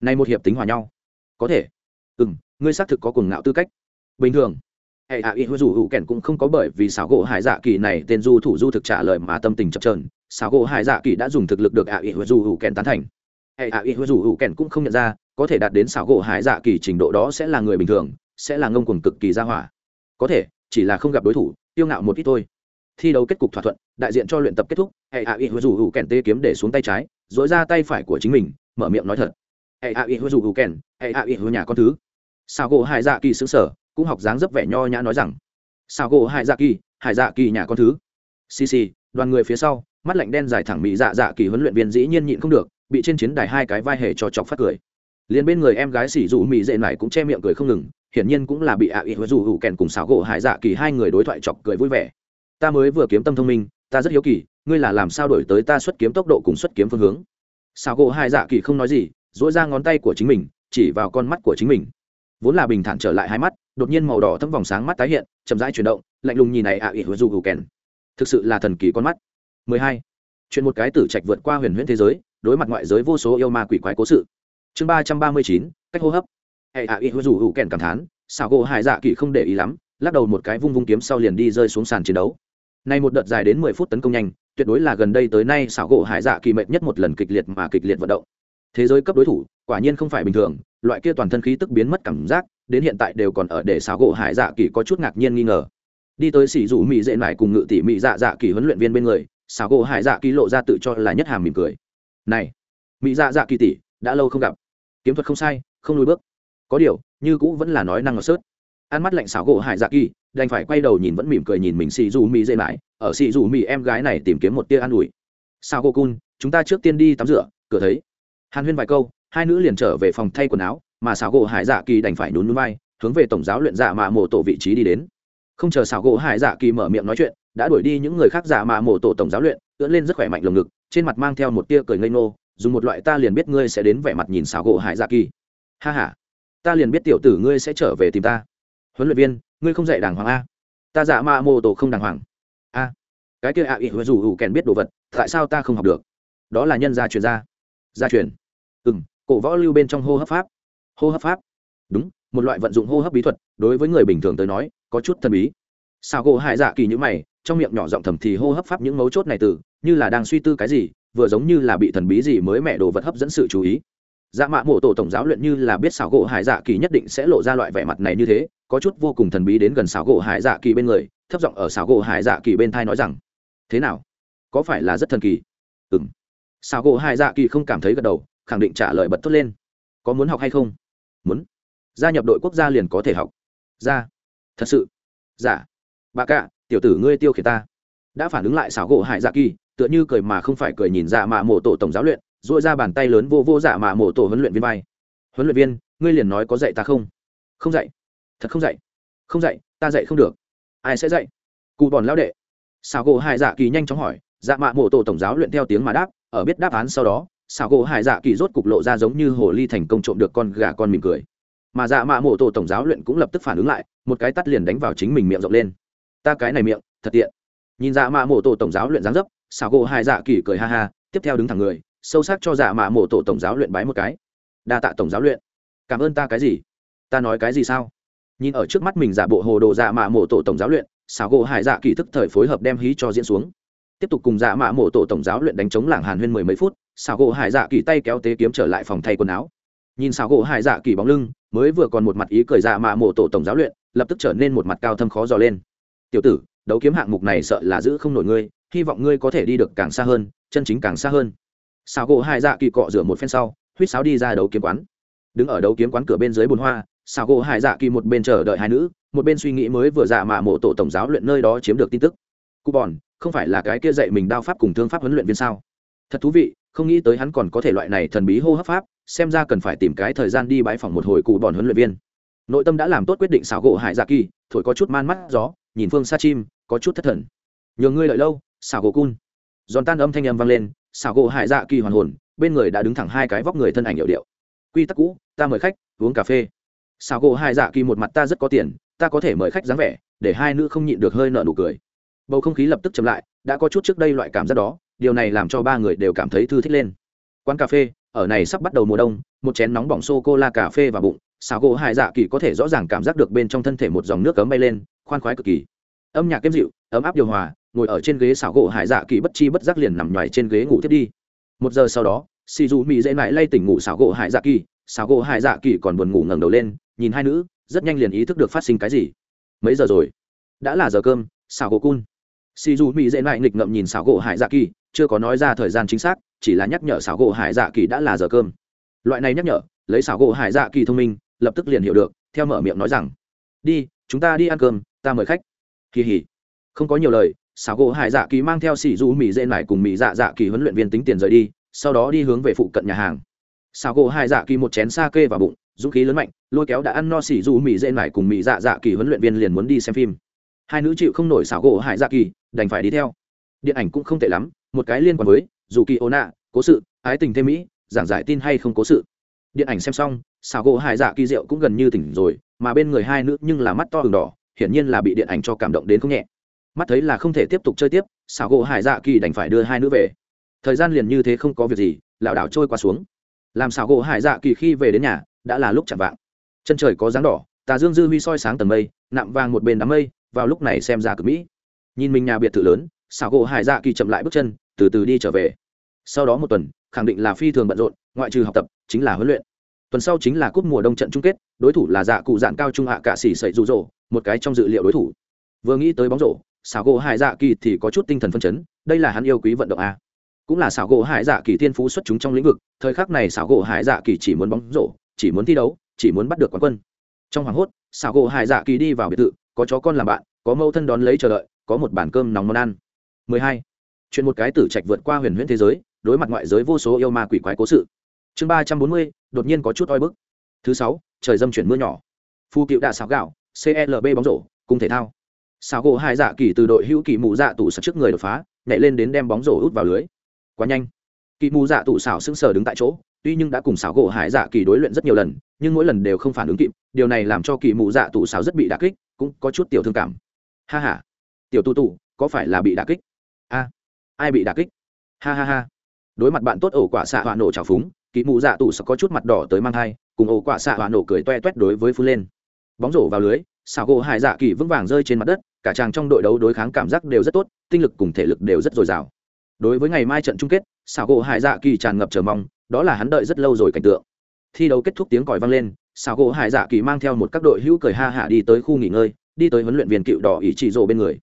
Nay một hiệp tính hòa nhau. Có thể. Ừ m ngươi xác thực có cuồng ngạo tư cách. Bình thường. Hệ hạ ý dù hữu kèn cũng không có bởi vì xảo gỗ hải dạ kỳ này tên du thủ du thực trả lời mà tâm tình chập trờn xảo gỗ hải dạ kỳ đã dùng thực lực được hạ ý dù hữu kèn tán thành. Hệ hạ ý dù hữu kèn cũng không nhận ra, có thể đạt đến xảo gỗ hải dạ kỳ trình độ đó sẽ là người bình thường, sẽ là ngông cuồng cực kỳ gia hỏa có thể, chỉ là không gặp đối thủ, tiêu ngạo một ít thôi. Thi đấu kết cục thỏa thuận, đại diện cho luyện tập kết thúc, hệ hạ ý dù hữu kèn tê kiếm để xuống tay trái dỗi ra tay phải của chính mình, mở miệng nói thật. Hệ hạ ý dù hữu kèn, hệ hạ ý nhà con thứ. Sao gỗ hải dạ kỳ xứng sở cũng học dáng dấp vẻ nho nhã nói rằng sao gỗ hải dạ kỳ, hải dạ kỳ nhà con thứ. Xì xì, đoàn người phía sau, mắt lạnh đen dài thẳng mỹ dạ dạ kỳ huấn luyện viên dĩ nhiên nhịn không được, bị trên chiến đài hai cái vai hề cho chọc phát cười. Liền bên người em gái xỉ dụ mỹ dệ này cũng che miệng cười không ngừng hiển nhiên cũng là bị ạ à ý dù hữu kèn cùng xảo gỗ hải dạ kỳ hai người đối thoại chọc cười vui vẻ. Ta mới vừa kiếm tâm thông minh, ta rất hiếu kỳ, ngươi là làm sao đổi tới ta xuất kiếm tốc độ cùng xuất kiếm phương hướng? Xảo gỗ hải dạ kỳ không nói gì dỗi ra ngón tay của chính mình, chỉ vào con mắt của chính mình. Vốn là bình thản trở lại hai mắt, đột nhiên màu đỏ thâm vòng sáng mắt tái hiện, chậm rãi chuyển động, lạnh lùng nhìn này ạ ý hứa dù hữu kèn. Thực sự là thần kỳ con mắt. 12. chuyện một cái tử trạch vượt qua huyền huyễn thế giới, đối mặt ngoại giới vô số yêu ma quỷ quái cố sự. Chương ba trăm ba mươi chín, cách hô hấp hệ hạ y dù hữu kèn cảm thán, xảo gỗ hải dạ kỳ không để ý lắm, lắc đầu một cái vung vung kiếm sau liền đi rơi xuống sàn chiến đấu. Nay một đợt dài đến mười phút tấn công nhanh, tuyệt đối là gần đây tới nay xảo gỗ hải dạ kỳ mệt nhất một lần kịch liệt mà kịch liệt vận động. Thế giới cấp đối thủ, quả nhiên không phải bình thường, loại kia toàn thân khí tức biến mất cảm giác, đến hiện tại đều còn ở để xáo gỗ hải dạ kỳ có chút ngạc nhiên nghi ngờ. Đi tới xỉ rủ mỹ dễ mải cùng ngự tỷ mỹ dạ dạ kỳ huấn luyện viên bên người xáo gỗ hải dạ kỳ lộ ra tự cho là nhất hàm mỉm cười. Này mỹ dạ dạ kỳ tỷ, đã lâu không gặp. Kiếm thuật không sai, không lùi bước có điều, như cũ vẫn là nói năng ngọt sớt. Ăn mắt lạnh xảo gỗ hải dạ kỳ, đành phải quay đầu nhìn vẫn mỉm cười nhìn mình xì dù mỹ dễ mải ở xì dù mỹ em gái này tìm kiếm một tia an ủi. Sao cô cun, chúng ta trước tiên đi tắm rửa, cửa thấy. Hàn huyên vài câu, hai nữ liền trở về phòng thay quần áo, mà xảo gỗ hải dạ kỳ đành phải nhún núi vai, hướng về tổng giáo luyện dạ mạ mộ tổ vị trí đi đến. Không chờ xảo gỗ hải dạ kỳ mở miệng nói chuyện, đã đuổi đi những người khác dạ mạ mộ tổ tổng giáo luyện, ưỡn lên rất khỏe mạnh lồng ngực, trên mặt mang theo một tia cười ngây ngô, dùng một loại ta liền biết ngươi sẽ đến vẻ mặt nhìn xảo gỗ hải dạ kỳ. Ha ha ta liền biết tiểu tử ngươi sẽ trở về tìm ta. Huấn luyện viên, ngươi không dạy đàng hoàng a? Ta dạ mạ mô tổ không đàng hoàng. A. Cái kia ạ ỉ dù hủ kèn biết đồ vật, tại sao ta không học được? Đó là nhân gia truyền gia. Gia truyền. Ừ m cổ võ lưu bên trong hô hấp pháp. Hô hấp pháp. Đúng, một loại vận dụng hô hấp bí thuật, đối với người bình thường tới nói, có chút thần bí. Sao gỗ hại dạ kỳ như mày, trong miệng nhỏ giọng thầm thì hô hấp pháp những mấu chốt này từ, như là đang suy tư cái gì, vừa giống như là bị thần bí gì mới mẹ đồ vật hấp dẫn sự chú ý dạ mạ mộ tổ tổng giáo luyện như là biết xảo gỗ hải dạ kỳ nhất định sẽ lộ ra loại vẻ mặt này như thế, có chút vô cùng thần bí đến gần xảo gỗ hải dạ kỳ bên người, thấp giọng ở xảo gỗ hải dạ kỳ bên thai nói rằng, thế nào? Có phải là rất thần kỳ? Ừ m xảo gỗ hải dạ kỳ không cảm thấy gật đầu, khẳng định trả lời bật tốt lên. Có muốn học hay không? Muốn. Gia nhập đội quốc gia liền có thể học. Ra thật sự? Giả dạ. bà cạ, tiểu tử ngươi tiêu khiển ta. Đã phản ứng lại xảo gỗ hải dạ kỳ, tựa như cười mà không phải cười nhìn dạ mạ mổ tổ tổng giáo luyện dội ra bàn tay lớn vô vô giả mạ mổ tổ huấn luyện viên vai. Huấn luyện viên, ngươi liền nói có dạy ta không? Không dạy. Thật không dạy. Không dạy, ta dạy không được. Ai sẽ dạy? Cụ bòn lao đệ. Xào gỗ hải dạ kỳ nhanh chóng hỏi. Dạ mạ mổ tổ tổng giáo luyện theo tiếng mà đáp, ở biết đáp án sau đó xào gỗ hải dạ kỳ rốt cục lộ ra giống như hồ ly thành công trộm được con gà con mỉm cười. Mà dạ mạ mổ tổ tổng giáo luyện cũng lập tức phản ứng lại, một cái tắt liền đánh vào chính mình miệng rộng lên. Ta cái này miệng, thật tiện. Nhìn dạ mạ mổ tổ tổng giáo luyện dáng dấp xào gỗ hải dạ kỳ cười ha ha, tiếp theo đứng thẳng người sâu sắc cho dạ mạ mổ tổ tổng giáo luyện bái một cái. Đa tạ tổng giáo luyện. Cảm ơn ta cái gì? Ta nói cái gì sao? Nhìn ở trước mắt mình giả bộ hồ đồ dạ mạ mổ tổ tổng giáo luyện xào gỗ hải dạ kỳ thức thời phối hợp đem hí cho diễn xuống. Tiếp tục cùng dạ mạ mổ tổ tổng giáo luyện đánh chống làng hàn huyên mười mấy phút xào gỗ hải dạ kỳ tay kéo tế kiếm trở lại phòng thay quần áo. Nhìn xào gỗ hải dạ kỳ bóng lưng, mới vừa còn một mặt ý cười dạ mạ mổ tổ tổng giáo luyện, lập tức trở nên một mặt cao thâm khó dò lên. Tiểu tử, đấu kiếm hạng mục này sợ là giữ không nổi ngươi, hy vọng ngươi có thể đi được càng xa hơn, chân chính càng xa hơn xào gỗ hải dạ kỳ cọ rửa một phen sau, huýt sáo đi ra đấu kiếm quán. Đứng ở đấu kiếm quán cửa bên dưới bồn hoa, xào gỗ hải dạ kỳ một bên chờ đợi hai nữ, một bên suy nghĩ mới vừa dạ mạ mộ tổ tổng giáo luyện nơi đó chiếm được tin tức. Cụ bòn, không phải là cái kia dạy mình đao pháp cùng thương pháp huấn luyện viên sao? Thật thú vị, không nghĩ tới hắn còn có thể loại này thần bí hô hấp pháp, xem ra cần phải tìm cái thời gian đi bãi phòng một hồi cụ bòn huấn luyện viên. Nội tâm đã làm tốt quyết định xảo gỗ hải dạ kỳ, thổi có chút man mắt gió, nhìn phương xa chim, có chút thất thần. Nhường ngươi lợi lâu xảo gỗ cun. Giòn tan âm thanh âm vang lên xảo gỗ hải dạ kỳ hoàn hồn, bên người đã đứng thẳng hai cái vóc người thân ảnh hiệu điệu. Quy tắc cũ, ta mời khách, uống cà phê. Xảo gỗ hải dạ kỳ một mặt ta rất có tiền, ta có thể mời khách dáng vẻ, để hai nữ không nhịn được hơi nợ nụ cười. Bầu không khí lập tức chậm lại, đã có chút trước đây loại cảm giác đó, điều này làm cho ba người đều cảm thấy thư thích lên. Quán cà phê, ở này sắp bắt đầu mùa đông, một chén nóng bỏng sô cô la cà phê và bụng xào gỗ hải dạ kỳ có thể rõ ràng cảm giác được bên trong thân thể một dòng nước cấm bay lên, khoan khoái cực kỳ. Âm nhạc kém dịu, ấm áp điều hòa ngồi ở trên ghế xào gỗ hải dạ kỳ bất chi bất giác liền nằm nhoài trên ghế ngủ thiết đi. Một giờ sau đó, xì dù mỹ dễ mãi lay tỉnh ngủ xào gỗ hải dạ kỳ. Xào gỗ hải dạ kỳ còn buồn ngủ ngẩng đầu lên, nhìn hai nữ, rất nhanh liền ý thức được phát sinh cái gì. Mấy giờ rồi? Đã là giờ cơm xào gỗ cun. Xì dù mỹ dễ mãi nghịch ngậm nhìn xào gỗ hải dạ kỳ, chưa có nói ra thời gian chính xác, chỉ là nhắc nhở xào gỗ hải dạ kỳ đã là giờ cơm. Loại này nhắc nhở, lấy xào gỗ hải dạ kỳ thông minh, lập tức liền hiểu được, theo mở miệng nói rằng, đi, chúng ta đi ăn cơm, ta mời khách. Kỳ hỉ. Không có nhiều lời xảo gỗ hải dạ kỳ mang theo xì dù mỹ dễ nải cùng mỹ dạ dạ kỳ huấn luyện viên tính tiền rời đi, sau đó đi hướng về phụ cận nhà hàng. Xảo gỗ hải dạ kỳ một chén sa kê vào bụng, dũng khí lớn mạnh, lôi kéo đã ăn no xì dù mỹ dễ nải cùng mỹ dạ dạ kỳ huấn luyện viên liền muốn đi xem phim. Hai nữ chịu không nổi xảo gỗ hải dạ kỳ, đành phải đi theo. Điện ảnh cũng không tệ lắm, một cái liên quan với dù kỳ ô nạ, cố sự, ái tình thêm mỹ, giảng giải tin hay không cố sự. Điện ảnh xem xong, xảo gỗ hải dạ kỳ rượu cũng gần như tỉnh rồi, mà bên người hai nữ nhưng là mắt to hừng đỏ, hiển nhiên là bị điện ảnh cho cảm động đến không nhẹ mắt thấy là không thể tiếp tục chơi tiếp, xảo gỗ hải dạ kỳ đành phải đưa hai nữ về. Thời gian liền như thế không có việc gì, lảo đảo trôi qua xuống. Làm xảo gỗ hải dạ kỳ khi về đến nhà, đã là lúc chạm vạng. Chân trời có dáng đỏ, tà dương dư huy soi sáng tầng mây, nạm vàng một bên đám mây, vào lúc này xem ra cực mỹ. Nhìn mình nhà biệt thự lớn, xảo gỗ hải dạ kỳ chậm lại bước chân, từ từ đi trở về. Sau đó một tuần, khẳng định là phi thường bận rộn, ngoại trừ học tập, chính là huấn luyện. Tuần sau chính là cúp mùa đông trận chung kết, đối thủ là dạ cụ dạn cao trung hạ cả xỉ sậy rụ rỗ, một cái trong dự liệu đối thủ. Vừa nghĩ tới bóng rổ xảo gỗ hải dạ kỳ thì có chút tinh thần phân chấn, đây là hắn yêu quý vận động a. Cũng là xảo gỗ hải dạ kỳ thiên phú xuất chúng trong lĩnh vực, thời khắc này xảo gỗ hải dạ kỳ chỉ muốn bóng rổ, chỉ muốn thi đấu, chỉ muốn bắt được quán quân. Trong hoàng hốt, xảo gỗ hải dạ kỳ đi vào biệt thự, có chó con làm bạn, có mâu thân đón lấy chờ đợi, có một bàn cơm nóng món ăn. 12. chuyện một cái tử trạch vượt qua huyền huyễn thế giới, đối mặt ngoại giới vô số yêu ma quỷ quái cố sự. Chương ba trăm bốn mươi, đột nhiên có chút oi bức. Thứ sáu, trời dâm chuyển mưa nhỏ. Phu cựu đạ xảo gạo clb bóng rổ cung thể thao xảo gỗ hai dạ kỳ từ đội hữu kỳ mù dạ tủ sập trước người đột phá, nhảy lên đến đem bóng rổ út vào lưới. Quá nhanh. Kỳ mù dạ tủ xảo sững sờ đứng tại chỗ, tuy nhưng đã cùng xảo gỗ hải dạ kỳ đối luyện rất nhiều lần, nhưng mỗi lần đều không phản ứng kịp, điều này làm cho kỳ mù dạ tủ xảo rất bị đà kích, cũng có chút tiểu thương cảm. Ha ha. Tiểu tu tụ có phải là bị đà kích? A. Ai bị đà kích? Ha ha ha. Đối mặt bạn tốt ổ quả xạ hỏa nổ trào phúng, kỳ mù dạ tủ xảo có chút mặt đỏ tới mang thai, cùng ổ quả xạ hỏa nổ cười toe toét đối với phu lên. Bóng rổ vào lưới, xảo gỗ hải dạ kỳ vững vàng rơi trên mặt đất cả chàng trong đội đấu đối kháng cảm giác đều rất tốt, tinh lực cùng thể lực đều rất dồi dào. Đối với ngày mai trận chung kết xảo gỗ hải dạ kỳ tràn ngập chờ mong, đó là hắn đợi rất lâu rồi cảnh tượng. Thi đấu kết thúc tiếng còi vang lên xảo gỗ hải dạ kỳ mang theo một các đội hữu cười ha hạ đi tới khu nghỉ ngơi, đi tới huấn luyện viên cựu đỏ ý chỉ rồ bên người.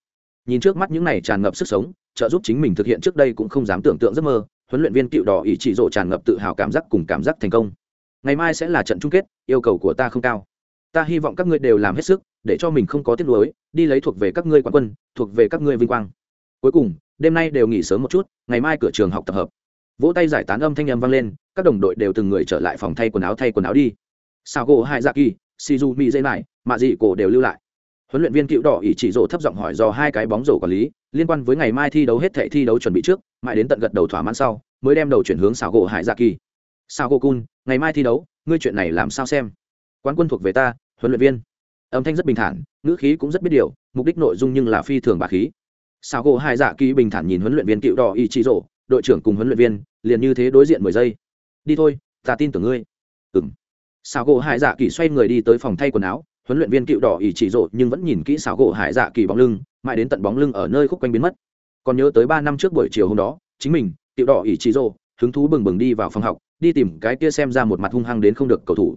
Nhìn trước mắt những này tràn ngập sức sống, trợ giúp chính mình thực hiện trước đây cũng không dám tưởng tượng giấc mơ, huấn luyện viên cựu đỏ ý chỉ rộ tràn ngập tự hào cảm giác cùng cảm giác thành công. Ngày mai sẽ là trận chung kết, yêu cầu của ta không cao. Ta hy vọng các ngươi đều làm hết sức để cho mình không có tiếc nuối, đi lấy thuộc về các ngươi quán quân, thuộc về các ngươi vinh quang. Cuối cùng, đêm nay đều nghỉ sớm một chút, ngày mai cửa trường học tập hợp. Vỗ tay giải tán âm thanh âm vang lên, các đồng đội đều từng người trở lại phòng thay quần áo thay quần áo đi. Sào gỗ hai dạ kỳ shizu mi dây lại mạ dị cổ đều lưu lại. Huấn luyện viên cựu đỏ ỷ chỉ rổ thấp giọng hỏi do hai cái bóng rổ quản lý, liên quan với ngày mai thi đấu hết thảy thi đấu chuẩn bị trước, mãi đến tận gật đầu thỏa mãn sau, mới đem đầu chuyển hướng sào gỗ hải dạ kỳ Sào gỗ cun ngày mai thi đấu, ngươi chuyện này làm sao xem? Quán quân thuộc về ta, huấn luyện viên âm thanh rất bình thản ngữ khí cũng rất biết điều mục đích nội dung nhưng là phi thường bà khí. Sao gỗ hải dạ kỳ bình thản nhìn huấn luyện viên cựu đỏ y chỉ rộ, đội trưởng cùng huấn luyện viên liền như thế đối diện mười giây. Đi thôi ta tin tưởng ngươi. Ừng sao gỗ hải dạ kỳ xoay người đi tới phòng thay quần áo huấn luyện viên cựu đỏ y chỉ rộ nhưng vẫn nhìn kỹ sao gỗ hải dạ kỳ bóng lưng mãi đến tận bóng lưng ở nơi khúc quanh biến mất. Còn nhớ tới ba năm trước buổi chiều hôm đó chính mình cựu đỏ y chỉ rộ hứng thú bừng bừng đi vào phòng học đi tìm cái kia xem ra một mặt hung hăng đến không được cầu thủ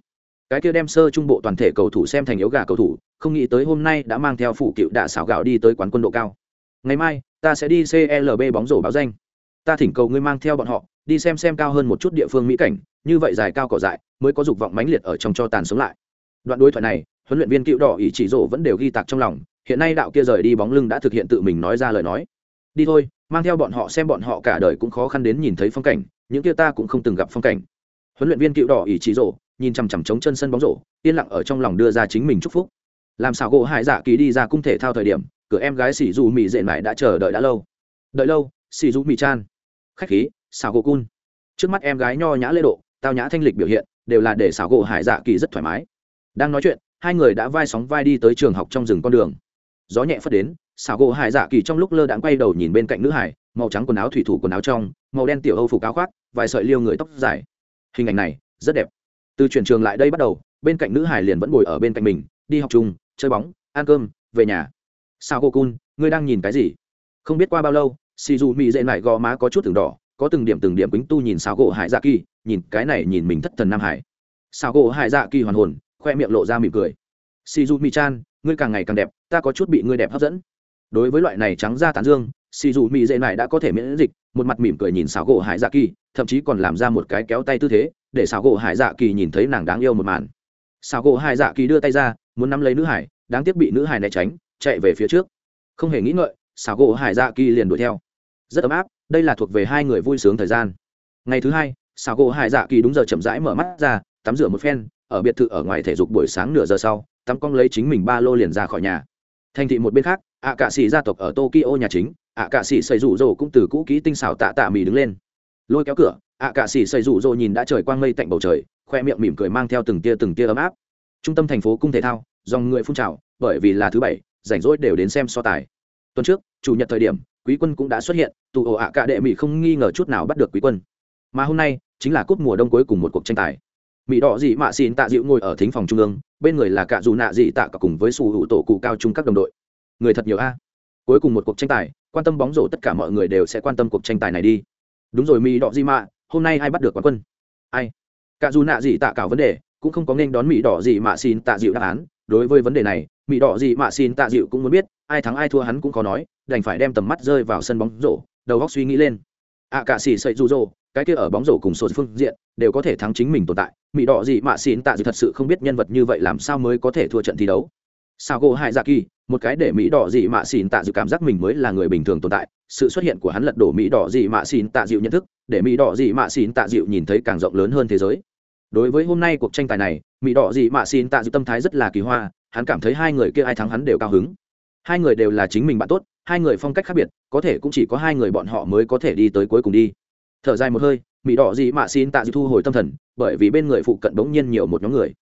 cái kia đem sơ trung bộ toàn thể cầu thủ xem thành yếu gà cầu thủ, không nghĩ tới hôm nay đã mang theo phụ cựu đạ xảo gạo đi tới quán quân độ cao. Ngày mai, ta sẽ đi clb bóng rổ báo danh. Ta thỉnh cầu ngươi mang theo bọn họ, đi xem xem cao hơn một chút địa phương mỹ cảnh, như vậy dài cao cỏ dại, mới có dục vọng mãnh liệt ở trong cho tàn sống lại. Đoạn đối thoại này, huấn luyện viên cựu đỏ ỷ chỉ rổ vẫn đều ghi tạc trong lòng, hiện nay đạo kia rời đi bóng lưng đã thực hiện tự mình nói ra lời nói. Đi thôi, mang theo bọn họ xem bọn họ cả đời cũng khó khăn đến nhìn thấy phong cảnh, những kia ta cũng không từng gặp phong cảnh. Huấn luyện viên cựu đỏ ỷ chỉ rổ nhìn chằm chằm chống chân sân bóng rổ, yên lặng ở trong lòng đưa ra chính mình chúc phúc. Làm sao gỗ hải dạ kỳ đi ra cung thể thao thời điểm, cửa em gái xỉ dù mỹ dệ mải đã chờ đợi đã lâu. Đợi lâu xỉ dù mỹ chan. Khách khí xào gỗ cun. Trước mắt em gái nho nhã lễ độ, tao nhã thanh lịch biểu hiện, đều là để xảo gỗ hải dạ kỳ rất thoải mái. Đang nói chuyện, hai người đã vai sóng vai đi tới trường học trong rừng con đường. Gió nhẹ phất đến, xảo gỗ hải dạ kỳ trong lúc lơ đãng quay đầu nhìn bên cạnh nữ hải, màu trắng quần áo thủy thủ quần áo trong, màu đen tiểu âu phục áo khoác, vài sợi liêu người tóc dài. Hình ảnh này, rất đẹp từ chuyển trường lại đây bắt đầu, bên cạnh nữ hải liền vẫn ngồi ở bên cạnh mình, đi học chung, chơi bóng, ăn cơm, về nhà. Sao cô cun ngươi đang nhìn cái gì? Không biết qua bao lâu xì dù mỹ dậy lại gò má có chút từng đỏ, có từng điểm từng điểm quýnh tu nhìn sao gỗ hải dạ kỳ, nhìn cái này nhìn mình thất thần nam hải. Sao gỗ hải dạ kỳ hoàn hồn, khoe miệng lộ ra mỉm cười. Si mỹ chan ngươi càng ngày càng đẹp, ta có chút bị ngươi đẹp hấp dẫn đối với loại này trắng da tán dương, xì dù mỹ dễ này đã có thể miễn dịch, một mặt mỉm cười nhìn xảo gỗ hải dạ kỳ, thậm chí còn làm ra một cái kéo tay tư thế, để xảo gỗ hải dạ kỳ nhìn thấy nàng đáng yêu một màn. Xảo gỗ hải dạ kỳ đưa tay ra, muốn nắm lấy nữ hải, đáng tiếc bị nữ hải né tránh, chạy về phía trước. Không hề nghĩ ngợi xảo gỗ hải dạ kỳ liền đuổi theo. Rất ấm áp, đây là thuộc về hai người vui sướng thời gian. Ngày thứ hai xảo gỗ hải dạ kỳ đúng giờ chậm rãi mở mắt ra, tắm rửa một phen, ở biệt thự ở ngoài thể dục buổi sáng nửa giờ sau, tắm cong lấy chính mình ba lô liền ra khỏi nhà. Thành thị một bên khác ạ cạ sĩ gia tộc ở tokyo nhà chính, ạ cạ sĩ xây rủ rồ cũng từ cũ kỹ tinh xảo tạ tạ mì đứng lên. Lôi kéo cửa, ạ cạ sĩ xây rủ rồ nhìn đã trời quang mây tạnh bầu trời, khoe miệng mỉm cười mang theo từng tia từng tia ấm áp. Trung tâm thành phố cung thể thao, dòng người phun trào, bởi vì là thứ bảy, rảnh rỗi đều đến xem so tài. Tuần trước, chủ nhật thời điểm, quý quân cũng đã xuất hiện, tụ ổ ạ cạ đệ mỹ không nghi ngờ chút nào bắt được quý quân. Mà hôm nay, chính là cúp mùa đông cuối cùng một cuộc tranh tài. Mỹ đỏ dị mạ xin tạ dịu ngồi ở thính phòng trung ương, bên người là cả dù nạ dị tạ cả cùng với sủ hữu tổ cụ cao chung các đồng đội người thật nhiều a. Cuối cùng một cuộc tranh tài quan tâm bóng rổ tất cả mọi người đều sẽ quan tâm cuộc tranh tài này đi. Đúng rồi mỹ đỏ gì mạ hôm nay ai bắt được quán quân? Ai? Cả dù nạ gì tạ cảo vấn đề cũng không có nên đón mỹ đỏ gì mạ xin tạ dịu đáp án. Đối với vấn đề này mỹ đỏ gì mạ xin tạ dịu cũng muốn biết ai thắng ai thua hắn cũng khó nói đành phải đem tầm mắt rơi vào sân bóng rổ đầu góc suy nghĩ lên. Ạ à, cả xỉ sậy rụ rỗ cái kia ở bóng rổ cùng sổ phương diện đều có thể thắng chính mình tồn tại. Mỹ đỏ gì mạ xin tạ dịu thật sự không biết nhân vật như vậy làm sao mới có thể thua trận thi đấu sao gỗ hại dạ kỳ, một cái để mỹ đỏ dị mạ xỉn tạ dịu cảm giác mình mới là người bình thường tồn tại, sự xuất hiện của hắn lật đổ mỹ đỏ dị mạ xỉn tạ dịu nhận thức, để mỹ đỏ dị mạ xỉn tạ dịu nhìn thấy càng rộng lớn hơn thế giới. Đối với hôm nay cuộc tranh tài này, mỹ đỏ dị mạ xỉn tạ dịu tâm thái rất là kỳ hoa, hắn cảm thấy hai người kia ai thắng hắn đều cao hứng. Hai người đều là chính mình bạn tốt, hai người phong cách khác biệt, có thể cũng chỉ có hai người bọn họ mới có thể đi tới cuối cùng đi. Thở dài một hơi, mỹ đỏ dị mạ xin tạ dịu thu hồi tâm thần, bởi vì bên người phụ cận bỗng nhiên nhiều một nhóm người.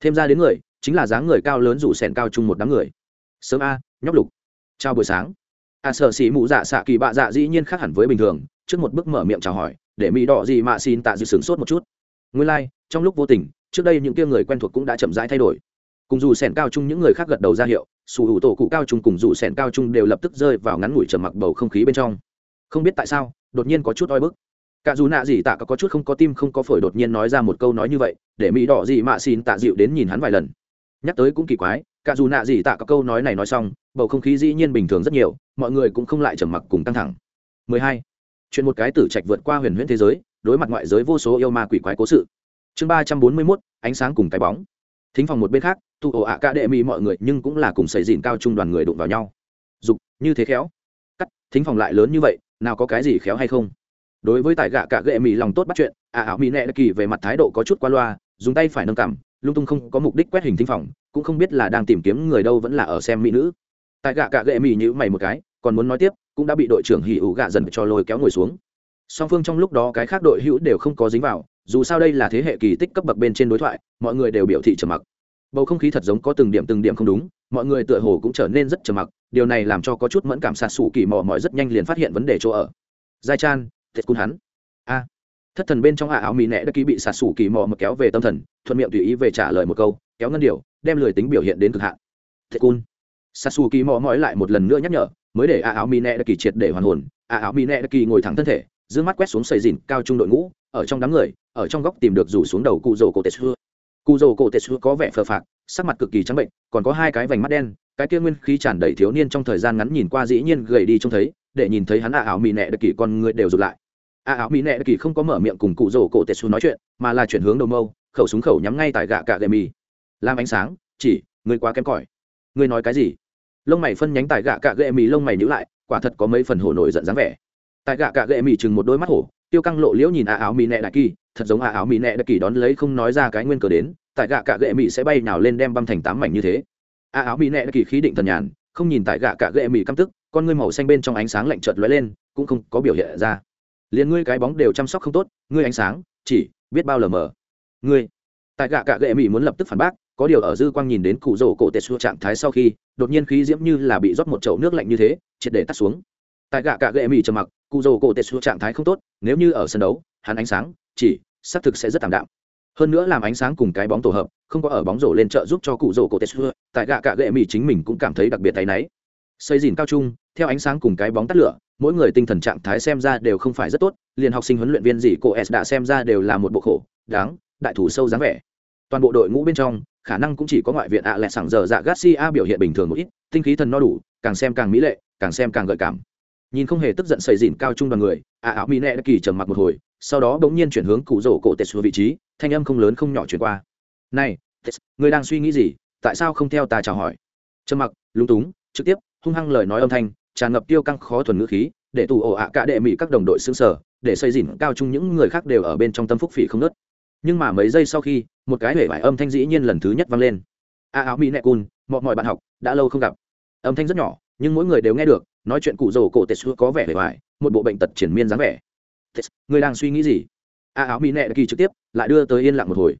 Thêm ra đến người chính là dáng người cao lớn rủ sẹn cao chung một đám người. Sớm a nhóc lục. Chào buổi sáng. A à, sợ xỉ mụ dạ xạ kỳ bạ dạ dĩ nhiên khác hẳn với bình thường trước một bước mở miệng chào hỏi để mỹ đỏ gì mạ xin tạ dự sướng sốt một chút. Nguyên lai、like, trong lúc vô tình trước đây những kia người quen thuộc cũng đã chậm rãi thay đổi. Cùng dù sẻn cao chung những người khác gật đầu ra hiệu sù hữu tổ cụ cao chung cùng dù sẻn cao chung đều lập tức rơi vào ngắn ngủi trầm mặc bầu không khí bên trong. Không biết tại sao đột nhiên có chút oi bức. Cả dù nạ gì tạ có chút không có tim không có phổi đột nhiên nói ra một câu nói như vậy để mỹ đỏ gì mạ xin tạ dịu đến nhìn hắn vài lần nhắc tới cũng kỳ quái cả dù nạ gì tạ các câu nói này nói xong bầu không khí dĩ nhiên bình thường rất nhiều mọi người cũng không lại trầm mặc cùng căng thẳng. 12. chuyện một cái tử trạch vượt qua huyền huyễn thế giới đối mặt ngoại giới vô số yêu ma quỷ quái cố sự. Chương 341, ánh sáng cùng cái bóng. Thính phòng một bên khác thu ổ ạ ca đệ mỹ mọi người nhưng cũng là cùng xảy dìn cao trung đoàn người đụng vào nhau. Dục như thế khéo. Cắt thính phòng lại lớn như vậy nào có cái gì khéo hay không? Đối với tài gạ cả gệ mỹ lòng tốt bắt chuyện à ảo mỹ nẹ kỳ về mặt thái độ có chút qua loa dùng tay phải nâng cảm lung tung không có mục đích quét hình thinh phòng, cũng không biết là đang tìm kiếm người đâu vẫn là ở xem mỹ nữ. Tại gạ cạ gệ mỹ nhữ mày một cái, còn muốn nói tiếp, cũng đã bị đội trưởng hỉ ủ gạ dần cho lôi kéo ngồi xuống. Song phương trong lúc đó cái khác đội hữu đều không có dính vào, dù sao đây là thế hệ kỳ tích cấp bậc bên trên đối thoại, mọi người đều biểu thị trầm mặc. Bầu không khí thật giống có từng điểm từng điểm không đúng, mọi người tựa hồ cũng trở nên rất trầm mặc, điều này làm cho có chút mẫn cảm sạt sủ kỳ mò mọi rất nhanh liền phát hiện vấn đề chỗ ở. Giai chan thiệt cun hắn. A thất thần bên trong hạ áo mỹ nẹ đã ký bị sạt sủ kỳ mò mà kéo về tâm thần, thuận miệng tùy ý về trả lời một câu, kéo ngân điều, đem lười tính biểu hiện đến cực hạn. Thế cun. Sạt sủ kỳ mò mỏi lại một lần nữa nhắc nhở, mới để a áo mỹ nẹ đã kỳ triệt để hoàn hồn a áo mỹ nẹ đã kỳ ngồi thẳng thân thể giữ mắt quét xuống sầy dìn cao trung đội ngũ, ở trong đám người, ở trong góc tìm được rủ xuống đầu cụ rồ cổ tệ xưa cụ rồ cổ tệ xưa có vẻ phờ phạc, sắc mặt cực kỳ trắng bệnh, còn có hai cái vành mắt đen, cái kia nguyên khí tràn đầy thiếu niên trong thời gian ngắn nhìn qua dĩ nhiên gầy đi trông thấy, để nhìn thấy hắn a áo mì nẹ đặc kỳ con người đều rụt lại a áo mỹ nệ kỳ không có mở miệng cùng cụ rổ cổ tệ xu nói chuyện, mà là chuyển hướng đầu mâu, khẩu súng khẩu nhắm ngay tại gạ cạ gậy mì. Làm ánh sáng, chỉ, người quá kém cỏi. Người nói cái gì? Lông mày phân nhánh tại gạ cạ gậy mì, lông mày nhữ lại, quả thật có mấy phần hổ nổi giận dáng vẻ. Tại gạ cạ gậy mì chừng một đôi mắt hổ, tiêu căng lộ liễu nhìn a áo mỹ nệ đại kỳ, thật giống a áo mỹ nệ đại kỳ đón lấy không nói ra cái nguyên cờ đến, tại gạ cạ gậy mì sẽ bay nào lên đem băm thành tám mảnh như thế. A áo mỹ nệ đại kỳ khí định thần nhàn, không nhìn tại gạ cạ gậy mì căm tức, con ngươi màu xanh bên trong ánh sáng lạnh chợt lóe lên, cũng không có biểu hiện ra liền ngươi cái bóng đều chăm sóc không tốt, ngươi ánh sáng, chỉ biết bao lờ mờ. Ngươi, tại gạ cạ gậy mỹ muốn lập tức phản bác, có điều ở dư quang nhìn đến cụ rổ cổ tệ xua trạng thái sau khi, đột nhiên khí diễm như là bị rót một chậu nước lạnh như thế, triệt để tắt xuống. Tại gạ cạ gậy mỹ trầm mặc, cụ rổ cổ tệ xua trạng thái không tốt, nếu như ở sân đấu, hắn ánh sáng, chỉ, xác thực sẽ rất tạm đạm. Hơn nữa làm ánh sáng cùng cái bóng tổ hợp, không có ở bóng rổ lên trợ giúp cho cụ rổ cổ tệ xua, tại gạ cạ gậy mỹ chính mình cũng cảm thấy đặc biệt tay náy. Xây dìn cao trung, theo ánh sáng cùng cái bóng tắt lửa mỗi người tinh thần trạng thái xem ra đều không phải rất tốt, liền học sinh huấn luyện viên gì cô s đã xem ra đều là một bộ khổ, đáng, đại thủ sâu dáng vẻ. Toàn bộ đội ngũ bên trong, khả năng cũng chỉ có ngoại viện ạ à lẹ sảng giờ dạ garcia biểu hiện bình thường một ít, tinh khí thần no đủ, càng xem càng mỹ lệ, càng xem càng gợi cảm. Nhìn không hề tức giận xây dìn cao trung đoàn người, ạ áo mỹ nẹ đã kỳ trầm mặc một hồi, sau đó bỗng nhiên chuyển hướng cụ rổ cổ tệ xuống vị trí, thanh âm không lớn không nhỏ chuyển qua. Này người đang suy nghĩ gì? Tại sao không theo ta chào hỏi? Trầm mặc, lúng túng, trực tiếp, hung hăng lời nói âm thanh tràn ngập tiêu căng khó thuần ngữ khí, để tù ổ ạ cả đệ mỹ các đồng đội xương sở để xây dìn cao chung những người khác đều ở bên trong tâm phúc phỉ không nớt. Nhưng mà mấy giây sau khi, một cái hể vải âm thanh dĩ nhiên lần thứ nhất vang lên. A áo mỹ nẹ cun mọi mọi bạn học, đã lâu không gặp. Âm thanh rất nhỏ, nhưng mỗi người đều nghe được, nói chuyện cụ rồ cổ tệ xưa có vẻ hề vải, một bộ bệnh tật triển miên dáng vẻ. Người đang suy nghĩ gì? A áo mỹ nẹ kỳ trực tiếp, lại đưa tới yên lặng một hồi.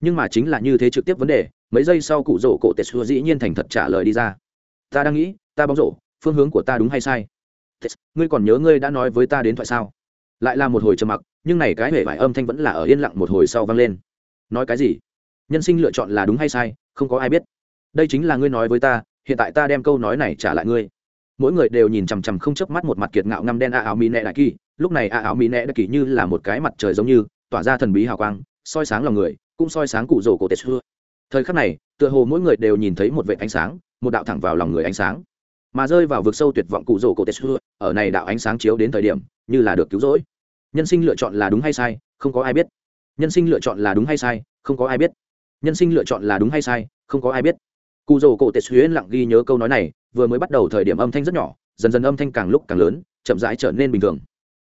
Nhưng mà chính là như thế trực tiếp vấn đề, mấy giây sau cụ rồ cổ tệ xưa dĩ nhiên thành thật trả lời đi ra. Ta đang nghĩ, ta bóng rổ phương hướng của ta đúng hay sai? Ngươi còn nhớ ngươi đã nói với ta đến thoại sao? Lại là một hồi trầm mặc, nhưng này cái hể vải âm thanh vẫn là ở yên lặng một hồi sau vang lên. Nói cái gì? Nhân sinh lựa chọn là đúng hay sai, không có ai biết. Đây chính là ngươi nói với ta, hiện tại ta đem câu nói này trả lại ngươi. Mỗi người đều nhìn chằm chằm không chớp mắt một mặt kiệt ngạo ngăm đen a áo mỹ nẹ đại kỳ, lúc này a áo mỹ nẹ đại kỳ như là một cái mặt trời giống như, tỏa ra thần bí hào quang, soi sáng lòng người, cũng soi sáng cụ rổ cổ tết xưa. Thời khắc này, tựa hồ mỗi người đều nhìn thấy một vệ ánh sáng, một đạo thẳng vào lòng người ánh sáng mà rơi vào vực sâu tuyệt vọng cụ rổ cổ tết xưa ở này đạo ánh sáng chiếu đến thời điểm như là được cứu rỗi. Nhân sinh lựa chọn là đúng hay sai không có ai biết. Nhân sinh lựa chọn là đúng hay sai không có ai biết. Nhân sinh lựa chọn là đúng hay sai không có ai biết. Cụ rổ cổ tết xuyên lặng ghi nhớ câu nói này vừa mới bắt đầu thời điểm âm thanh rất nhỏ dần dần âm thanh càng lúc càng lớn chậm rãi trở nên bình thường.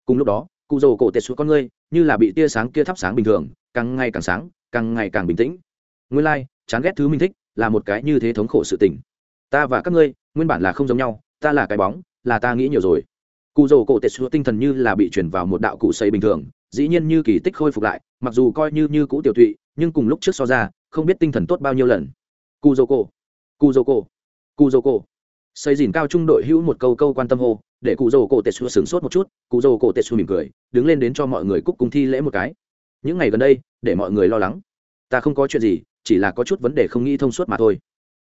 Cùng lúc đó cụ rổ cổ tết xuyên con ngươi như là bị tia sáng kia thắp sáng bình thường càng ngày càng sáng càng ngày càng bình tĩnh. Nguyên lai、like, chán ghét thứ mình thích là một cái như thế thống khổ sự tình. Ta và các ngươi nguyên bản là không giống nhau ta là cái bóng là ta nghĩ nhiều rồi. Cụ rổ cổ tết xua tinh thần như là bị chuyển vào một đạo cụ xây bình thường dĩ nhiên như kỳ tích khôi phục lại mặc dù coi như như cũ tiểu thụy, nhưng cùng lúc trước so ra không biết tinh thần tốt bao nhiêu lần. Cụ rổ cổ cụ rổ cổ cụ rổ cổ. Xây dìn cao trung đội hữu một câu câu quan tâm hô để cụ rổ cổ tết xua sửng sốt một chút cụ rổ cổ tết xua mỉm cười đứng lên đến cho mọi người cúc cùng thi lễ một cái. Những ngày gần đây để mọi người lo lắng. Ta không có chuyện gì chỉ là có chút vấn đề không nghĩ thông suốt mà thôi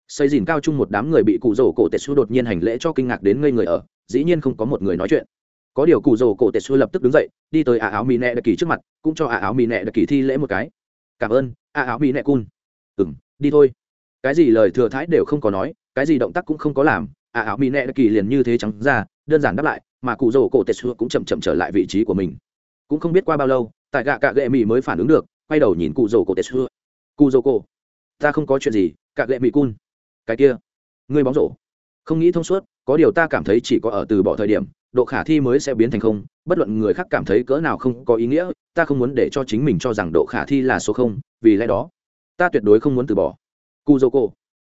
xây dìn cao chung một đám người bị cụ rổ cổ tệ xu đột nhiên hành lễ cho kinh ngạc đến ngây người ở, dĩ nhiên không có một người nói chuyện. Có điều cụ rổ cổ tệ xu lập tức đứng dậy, đi tới ả áo mì nẹ đặc kỳ trước mặt, cũng cho ả áo mì nẹ đặc kỳ thi lễ một cái. Cảm ơn ả áo mì nẹ cun ừ m đi thôi. Cái gì lời thừa thái đều không có nói, cái gì động tác cũng không có làm ả áo mì nẹ đặc kỳ liền như thế trắng ra, đơn giản đáp lại, mà cụ rổ cổ tệ xu cũng chậm chậm trở lại vị trí của mình. Cũng không biết qua bao lâu, tại gạ cạ gệ mì mới phản ứng được, quay đầu nhìn cụ rổ cổ tệ xu cụ rổ cổ, ta không có chuyện gì, cạ gệ mì cun cái kia. Ngươi bóng rổ. Không nghĩ thông suốt, có điều ta cảm thấy chỉ có ở từ bỏ thời điểm, độ khả thi mới sẽ biến thành không, bất luận người khác cảm thấy cỡ nào không có ý nghĩa, ta không muốn để cho chính mình cho rằng độ khả thi là số không, vì lẽ đó, ta tuyệt đối không muốn từ bỏ. Cu dô cô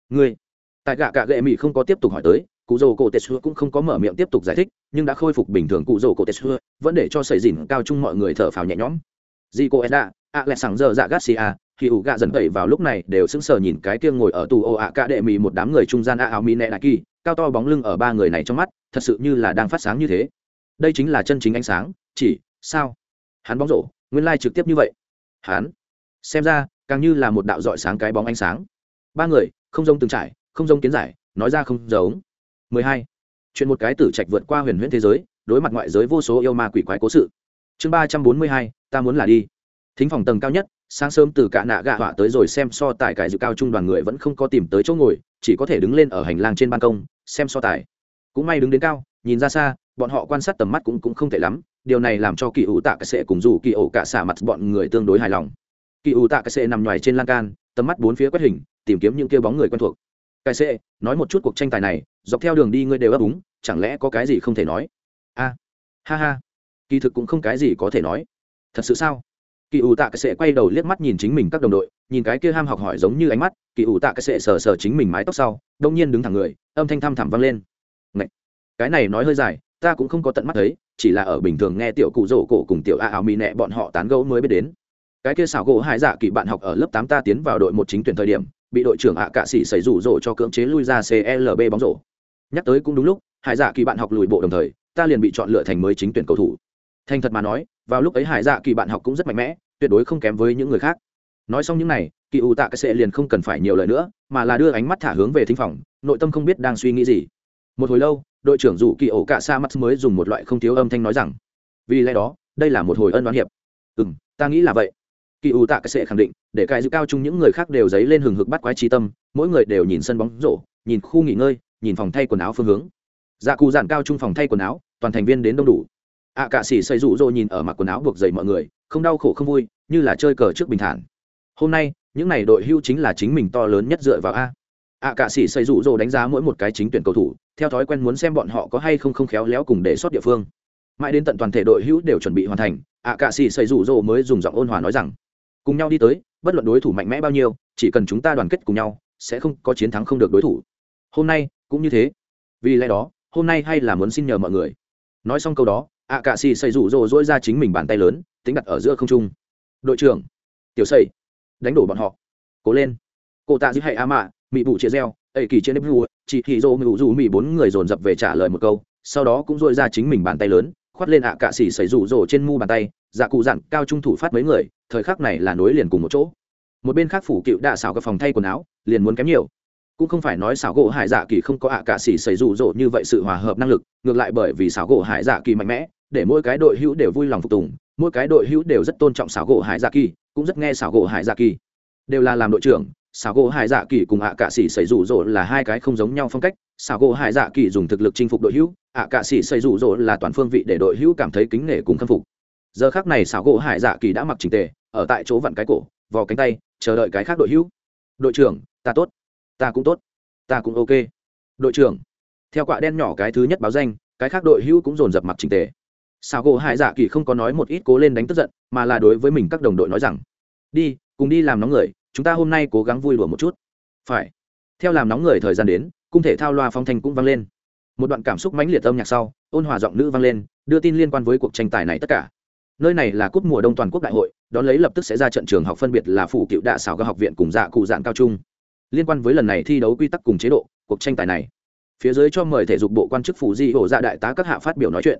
ngươi. Tại gạ cạ gệ mỹ không có tiếp tục hỏi tới cụ dô cổ tetsu cũng không có mở miệng tiếp tục giải thích, nhưng đã khôi phục bình thường cụ dô cổ tetsu vẫn để cho sẩy dìn cao chung mọi người thở phào nhẹ nhõm. Di cô edda a lẹ sẵn giờ dạ garcia khi ủ gạ dần tẩy vào lúc này đều sững sờ nhìn cái kia ngồi ở tù ồ ạ cạ đệ mì một đám người trung gian a áo mi nẹ đại kỳ, cao to bóng lưng ở ba người này trong mắt, thật sự như là đang phát sáng như thế. Đây chính là chân chính ánh sáng, chỉ, sao? Hắn bóng rổ, nguyên lai trực tiếp như vậy. Hắn, xem ra, càng như là một đạo dọi sáng cái bóng ánh sáng. Ba người, không giống từng trải, không giống kiến giải, nói ra không giống. 12. chuyện một cái tử trạch vượt qua huyền huyễn thế giới, đối mặt ngoại giới vô số yêu ma quỷ quái cố sự. Chương ba trăm bốn mươi hai, ta muốn là đi. Thính phòng tầng cao nhất sáng sớm từ cả nạ gạ họa tới rồi xem so tài cải dự cao trung đoàn người vẫn không có tìm tới chỗ ngồi, chỉ có thể đứng lên ở hành lang trên ban công, xem so tài. Cũng may đứng đến cao, nhìn ra xa, bọn họ quan sát tầm mắt cũng cũng không tệ lắm, điều này làm cho kỳ ủ tạ cái sệ cùng dù kỳ ổ cả xả mặt bọn người tương đối hài lòng. Kỳ ủ tạ cái sệ nằm ngoài trên lan can, tầm mắt bốn phía quét hình, tìm kiếm những kêu bóng người quen thuộc. Cái sệ, nói một chút cuộc tranh tài này, dọc theo đường đi ngươi đều ấp úng, chẳng lẽ có cái gì không thể nói? A, ha ha, kỳ thực cũng không cái gì có thể nói. Thật sự sao? Kỳ ủ tạ cái sệ quay đầu liếc mắt nhìn chính mình các đồng đội, nhìn cái kia ham học hỏi giống như ánh mắt, kỳ ủ tạ cái sệ sờ sờ chính mình mái tóc sau, đông nhiên đứng thẳng người, âm thanh thăm thẳm vang lên. Ngậy! cái này nói hơi dài, ta cũng không có tận mắt thấy, chỉ là ở bình thường nghe tiểu cụ rổ cổ cùng tiểu a áo mì nẹ bọn họ tán gẫu mới biết đến. Cái kia xảo gỗ hải dạ kỳ bạn học ở lớp tám ta tiến vào đội một chính tuyển thời điểm, bị đội trưởng ạ cạ sĩ xảy rủ rổ cho cưỡng chế lui ra clb bóng rổ. Nhắc tới cũng đúng lúc hải dạ kỳ bạn học lùi bộ đồng thời, ta liền bị chọn lựa thành mới chính tuyển cầu thủ thành thật mà nói, vào lúc ấy hải dạ kỳ bạn học cũng rất mạnh mẽ, tuyệt đối không kém với những người khác. Nói xong những này, kỳ ủ tạ cái sệ liền không cần phải nhiều lời nữa, mà là đưa ánh mắt thả hướng về thính phòng, nội tâm không biết đang suy nghĩ gì. Một hồi lâu, đội trưởng dù kỳ ổ cả sa mắt mới dùng một loại không thiếu âm thanh nói rằng, vì lẽ đó, đây là một hồi ân đoán hiệp. Ừ m ta nghĩ là vậy. Kỳ ủ tạ cái sệ khẳng định, để cài giữ cao chung những người khác đều dấy lên hừng hực bắt quái trí tâm, mỗi người đều nhìn sân bóng rổ, nhìn khu nghỉ ngơi, nhìn phòng thay quần áo phương hướng. Dạ cụ giản cao chung phòng thay quần áo, toàn thành viên đến đông đủ ạ à, cạ sĩ xây rủ rỗ nhìn ở mặc quần áo buộc dày mọi người không đau khổ không vui như là chơi cờ trước bình thản. Hôm nay những n à y đội hưu chính là chính mình to lớn nhất dựa vào a. Ạ à, cạ sĩ xây rủ rỗ đánh giá mỗi một cái chính tuyển cầu thủ theo thói quen muốn xem bọn họ có hay không không khéo léo cùng để sót địa phương. Mãi đến tận toàn thể đội hữu đều chuẩn bị hoàn thành ạ à, cạ sĩ xây rủ rỗ mới dùng giọng ôn hòa nói rằng cùng nhau đi tới bất luận đối thủ mạnh mẽ bao nhiêu chỉ cần chúng ta đoàn kết cùng nhau sẽ không có chiến thắng không được đối thủ. Hôm nay cũng như thế. Vì lẽ đó hôm nay hay là muốn xin nhờ mọi người. Nói xong câu đó ạ cạ xì xây rủ rồ dỗi ra chính mình bàn tay lớn, tính đặt ở giữa không trung. Đội trưởng, tiểu xây đánh đổ bọn họ, cố lên. Cô tạ giữ hệ a mạ, mị bụ chia reo ẩy kỳ trên nếp vua, chị hì dô mị dù mị bốn người dồn dập về trả lời một câu, sau đó cũng dội ra chính mình bàn tay lớn, khoát lên ạ cạ xì xây rủ rồ trên mu bàn tay dạ cụ dặn cao trung thủ phát mấy người, thời khắc này là nối liền cùng một chỗ. Một bên khác phủ cựu đạ xảo các phòng thay quần áo, liền muốn kém nhiều cũng không phải nói xảo gỗ hải dạ kỳ không có ạ cạ xỉ xảy rủ rỗ như vậy sự hòa hợp năng lực, ngược lại bởi vì xảo gỗ hải dạ kỳ mạnh mẽ, để mỗi cái đội hữu đều vui lòng phục tùng, mỗi cái đội hữu đều rất tôn trọng xảo gỗ hải dạ kỳ, cũng rất nghe xảo gỗ hải dạ kỳ. Đều là làm đội trưởng, xảo gỗ hải dạ kỳ cùng ạ cạ xỉ xảy rủ rỗ là hai cái không giống nhau phong cách, xảo gỗ hải dạ kỳ dùng thực lực chinh phục đội hữu, ạ cạ xỉ xảy rủ rỗ là toàn phương vị để đội hữu cảm thấy kính nể cùng khâm phục. Giờ khác này xảo gỗ hải dạ kỳ đã mặc trình tề, ở tại chỗ vặn cái cổ, vò cánh tay, chờ đợi cái khác đội hữu. Đội trưởng, ta tốt ta cũng tốt, ta cũng ok. Đội trưởng, theo quạ đen nhỏ cái thứ nhất báo danh, cái khác đội hữu cũng dồn dập mặc trình tề. Sao gỗ hải dạ kỳ không có nói một ít cố lên đánh tức giận, mà là đối với mình các đồng đội nói rằng, đi, cùng đi làm nóng người, chúng ta hôm nay cố gắng vui đùa một chút. Phải. Theo làm nóng người thời gian đến, cung thể thao loa phong thanh cũng vang lên. Một đoạn cảm xúc mãnh liệt âm nhạc sau, ôn hòa giọng nữ vang lên, đưa tin liên quan với cuộc tranh tài này tất cả. Nơi này là cúp mùa đông toàn quốc đại hội, đón lấy lập tức sẽ ra trận trường học phân biệt là phủ cựu đạ xảo các học viện cùng dạ cụ dạng cao trung liên quan với lần này thi đấu quy tắc cùng chế độ, cuộc tranh tài này. Phía dưới cho mời thể dục bộ quan chức phủ di hổ dạ đại tá các hạ phát biểu nói chuyện.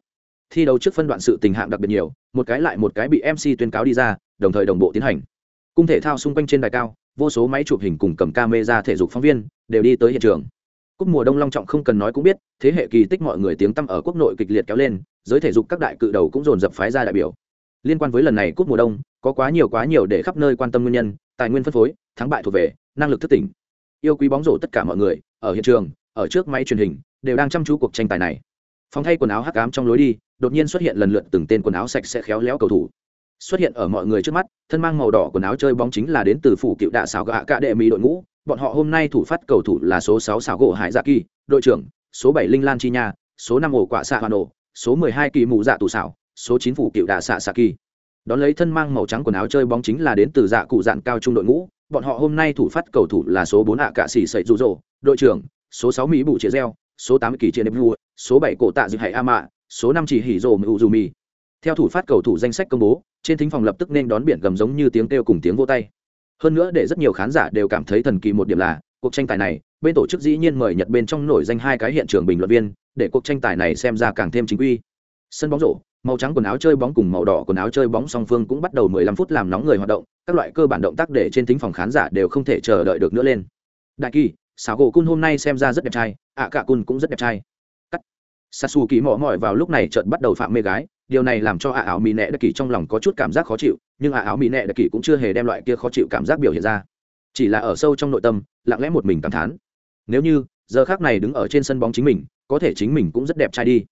Thi đấu trước phân đoạn sự tình hạng đặc biệt nhiều, một cái lại một cái bị mc tuyên cáo đi ra, đồng thời đồng bộ tiến hành. Cung thể thao xung quanh trên đài cao, vô số máy chụp hình cùng cầm camera thể dục phóng viên đều đi tới hiện trường. Cúp mùa đông long trọng không cần nói cũng biết, thế hệ kỳ tích mọi người tiếng tăm ở quốc nội kịch liệt kéo lên, giới thể dục các đại cự đầu cũng dồn dập phái ra đại biểu. Liên quan với lần này cúp mùa đông, có quá nhiều quá nhiều để khắp nơi quan tâm nguyên nhân, tài nguyên phân phối, thắng bại thuộc về, năng lực thất tỉnh yêu quý bóng rổ tất cả mọi người, ở hiện trường, ở trước máy truyền hình, đều đang chăm chú cuộc tranh tài này. Phòng thay quần áo hắc ám trong lối đi, đột nhiên xuất hiện lần lượt từng tên quần áo sạch sẽ khéo léo cầu thủ. Xuất hiện ở mọi người trước mắt, thân mang màu đỏ quần áo chơi bóng chính là đến từ phủ cựu đạ xảo gạ cạ đệ mỹ đội ngũ, bọn họ hôm nay thủ phát cầu thủ là số sáu xảo gỗ hải dạ kỳ, đội trưởng, số bảy linh lan chi nha, số năm ổ quả xạ hoàn nổ, số mười hai kỳ mù dạ tù xảo, số chín phủ cựu đạ xạ xạ kỳ. Đón lấy thân mang màu trắng quần áo chơi bóng chính là đến từ dạ cụ dạn cao trung đội ngũ bọn họ hôm nay thủ phát cầu thủ là số bốn ạ cạ sĩ sậy dù rỗ đội trưởng, số sáu mỹ bụ chia reo số tám kỳ chia nếp vua, số bảy cổ tạ dự hải a mạ, số năm chỉ hỉ rồ mưu dù mì. Theo thủ phát cầu thủ danh sách công bố, trên thính phòng lập tức nên đón biển gầm giống như tiếng kêu cùng tiếng vô tay. Hơn nữa để rất nhiều khán giả đều cảm thấy thần kỳ một điểm là, cuộc tranh tài này, bên tổ chức dĩ nhiên mời nhật bên trong nổi danh hai cái hiện trường bình luận viên, để cuộc tranh tài này xem ra càng thêm chính quy. Sân bóng rổ màu trắng quần áo chơi bóng cùng màu đỏ quần áo chơi bóng song phương cũng bắt đầu 15 phút làm nóng người hoạt động, các loại cơ bản động tác để trên tính phòng khán giả đều không thể chờ đợi được nữa lên. Đại kỳ xảo gỗ cun hôm nay xem ra rất đẹp trai, ạ cả cun cũng rất đẹp trai. Cắt. Sasu kỳ mỏ mỏi vào lúc này chợt bắt đầu phạm mê gái, điều này làm cho ạ áo mỹ nẹ đặc kỳ trong lòng có chút cảm giác khó chịu, nhưng ạ áo mỹ nẹ đặc kỳ cũng chưa hề đem loại kia khó chịu cảm giác biểu hiện ra. Chỉ là ở sâu trong nội tâm, lặng lẽ một mình cảm thán. Nếu như, giờ khác này đứng ở trên sân bóng chính mình, có thể chính mình cũng rất đẹp trai đi.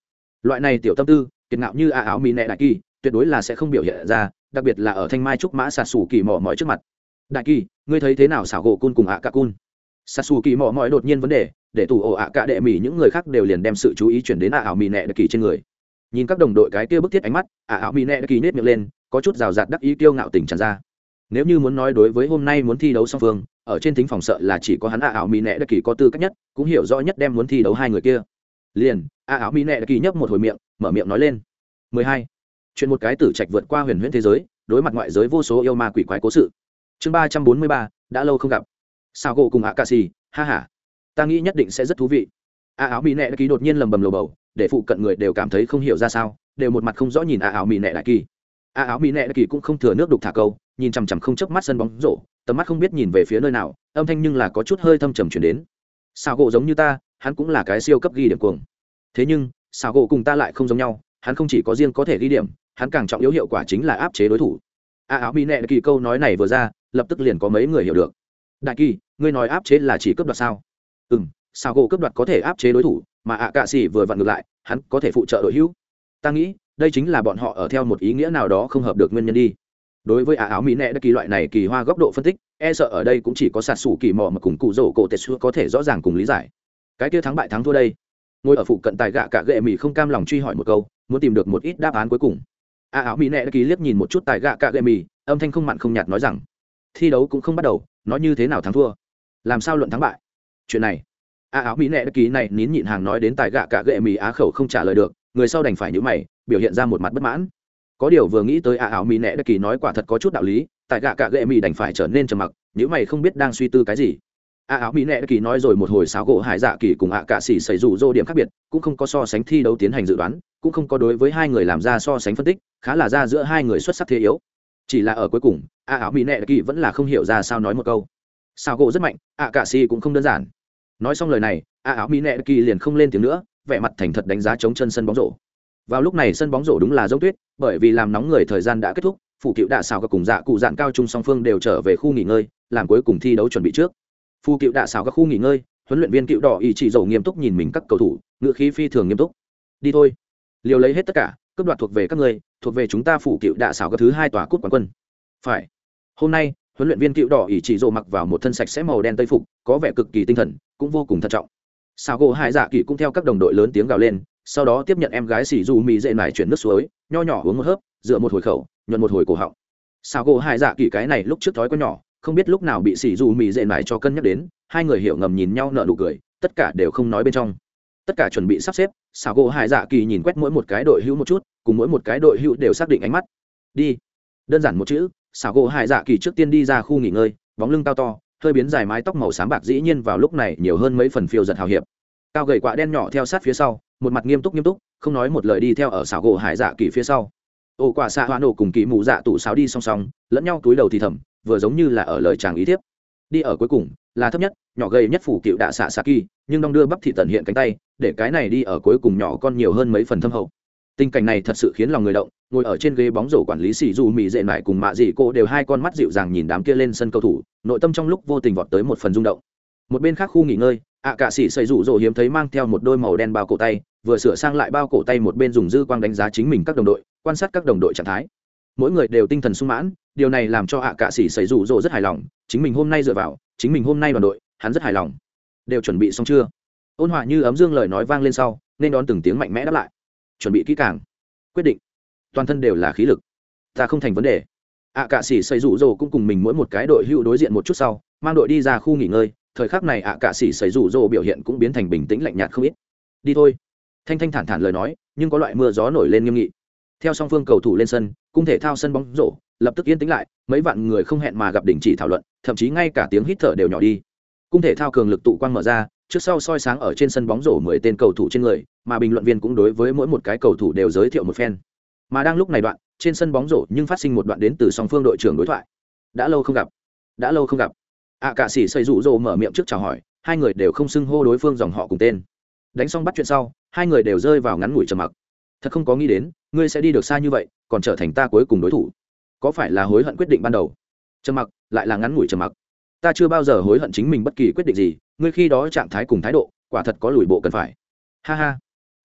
Loại này tiểu tâm tư kiệt ngạo như a áo mỹ nẹ đại kỳ, tuyệt đối là sẽ không biểu hiện ra, đặc biệt là ở thanh mai trúc mã sạt sủ kỳ mỏ mọi trước mặt. Đại kỳ, ngươi thấy thế nào xảo gỗ cun cùng ạ cả cun? Sạt sủ kỳ mỏ mọi đột nhiên vấn đề, để tù ổ ạ cả đệ mỹ những người khác đều liền đem sự chú ý chuyển đến ạ áo mỹ nẹ đại kỳ trên người. Nhìn các đồng đội cái kia bức thiết ánh mắt, ạ áo mỹ nẹ đại kỳ nết miệng lên, có chút rào rạt đắc ý kiêu ngạo tỉnh tràn ra. Nếu như muốn nói đối với hôm nay muốn thi đấu song phương, ở trên thính phòng sợ là chỉ có hắn ạ áo mỹ nẹ đại kỳ có tư cách nhất, cũng hiểu rõ nhất đem muốn thi đấu hai người kia liền, a áo mỹ nệ đã kỳ nhấp một hồi miệng, mở miệng nói lên. mười hai. Chuyện một cái tử trạch vượt qua huyền huyễn thế giới, đối mặt ngoại giới vô số yêu ma quỷ quái cố sự. Chương ba trăm bốn mươi ba, đã lâu không gặp. Sao gỗ cùng a ca xì ha. H a ta nghĩ nhất định sẽ rất thú vị. A áo mỹ nệ đã kỳ đột nhiên lầm bầm lồ bầu, để phụ cận người đều cảm thấy không hiểu ra sao, đều một mặt không rõ nhìn a áo mỹ nệ đại kỳ. A áo mỹ nệ đại kỳ cũng không thừa nước đục thả câu, nhìn chằm chằm không chớp mắt sân bóng rổ, tầm mắt không biết nhìn về phía nơi nào, âm thanh nhưng là có chút hơi thâm trầm chuyển đến. Sao gỗ giống như ta hắn cũng là cái siêu cấp ghi điểm cuồng. Thế nhưng, xảo gỗ cùng ta lại không giống nhau, hắn không chỉ có riêng có thể ghi điểm, hắn càng trọng yếu hiệu quả chính là áp chế đối thủ. A áo mỹ nệ kỳ câu nói này vừa ra, lập tức liền có mấy người hiểu được. Đại kỳ, ngươi nói áp chế là chỉ cướp đoạt sao? Ừ m xào gỗ cướp đoạt có thể áp chế đối thủ, mà ạ cạ xỉ vừa vặn ngược lại, hắn có thể phụ trợ đội hữu. Ta nghĩ, đây chính là bọn họ ở theo một ý nghĩa nào đó không hợp được nguyên nhân đi. Đối với ả áo mỹ nẹ đất kỳ loại này kỳ hoa góc độ phân tích e sợ ở đây cũng chỉ có sạt sủ kỳ mò mà cùng cụ rổ cổ tệ xưa có thể rõ ràng cùng lý giải cái kia thắng bại thắng thua đây. Ngồi ở phụ cận tài gạ cả gệ mỹ không cam lòng truy hỏi một câu, muốn tìm được một ít đáp án cuối cùng. A áo mỹ nẹ đã ký liếc nhìn một chút tài gạ cả gệ mỹ âm thanh không mặn không nhạt nói rằng, thi đấu cũng không bắt đầu, nói như thế nào thắng thua? Làm sao luận thắng bại? Chuyện này, a áo mỹ nẹ đã ký này nín nhịn hàng nói đến tài gạ cả gệ mỹ á khẩu không trả lời được, người sau đành phải nhữ mày, biểu hiện ra một mặt bất mãn. Có điều vừa nghĩ tới a áo mỹ nẹ đã ký nói quả thật có chút đạo lý tại gạ cả gệ mỹ đành phải trở nên trầm mặc nhữ mày không biết đang suy tư cái gì a áo mỹ nệ kỳ nói rồi một hồi sáo gỗ hải dạ kỳ cùng ạ cạ xỉ xảy rủ rô điểm khác biệt, cũng không có so sánh thi đấu tiến hành dự đoán, cũng không có đối với hai người làm ra so sánh phân tích, khá là ra giữa hai người xuất sắc thế yếu. Chỉ là ở cuối cùng, a áo mỹ nệ kỳ vẫn là không hiểu ra sao nói một câu. Sáo gỗ rất mạnh ạ cạ xỉ cũng không đơn giản. Nói xong lời này, a áo mỹ nệ kỳ liền không lên tiếng nữa, vẻ mặt thành thật đánh giá chống chân sân bóng rổ. Vào lúc này sân bóng rổ đúng là giống tuyết, bởi vì làm nóng người thời gian đã kết thúc phụ cựu đạ xào các cùng dạ cụ dạn cao trung song phương đều trở về khu nghỉ ngơi, làm cuối cùng thi đấu chuẩn bị trước phu cựu đạ xào các khu nghỉ ngơi, huấn luyện viên cựu đỏ ý chỉ dầu nghiêm túc nhìn mình các cầu thủ ngựa khí phi thường nghiêm túc. Đi thôi. Liều lấy hết tất cả cấp đoạt thuộc về các người, thuộc về chúng ta phủ cựu đạ xảo các thứ hai tòa cút quán quân. Phải. Hôm nay, huấn luyện viên cựu đỏ ý chỉ dầu mặc vào một thân sạch sẽ màu đen tây phục, có vẻ cực kỳ tinh thần, cũng vô cùng thận trọng. Xảo gỗ hai dạ kỳ cũng theo các đồng đội lớn tiếng gào lên, sau đó tiếp nhận em gái xỉ dù mì dệ mải chuyển nước suối, nho nhỏ uống một hớp dựa một hồi khẩu, nhuận một hồi cổ họng. Xảo gỗ hai dạ kỳ cái này lúc trước thói có nhỏ không biết lúc nào bị sỉ dù mì dệ mải cho cân nhắc đến, hai người hiểu ngầm nhìn nhau nợ nụ cười, tất cả đều không nói bên trong. Tất cả chuẩn bị sắp xếp xảo gỗ hải dạ kỳ nhìn quét mỗi một cái đội hữu một chút, cùng mỗi một cái đội hữu đều xác định ánh mắt. Đi. Đơn giản một chữ xảo gỗ hải dạ kỳ trước tiên đi ra khu nghỉ ngơi, bóng lưng cao to, hơi biến dài mái tóc màu xám bạc dĩ nhiên vào lúc này nhiều hơn mấy phần phiêu giật hào hiệp. Cao gầy quạ đen nhỏ theo sát phía sau, một mặt nghiêm túc nghiêm túc, không nói một lời đi theo ở xảo gỗ hải dạ kỳ phía sau. Ổ quả xạ hoa nổ cùng kỳ mù dạ tủ sáo đi song song, lẫn nhau túi đầu thì thầm vừa giống như là ở lời chàng ý thiếp. Đi ở cuối cùng là thấp nhất nhỏ gầy nhất phủ cựu đạ xạ xạ kỳ nhưng đong đưa bắp thị tận hiện cánh tay để cái này đi ở cuối cùng nhỏ con nhiều hơn mấy phần thâm hậu. Tình cảnh này thật sự khiến lòng người động ngồi ở trên ghế bóng rổ quản lý xì dù mì dệ mải cùng mạ dị cô đều hai con mắt dịu dàng nhìn đám kia lên sân cầu thủ nội tâm trong lúc vô tình vọt tới một phần rung động. Một bên khác khu nghỉ ngơi ạ à, cả sĩ xây rủ rỗ hiếm thấy mang theo một đôi màu đen bao cổ tay vừa sửa sang lại bao cổ tay một bên dùng dư quang đánh giá chính mình các đồng đội quan sát các đồng đội trạng thái. Mỗi người đều tinh thần sung mãn điều này làm cho ạ cạ sĩ xảy rủ rỗ rất hài lòng, chính mình hôm nay dựa vào, chính mình hôm nay đoàn đội, hắn rất hài lòng. Đều chuẩn bị xong chưa? Ôn hòa như ấm dương lời nói vang lên sau, nên đón từng tiếng mạnh mẽ đáp lại. Chuẩn bị kỹ càng. Quyết định. Toàn thân đều là khí lực. Ta không thành vấn đề. Ạ cạ sĩ xây rủ rồ cũng cùng mình mỗi một cái đội hữu đối diện một chút sau, mang đội đi ra khu nghỉ ngơi. Thời khắc này ạ cạ sĩ xây rủ rồ biểu hiện cũng biến thành bình tĩnh lạnh nhạt không ít. Đi thôi. Thanh thanh thản thản lời nói, nhưng có loại mưa gió nổi lên nghiêm nghị. Theo song phương cầu thủ lên sân, cung thể thao sân bóng rổ lập tức yên tĩnh lại mấy vạn người không hẹn mà gặp đình chỉ thảo luận thậm chí ngay cả tiếng hít thở đều nhỏ đi. Cung thể thao cường lực tụ quang mở ra trước sau soi sáng ở trên sân bóng rổ mười tên cầu thủ trên người mà bình luận viên cũng đối với mỗi một cái cầu thủ đều giới thiệu một phen. Mà đang lúc này đoạn trên sân bóng rổ nhưng phát sinh một đoạn đến từ song phương đội trưởng đối thoại. Đã lâu không gặp. Đã lâu không gặp. Ạ à, cả sĩ xây rủ rồ mở miệng trước chào hỏi hai người đều không xưng hô đối phương dòng họ cùng tên. Đánh xong bắt chuyện sau hai người đều rơi vào ngắn ngủi trầm mặc. Thật không có nghĩ đến ngươi sẽ đi được xa như vậy còn trở thành ta cuối cùng đối thủ có phải là hối hận quyết định ban đầu? Trầm mặc, lại là ngắn ngủi trầm mặc. Ta chưa bao giờ hối hận chính mình bất kỳ quyết định gì, ngươi khi đó trạng thái cùng thái độ, quả thật có lùi bộ cần phải. Ha ha.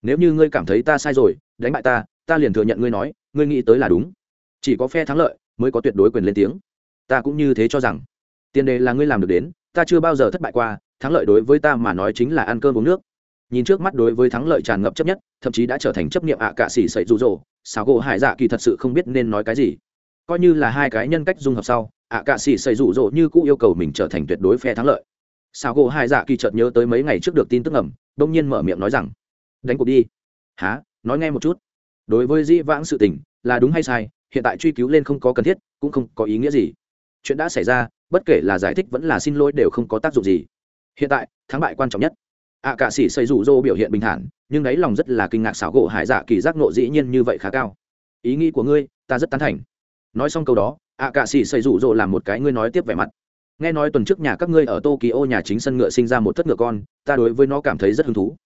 Nếu như ngươi cảm thấy ta sai rồi, đánh bại ta ta liền thừa nhận ngươi nói, ngươi nghĩ tới là đúng. Chỉ có phe thắng lợi mới có tuyệt đối quyền lên tiếng. Ta cũng như thế cho rằng. Tiền đề là ngươi làm được đến, ta chưa bao giờ thất bại qua, thắng lợi đối với ta mà nói chính là ăn cơm uống nước. Nhìn trước mắt đối với thắng lợi tràn ngập chấp nhất, thậm chí đã trở thành chấp niệm ạ à cạ xỉ sậy rụ rỗ xáo gỗ hải dạ kỳ thật sự không biết nên nói cái gì coi như là hai cái nhân cách dung hợp sau ạ cạ xỉ xây rụ rỗ như cũ yêu cầu mình trở thành tuyệt đối phe thắng lợi. Sao gỗ hải dạ kỳ chợt nhớ tới mấy ngày trước được tin tức ẩm đông nhiên mở miệng nói rằng đánh cuộc đi. Há nói nghe một chút. Đối với dĩ vãng sự tình là đúng hay sai hiện tại truy cứu lên không có cần thiết cũng không có ý nghĩa gì. Chuyện đã xảy ra bất kể là giải thích vẫn là xin lỗi đều không có tác dụng gì. Hiện tại thắng bại quan trọng nhất. Ạ à, cạ sĩ xây rủ rô biểu hiện bình thản nhưng đáy lòng rất là kinh ngạc xảo gỗ hải dạ kỳ giác nộ dĩ nhiên như vậy khá cao. Ý nghĩ của ngươi ta rất tán thành nói xong câu đó ạ cạ sĩ xây rụ rỗ làm một cái ngươi nói tiếp vẻ mặt. Nghe nói tuần trước nhà các ngươi ở tokyo nhà chính sân ngựa sinh ra một thất ngựa con ta đối với nó cảm thấy rất hứng thú.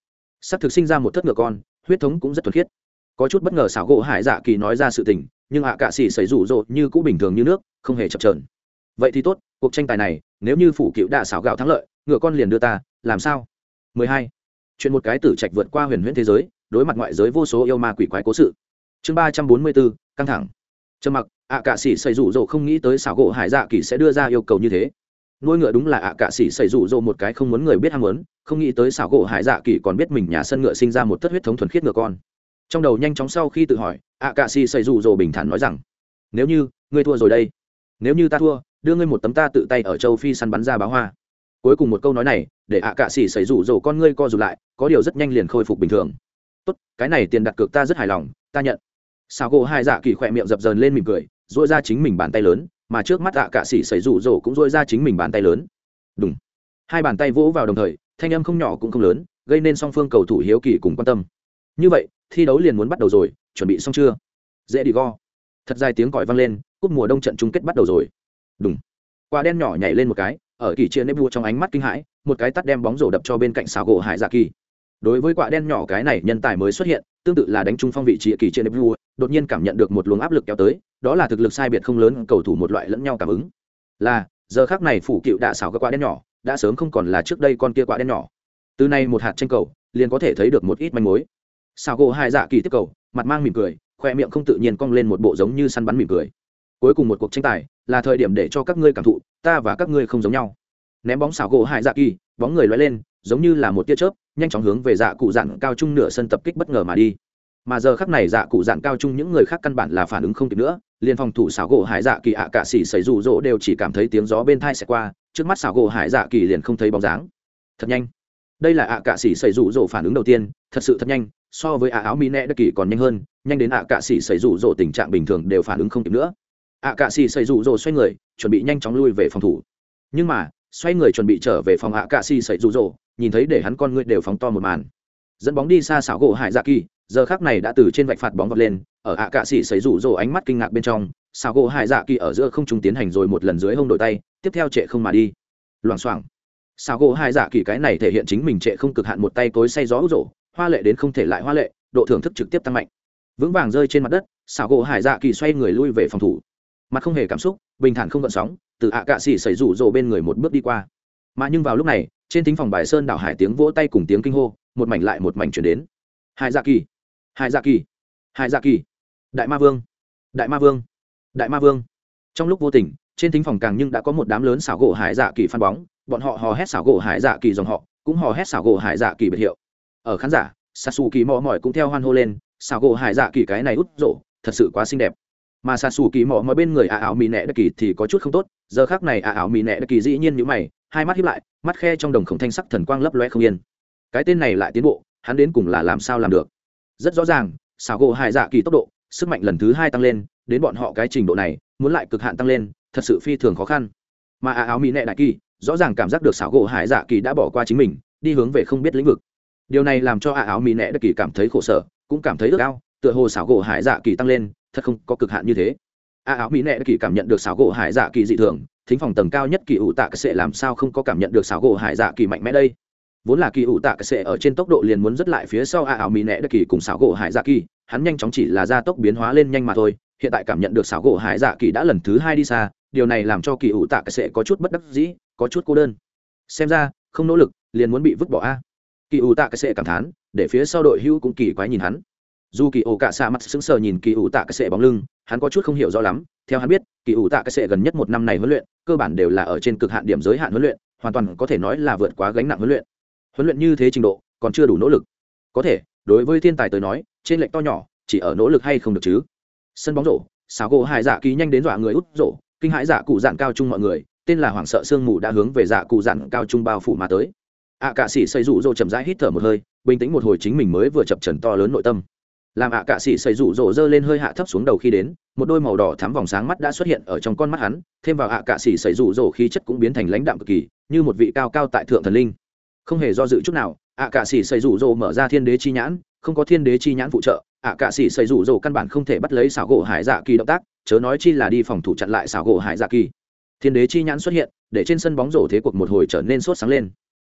S ắ c thực sinh ra một thất ngựa con huyết thống cũng rất thuần khiết. Có chút bất ngờ xảo gỗ hải dạ kỳ nói ra sự tình nhưng ạ cạ sĩ xây rụ rỗ như cũ bình thường như nước không hề chập trờn vậy thì tốt cuộc tranh tài này nếu như phủ cựu đạ xảo gạo thắng lợi ngựa con liền đưa ta làm sao? 12. chuyện một cái tử trạch vượt qua huyền huyễn thế giới đối mặt ngoại giới vô số yêu ma quỷ quái cố sự. Chương 344, căng thẳng. Trầm mặc ạ cạ sĩ xây rủ rỗ không nghĩ tới xảo gỗ hải dạ kỳ sẽ đưa ra yêu cầu như thế. Nuôi ngựa đúng là ạ cạ sĩ xây rủ rỗ một cái không muốn người biết ham muốn, không nghĩ tới xảo gỗ hải dạ kỳ còn biết mình nhà sân ngựa sinh ra một thất huyết thống thuần khiết ngựa con. Trong đầu nhanh chóng sau khi tự hỏi, ạ cạ sĩ xây rủ rỗ bình thản nói rằng, nếu như, ngươi thua rồi đây. Nếu như ta thua, đưa ngươi một tấm ta tự tay ở châu phi săn bắn ra báo hoa. Cuối cùng một câu nói này, để ạ cạ sĩ xảy rủ rỗ con ngươi co rụt lại, có điều rất nhanh liền khôi phục bình thường. Tốt, cái này tiền đặt cược ta rất hài lòng, ta nhận sao gỗ hai dạ kỳ khỏe miệng dập dờn lên mỉm cười dội ra chính mình bàn tay lớn, mà trước mắt dạ cạ sĩ xảy rủ rỗ cũng dội ra chính mình bàn tay lớn. Đúng hai bàn tay vỗ vào đồng thời, thanh âm không nhỏ cũng không lớn, gây nên song phương cầu thủ hiếu kỳ cùng quan tâm. Như vậy, thi đấu liền muốn bắt đầu rồi, chuẩn bị xong chưa? Dễ đi go. Thật dài tiếng còi vang lên, cúp mùa đông trận chung kết bắt đầu rồi. Đúng quả đen nhỏ nhảy lên một cái, ở kỳ chia nếp vua trong ánh mắt kinh hãi, một cái tắt đem bóng rổ đập cho bên cạnh xào gỗ hải dạ kỳ. Đối với quả đen nhỏ cái này, nhân tài mới xuất hiện, tương tự là đánh trung phong vị trí kỳ chia nếp vua đột nhiên cảm nhận được một luồng áp lực kéo tới, đó là thực lực sai biệt không lớn, cầu thủ một loại lẫn nhau cảm ứng. Là, giờ khác này phủ cựu đạ xảo các quả đen nhỏ, đã sớm không còn là trước đây con kia quả đen nhỏ. Từ nay một hạt tranh cầu, liền có thể thấy được một ít manh mối. Sào gỗ hai dạ kỳ tiếp cầu, mặt mang mỉm cười, khoe miệng không tự nhiên cong lên một bộ giống như săn bắn mỉm cười. Cuối cùng một cuộc tranh tài, là thời điểm để cho các ngươi cảm thụ, ta và các ngươi không giống nhau. Ném bóng xảo gỗ hai dạ kỳ, bóng người loay lên, giống như là một tia chớp, nhanh chóng hướng về dạ cụ dặn cao trung nửa sân tập kích bất ngờ mà đi mà giờ khắc này dạ cụ dạn cao chung những người khác căn bản là phản ứng không kịp nữa, liền phòng thủ xảo gỗ hải dạ kỳ ạ à cạ xỉ xảy rụ rỗ đều chỉ cảm thấy tiếng gió bên thai sẽ qua, trước mắt xảo gỗ hải dạ kỳ liền không thấy bóng dáng. Thật nhanh. Đây là ạ à cạ xỉ xảy rụ rỗ phản ứng đầu tiên, thật sự thật nhanh, so với ạ áo mỹ nẹ đất kỳ còn nhanh hơn, nhanh đến ạ cạ xỉ xảy rụ rỗ tình trạng bình thường đều phản ứng không kịp nữa. Ạ cạ xỉ xảy rụ rỗ xoay người, chuẩn bị nhanh chóng lui về phòng thủ. Nhưng mà, xoay người chuẩn bị trở về phòng ạ cạ xỉ xảy rụ rỗ, nhìn thấy để hắn con ngươi đều phóng to một màn. Dẫn bóng đi xa xảo gỗ hải dạ kỳ giờ khác này đã từ trên vạch phạt bóng vọt lên, ở ạ cạ xỉ xấy rủ rỗ ánh mắt kinh ngạc bên trong sao gỗ hải dạ kỳ ở giữa không trung tiến hành rồi một lần dưới hông đội tay, tiếp theo trệ không mà đi. Loảng xoảng. Sao gỗ hải dạ kỳ cái này thể hiện chính mình trệ không cực hạn một tay cối say gió rổ hoa lệ đến không thể lại hoa lệ, độ thưởng thức trực tiếp tăng mạnh. Vững vàng rơi trên mặt đất sao gỗ hải dạ kỳ xoay người lui về phòng thủ. Mặt không hề cảm xúc, bình thản không gợn sóng, từ ạ cạ xỉ xảy rủ rồ bên người một bước đi qua. Mà nhưng vào lúc này, trên thính phòng bài sơn đảo hải tiếng vỗ tay cùng tiếng kinh hô, một mảnh lại một mảnh chuyển đến. Hải dạ kỳ hải dạ kỳ. Hải dạ kỳ. Đại ma vương. Đại ma vương. Đại ma vương. Trong lúc vô tình, trên thính phòng càng nhưng đã có một đám lớn xảo gỗ hải dạ kỳ phan bóng, bọn họ hò hét xảo gỗ hải dạ kỳ dòng họ, cũng hò hét xảo gỗ hải dạ kỳ biệt hiệu. Ở khán giả sasu kỳ mò mỏi cũng theo hoan hô lên, xảo gỗ hải dạ kỳ cái này út rộ, thật sự quá xinh đẹp. Mà sasu kỳ mò mỏi bên người ả ảo mì nẹ đất kỳ thì có chút không tốt, giờ khác này ả ảo mì nẹ đất kỳ dĩ nhiên nhữ mày, hai mắt hiếp lại, mắt khe trong đồng khổng thanh sắc thần quang lấp loe không yên. Cái tên này lại tiến bộ, hắn đến cùng là làm sao làm được? Rất rõ ràng, xảo gỗ hải dạ kỳ tốc độ, sức mạnh lần thứ hai tăng lên, đến bọn họ cái trình độ này, muốn lại cực hạn tăng lên, thật sự phi thường khó khăn. Mà à áo mỹ nệ đại kỳ, rõ ràng cảm giác được xảo gỗ hải dạ kỳ đã bỏ qua chính mình, đi hướng về không biết lĩnh vực. Điều này làm cho à áo mỹ nệ đại kỳ cảm thấy khổ sở, cũng cảm thấy ước ao, tựa hồ xảo gỗ hải dạ kỳ tăng lên, thật không có cực hạn như thế. À áo mỹ nệ đại kỳ cảm nhận được xảo gỗ hải dạ kỳ dị thường, thính phòng tầng cao nhất kỳ ủ tạ cái sệ làm sao không có cảm nhận được xảo gỗ hải dạ kỳ mạnh mẽ đây? Vốn là kỳ ủ tạ cái sệ ở trên tốc độ liền muốn rất lại phía sau a ảo mỹ nệ đại kỳ cùng xảo gỗ hải dạ kỳ, hắn nhanh chóng chỉ là gia tốc biến hóa lên nhanh mà thôi, hiện tại cảm nhận được xảo gỗ hải dạ kỳ đã lần thứ hai đi xa, điều này làm cho kỳ ủ tạ cái sệ có chút bất đắc dĩ, có chút cô đơn. Xem ra, không nỗ lực, liền muốn bị vứt bỏ a. Kỳ ủ tạ cái sệ cảm thán, để phía sau đội hữu cũng kỳ quái nhìn hắn. Dù kỳ ủ cả xa mắt sững sờ nhìn kỳ ủ tạ cái sệ bóng lưng, hắn có chút không hiểu rõ lắm, theo hắn biết, kỳ ủ tạ cái sệ gần nhất một năm này huấn luyện, cơ bản đều là ở trên cực hạn điểm giới hạn huấn luyện, hoàn toàn có thể nói là vượt quá gánh nặng huấn luyện huấn luyện như thế trình độ còn chưa đủ nỗ lực. Có thể đối với thiên tài tới nói trên lệnh to nhỏ chỉ ở nỗ lực hay không được chứ? Sân bóng rổ xào gỗ hải dạ kỳ nhanh đến dọa người út rổ kinh hãi dạ cụ dạn cao trung mọi người tên là hoảng sợ sương mù đã hướng về dạ cụ dạn cao trung bao phủ mà tới. Ạ à, cạ sĩ xây rủ rỗ chậm rãi hít thở một hơi bình tĩnh một hồi chính mình mới vừa chập trần to lớn nội tâm. Làm ạ à cạ sĩ xây rủ rỗ giơ lên hơi hạ thấp xuống đầu khi đến một đôi màu đỏ thắm vòng sáng mắt đã xuất hiện ở trong con mắt hắn thêm vào ạ à cạ sĩ xây rủ rỗ khí chất cũng biến thành lãnh đạm cực kỳ như một vị cao cao tại thượng thần linh không hề do dự chút nào, ạ cạ sĩ xây rủ rồ mở ra thiên đế chi nhãn, không có thiên đế chi nhãn phụ trợ, ạ cạ sĩ xây rủ rồ căn bản không thể bắt lấy xảo gỗ hải dạ kỳ động tác, chớ nói chi là đi phòng thủ chặn lại xảo gỗ hải dạ kỳ. Thiên đế chi nhãn xuất hiện, để trên sân bóng rổ thế cuộc một hồi trở nên sốt sáng lên.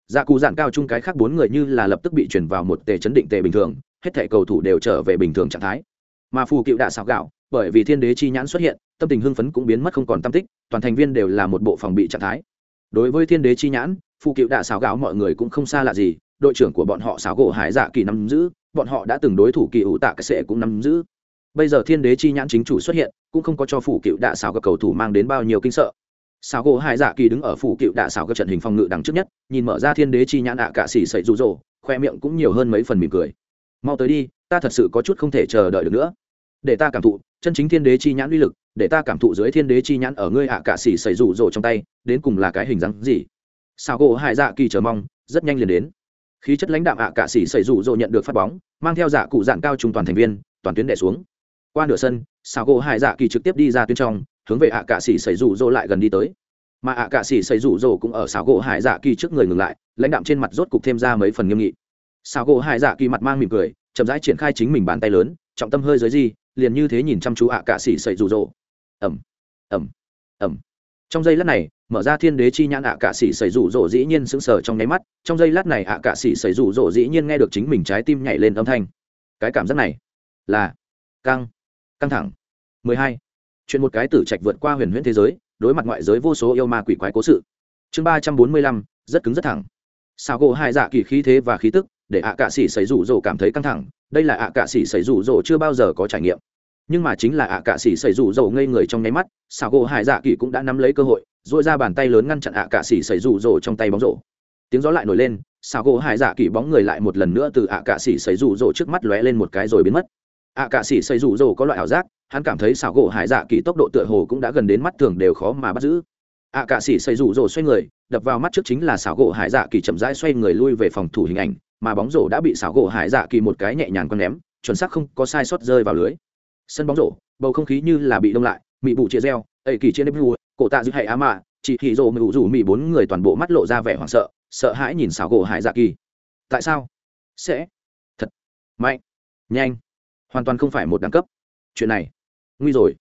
Dạ cù dạn cao chung cái khác bốn người như là lập tức bị chuyển vào một tề chấn định tề bình thường, hết thẻ cầu thủ đều trở về bình thường trạng thái. Mà phù cựu đạ xảo gạo, bởi vì thiên đế chi nhãn xuất hiện, tâm tình hưng phấn cũng biến mất không còn tâm tích, toàn thành viên đều là một bộ phòng bị trạng thái. Đối với thiên đế chi nhãn Phụ cựu đạ xáo gạo mọi người cũng không xa lạ gì, đội trưởng của bọn họ xáo gỗ hải dạ kỳ nắm giữ, bọn họ đã từng đối thủ kỳ ủ tạ cái sệ cũng nắm giữ. Bây giờ thiên đế chi nhãn chính chủ xuất hiện, cũng không có cho phụ cựu đạ xảo các cầu thủ mang đến bao nhiêu kinh sợ. Xảo gỗ hải dạ kỳ đứng ở phụ cựu đạ xảo các trận hình phòng ngự đằng trước nhất, nhìn mở ra thiên đế chi nhãn ạ cả xỉ sậy rụ rỗ khoe miệng cũng nhiều hơn mấy phần mỉm cười. Mau tới đi, ta thật sự có chút không thể chờ đợi được nữa. Để ta cảm thụ chân chính thiên đế chi nhãn uy lực, để ta cảm thụ dưới thiên đế chi nhãn ở ngươi ạ cả xỉ sậy rụ rỗ trong tay, đến cùng là cái hình dáng gì? Xảo gỗ hải dạ kỳ chờ mong, rất nhanh liền đến. Khí chất lãnh đạm ạ cả xỉ sậy rủ rộ nhận được phát bóng, mang theo dạ cụ dạng cao trung toàn thành viên, toàn tuyến đẻ xuống. Qua nửa sân xảo gỗ hải dạ kỳ trực tiếp đi ra tuyến trong, hướng về ạ cả xỉ xảy rủ rộ lại gần đi tới. Mà ạ cả xỉ xảy rủ rộ cũng ở xảo gỗ hải dạ kỳ trước người ngừng lại, lãnh đạm trên mặt rốt cục thêm ra mấy phần nghiêm nghị. Xảo gỗ hải dạ kỳ mặt mang mỉm cười, chậm rãi triển khai chính mình bàn tay lớn, trọng tâm hơi dưới gì, liền như thế nhìn chăm chú ạ cả xỉ xảy rủ rộ. ẩm ẩm ẩm trong giây lát này mở ra thiên đế chi nhãn ạ cạ xỉ xảy rủ rỗ dĩ nhiên sững sờ trong nháy mắt, trong giây lát này ạ cạ xỉ xảy rủ rỗ dĩ nhiên nghe được chính mình trái tim nhảy lên âm thanh. Cái cảm giác này là căng căng thẳng. 12. chuyện một cái tử trạch vượt qua huyền huyễn thế giới, đối mặt ngoại giới vô số yêu ma quỷ quái cố sự. Chương ba trăm bốn mươi lăm, rất cứng rất thẳng. Sao gỗ hai dạ kỳ khí thế và khí tức, để ạ cạ sĩ xảy rủ rỗ cảm thấy căng thẳng. Đây là ạ cạ sĩ xảy rủ rỗ chưa bao giờ có trải nghiệm nhưng mà chính là ạ cạ sĩ xảy rủ dầu ngây người trong nháy mắt xào gỗ hải dạ kỳ cũng đã nắm lấy cơ hội dội ra bàn tay lớn ngăn chặn ạ cạ sĩ xảy rủ dầu trong tay bóng rổ. Tiếng gió lại nổi lên xào gỗ hải dạ kỳ bóng người lại một lần nữa từ ạ cạ sĩ xảy rủ dầu trước mắt lóe lên một cái rồi biến mất. ạ cạ sĩ xảy rủ dầu có loại ảo giác, hắn cảm thấy xảo gỗ hải dạ kỳ tốc độ tựa hồ cũng đã gần đến mắt thường đều khó mà bắt giữ. ạ cạ sĩ xảy rủ dầu xoay người, đập vào mắt trước chính là xảo gỗ hải dạ kỳ chậm rãi xoay người lui về phòng thủ hình ảnh, mà bóng rổ đã bị xảo gỗ hải dạ kỳ một cái nhẹ nhàng con ném, chuẩn xác không có sai sót rơi vào lưới sân bóng rổ, bầu không khí như là bị đông lại, mị bụ chia reo ẩy kỳ chia nếp vua, cổ tạ giữ hệ á mạ, chỉ hì rồ mị rủ mị bốn người toàn bộ mắt lộ ra vẻ hoảng sợ sợ hãi nhìn xảo gỗ hải dạ kỳ. Tại sao? Sẽ. Thật. Mạnh. Nhanh. Hoàn toàn không phải một đẳng cấp. Chuyện này. Nguy rồi.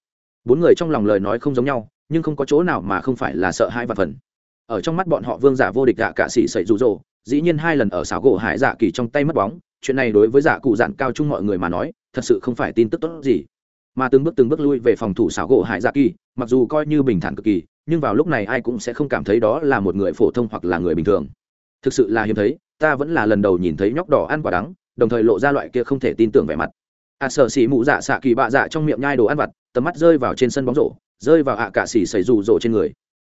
Bốn người trong lòng lời nói không giống nhau, nhưng không có chỗ nào mà không phải là sợ hãi và phần. Ở trong mắt bọn họ vương giả vô địch gạ cạ sĩ sậy rụ rỗ dĩ nhiên hai lần ở xảo gỗ hải dạ kỳ trong tay mất bóng, chuyện này đối với giả cụ dạn cao chung mọi người mà nói, thật sự không phải tin tức tốt gì mà từng bước từng bước lui về phòng thủ xảo gỗ hải dạ kỳ mặc dù coi như bình thản cực kỳ nhưng vào lúc này ai cũng sẽ không cảm thấy đó là một người phổ thông hoặc là người bình thường. Thực sự là hiếm thấy ta vẫn là lần đầu nhìn thấy nhóc đỏ ăn quả đắng đồng thời lộ ra loại kia không thể tin tưởng vẻ mặt. Ạ à, sợ xỉ mụ dạ xạ kỳ bạ dạ trong miệng nhai đồ ăn vặt tầm mắt rơi vào trên sân bóng rổ rơi vào ạ à cạ xỉ xảy rủ rổ trên người.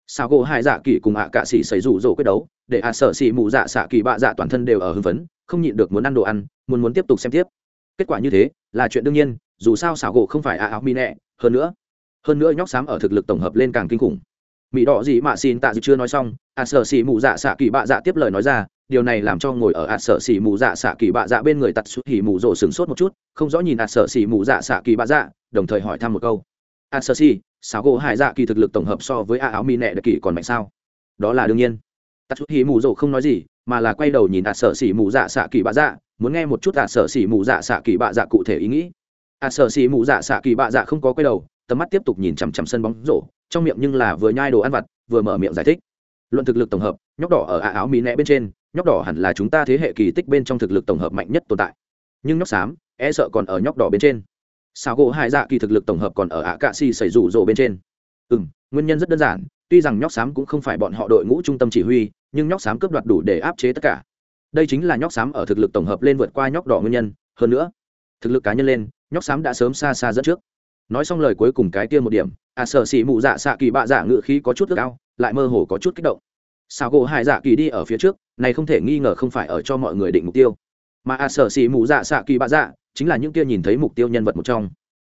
Sao gỗ hai dạ kỳ cùng ạ cạ xỉ xảy rủ rổ quyết đấu để ạ sợ xỉ mụ dạ xạ kỳ bạ dạ toàn thân đều ở hưng phấn không nhịn được muốn ăn đồ ăn muốn muốn tiếp tục xem tiếp kết quả như thế, là chuyện đương nhiên, dù sao xảo gỗ không phải ạ áo mi nẹ, hơn nữa hơn nữa nhóc xám ở thực lực tổng hợp lên càng kinh khủng. Mỹ đỏ gì mà xin tạ dự chưa nói xong ạ sợ xì mù dạ xạ kỳ bạ dạ tiếp lời nói ra, điều này làm cho ngồi ở ạ sợ xì mù dạ xạ kỳ bạ dạ bên người tặt xuất hỉ mù rộ sừng sốt một chút, không rõ nhìn a sợ xì mù dạ xạ kỳ bạ dạ đồng thời hỏi thăm một câu. A sợ xì xảo gỗ hải dạ kỳ thực lực tổng hợp so với a áo mi nẹ đặc kỳ còn mạnh sao? Đó là đương nhiên. Tạt chút hì mù rộ không nói gì, mà là quay đầu nhìn ạ sợ xỉ mù dạ xạ kỳ bạ dạ muốn nghe một chút ạ, sở xỉ mù dạ xạ kỳ bạ dạ cụ thể ý nghĩ. ạ, sở xỉ mù dạ xạ kỳ bạ dạ không có quay đầu, tầm mắt tiếp tục nhìn chằm chằm sân bóng rổ, trong miệng nhưng là vừa nhai đồ ăn vặt, vừa mở miệng giải thích. Luận thực lực tổng hợp, nhóc đỏ ở ạ, áo mỹ nẹ bên trên, nhóc đỏ hẳn là chúng ta thế hệ kỳ tích bên trong thực lực tổng hợp mạnh nhất tồn tại. Nhưng nhóc xám e sợ còn ở nhóc đỏ bên trên. Sao gỗ hai dạ kỳ thực lực tổng hợp còn ở ạ, cạ xì xảy rủ rộ bên trên. Ừ nguyên nhân rất đơn giản, tuy rằng nhóc xám cũng không phải bọn họ đội ngũ trung tâm chỉ huy, nhưng nhóc xám cướp đoạt đủ để áp chế tất cả đây chính là nhóc xám ở thực lực tổng hợp lên vượt qua nhóc đỏ nguyên nhân, hơn nữa, thực lực cá nhân lên, nhóc xám đã sớm xa xa dẫn trước. Nói xong lời cuối cùng cái kia một điểm à sợ xỉ mụ dạ xạ kỳ bạ dạ ngự khí có chút ước ao, lại mơ hồ có chút kích động. Sao gỗ hải dạ kỳ đi ở phía trước, này không thể nghi ngờ không phải ở cho mọi người định mục tiêu. Mà à sợ xỉ mụ dạ xạ kỳ bạ dạ chính là những kia nhìn thấy mục tiêu nhân vật một trong.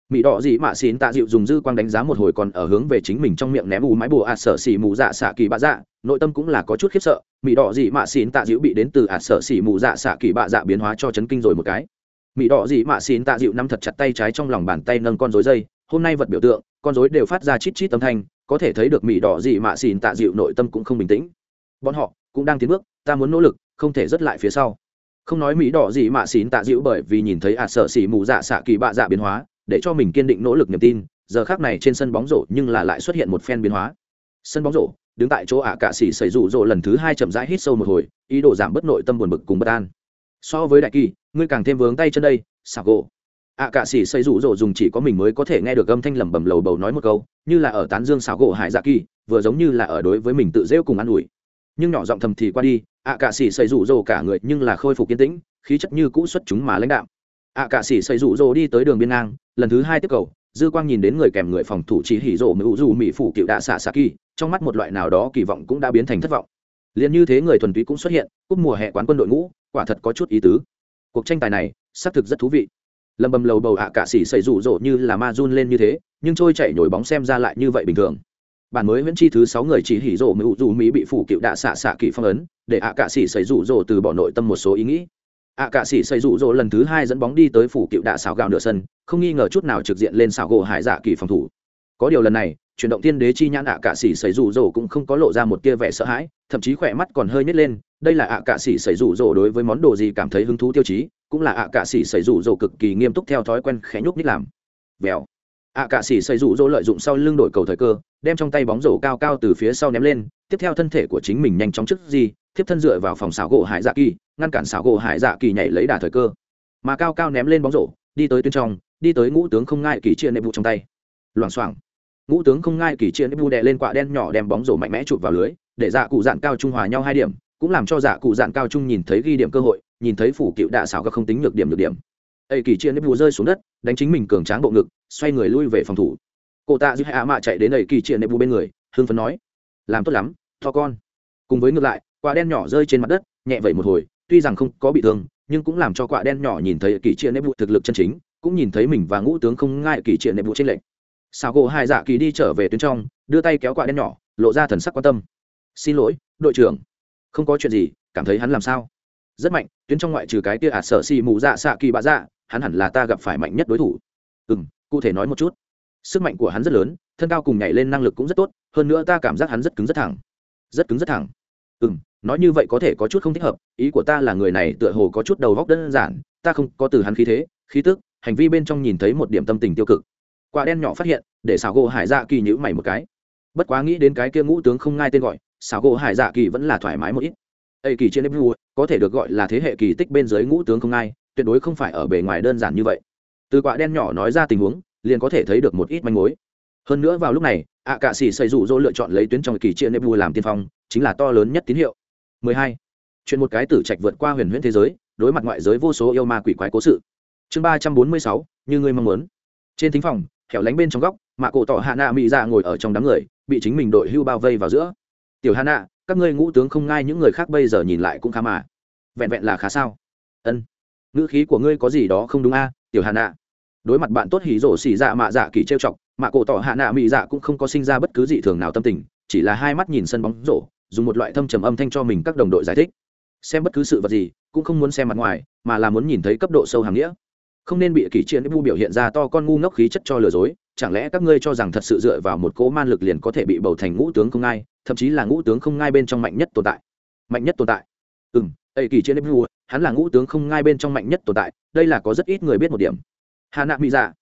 Mỹ đỏ dị mạ xín tạ dịu dùng dư quang đánh giá một hồi còn ở hướng về chính mình trong miệng ném u mái bùa à sợ xỉ mù dạ xạ kỳ bạ dạ nội tâm cũng là có chút khiếp sợ mỹ đỏ dị mạ xín tạ dịu bị đến từ ạt sở xỉ mù dạ xạ kỳ bạ dạ biến hóa cho chấn kinh rồi một cái. Mỹ đỏ dị mạ xín tạ dịu nắm thật chặt tay trái trong lòng bàn tay nâng con rối dây. Hôm nay vật biểu tượng, con rối đều phát ra chít chít âm thanh, có thể thấy được mỹ đỏ dị mạ xín tạ dịu nội tâm cũng không bình tĩnh. Bọn họ cũng đang tiến bước, ta muốn nỗ lực, không thể rớt lại phía sau. Không nói mỹ đỏ gì mạ xín tạ dịu bởi vì nhìn thấy ạt sợ xỉ mù dạ xạ kỳ bạ dạ biến hóa, để cho mình kiên định nỗ lực niềm tin, giờ khác này trên sân bóng rổ nhưng là lại xuất hiện một phen biến hóa. Sân bóng rổ đứng tại chỗ ạ cạ xỉ xảy rủ rộ lần thứ hai chậm rãi hít sâu một hồi, ý đồ giảm bất nội tâm buồn bực cùng bất an. So với đại kỳ, ngươi càng thêm vướng tay chân đây, xảo gỗ. ạ cạ xỉ xây rủ rộ dùng chỉ có mình mới có thể nghe được âm thanh lẩm bẩm lầu bầu nói một câu, như là ở tán dương xảo gỗ hải dạ kỳ, vừa giống như là ở đối với mình tự rêu cùng an ủi. Nhưng nhỏ giọng thầm thì qua đi, ạ cạ xỉ xây rủ rộ cả người nhưng là khôi phục kiên tĩnh, khí chất như cũ xuất chúng mà lãnh đạo ạ cạ xỉ xây rủ rộ đi tới đường biên ngang, lần thứ hai tiếp cầu, dư quang nhìn đến người kèm người phòng thủ chỉ hỉ rộ mưu dù mỹ phủ cựu đạ xạ xạ kỳ trong mắt một loại nào đó kỳ vọng cũng đã biến thành thất vọng. Liền như thế người thuần túy cũng xuất hiện, cúp mùa hè quán quân đội ngũ, quả thật có chút ý tứ. Cuộc tranh tài này, xác thực rất thú vị. Lầm bầm lầu bầu ạ cạ xỉ xảy rủ rộ như là ma run lên như thế, nhưng trôi chảy nhồi bóng xem ra lại như vậy bình thường. Bản mới viễn chi thứ sáu người chỉ hỉ rộ mưu dù mỹ bị phủ cựu đạ xạ xạ kỳ phong ấn, để ạ cạ xỉ xảy rủ rộ từ bỏ nội tâm một số ý nghĩ. Ạ cạ sĩ xây rụ rỗ lần thứ hai dẫn bóng đi tới phủ cựu đạ xảo gạo nửa sân, không nghi ngờ chút nào trực diện lên xảo gỗ hải dạ kỳ phòng thủ. Có điều lần này chuyển động tiên đế chi nhãn ạ cạ sĩ xảy rủ rỗ cũng không có lộ ra một tia vẻ sợ hãi, thậm chí khỏe mắt còn hơi nhét lên, đây là ạ cạ sĩ xảy rủ rỗ đối với món đồ gì cảm thấy hứng thú tiêu chí, cũng là ạ cạ sĩ xảy rủ rỗ cực kỳ nghiêm túc theo thói quen khẽ nhúc nít làm. Vèo. Ạ cạ sĩ xảy rủ rỗ lợi dụng sau lưng đổi cầu thời cơ, đem trong tay bóng rổ cao cao từ phía sau ném lên, tiếp theo thân thể của chính mình nhanh chóng trước gì, tiếp thân dựa vào phòng xảo gỗ hải dạ kỳ, ngăn cản xảo gỗ hải dạ kỳ nhảy lấy đà thời cơ. Mà cao cao ném lên bóng rổ, đi tới tuyến trong, đi tới ngũ tướng không ngại kỳ chia nệm vụ trong tay. Loảng xoảng ngũ tướng không ngai kỳ chiến bu đè lên quả đen nhỏ đem bóng rổ mạnh mẽ chụp vào lưới, để dạ cụ dạn cao trung hòa nhau hai điểm, cũng làm cho dạ cụ dạn cao trung nhìn thấy ghi điểm cơ hội, nhìn thấy phủ cựu đạ xảo các không tính được điểm được điểm. Ây kỳ chiến bu rơi xuống đất, đánh chính mình cường tráng bộ ngực, xoay người lui về phòng thủ. Cô tạ giữ hạ mạ chạy đến ây kỳ chiến bu bên người hương phấn nói, làm tốt lắm, to con. Cùng với ngược lại, quả đen nhỏ rơi trên mặt đất, nhẹ vậy một hồi, tuy rằng không có bị thương, nhưng cũng làm cho quả đen nhỏ nhìn thấy kỳ chiến bu thực lực chân chính, cũng nhìn thấy mình và ngũ tướng không ngại kỳ chiến bu trên lệnh sao gỗ hai dạ kỳ đi trở về tuyến trong, đưa tay kéo quả đen nhỏ, lộ ra thần sắc quan tâm. Xin lỗi, đội trưởng. Không có chuyện gì, cảm thấy hắn làm sao? Rất mạnh, tuyến trong ngoại trừ cái kia ạt sợ xì mù dạ xạ kỳ bạ dạ hắn hẳn là ta gặp phải mạnh nhất đối thủ. Ừ m cụ thể nói một chút. Sức mạnh của hắn rất lớn, thân cao cùng nhảy lên năng lực cũng rất tốt, hơn nữa ta cảm giác hắn rất cứng rất thẳng. Rất cứng rất thẳng. Ừ m nói như vậy có thể có chút không thích hợp, ý của ta là người này tựa hồ có chút đầu góc đơn giản, ta không có từ hắn khí thế, khí tức, hành vi bên trong nhìn thấy một điểm tâm tình tiêu cực quả đen nhỏ phát hiện để xảo gỗ hải dạ kỳ nhữ mày một cái. Bất quá nghĩ đến cái kia ngũ tướng không ngai tên gọi xảo gỗ hải dạ kỳ vẫn là thoải mái một ít. Ây kỳ trên nếp có thể được gọi là thế hệ kỳ tích bên dưới ngũ tướng không ngai tuyệt đối không phải ở bề ngoài đơn giản như vậy. Từ quả đen nhỏ nói ra tình huống liền có thể thấy được một ít manh mối. Hơn nữa vào lúc này ạ cạ sĩ xây rủ dỗ lựa chọn lấy tuyến trong kỳ chia nếp vua làm tiên phong chính là to lớn nhất tín hiệu. 12. chuyện một cái tử trạch vượt qua huyền huyễn thế giới đối mặt ngoại giới vô số yêu ma quỷ quái cố sự. Chương 346, như ngươi mong muốn. Trên thính phòng hẻo lánh bên trong góc mạ cổ tỏ hạ nạ mỹ dạ ngồi ở trong đám người, bị chính mình đội hưu bao vây vào giữa. Tiểu hạ nạ, các ngươi ngũ tướng không ngai những người khác bây giờ nhìn lại cũng khá mà. Vẹn vẹn là khá sao? Ân, ngữ khí của ngươi có gì đó không đúng a, tiểu hạ nạ. Đối mặt bạn tốt hỉ rổ xỉ dạ mạ dạ kỳ trêu chọc mạ cổ tỏ hạ nạ mỹ dạ cũng không có sinh ra bất cứ dị thường nào tâm tình, chỉ là hai mắt nhìn sân bóng rổ, dùng một loại thâm trầm âm thanh cho mình các đồng đội giải thích. Xem bất cứ sự vật gì, cũng không muốn xem mặt ngoài, mà là muốn nhìn thấy cấp độ sâu hàng nghĩa không nên bị kỳ chiến vu biểu hiện ra to con ngu ngốc khí chất cho lừa dối, chẳng lẽ các ngươi cho rằng thật sự dựa vào một cỗ man lực liền có thể bị bầu thành ngũ tướng không ngai thậm chí là ngũ tướng không ngai bên trong mạnh nhất tồn tại? Mạnh nhất tồn tại? Ừ m ây kỳ chiến vu, hắn là ngũ tướng không ngai bên trong mạnh nhất tồn tại, đây là có rất ít người biết một điểm. Hà nạ mỹ dạ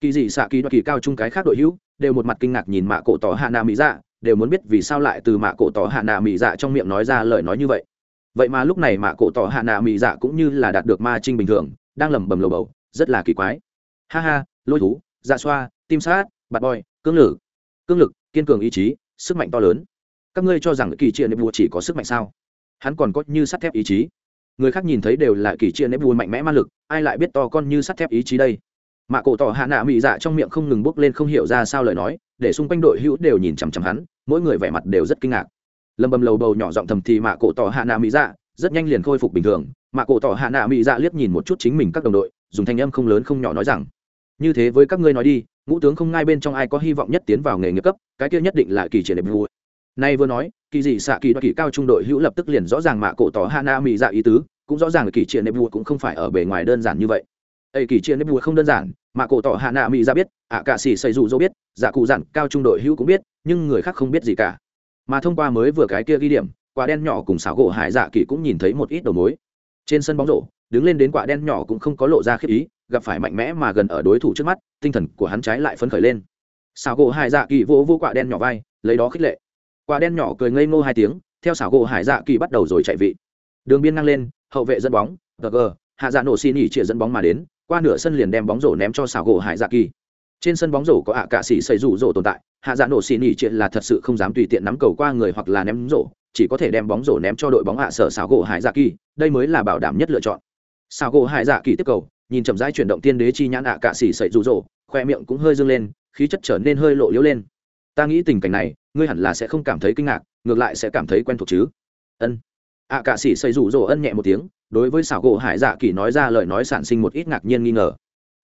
kỳ dị xạ kỳ đoạt kỳ cao chung cái khác đội hữu, đều một mặt kinh ngạc nhìn mạ cổ tỏ hạ nạ mỹ dạ đều muốn biết vì sao lại từ mạ cổ tỏ hạ nạ mỹ dạ trong miệng nói ra lời nói như vậy. Vậy mà lúc này mạ cổ tỏ hạ nạ mỹ dạ cũng như là đạt được ma trinh bình thường, đang lẩm bẩm lầu bầu rất là kỳ quái. Ha ha, lôi thú dạ xoa, tim sát, bạt bòi, cương lử. Cương lực, kiên cường ý chí, sức mạnh to lớn. Các ngươi cho rằng kỳ triện nếp vua chỉ có sức mạnh sao? Hắn còn có như sắt thép ý chí. Người khác nhìn thấy đều là kỳ triện nếp vua mạnh mẽ ma lực, ai lại biết to con như sắt thép ý chí đây? Mạ cổ tỏ hạ nạ mị dạ trong miệng không ngừng bốc lên không hiểu ra sao lời nói, để xung quanh đội hữu đều nhìn chằm chằm hắn, mỗi người vẻ mặt đều rất kinh ngạc. Lầm bầm lầu bầu nhỏ giọng thầm thì mạ cổ tỏ hạ nạ mị dạ rất nhanh liền khôi phục bình thường. Mạ cổ tỏ hạ nạ mị dạ liếc nhìn một chút chính mình các đồng đội dùng thanh âm không lớn không nhỏ nói rằng, như thế với các ngươi nói đi, ngũ tướng không ngay bên trong ai có hy vọng nhất tiến vào nghề nghiệp cấp, cái kia nhất định là kỳ triển đẹp vui. Nay vừa nói, kỳ dị xạ kỳ đoạt kỳ cao trung đội hữu lập tức liền rõ ràng mạ cổ tỏ hạ mỹ dạ ý tứ, cũng rõ ràng là kỳ triển đẹp vui cũng không phải ở bề ngoài đơn giản như vậy. Ấy kỳ triển đẹp vui không đơn giản, mạ cổ tỏ hạ nạ mỹ dạ biết, ạ cạ xỉ xây dù dỗ biết dạ cụ dặn cao trung đội hữu cũng biết, nhưng người khác không biết gì cả. Mà thông qua mới vừa cái kia ghi điểm, quả đen nhỏ cùng xảo gỗ hải dạ kỳ cũng nhìn thấy một ít đầu mối. Trên sân bóng rổ đứng lên đến quả đen nhỏ cũng không có lộ ra khiếp ý, gặp phải mạnh mẽ mà gần ở đối thủ trước mắt, tinh thần của hắn trái lại phấn khởi lên. Xảo gỗ hải dạ kỳ vỗ vô quả đen nhỏ vai, lấy đó khích lệ. Quả đen nhỏ cười ngây ngô hai tiếng, theo xảo gỗ hải dạ kỳ bắt đầu rồi chạy vị. Đường biên ngang lên, hậu vệ dẫn bóng gg hạ dạ nổ xì nỉ chĩa dẫn bóng mà đến, qua nửa sân liền đem bóng rổ ném cho xảo gỗ hải dạ kỳ. Trên sân bóng rổ có ạ cạ xỉ xây rủ rổ tồn tại, hạ dạ nổ xì nỉ chuyện là thật sự không dám tùy tiện nắm cầu qua người hoặc là ném rổ, chỉ có thể đem bóng rổ ném cho đội bóng hạ sở xảo gỗ hải dạ kỳ, đây mới là bảo đảm nhất lựa chọn xảo gỗ hải dạ kỳ tiếp cầu nhìn chậm rãi chuyển động tiên đế chi nhãn ạ cạ sĩ xây rủ rỗ, khoe miệng cũng hơi dâng lên khí chất trở nên hơi lộ liễu lên. Ta nghĩ tình cảnh này ngươi hẳn là sẽ không cảm thấy kinh ngạc ngược lại sẽ cảm thấy quen thuộc chứ? Ân. ạ cạ sĩ xây rủ rỗ ân nhẹ một tiếng đối với xảo gỗ hải dạ kỳ nói ra lời nói sản sinh một ít ngạc nhiên nghi ngờ.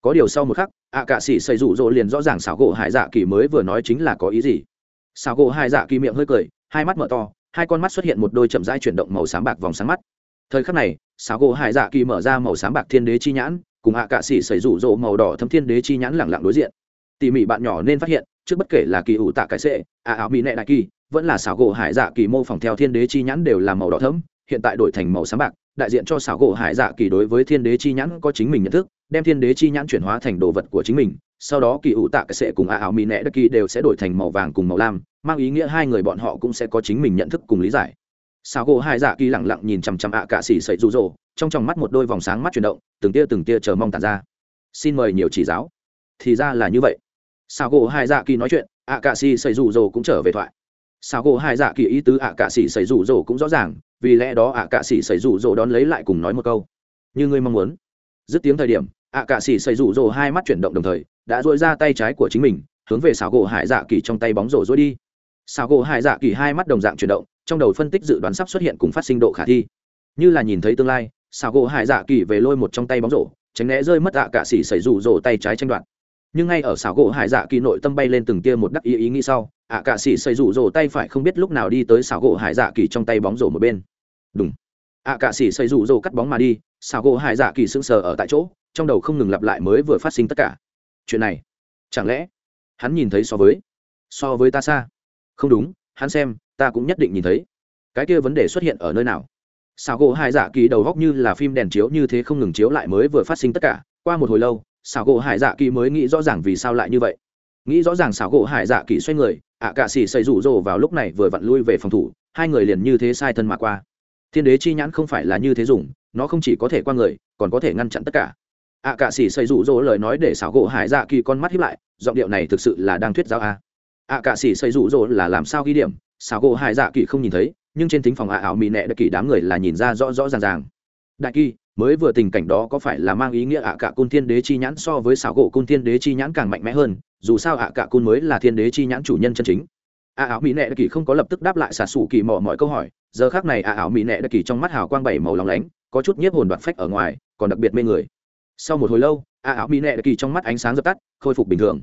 Có điều sau một khắc ạ cạ sĩ xây rủ rỗ liền rõ ràng xảo gỗ hải dạ kỳ mới vừa nói chính là có ý gì. Xảo gỗ hải dạ kỳ miệng hơi cười hai mắt mở to hai con mắt xuất hiện một đôi chậm rãi chuyển động màu sáng bạc vòng sáng mắt. Thời khắc này sáo gỗ hải dạ kỳ mở ra màu sáng bạc thiên đế chi nhãn, cùng hạ cạ sĩ xảy rủ rỗ màu đỏ thấm thiên đế chi nhãn lẳng lặng đối diện. Tỉ mỉ bạn nhỏ nên phát hiện, trước bất kể là kỳ ủ tạ cái sệ ạ áo mỹ nệ đại kỳ, vẫn là xảo gỗ hải dạ kỳ mô phỏng theo thiên đế chi nhãn đều là màu đỏ thấm hiện tại đổi thành màu sáng bạc, đại diện cho xảo gỗ hải dạ kỳ đối với thiên đế chi nhãn có chính mình nhận thức, đem thiên đế chi nhãn chuyển hóa thành đồ vật của chính mình, sau đó kỳ ủ tạ cái sệ cùng a áo mỹ nệ đại kỳ đều sẽ đổi thành màu vàng cùng màu lam, mang ý nghĩa hai người bọn họ cũng sẽ có chính mình nhận thức cùng lý giải sao gỗ hai dạ kỳ lẳng lặng nhìn chằm chằm ạ cạ xỉ sậy rụ rỗ trong tròng mắt một đôi vòng sáng mắt chuyển động, từng tia từng tia chờ mong tàn ra. Xin mời nhiều chỉ giáo. Thì ra là như vậy. Sao gỗ hai dạ kỳ nói chuyện, ạ cạ xỉ sậy rụ rỗ cũng trở về thoại. Sao gỗ hai dạ kỳ ý tứ ạ cạ xỉ sậy rụ rỗ cũng rõ ràng, vì lẽ đó ạ cạ xỉ sậy rụ rỗ đón lấy lại cùng nói một câu. Như ngươi mong muốn. Dứt tiếng thời điểm, ạ cạ xỉ sậy rủ rỗ hai mắt chuyển động đồng thời, đã dội ra tay trái của chính mình, hướng về Sao gỗ hải dạ kỳ trong tay bóng rổ dối đi. Sao gỗ hải dạ kỳ hai mắt đồng dạng chuyển động trong đầu phân tích dự đoán sắp xuất hiện cùng phát sinh độ khả thi. Như là nhìn thấy tương lai, xảo gỗ hải dạ kỳ về lôi một trong tay bóng rổ, tránh né rơi mất ạ cả xỉ xảy rủ rổ tay trái tranh đoạt. Nhưng ngay ở xảo gỗ hải dạ kỳ nội tâm bay lên từng tia một đắc ý ý nghĩ sau, ạ cả xỉ xảy rủ rổ tay phải không biết lúc nào đi tới xảo gỗ hải dạ kỳ trong tay bóng rổ một bên. Đúng ạ cả xỉ xảy rủ rổ cắt bóng mà đi, xảo gỗ hải dạ kỳ sững sờ ở tại chỗ, trong đầu không ngừng lặp lại mới vừa phát sinh tất cả. Chuyện này, chẳng lẽ hắn nhìn thấy so với so với ta xa? Không đúng, hắn xem ta cũng nhất định nhìn thấy. Cái kia vấn đề xuất hiện ở nơi nào? Xào gỗ hải dạ kỳ đầu góc như là phim đèn chiếu như thế không ngừng chiếu lại mới vừa phát sinh tất cả. Qua một hồi lâu xào gỗ hải dạ kỳ mới nghĩ rõ ràng vì sao lại như vậy. Nghĩ rõ ràng xào gỗ hải dạ kỳ xoay người, ạ cạ xỉ xây rủ rồ vào lúc này vừa vặn lui về phòng thủ, hai người liền như thế sai thân mà qua. Thiên đế chi nhãn không phải là như thế dùng, nó không chỉ có thể qua người, còn có thể ngăn chặn tất cả. Ạ cạ xỉ xây rủ rỗ lời nói để xảo gỗ hải dạ kỳ con mắt hiếp lại, giọng điệu này thực sự là đang thuyết giáo a. Ạ cạ xỉ xây rủ rỗ là làm sao ghi điểm? Xảo gỗ hải dạ kỳ không nhìn thấy, nhưng trên thính phòng ạ ảo mỹ nẹ đặc kỳ đám người là nhìn ra rõ rõ ràng ràng. Đại kỳ mới vừa tình cảnh đó có phải là mang ý nghĩa ạ cạ côn thiên đế chi nhãn so với xảo gỗ côn thiên đế chi nhãn càng mạnh mẽ hơn, dù sao ạ cạ côn mới là thiên đế chi nhãn chủ nhân chân chính. Ạ ảo mỹ nệ đặc kỳ không có lập tức đáp lại xả xù kỳ mò mọi câu hỏi, giờ khác này ạ ảo mỹ nệ đặc kỳ trong mắt hào quang bảy màu lóng lánh, có chút nhiếp hồn đoạt phách ở ngoài, còn đặc biệt mê người. Sau một hồi lâu, ạ ảo mỹ nệ đặc kỳ trong mắt ánh sáng dập tắt, khôi phục bình thường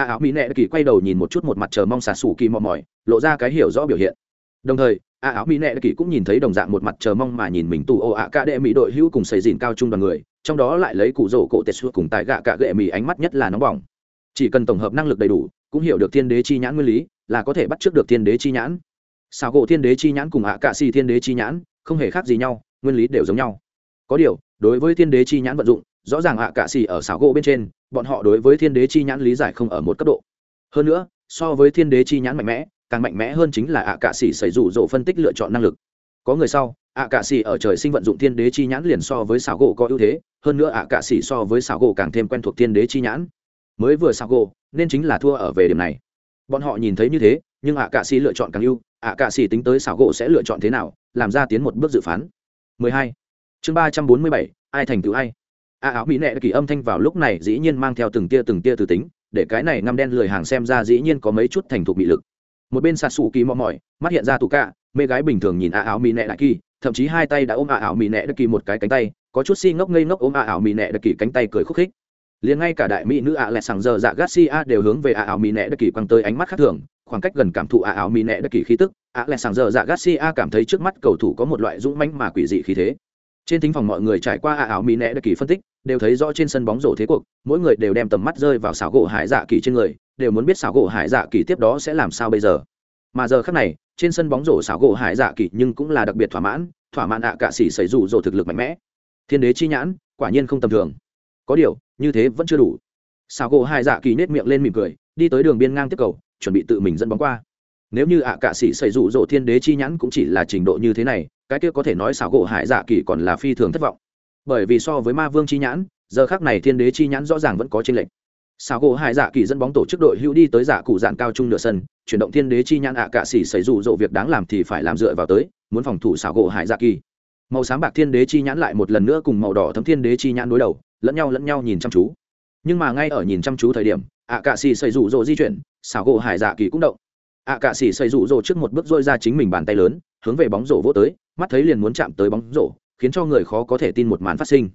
a áo mỹ nệ kỳ quay đầu nhìn một chút một mặt chờ mong xà xù kỳ mò mỏi lộ ra cái hiểu rõ biểu hiện. Đồng thời, a áo mỹ nệ kỳ cũng nhìn thấy đồng dạng một mặt chờ mong mà nhìn mình tù ô ạ ca đệ mỹ đội hữu cùng xây dìn cao trung đoàn người, trong đó lại lấy cụ rổ cổ tệ xua cùng tại gạ cả gệ mỹ ánh mắt nhất là nóng bỏng. Chỉ cần tổng hợp năng lực đầy đủ, cũng hiểu được thiên đế chi nhãn nguyên lý, là có thể bắt trước được thiên đế chi nhãn. Xào gỗ thiên đế chi nhãn cùng ạ cạ xì thiên đế chi nhãn, không hề khác gì nhau, nguyên lý đều giống nhau. Có điều, đối với thiên đế chi nhãn vận dụng rõ ràng ạ cạ xì ở xảo gỗ bên trên bọn họ đối với thiên đế chi nhãn lý giải không ở một cấp độ. Hơn nữa so với thiên đế chi nhãn mạnh mẽ càng mạnh mẽ hơn chính là ạ cạ xì xảy rủ rộ phân tích lựa chọn năng lực. Có người sau ạ cạ xì ở trời sinh vận dụng thiên đế chi nhãn liền so với xảo gỗ có ưu thế hơn nữa ạ cạ xì so với xảo gỗ càng thêm quen thuộc thiên đế chi nhãn. Mới vừa xảo gỗ nên chính là thua ở về điểm này. Bọn họ nhìn thấy như thế nhưng ạ cạ xì lựa chọn càng ưu ạ cạ xì tính tới xảo gỗ sẽ lựa chọn thế nào làm ra tiến một bước dự phán. 12. chương 347, ai thành tựu ai? Ạ áo mỹ nệ kỳ âm thanh vào lúc này dĩ nhiên mang theo từng tia từng tia từ tính, để cái này ngăm đen lười hàng xem ra dĩ nhiên có mấy chút thành thục bị lực. Một bên sạt sủ kỳ mò mỏi, mắt hiện ra tù cạ mê gái bình thường nhìn ạ áo mỹ nệ đại kỳ, thậm chí hai tay đã ôm ạ áo mỹ nệ đại kỳ một cái cánh tay, có chút si ngốc ngây ngốc ôm a áo mỹ nệ đại kỳ cánh tay cười khúc khích. Liền ngay cả đại mỹ nữ ạ lẹ sàng giờ dạ garcia đều hướng về ạ áo mỹ nệ đại kỳ quăng tới ánh mắt khác thường, khoảng cách gần cảm thụ ạ áo mỹ nệ đại kỳ khí tức ạ lẹ sàng giờ dạ garcia cảm thấy trước mắt cầu thủ có một loại dũng mãnh mà quỷ dị khí thế trên thính phòng mọi người trải qua ạ ảo mỹ nẹ đặc kỳ phân tích, đều thấy rõ trên sân bóng rổ thế cuộc, mỗi người đều đem tầm mắt rơi vào xảo gỗ hải dạ kỳ trên người, đều muốn biết xảo gỗ hải dạ kỳ tiếp đó sẽ làm sao bây giờ. Mà giờ khác này, trên sân bóng rổ xảo gỗ hải dạ kỳ nhưng cũng là đặc biệt thỏa mãn thỏa mãn ạ cạ xỉ xảy rủ rổ thực lực mạnh mẽ. Thiên đế chi nhãn, quả nhiên không tầm thường. Có điều, như thế vẫn chưa đủ. Xảo gỗ hải dạ kỳ nết miệng lên mỉm cười, đi tới đường biên ngang tiếp cầu, chuẩn bị tự mình dẫn bóng qua. Nếu như ạ cạ sĩ xảy rủ rỗ thiên đế chi nhãn cũng chỉ là trình độ như thế này cái kia có thể nói xảo gỗ hải dạ kỳ còn là phi thường thất vọng. Bởi vì so với ma vương chi nhãn, giờ khác này thiên đế chi nhãn rõ ràng vẫn có trên lệnh xảo gỗ hải dạ kỳ dẫn bóng tổ chức đội hữu đi tới giả cụ dạng cao trung nửa sân, chuyển động thiên đế chi nhãn ạ cạ xỉ xảy rủ rỗ việc đáng làm thì phải làm dựa vào tới, muốn phòng thủ xảo gỗ hải dạ kỳ. Màu sáng bạc thiên đế chi nhãn lại một lần nữa cùng màu đỏ thấm thiên đế chi nhãn đối đầu, lẫn nhau lẫn nhau nhìn chăm chú. Nhưng mà ngay ở nhìn chăm chú thời điểm, ạ cạ xỉ xảy rủ rỗ di chuyển, xảo gỗ hải dạ kỳ cũng động. ạ cạ xỉ xảy rụ rỗ trước một bước dôi ra chính mình bàn tay lớn, hướng về bóng rổ vỗ tới mắt thấy liền muốn chạm tới bóng rổ, khiến cho người khó có thể tin một màn phát sinh.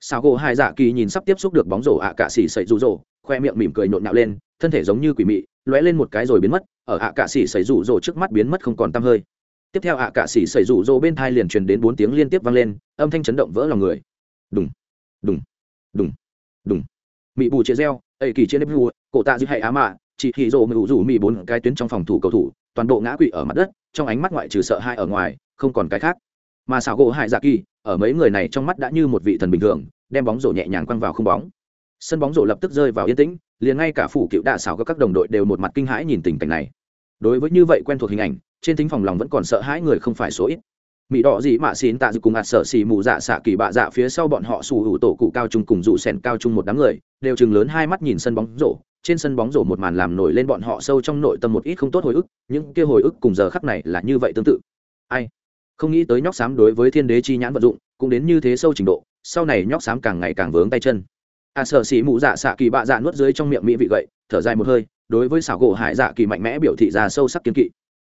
Sao gỗ hai dạ kỳ nhìn sắp tiếp xúc được bóng rổ ạ cạ xỉ xây rụ rỗ khoe miệng mỉm cười nhộn nhạo lên, thân thể giống như quỷ mị, lóe lên một cái rồi biến mất, ở ạ cạ xỉ xây rụ rỗ trước mắt biến mất không còn tăm hơi. Tiếp theo ạ cạ xỉ xây rụ rỗ bên thai liền truyền đến bốn tiếng liên tiếp vang lên, âm thanh chấn động vỡ lòng người. Đùng đùng đùng đùng. Mị bù chia reo ây kỳ chia nếp vua cổ tạ giữ hay á mạ, chị hì rồ mưu rủ mì bốn cái tuyến trong phòng thủ cầu thủ toàn bộ ngã quỵ ở mặt đất, trong ánh mắt ngoại trừ sợ hai ở ngoài, không còn cái khác. Mà xảo gỗ hải dạ kỳ, ở mấy người này trong mắt đã như một vị thần bình thường, đem bóng rổ nhẹ nhàng quăng vào không bóng. Sân bóng rổ lập tức rơi vào yên tĩnh, liền ngay cả phủ cựu đạ xảo các đồng đội đều một mặt kinh hãi nhìn tình cảnh này. Đối với như vậy quen thuộc hình ảnh, trên tính phòng lòng vẫn còn sợ hãi người không phải số ít. Mỹ đỏ dị mạ xín tạ dự cùng ạt sợ xì mù dạ xạ kỳ bạ dạ phía sau bọn họ sủ hữu tổ cụ cao trung cùng dụ sèn cao trung một đám người, đều chừng lớn hai mắt nhìn sân bóng rổ trên sân bóng rổ một màn làm nổi lên bọn họ sâu trong nội tâm một ít không tốt hồi ức những kia hồi ức cùng giờ khắc này là như vậy tương tự. Ai? Không nghĩ tới nhóc xám đối với thiên đế chi nhãn vận dụng cũng đến như thế sâu trình độ sau này nhóc xám càng ngày càng vướng tay chân. A à, sợ xỉ mụ dạ xạ kỳ bạ dạ nuốt dưới trong miệng mỹ vị gậy thở dài một hơi đối với xảo gỗ hải dạ kỳ mạnh mẽ biểu thị ra sâu sắc kiến kỵ.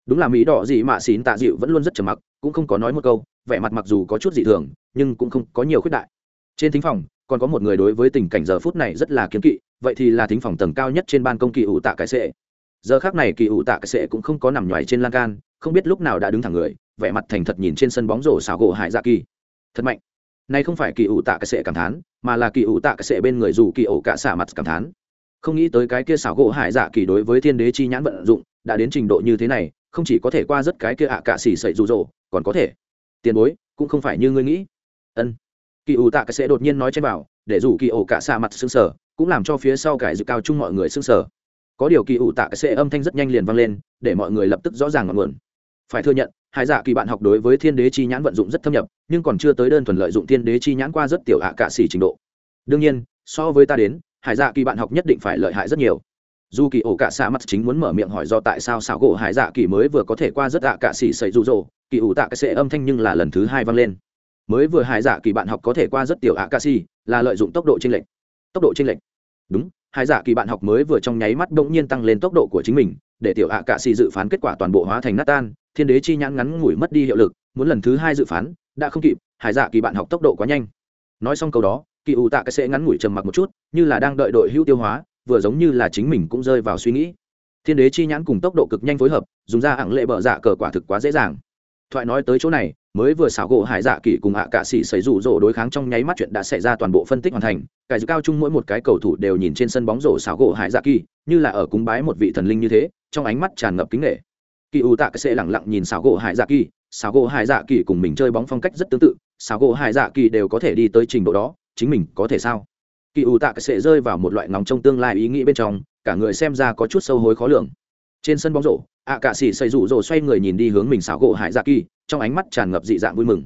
Đúng là mỹ đỏ gì mà xín tạ dịu vẫn luôn rất trầm mặc cũng không có nói một câu vẻ mặt mặc dù có chút dị thường nhưng cũng không có nhiều khuyết đại. Trên thính phòng còn có một người đối với tình cảnh giờ phút này rất là kiến kỵ, vậy thì là thính phòng tầng cao nhất trên ban công kỳ ủ tạ cái sệ. Giờ khác này kỳ ủ tạ cái sệ cũng không có nằm nhoài trên lan can, không biết lúc nào đã đứng thẳng người, vẻ mặt thành thật nhìn trên sân bóng rổ xảo gỗ hải dạ kỳ. Thật mạnh. Nay không phải kỳ ủ tạ cái sệ cảm thán, mà là kỳ ủ tạ cái sệ bên người dù kỳ ổ cả xả mặt cảm thán. Không nghĩ tới cái kia xảo gỗ hải dạ kỳ đối với thiên đế chi nhãn vận dụng, đã đến trình độ như thế này, không chỉ có thể qua rất cái kia ạ à cả xỉ sậy rụ rỗ, còn có thể. Tiền bối, cũng không phải như ngươi nghĩ. Ân kỳ ủ tạ cái sẽ đột nhiên nói trên bảo, để dù kỳ ổ cả xa mặt xương sở cũng làm cho phía sau cải dự cao chung mọi người xương sở có điều kỳ ủ tạ cái sẽ âm thanh rất nhanh liền vang lên, để mọi người lập tức rõ ràng ngọn nguồn. Phải thừa nhận hải dạ kỳ bạn học đối với thiên đế chi nhãn vận dụng rất thâm nhập, nhưng còn chưa tới đơn thuần lợi dụng thiên đế chi nhãn qua rất tiểu hạ cả xỉ trình độ. Đương nhiên, so với ta đến hải dạ kỳ bạn học nhất định phải lợi hại rất nhiều. Dù kỳ ổ cả xa mặt chính muốn mở miệng hỏi do tại sao xảo gỗ hải dạ kỳ mới vừa có thể qua rất ạ cả xỉ xảy rụ rỗ kỳ ủ tạ cái sẽ âm thanh nhưng là lần thứ hai vang lên mới vừa hải dạ kỳ bạn học có thể qua rất tiểu ạ ca si là lợi dụng tốc độ chênh lệch. Tốc độ chênh lệch. Đúng, hải dạ kỳ bạn học mới vừa trong nháy mắt bỗng nhiên tăng lên tốc độ của chính mình, để tiểu ạ ca si dự phán kết quả toàn bộ hóa thành nát tan thiên đế chi nhãn ngắn ngủi mất đi hiệu lực, muốn lần thứ hai dự phán, đã không kịp, hải dạ kỳ bạn học tốc độ quá nhanh. Nói xong câu đó, kỳ ủ tạ cái sẽ ngắn ngủi trầm mặc một chút, như là đang đợi đội hữu tiêu hóa, vừa giống như là chính mình cũng rơi vào suy nghĩ. Thiên đế chi nhãn cùng tốc độ cực nhanh phối hợp, dùng ra ẳng lệ bợ dạ cờ quả thực quá dễ dàng thoại nói tới chỗ này, mới vừa xảo gỗ hải dạ kỳ cùng hạ cạ sĩ xảy rủ rỗ đối kháng trong nháy mắt chuyện đã xảy ra toàn bộ phân tích hoàn thành, cải dự cao chung mỗi một cái cầu thủ đều nhìn trên sân bóng rổ xảo gỗ hải dạ kỳ như là ở cúng bái một vị thần linh như thế, trong ánh mắt tràn ngập kính nghệ. Kỳ ủ tạ sẽ lẳng lặng nhìn xảo gỗ hải dạ kỳ xảo gỗ hải dạ kỳ cùng mình chơi bóng phong cách rất tương tự, xảo gỗ hải dạ kỳ đều có thể đi tới trình độ đó, chính mình có thể sao? Kỳ ủ tạ sẽ rơi vào một loại ngóng trong tương lai ý nghĩ bên trong, cả người xem ra có chút sâu hối khó lường. Trên sân bóng rổ ạ cạ sĩ xây rủ rồ xoay người nhìn đi hướng mình xảo gỗ hải dạ kỳ, trong ánh mắt tràn ngập dị dạng vui mừng.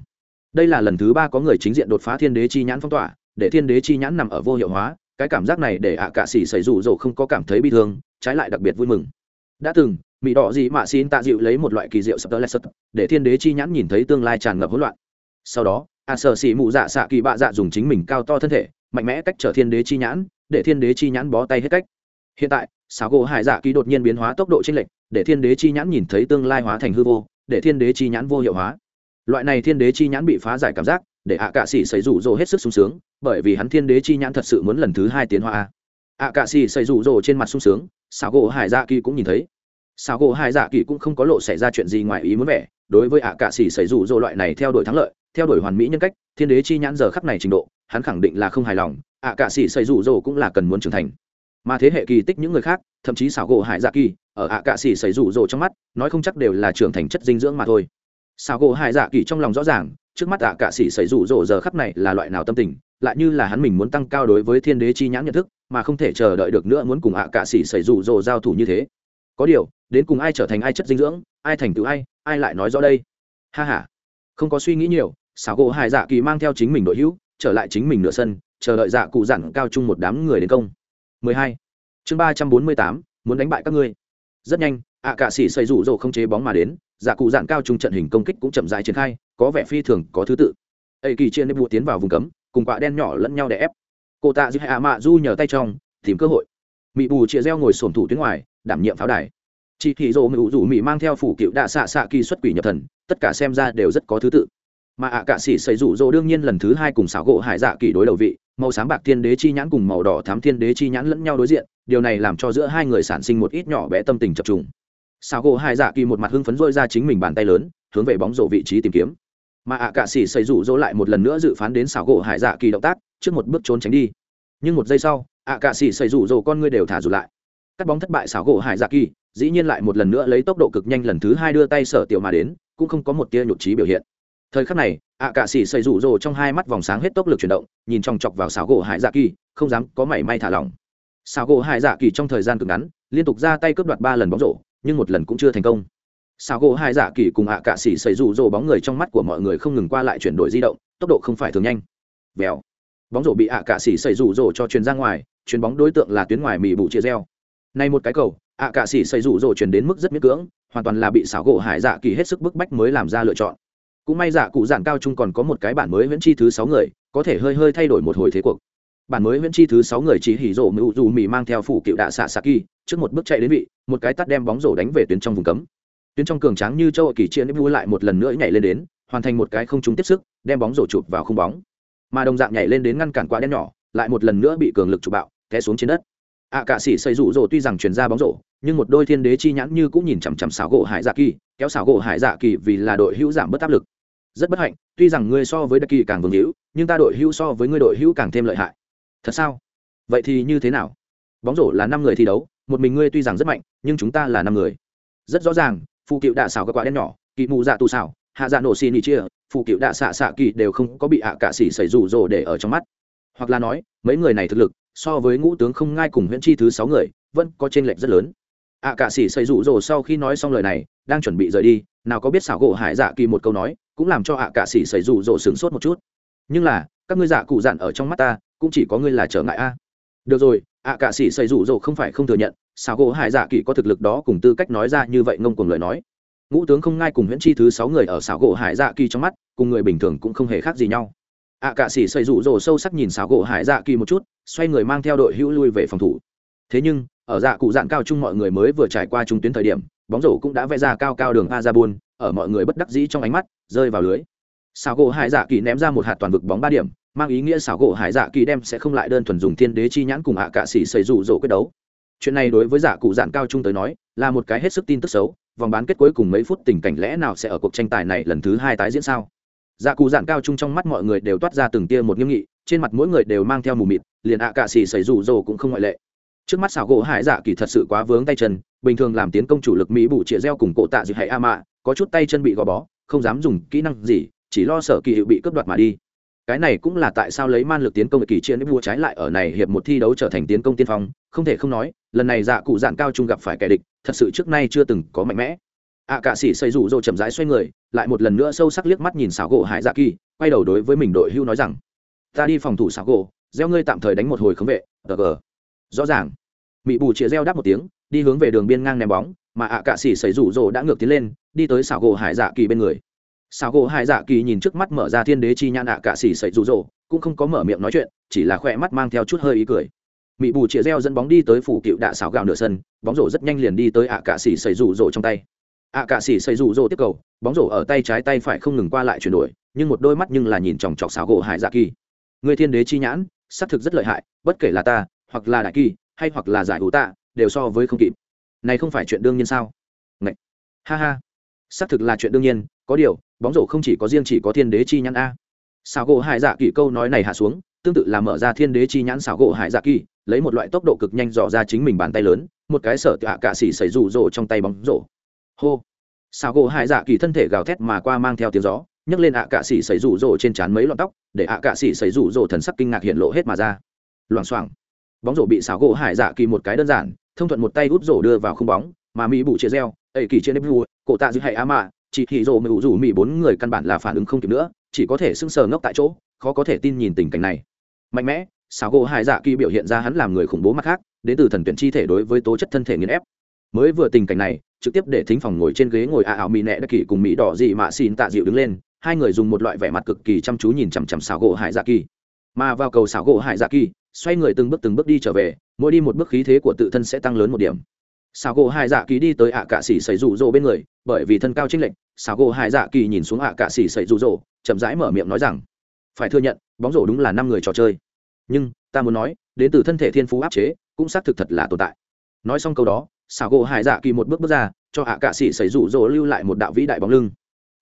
Đây là lần thứ ba có người chính diện đột phá thiên đế chi nhãn phong tỏa, để thiên đế chi nhãn nằm ở vô hiệu hóa, cái cảm giác này để ạ cạ sĩ xây rủ rồ không có cảm thấy bi thương, trái lại đặc biệt vui mừng. Đã từng mỹ đỏ dị mạ xin tạ dịu lấy một loại kỳ diệu sập tơ lệ để thiên đế chi nhãn nhìn thấy tương lai tràn ngập hỗn loạn. Sau đó a sở xỉ mụ dạ xạ kỳ bạ dạ dùng chính mình cao to thân thể, mạnh mẽ cách trở thiên đế chi nhãn, để thiên đế chi nhãn bó tay hết cách. Hiện tại, xảo gỗ hải dạ kỳ đột nhiên biến hóa tốc độ chênh lệch để thiên đế chi nhãn nhìn thấy tương lai hóa thành hư vô, để thiên đế chi nhãn vô hiệu hóa. Loại này thiên đế chi nhãn bị phá giải cảm giác, để ạ cạ xỉ xảy rủ rỗ hết sức sung sướng, bởi vì hắn thiên đế chi nhãn thật sự muốn lần thứ hai tiến hóa. Ạ cạ xỉ xảy rủ rỗ trên mặt sung sướng, xảo gỗ hải dạ kỳ cũng nhìn thấy. Xảo gỗ hải dạ kỳ cũng không có lộ xảy ra chuyện gì ngoài ý muốn vẻ, đối với ạ cạ xỉ xảy rủ rỗ loại này theo đuổi thắng lợi, theo đuổi hoàn mỹ nhân cách, thiên đế chi nhãn giờ khắc này trình độ, hắn khẳng định là không hài lòng, ạ cạ xỉ xảy rủ rỗ cũng là cần muốn trưởng thành. Mà thế hệ kỳ tích những người khác, thậm chí xảo gỗ hải dạ kỳ ở ạ cạ xỉ xảy rủ rồ trong mắt nói không chắc đều là trưởng thành chất dinh dưỡng mà thôi. Sao gỗ hải dạ kỳ trong lòng rõ ràng trước mắt ạ cạ xỉ xảy rủ rồ giờ khắp này là loại nào tâm tình lại như là hắn mình muốn tăng cao đối với thiên đế chi nhãn nhận thức mà không thể chờ đợi được nữa muốn cùng ạ cạ xỉ xảy rủ rồ giao thủ như thế. Có điều đến cùng ai trở thành ai chất dinh dưỡng ai thành tựu ai ai lại nói rõ đây? Ha ha, không có suy nghĩ nhiều xảo gỗ hải dạ kỳ mang theo chính mình đội hữu trở lại chính mình nửa sân chờ đợi dạ cụ dặn cao chung một đám người đến công. 12. chương 348, muốn đánh bại các ngươi rất nhanh, ạ cạ sĩ xây rủ rồ không chế bóng mà đến, giả cụ dạn cao trung trận hình công kích cũng chậm rãi triển khai, có vẻ phi thường có thứ tự. Ây kỳ chia nếp bụa tiến vào vùng cấm, cùng quạ đen nhỏ lẫn nhau để ép. Cô tạ giữ hạ mạ du nhờ tay trong, tìm cơ hội. Mỹ bù chia reo ngồi sổm thủ tuyến ngoài, đảm nhiệm pháo đài. Chị thị rồ mị rủ mỹ mang theo phủ cựu đạ xạ xạ kỳ xuất quỷ nhập thần, tất cả xem ra đều rất có thứ tự. Mà ạ cạ sĩ xây rủ rỗ đương nhiên lần thứ hai cùng xảo gỗ hải dạ kỳ đối đầu vị màu sáng bạc thiên đế chi nhãn cùng màu đỏ thám thiên đế chi nhãn lẫn nhau đối diện, điều này làm cho giữa hai người sản sinh một ít nhỏ bé tâm tình chập trùng. Sao gỗ hai dạ kỳ một mặt hưng phấn dôi ra chính mình bàn tay lớn, hướng về bóng rổ vị trí tìm kiếm. Mà ạ cạ xỉ xây rủ dỗ lại một lần nữa dự phán đến xảo gỗ hải dạ kỳ động tác, trước một bước trốn tránh đi. Nhưng một giây sau, ạ cạ xỉ xây rủ dỗ con ngươi đều thả rụt lại. Cắt bóng thất bại xảo gỗ hải dạ kỳ, dĩ nhiên lại một lần nữa lấy tốc độ cực nhanh lần thứ hai đưa tay sở tiểu mà đến, cũng không có một tia nhụt trí biểu hiện thời khắc này, ạ cạ sĩ xây rủ rồ trong hai mắt vòng sáng hết tốc lực chuyển động, nhìn chòng chọc vào xảo gỗ hải dạ kỳ, không dám có mảy may thả lỏng. Xảo gỗ hải dạ kỳ trong thời gian cực ngắn, liên tục ra tay cướp đoạt ba lần bóng rổ, nhưng một lần cũng chưa thành công. Xảo gỗ hải dạ kỳ cùng ạ cạ sĩ xây rủ rồ bóng người trong mắt của mọi người không ngừng qua lại chuyển đổi di động, tốc độ không phải thường nhanh. Vèo. Bóng rổ bị ạ cạ sĩ xây rủ rồ cho chuyền ra ngoài, chuyền bóng đối tượng là tuyến ngoài mì bụ chia reo. Nay một cái cầu, ạ cạ xỉ xây rủ rồ chuyển đến mức rất miễn cưỡng, hoàn toàn là bị xảo gỗ hải dạ kỳ hết sức bức bách mới làm ra lựa chọn cũng may giả cụ giản cao trung còn có một cái bản mới viễn chi thứ sáu người có thể hơi hơi thay đổi một hồi thế cuộc. Bản mới viễn chi thứ sáu người chỉ hỉ rộ mưu dù mì mang theo phủ cựu đạ xạ saki trước một bước chạy đến vị một cái tắt đem bóng rổ đánh về tuyến trong vùng cấm. Tuyến trong cường tráng như châu kỳ chia nếp vui lại một lần nữa nhảy lên đến hoàn thành một cái không trúng tiếp sức đem bóng rổ chụp vào không bóng. Mà đồng dạng nhảy lên đến ngăn cản quả đen nhỏ lại một lần nữa bị cường lực chụp bạo té xuống trên đất. Ạ à, cả sĩ xây rủ rổ tuy rằng chuyển ra bóng rổ nhưng một đôi thiên đế chi nhãn như cũng nhìn chằm chằm xảo gỗ hải dạ kỳ kéo xảo gỗ hải dạ kỳ vì là đội hữu giảm bớt áp lực rất bất hạnh, tuy rằng ngươi so với đặc kỳ càng vương hữu, nhưng ta đội hữu so với ngươi đội hữu càng thêm lợi hại. Thật sao? Vậy thì như thế nào? Bóng rổ là năm người thi đấu, một mình ngươi tuy rằng rất mạnh, nhưng chúng ta là năm người. Rất rõ ràng, phụ cựu đạ xảo các quả đen nhỏ kỳ mù dạ tù xảo, hạ dạ nổ xì nỉ chia, phụ cựu đạ xạ xạ kỳ đều không có bị ạ à cả xỉ xảy rủ rồ để ở trong mắt. Hoặc là nói, mấy người này thực lực, so với ngũ tướng không ngai cùng huyễn chi thứ sáu người, vẫn có t r ê n lệch rất lớn. Ạ à cả xỉ xảy rủ rồ sau khi nói xong lời này, đang chuẩn bị rời đi, nào có biết xảo gỗ hải dạ kỳ một câu nói cũng làm cho ạ cả sĩ xảy rủ rồ sửng sốt một chút. Nhưng là, các ngươi giả cụ dặn ở trong mắt ta, cũng chỉ có ngươi là trở ngại a. Được rồi, ạ cả sĩ xảy rủ rồ không phải không thừa nhận sao gỗ hải dạ kỳ có thực lực đó cùng tư cách nói ra như vậy ngông cùng lời nói. Ngũ tướng không ngai cùng huyễn chi thứ sáu người ở xảo gỗ hải dạ kỳ trong mắt, cùng người bình thường cũng không hề khác gì nhau. Ạ cả sĩ xảy rủ rồ sâu sắc nhìn xảo gỗ hải dạ kỳ một chút, xoay người mang theo đội hữu lui về phòng thủ. Thế nhưng ở dạ cụ Dạng cao chung mọi người mới vừa trải qua trung tuyến thời điểm, bóng rổ cũng đã vẽ ra cao cao đường a ra buôn ở mọi người bất đắc dĩ trong ánh mắt, rơi vào lưới. Xảo gỗ hải dạ kỳ ném ra một hạt toàn vực bóng ba điểm, mang ý nghĩa xảo gỗ hải dạ kỳ đem sẽ không lại đơn thuần dùng thiên đế chi nhãn cùng hạ cạ xỉ xây rủ rỗ quyết đấu. Chuyện này đối với giả cụ Dạng cao trung tới nói, là một cái hết sức tin tức xấu, vòng bán kết cuối cùng mấy phút tình cảnh lẽ nào sẽ ở cuộc tranh tài này lần thứ hai tái diễn sao? Dạ cụ dạn cao trung trong mắt mọi người đều toát ra từng tia một nghiêm nghị, trên mặt mỗi người đều mang theo mù mịt, liền ạ cạ xỉ xảy rủ rồ cũng không ngoại lệ trước mắt xảo gỗ hải dạ kỳ thật sự quá vướng tay chân, bình thường làm tiến công chủ lực mỹ bù chĩa reo cùng cổ tạ dị hãy a mạ, có chút tay chân bị gò bó, không dám dùng kỹ năng gì, chỉ lo sợ kỳ hiệu bị cướp đoạt mà đi. Cái này cũng là tại sao lấy man lực tiến công kỳ chia nếu vua trái lại ở này hiệp một thi đấu trở thành tiến công tiên phong, không thể không nói, lần này dạ cụ dạn cao trung gặp phải kẻ địch, thật sự trước nay chưa từng có mạnh mẽ. Ạ cạ sĩ xây rủ rồ chậm rãi xoay người, lại một lần nữa sâu sắc liếc mắt nhìn xảo gỗ hải dạ kỳ, quay đầu đối với mình đội hưu nói rằng, ta đi phòng thủ xảo gỗ, gieo ngươi tạm thời đánh một hồi khống vệ, tờ gờ rõ ràng. Mỹ bù chĩa reo đáp một tiếng, đi hướng về đường biên ngang ném bóng, mà ạ cạ xỉ xảy rủ rồ đã ngược tiến lên, đi tới xảo gỗ hải dạ kỳ bên người. Xảo gỗ hải dạ kỳ nhìn trước mắt mở ra thiên đế chi nhãn ạ cạ xỉ xảy rủ rồ, cũng không có mở miệng nói chuyện, chỉ là khỏe mắt mang theo chút hơi ý cười. Mỹ bù chĩa reo dẫn bóng đi tới phủ cựu đạ xảo gạo nửa sân, bóng rổ rất nhanh liền đi tới ạ cạ xỉ xảy rủ rồ trong tay. Ạ cạ xỉ xảy rủ rồ tiếp cầu, bóng rổ ở tay trái tay phải không ngừng qua lại chuyển đổi, nhưng một đôi mắt nhưng là nhìn chòng chọc xảo gỗ hải dạ kỳ. Người thiên đế chi nhãn, xác thực rất lợi hại, bất kể là ta hoặc là đại kỳ, hay hoặc là giải hữu tạ, đều so với không kịp. Này không phải chuyện đương nhiên sao? Ngậy! ha ha. Xác thực là chuyện đương nhiên, có điều, bóng rổ không chỉ có riêng chỉ có thiên đế chi nhãn a. Xảo gỗ hải dạ kỳ câu nói này hạ xuống, tương tự là mở ra thiên đế chi nhãn xảo gỗ hải dạ kỳ, lấy một loại tốc độ cực nhanh dò ra chính mình bàn tay lớn, một cái sở tạ cạ xỉ xảy rủ rỗ trong tay bóng rổ. Hô. Xảo gỗ hải dạ kỳ thân thể gào thét mà qua mang theo tiếng gió, nhấc lên ạ cạ xỉ xảy rủ rỗ trên trán mấy lọn tóc, để ạ cạ xỉ xảy rủ rỗ thần sắc kinh ngạc hiện lộ hết mà ra. Loảng xoảng bóng rổ bị xảo gỗ hải dạ kỳ một cái đơn giản, thông thuận một tay út rổ đưa vào không bóng, mà mỹ bụ chia reo ẩy kỳ trên nếp vua, cổ tạ giữ hay á mạ, chỉ thị rổ mỹ ủ rủ mỹ bốn người căn bản là phản ứng không kịp nữa, chỉ có thể sưng sờ ngốc tại chỗ, khó có thể tin nhìn tình cảnh này. Mạnh mẽ, xảo gỗ hải dạ kỳ biểu hiện ra hắn làm người khủng bố mặt khác, đến từ thần tuyển chi thể đối với tố chất thân thể nghiền ép. Mới vừa tình cảnh này, trực tiếp để thính phòng ngồi trên ghế ngồi a ảo mỹ nẹ đất kỳ cùng mỹ đỏ dị mạ xin tạ dịu đứng lên, hai người dùng một loại vẻ mặt cực kỳ chăm chú nhìn chằm chằm xảo gỗ hải dạ kỳ. Mà vào cầu xảo gỗ hải dạ kỳ xoay người từng bước từng bước đi trở về, mỗi đi một bước khí thế của tự thân sẽ tăng lớn một điểm. Xảo gỗ hải dạ kỳ đi tới ạ cạ xỉ xảy rụ rỗ bên người, bởi vì thân cao chênh lệch, xảo gỗ hải dạ kỳ nhìn xuống ạ cạ xỉ xảy rụ rỗ chậm rãi mở miệng nói rằng, phải thừa nhận, bóng rổ đúng là năm người trò chơi. Nhưng, ta muốn nói, đến từ thân thể thiên phú áp chế, cũng xác thực thật là tồn tại. Nói xong câu đó, xảo gỗ hải dạ kỳ một bước bước ra, cho ạ cạ xỉ xảy rụ rỗ lưu lại một đạo vĩ đại bóng lưng.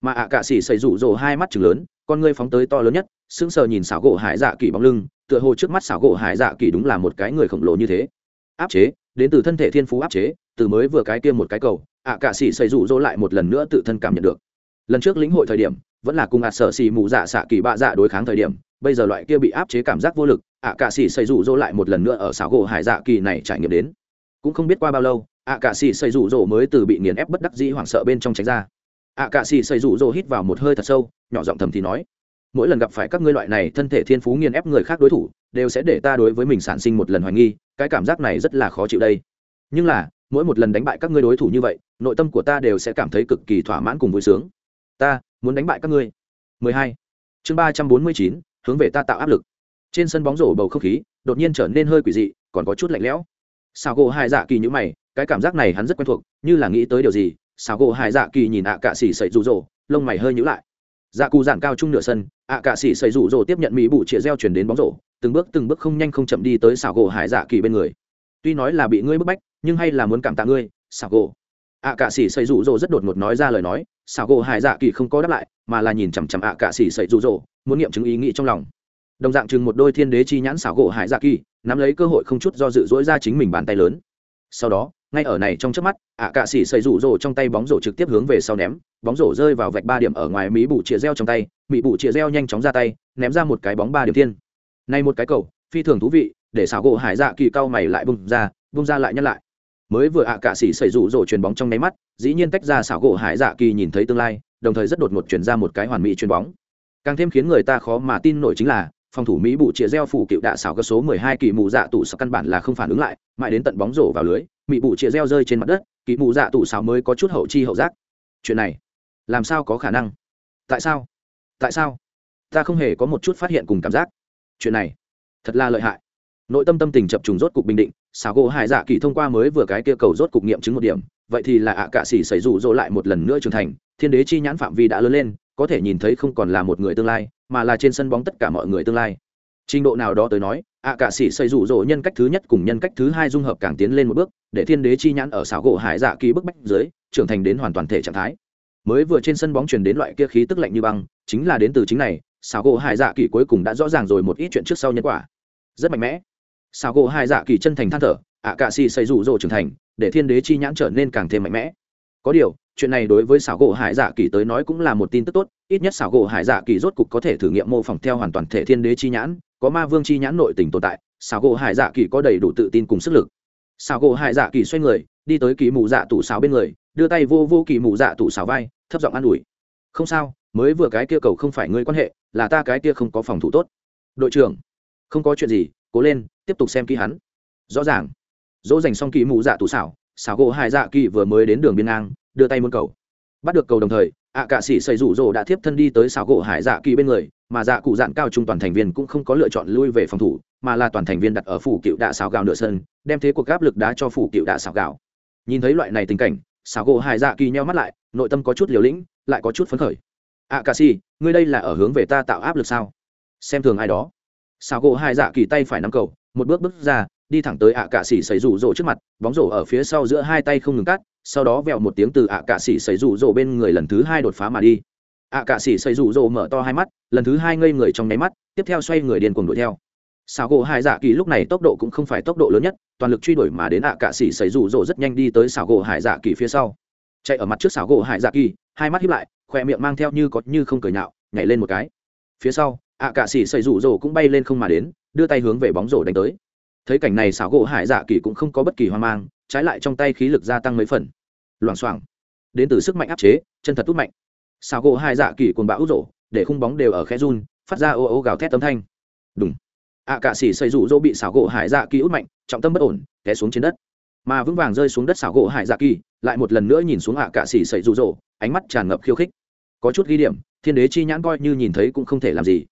Mà ạ cạ xỉ xảy rụ rỗ hai mắt chừng lớn con ngươi phóng tới to lớn nhất, sững sờ nhìn xảo gỗ hải dạ kỳ bóng lưng, tựa hồ trước mắt xảo gỗ hải dạ kỳ đúng là một cái người khổng lồ như thế. Áp chế, đến từ thân thể thiên phú áp chế, từ mới vừa cái kia một cái cầu, ạ cạ xỉ xây rụ rỗ lại một lần nữa tự thân cảm nhận được. Lần trước lĩnh hội thời điểm, vẫn là cùng ạ sở xì mù dạ xạ kỳ bạ dạ đối kháng thời điểm, bây giờ loại kia bị áp chế cảm giác vô lực, ạ cạ xỉ xây rụ rỗ lại một lần nữa ở xảo gỗ hải dạ kỳ này trải nghiệm đến. Cũng không biết qua bao lâu, ạ cạ xỉ xây rụ rỗ mới từ bị nghiền ép bất đắc dĩ hoảng sợ bên trong tránh ra ạ cạ xì xây rủ rỗ hít vào một hơi thật sâu nhỏ giọng thầm thì nói mỗi lần gặp phải các ngươi loại này thân thể thiên phú nghiền ép người khác đối thủ đều sẽ để ta đối với mình sản sinh một lần hoài nghi cái cảm giác này rất là khó chịu đây. Nhưng là mỗi một lần đánh bại các ngươi đối thủ như vậy nội tâm của ta đều sẽ cảm thấy cực kỳ thỏa mãn cùng vui sướng. Ta muốn đánh bại các ngươi. 12. chương 349, hướng về ta tạo áp lực. Trên sân bóng rổ bầu không khí đột nhiên trở nên hơi quỷ dị còn có chút lạnh lẽo. Sao gỗ hai dạ kỳ như mày cái cảm giác này hắn rất quen thuộc như là nghĩ tới điều gì sao gỗ hai dạ kỳ nhìn ạ à cạ xỉ sậy rụ rỗ lông mày hơi nhữ lại. Dạ cù giản cao trung nửa sân, ạ à cạ xỉ sậy rụ rỗ tiếp nhận mỹ bụ chĩa reo chuyển đến bóng rổ, từng bước từng bước không nhanh không chậm đi tới xảo gỗ hải dạ kỳ bên người. Tuy nói là bị ngươi bức bách, nhưng hay là muốn cảm tạ ngươi xảo gỗ. Ạ cạ xỉ sậy rụ rỗ rất đột ngột nói ra lời nói xảo gỗ hải dạ kỳ không có đáp lại, mà là nhìn chằm chằm ạ cạ xỉ sậy rụ rỗ muốn nghiệm chứng ý nghĩ trong lòng. Đồng dạng chừng một đôi thiên đế chi nhãn xảo gỗ hải dạ kỳ, nắm lấy cơ hội không chút do dự dỗi ra chính mình bàn tay lớn. Sau đó ngay ở này trong trước mắt, ạ cạ xỉ xây rủ rồ trong tay bóng rổ trực tiếp hướng về sau ném, bóng rổ rơi vào vạch ba điểm ở ngoài mỹ bụ chĩa reo trong tay, mỹ bụ chĩa reo nhanh chóng ra tay, ném ra một cái bóng ba điểm thiên. Nay một cái cầu, phi thường thú vị, để xảo gỗ hải dạ kỳ cao mày lại bung ra bung ra lại nhắc lại. Mới vừa ạ cạ xỉ xây rủ rồ chuyền bóng trong nháy mắt, dĩ nhiên tách ra xảo gỗ hải dạ kỳ nhìn thấy tương lai, đồng thời rất đột ngột chuyển ra một cái hoàn mỹ chuyền bóng. Càng thêm khiến người ta khó mà tin nổi chính là, phòng thủ mỹ bụ chĩa reo phủ cựu đạ xảo cơ số 12 kỳ mù dạ tủ sạc căn bản là không phản ứng lại, mãi đến tận bóng rổ vào lưới. Mị bụ chĩa reo rơi trên mặt đất, kỳ mù dạ tủ xào mới có chút hậu chi hậu giác. Chuyện này, làm sao có khả năng? Tại sao? Tại sao? Ta không hề có một chút phát hiện cùng cảm giác. Chuyện này, thật là lợi hại. Nội tâm tâm tình chập trùng rốt cục bình định, xào gỗ hải dạ kỳ thông qua mới vừa cái kia cầu rốt cục nghiệm chứng một điểm. Vậy thì là ạ cạ xỉ xảy rủ rỗ lại một lần nữa trưởng thành, thiên đế chi nhãn phạm vi đã lớn lên, có thể nhìn thấy không còn là một người tương lai, mà là trên sân bóng tất cả mọi người tương lai trình độ nào đó tới nói, ạ cạ sĩ xây rủ rỗ nhân cách thứ nhất cùng nhân cách thứ hai dung hợp càng tiến lên một bước, để thiên đế chi nhãn ở xảo gỗ hải dạ kỳ bức bách dưới, trưởng thành đến hoàn toàn thể trạng thái. Mới vừa trên sân bóng truyền đến loại kia khí tức lạnh như băng, chính là đến từ chính này, xảo gỗ hải dạ kỳ cuối cùng đã rõ ràng rồi một ít chuyện trước sau nhân quả. Rất mạnh mẽ. Xảo gỗ hải dạ kỳ chân thành than thở, ạ cạ sĩ xây rủ rỗ trưởng thành, để thiên đế chi nhãn trở nên càng thêm mạnh mẽ có điều, chuyện này đối với xảo gỗ hải dạ kỳ tới nói cũng là một tin tức tốt, ít nhất xảo gỗ hải dạ kỳ rốt cục có thể thử nghiệm mô phỏng theo hoàn toàn thể thiên đế chi nhãn, có ma vương chi nhãn nội tình tồn tại, xảo gỗ hải dạ kỳ có đầy đủ tự tin cùng sức lực. Xảo gỗ hải dạ kỳ xoay người, đi tới kỳ mù dạ tủ xào bên người, đưa tay vô vô kỳ mù dạ tủ xào vai, thấp giọng an ủi. Không sao, mới vừa cái kia cầu không phải ngươi quan hệ, là ta cái kia không có phòng thủ tốt. Đội trưởng. Không có chuyện gì, cố lên, tiếp tục xem kỹ hắn. Rõ ràng. Dỗ dành xong kỳ mù dạ tủ xảo xảo gỗ hải dạ kỳ vừa mới đến đường biên ngang, đưa tay muốn cầu. Bắt được cầu đồng thời, ạ cạ sĩ xây rủ rỗ đã tiếp thân đi tới xảo gỗ hải dạ kỳ bên người, mà dạ cụ dạn cao trung toàn thành viên cũng không có lựa chọn lui về phòng thủ, mà là toàn thành viên đặt ở phủ cựu đạ xào gạo nửa sân, đem thế cuộc áp lực đá cho phủ cựu đạ xào gạo. Nhìn thấy loại này tình cảnh, xảo gỗ hải dạ kỳ nheo mắt lại, nội tâm có chút liều lĩnh, lại có chút phấn khởi. Ạ cạ sĩ, ngươi đây là ở hướng về ta tạo áp lực sao? Xem thường ai đó. Xảo gỗ hải dạ kỳ tay phải nắm cầu, một bước bước ra đi thẳng tới ạ cạ sĩ xảy rủ rỗ trước mặt, bóng rổ ở phía sau giữa hai tay không ngừng cắt, sau đó vẹo một tiếng từ ạ cạ sĩ xảy rủ rỗ bên người lần thứ hai đột phá mà đi. ạ cạ sĩ xảy rủ rỗ mở to hai mắt, lần thứ hai ngây người trong nháy mắt, tiếp theo xoay người điên cuồng đuổi theo. Xào gỗ hải dạ kỳ lúc này tốc độ cũng không phải tốc độ lớn nhất, toàn lực truy đuổi mà đến ạ cạ sĩ xảy rủ rỗ rất nhanh đi tới xào gỗ hải dạ kỳ phía sau. Chạy ở mặt trước xào gỗ hải dạ kỳ, hai mắt hiếp lại, khoe miệng mang theo như có như không cười nhạo, nhảy lên một cái. Phía sau, ạ cạ xỉ xảy rủ rỗ cũng bay lên không mà đến, đưa tay hướng về bóng rổ đánh tới thấy cảnh này xảo gỗ hải dạ kỳ cũng không có bất kỳ hoang mang trái lại trong tay khí lực gia tăng mấy phần. Loảng xoảng. Đến từ sức mạnh áp chế chân thật út mạnh. Xảo gỗ hải dạ kỳ cuồng bão út rổ để khung bóng đều ở khe run phát ra ô ô gào thét tấm thanh. Đúng ạ à, cạ xỉ xây rủ rỗ bị xảo gỗ hải dạ kỳ út mạnh trọng tâm bất ổn té xuống trên đất. Mà vững vàng rơi xuống đất xảo gỗ hải dạ kỳ lại một lần nữa nhìn xuống ạ à cạ xỉ xây rủ rỗ ánh mắt tràn ngập khiêu khích. Có chút ghi điểm thiên đế chi nhãn coi như nhìn thấy cũng không thể làm gì.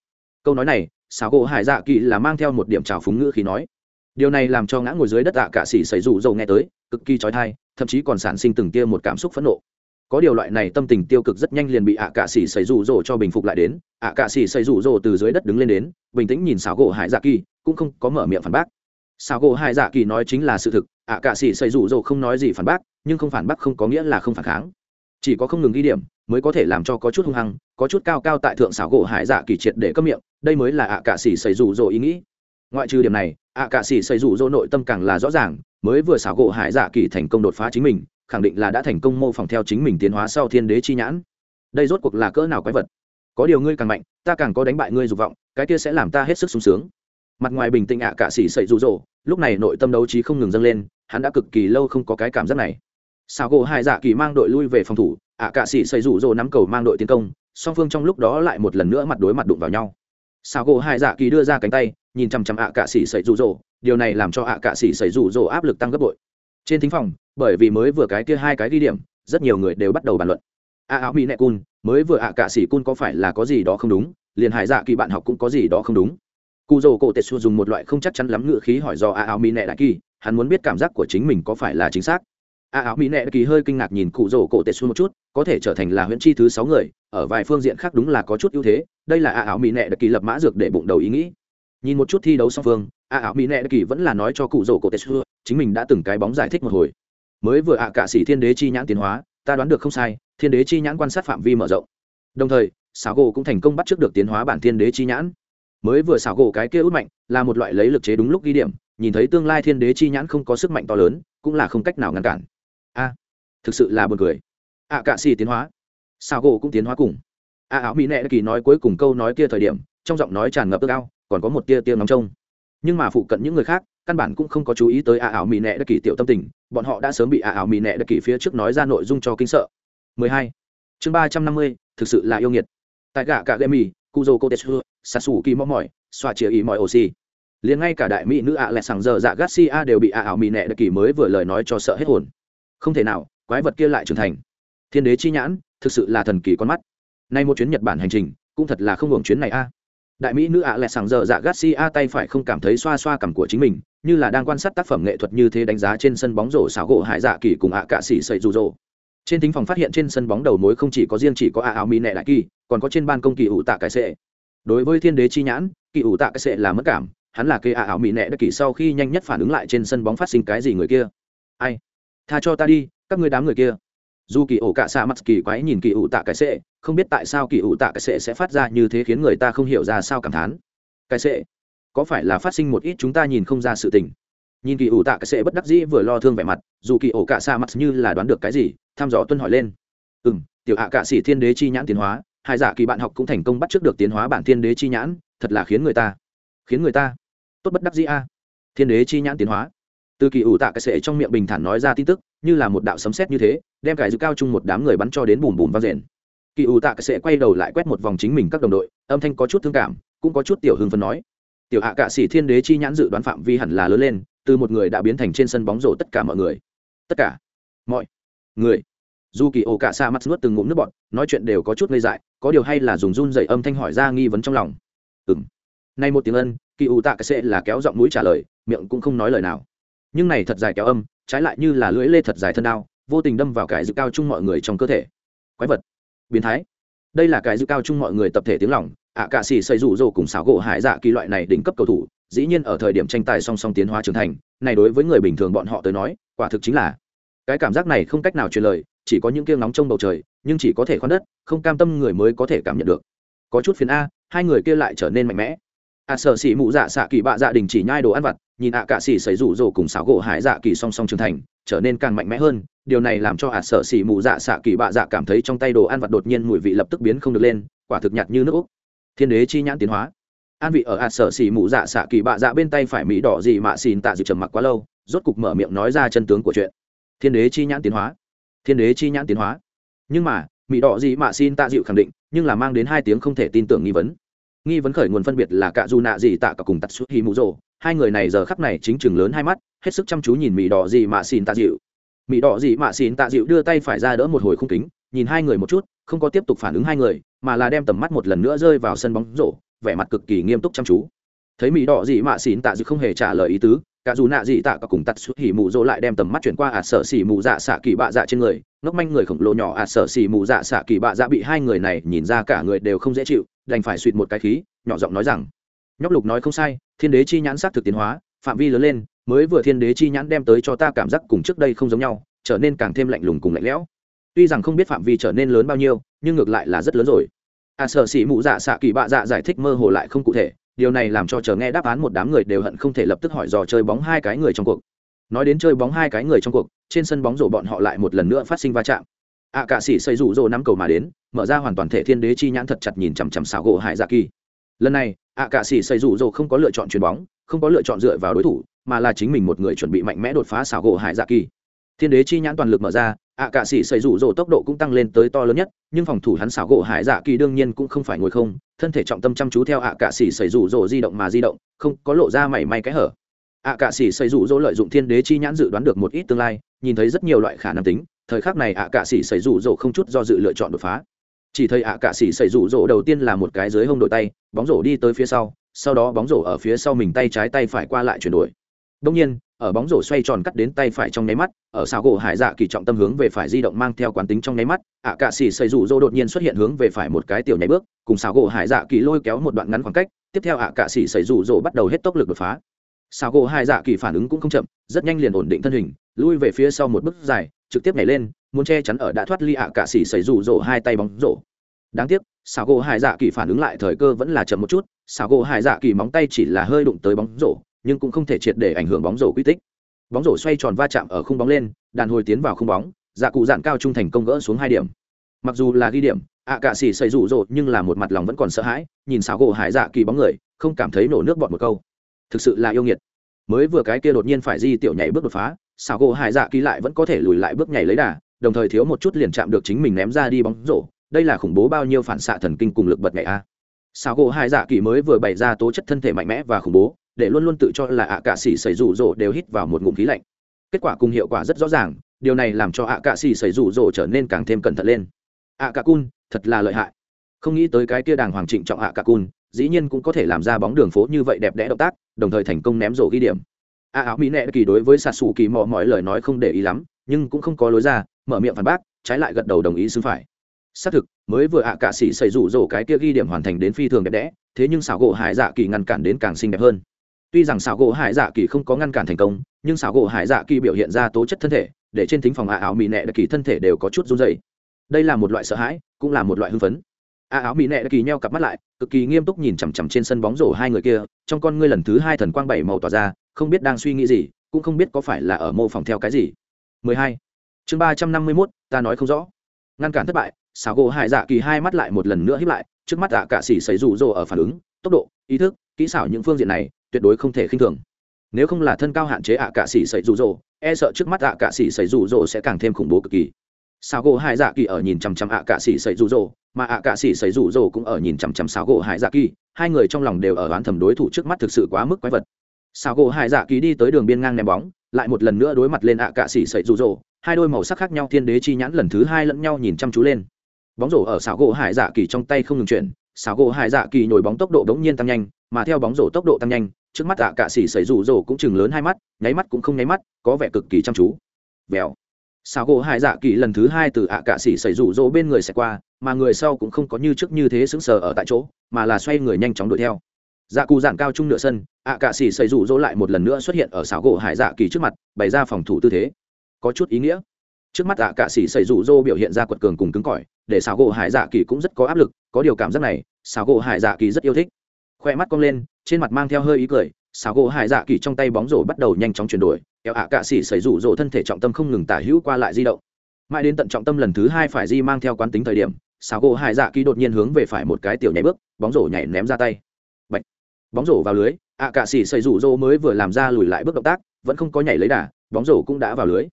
Câu nói này xảo gỗ hải dạ kỳ là mang theo một điểm trào phúng ngữ khi nói điều này làm cho ngã ngồi dưới đất tạ cạ xỉ xảy rủ dầu nghe tới, cực kỳ trói thai, thậm chí còn sản sinh từng tia một cảm xúc phẫn nộ. Có điều loại này tâm tình tiêu cực rất nhanh liền bị ạ cạ xỉ xảy rủ rồ cho bình phục lại đến. Ạ cạ xỉ xảy rủ rồ từ dưới đất đứng lên đến, bình tĩnh nhìn xảo gỗ hải dạ kỳ, cũng không có mở miệng phản bác. Xảo gỗ hải dạ kỳ nói chính là sự thực, ạ cạ xỉ xảy rủ rồ không nói gì phản bác, nhưng không phản bác không có nghĩa là không phản kháng. Chỉ có không ngừng ghi điểm, mới có thể làm cho có chút hung hăng, có chút cao cao tại thượng xảo gỗ hải dạ kỳ triệt để cấm miệng, đây mới là ạ cạ xỉ xảy rủ rồ ý nghĩ ngoại trừ điểm này, ạ cạ sĩ xây rủ dỗ nội tâm càng là rõ ràng, mới vừa xảo gỗ hải dạ kỳ thành công đột phá chính mình, khẳng định là đã thành công mô phỏng theo chính mình tiến hóa sau thiên đế chi nhãn. Đây rốt cuộc là cỡ nào quái vật? Có điều ngươi càng mạnh, ta càng có đánh bại ngươi dục vọng, cái kia sẽ làm ta hết sức sung sướng. Mặt ngoài bình tĩnh ạ cạ xỉ xây rụ rỗ lúc này nội tâm đấu trí không ngừng dâng lên, hắn đã cực kỳ lâu không có cái cảm giác này. Xảo gỗ hải dạ kỳ mang đội lui về phòng thủ, ạ cạ xỉ xây rụ rỗ nắm cầu mang đội tiến công, song phương trong lúc đó lại một lần nữa mặt đối mặt đụng vào nhau. Xảo gỗ hải dạ kỳ đưa ra cánh tay nhìn chằm chằm ạ cạ sĩ xảy rủ rỗ, điều này làm cho ạ cạ sĩ xảy rủ rỗ áp lực tăng gấp bội. Trên thính phòng, bởi vì mới vừa cái kia hai cái ghi điểm, rất nhiều người đều bắt đầu bàn luận. A áo mỹ nẹ cun, mới vừa ạ cạ sĩ cun có phải là có gì đó không đúng? Liền hải dạ kỳ bạn học cũng có gì đó không đúng? Cụ dầu cổ tệ xu dùng một loại không chắc chắn lắm ngựa khí hỏi do a áo mỹ nẹ đại kỳ, hắn muốn biết cảm giác của chính mình có phải là chính xác. A áo mỹ nẹ kỳ hơi kinh ngạc nhìn cụ dầu cổ tệ xu một chút, có thể trở thành là huyễn chi thứ sáu người, ở vài phương diện khác đúng là có chút ưu thế, đây là a áo mỹ nẹ đại kỳ lập mã dược để bụng đầu ý nghĩ nhìn một chút thi đấu song phương a ảo mỹ nệ kỳ vẫn là nói cho cụ rổ cổ tesu chính mình đã từng cái bóng giải thích một hồi. Mới vừa ạ à cả sĩ thiên đế chi nhãn tiến hóa ta đoán được không sai thiên đế chi nhãn quan sát phạm vi mở rộng. Đồng thời xảo gỗ cũng thành công bắt trước được tiến hóa bản thiên đế chi nhãn. Mới vừa xảo gỗ cái kia út mạnh là một loại lấy lực chế đúng lúc ghi điểm nhìn thấy tương lai thiên đế chi nhãn không có sức mạnh to lớn cũng là không cách nào ngăn cản. A thực sự là buồn cười. Ạ à, cạ xì tiến hóa. Xảo gỗ cũng tiến hóa cùng. A ảo mỹ nệ kỳ nói cuối cùng câu nói kia thời điểm trong giọng nói tràn ngập ước ao còn có một tia tia nóng trông. Nhưng mà phụ cận những người khác căn bản cũng không có chú ý tới a ảo mỹ nệ đất kỳ tiểu tâm tình bọn họ đã sớm bị a ảo mỹ nệ đất kỳ phía trước nói ra nội dung cho kinh sợ. 12. chương 350, thực sự là yêu nghiệt. Tại gạ cả gemi kuzo kotetsu sasu kỳ mò mỏi xoa chia ý mọi oxy liền ngay cả đại mỹ nữ ạ lẹ sàng giờ dạ garcia đều bị a ảo mỹ nệ đất kỳ mới vừa lời nói cho sợ hết hồn. Không thể nào quái vật kia lại trưởng thành. Thiên đế chi nhãn thực sự là thần kỳ con mắt. Nay một chuyến nhật bản hành trình cũng thật là không hưởng chuyến này a đại mỹ nữ ạ lẹ sàng dở dạ garcia tay phải không cảm thấy xoa xoa cằm của chính mình, như là đang quan sát tác phẩm nghệ thuật như thế đánh giá trên sân bóng rổ xảo gỗ hải dạ kỳ cùng ạ cạ xỉ sậy rụ rỗ trên tính phòng phát hiện trên sân bóng đầu mối không chỉ có riêng chỉ có ạ áo mỹ nẹ đại kỳ, còn có trên ban công kỳ ủ tạ cái sệ. Đối với thiên đế chi nhãn, kỳ ủ tạ cái sệ là mất cảm, hắn là kê ạ áo mỹ nẹ đại kỳ sau khi nhanh nhất phản ứng lại trên sân bóng phát sinh cái gì người kia. Ai? Tha cho ta đi, các người đám người kia dù kỳ ổ cạ xạ mặt kỳ quái nhìn kỳ ủ tạ cái sệ, không biết tại sao kỳ ủ tạ cái sệ sẽ phát ra như thế khiến người ta không hiểu ra sao cảm thán. Cái sệ? Có phải là phát sinh một ít chúng ta nhìn không ra sự tình? Nhìn kỳ ủ tạ cái sệ bất đắc dĩ vừa lo thương vẻ mặt, dù kỳ ổ cạ xạ mặt như là đoán được cái gì thăm dò tuân hỏi lên. Ừ m tiểu hạ cạ sĩ thiên đế chi nhãn tiến hóa, hai giả kỳ bạn học cũng thành công bắt trước được tiến hóa bản thiên đế chi nhãn, thật là khiến người ta, khiến người ta tốt bất đắc dĩ a. Thiên đế chi nhãn tiến hóa từ kỳ ủ tạ cái sệ trong miệng bình thản nói ra tin tức, như là một đạo sấm sét như thế, đem cải dư cao chung một đám người bắn cho đến bùm bùm vang rền. Kỳ ủ tạ cái sệ quay đầu lại quét một vòng chính mình các đồng đội, âm thanh có chút thương cảm, cũng có chút tiểu hưng phấn nói. Tiểu hạ cạ sĩ thiên đế chi nhãn dự đoán phạm vi hẳn là lớn lên, từ một người đã biến thành trên sân bóng rổ tất cả mọi người. Tất cả. Mọi người. Dù kỳ ổ cạ xa mắt nuốt từng ngụm nước bọn nói chuyện đều có chút ngây dại, có điều hay là dùng run dậy âm thanh hỏi ra nghi vấn trong lòng. Ừ m nay một tiếng ân, kỳ ủ tạ cái sệ là kéo giọng mũi trả lời, miệng cũng không nói lời nào nhưng này thật dài kéo âm, trái lại như là lưỡi lê thật dài thân đao, vô tình đâm vào cái dự cao chung mọi người trong cơ thể. Quái vật. Biến thái. Đây là cái dự cao chung mọi người tập thể tiếng lỏng ạ cạ xỉ xây rủ rồ cùng xảo gỗ hải dạ kỳ loại này đỉnh cấp cầu thủ, dĩ nhiên ở thời điểm tranh tài song song tiến hóa trưởng thành, này đối với người bình thường bọn họ tới nói, quả thực chính là cái cảm giác này không cách nào truyền lời, chỉ có những kiêng nóng trong bầu trời, nhưng chỉ có thể khoan đất, không cam tâm người mới có thể cảm nhận được. Có chút phiền a, hai người kia lại trở nên mạnh mẽ ạ à, sở xỉ mụ dạ xạ kỳ bạ dạ đình chỉ nhai đồ ăn vặt nhìn ạ à cạ xỉ xảy rủ rồ cùng xảo gỗ hải dạ kỳ song song trưởng thành trở nên càng mạnh mẽ hơn. Điều này làm cho ạ à sở xỉ mụ dạ xạ kỳ bạ dạ cảm thấy trong tay đồ ăn vặt đột nhiên mùi vị lập tức biến không được lên quả thực nhạt như nước úc. Thiên đế chi nhãn tiến hóa. An vị ở ạ sở xỉ mụ dạ xạ kỳ bạ dạ bên tay phải mỹ đỏ gì mạ xin tạ dự trầm mặc quá lâu rốt cục mở miệng nói ra chân tướng của chuyện. Thiên đế chi nhãn tiến hóa. Thiên đế chi nhãn tiến hóa. Nhưng mà mỹ đỏ gì mạ xin tạ dịu khẳng định nhưng là mang đến hai tiếng không thể tin tưởng nghi vấn nghi vấn khởi nguồn phân biệt là cả dù nạ gì tạ cả cùng tắt suốt hi mù rồ. Hai người này giờ khắp này chính chừng lớn hai mắt, hết sức chăm chú nhìn mỹ đỏ gì mạ xin tạ dịu. Mỹ đỏ gì mạ xin tạ dịu đưa tay phải ra đỡ một hồi không kính, nhìn hai người một chút, không có tiếp tục phản ứng hai người, mà là đem tầm mắt một lần nữa rơi vào sân bóng rổ, vẻ mặt cực kỳ nghiêm túc chăm chú. Thấy mỹ đỏ gì mạ xin tạ dịu không hề trả lời ý tứ cả dù nạ gì tạ cả cùng tặt suốt hỉ mù dỗ lại đem tầm mắt chuyển qua ạt à sở xỉ mù dạ xạ kỳ bạ dạ trên người, ngốc manh người khổng lồ nhỏ ạt à sở xỉ mù dạ xạ kỳ bạ dạ bị hai người này nhìn ra cả người đều không dễ chịu đành phải suỵt một cái khí, nhỏ giọng nói rằng, nhóc lục nói không sai, thiên đế chi nhãn sát thực tiến hóa, phạm vi lớn lên, mới vừa thiên đế chi nhãn đem tới cho ta cảm giác cùng trước đây không giống nhau, trở nên càng thêm lạnh lùng cùng lạnh lẽo. Tuy rằng không biết phạm vi trở nên lớn bao nhiêu, nhưng ngược lại là rất lớn rồi. À sở sĩ mụ dạ xạ kỳ bạ dạ giải thích mơ hồ lại không cụ thể, điều này làm cho chờ nghe đáp án một đám người đều hận không thể lập tức hỏi dò chơi bóng hai cái người trong cuộc. Nói đến chơi bóng hai cái người trong cuộc, trên sân bóng rổ bọn họ lại một lần nữa phát sinh va chạm ạ à, cả sĩ xây rủ rỗ nắm cầu mà đến mở ra hoàn toàn thể thiên đế chi nhãn thật chặt nhìn chằm chằm xảo gỗ hải dạ kỳ. Lần này ạ à, cả sĩ xây rủ rỗ không có lựa chọn chuyền bóng không có lựa chọn dựa vào đối thủ mà là chính mình một người chuẩn bị mạnh mẽ đột phá xảo gỗ hải dạ kỳ. Thiên đế chi nhãn toàn lực mở ra ạ à, cả sĩ xây rủ rỗ tốc độ cũng tăng lên tới to lớn nhất nhưng phòng thủ hắn xảo gỗ hải dạ kỳ đương nhiên cũng không phải ngồi không thân thể trọng tâm chăm chú theo ạ cả sĩ xây rủ rỗ di động mà di động không có lộ ra mảy may cái hở. ạ cả sĩ xây rủ rỗ lợi dụng thiên đế chi nhãn dự đoán được một ít tương lai nhìn thấy rất nhiều loại khả năng tính thời khắc này ạ cạ sĩ xảy rủ rỗ không chút do dự lựa chọn đột phá. Chỉ thấy ạ cạ sĩ xảy rủ rỗ đầu tiên là một cái dưới hông đội tay, bóng rổ đi tới phía sau sau đó bóng rổ ở phía sau mình tay trái tay phải qua lại chuyển đổi. Đông nhiên, ở bóng rổ xoay tròn cắt đến tay phải trong nháy mắt, ở xào gỗ hải dạ kỳ trọng tâm hướng về phải di động mang theo quán tính trong nháy mắt, ạ cạ sĩ xảy rủ rỗ đột nhiên xuất hiện hướng về phải một cái tiểu nháy bước, cùng xào gỗ hải dạ kỳ lôi kéo một đoạn ngắn khoảng cách, tiếp theo ạ cạ sĩ xảy rủ rỗ bắt đầu hết tốc lực đột phá. Xào gỗ hải dạ kỳ phản ứng cũng không chậm, rất nhanh liền ổn định thân hình, lui về phía sau một bước dài trực tiếp nhảy lên, muốn che chắn ở đã thoát ly ạ cả xỉ xảy rủ rổ hai tay bóng rổ. Đáng tiếc xào gỗ hải dạ kỳ phản ứng lại thời cơ vẫn là chậm một chút xào gỗ hải dạ kỳ móng tay chỉ là hơi đụng tới bóng rổ, nhưng cũng không thể triệt để ảnh hưởng bóng rổ quy tích. Bóng rổ xoay tròn va chạm ở khung bóng lên, đàn hồi tiến vào khung bóng dạ cụ dạn cao trung thành công gỡ xuống hai điểm. Mặc dù là ghi điểm, ạ cả xỉ xảy rủ rộ nhưng là một mặt lòng vẫn còn sợ hãi, nhìn xào gỗ hải dạ kỳ bóng người, không cảm thấy nổ nước bọt một câu. Thực sự là yêu nghiệt. Mới vừa cái kia đột nhiên phải di tiểu nhảy bước đột phá xảo gỗ hải dạ kỳ lại vẫn có thể lùi lại bước nhảy lấy đà, đồng thời thiếu một chút liền chạm được chính mình ném ra đi bóng rổ. Đây là khủng bố bao nhiêu phản xạ thần kinh cùng lực bật nhảy a. Xảo gỗ hải dạ kỳ mới vừa bày ra tố chất thân thể mạnh mẽ và khủng bố, để luôn luôn tự cho là ạ cạ xỉ xảy rủ rỗ đều hít vào một ngụm khí lạnh. Kết quả cùng hiệu quả rất rõ ràng, điều này làm cho ạ cạ xỉ xảy rủ rỗ trở nên càng thêm cẩn thận lên. Ạ cạ cun, thật là lợi hại. Không nghĩ tới cái kia đàng hoàng trịnh trọng ạ cạ cun, dĩ nhiên cũng có thể làm ra bóng đường phố như vậy đẹp đẽ động tác, đồng thời thành công ném rổ ghi điểm a áo mỹ nệ kỳ đối với xạ xù kỳ mò mọi lời nói không để ý lắm, nhưng cũng không có lối ra, mở miệng phản bác, trái lại gật đầu đồng ý xứng phải. Xác thực, mới vừa ạ cả sĩ xảy rủ rổ cái kia ghi điểm hoàn thành đến phi thường đẹp đẽ, thế nhưng xảo gỗ hải dạ kỳ ngăn cản đến càng xinh đẹp hơn. Tuy rằng xảo gỗ hải dạ kỳ không có ngăn cản thành công, nhưng xảo gỗ hải dạ kỳ biểu hiện ra tố chất thân thể, để trên thính phòng ạ áo mỹ nệ kỳ thân thể đều có chút run dày đây là một loại sợ hãi, cũng là một loại hưng phấn a áo mỹ nệ kỳ nheo cặp mắt lại cực kỳ nghiêm túc nhìn chằm chằm trên sân bóng rổ hai người kia trong con ngươi lần thứ hai thần quang bảy màu tỏa ra không biết đang suy nghĩ gì cũng không biết có phải là ở mô phỏng theo cái gì. 12. chương 351, ta nói không rõ. Ngăn cản thất bại xào gỗ hải dạ kỳ hai mắt lại một lần nữa hiếp lại trước mắt ạ cả xỉ xảy rủ rồ ở phản ứng tốc độ ý thức kỹ xảo những phương diện này tuyệt đối không thể khinh thường. Nếu không là thân cao hạn chế ạ cả xỉ xảy rủ rồ e sợ trước mắt ạ cả xỉ xảy rủ rồ sẽ càng thêm khủng bố cực kỳ. Xào gỗ hải dạ kỳ ở nhìn chằm chằm ạ cả xỉ xảy rủ rồ mà ạ cạ sĩ xảy rủ rồ cũng ở nhìn chằm chằm xảo gỗ hải dạ kỳ. Hai người trong lòng đều ở đoán thầm đối thủ trước mắt thực sự quá mức quái vật. Xảo gỗ hải dạ kỳ đi tới đường biên ngang ném bóng, lại một lần nữa đối mặt lên ạ cạ sĩ xảy rủ rồ. Hai đôi màu sắc khác nhau thiên đế chi nhãn lần thứ hai lẫn nhau nhìn chăm chú lên. Bóng rổ ở xảo gỗ hải dạ kỳ trong tay không ngừng chuyển xảo gỗ hải dạ kỳ nhồi bóng tốc độ bỗng nhiên tăng nhanh, mà theo bóng rổ tốc độ tăng nhanh, trước mắt ạ cạ sĩ xảy rủ rồ cũng chừng lớn hai mắt, nháy mắt cũng không nháy mắt, có vẻ cực kỳ chăm chú. Vèo. Xảo gỗ hải dạ kỳ lần thứ hai từ ạ cạ xỉ xảy rủ rỗ bên người sẽ qua mà người sau cũng không có như trước như thế sững sờ ở tại chỗ, mà là xoay người nhanh chóng đuổi theo. Dạ cù dạn cao trung nửa sân, ạ cạ xỉ xây rủ rỗ lại một lần nữa xuất hiện ở xảo gỗ hải dạ kỳ trước mặt, bày ra phòng thủ tư thế. Có chút ý nghĩa. Trước mắt ạ cạ xỉ xây rủ rỗ biểu hiện ra quật cường cùng cứng cỏi, để xảo gỗ hải dạ kỳ cũng rất có áp lực, có điều cảm giác này, xảo gỗ hải dạ kỳ rất yêu thích. Khoe mắt cong lên, trên mặt mang theo hơi ý cười, xảo gỗ hải dạ kỳ trong tay bóng rổ bắt đầu nhanh chóng chuyển đổi, kéo ạ cạ xỉ xây rủ rỗ thân thể trọng tâm không ngừng tả hữu qua lại di động. Mãi đến tận trọng tâm lần thứ hai phải di mang theo quán tính thời điểm xào gỗ hải dạ kỳ đột nhiên hướng về phải một cái tiểu nhảy bước, bóng rổ nhảy ném ra tay. Bạch. bóng rổ vào lưới, ạ cạ xỉ xây rủ rô mới vừa làm ra lùi lại bước động tác, vẫn không có nhảy lấy đà, bóng rổ cũng đã vào lưới.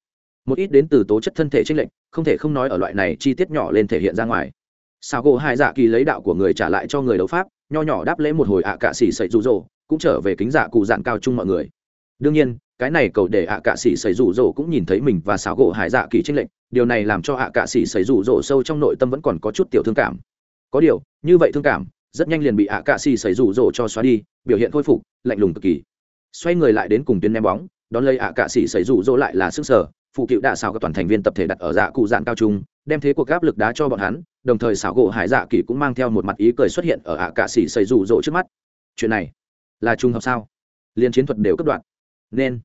Một ít đến từ tố chất thân thể tranh lệch, không thể không nói ở loại này chi tiết nhỏ lên thể hiện ra ngoài. Sao gỗ hai dạ kỳ lấy đạo của người trả lại cho người đấu pháp, nho nhỏ đáp lễ một hồi ạ cạ xỉ sậy rụ rỗ, cũng trở về kính dạ cụ dạng cao chung mọi người. Đương nhiên cái này cầu để ạ cạ sĩ xảy rủ rỗ cũng nhìn thấy mình và xảo gỗ hải dạ kỳ tranh lệch, điều này làm cho ạ cạ sĩ xảy rủ rỗ sâu trong nội tâm vẫn còn có chút tiểu thương cảm. Có điều, như vậy thương cảm, rất nhanh liền bị ạ cạ sĩ xảy rủ rỗ cho xóa đi, biểu hiện khôi phục, lạnh lùng cực kỳ. Xoay người lại đến cùng tuyến ném bóng, đón lấy ạ cạ sĩ xảy rủ rỗ lại là sức sở, phụ cựu đạ xào các toàn thành viên tập thể đặt ở dạ cụ dạng cao trung, đem thế cuộc áp lực đá cho bọn hắn, đồng thời xảo gỗ hải dạ kỳ cũng mang theo một mặt ý cười xuất hiện ở ạ cạ sĩ xảy rủ rỗ trước mắt. Chuyện này là trùng hợp sao? Liên chiến thuật đều cấp đoạn. Nên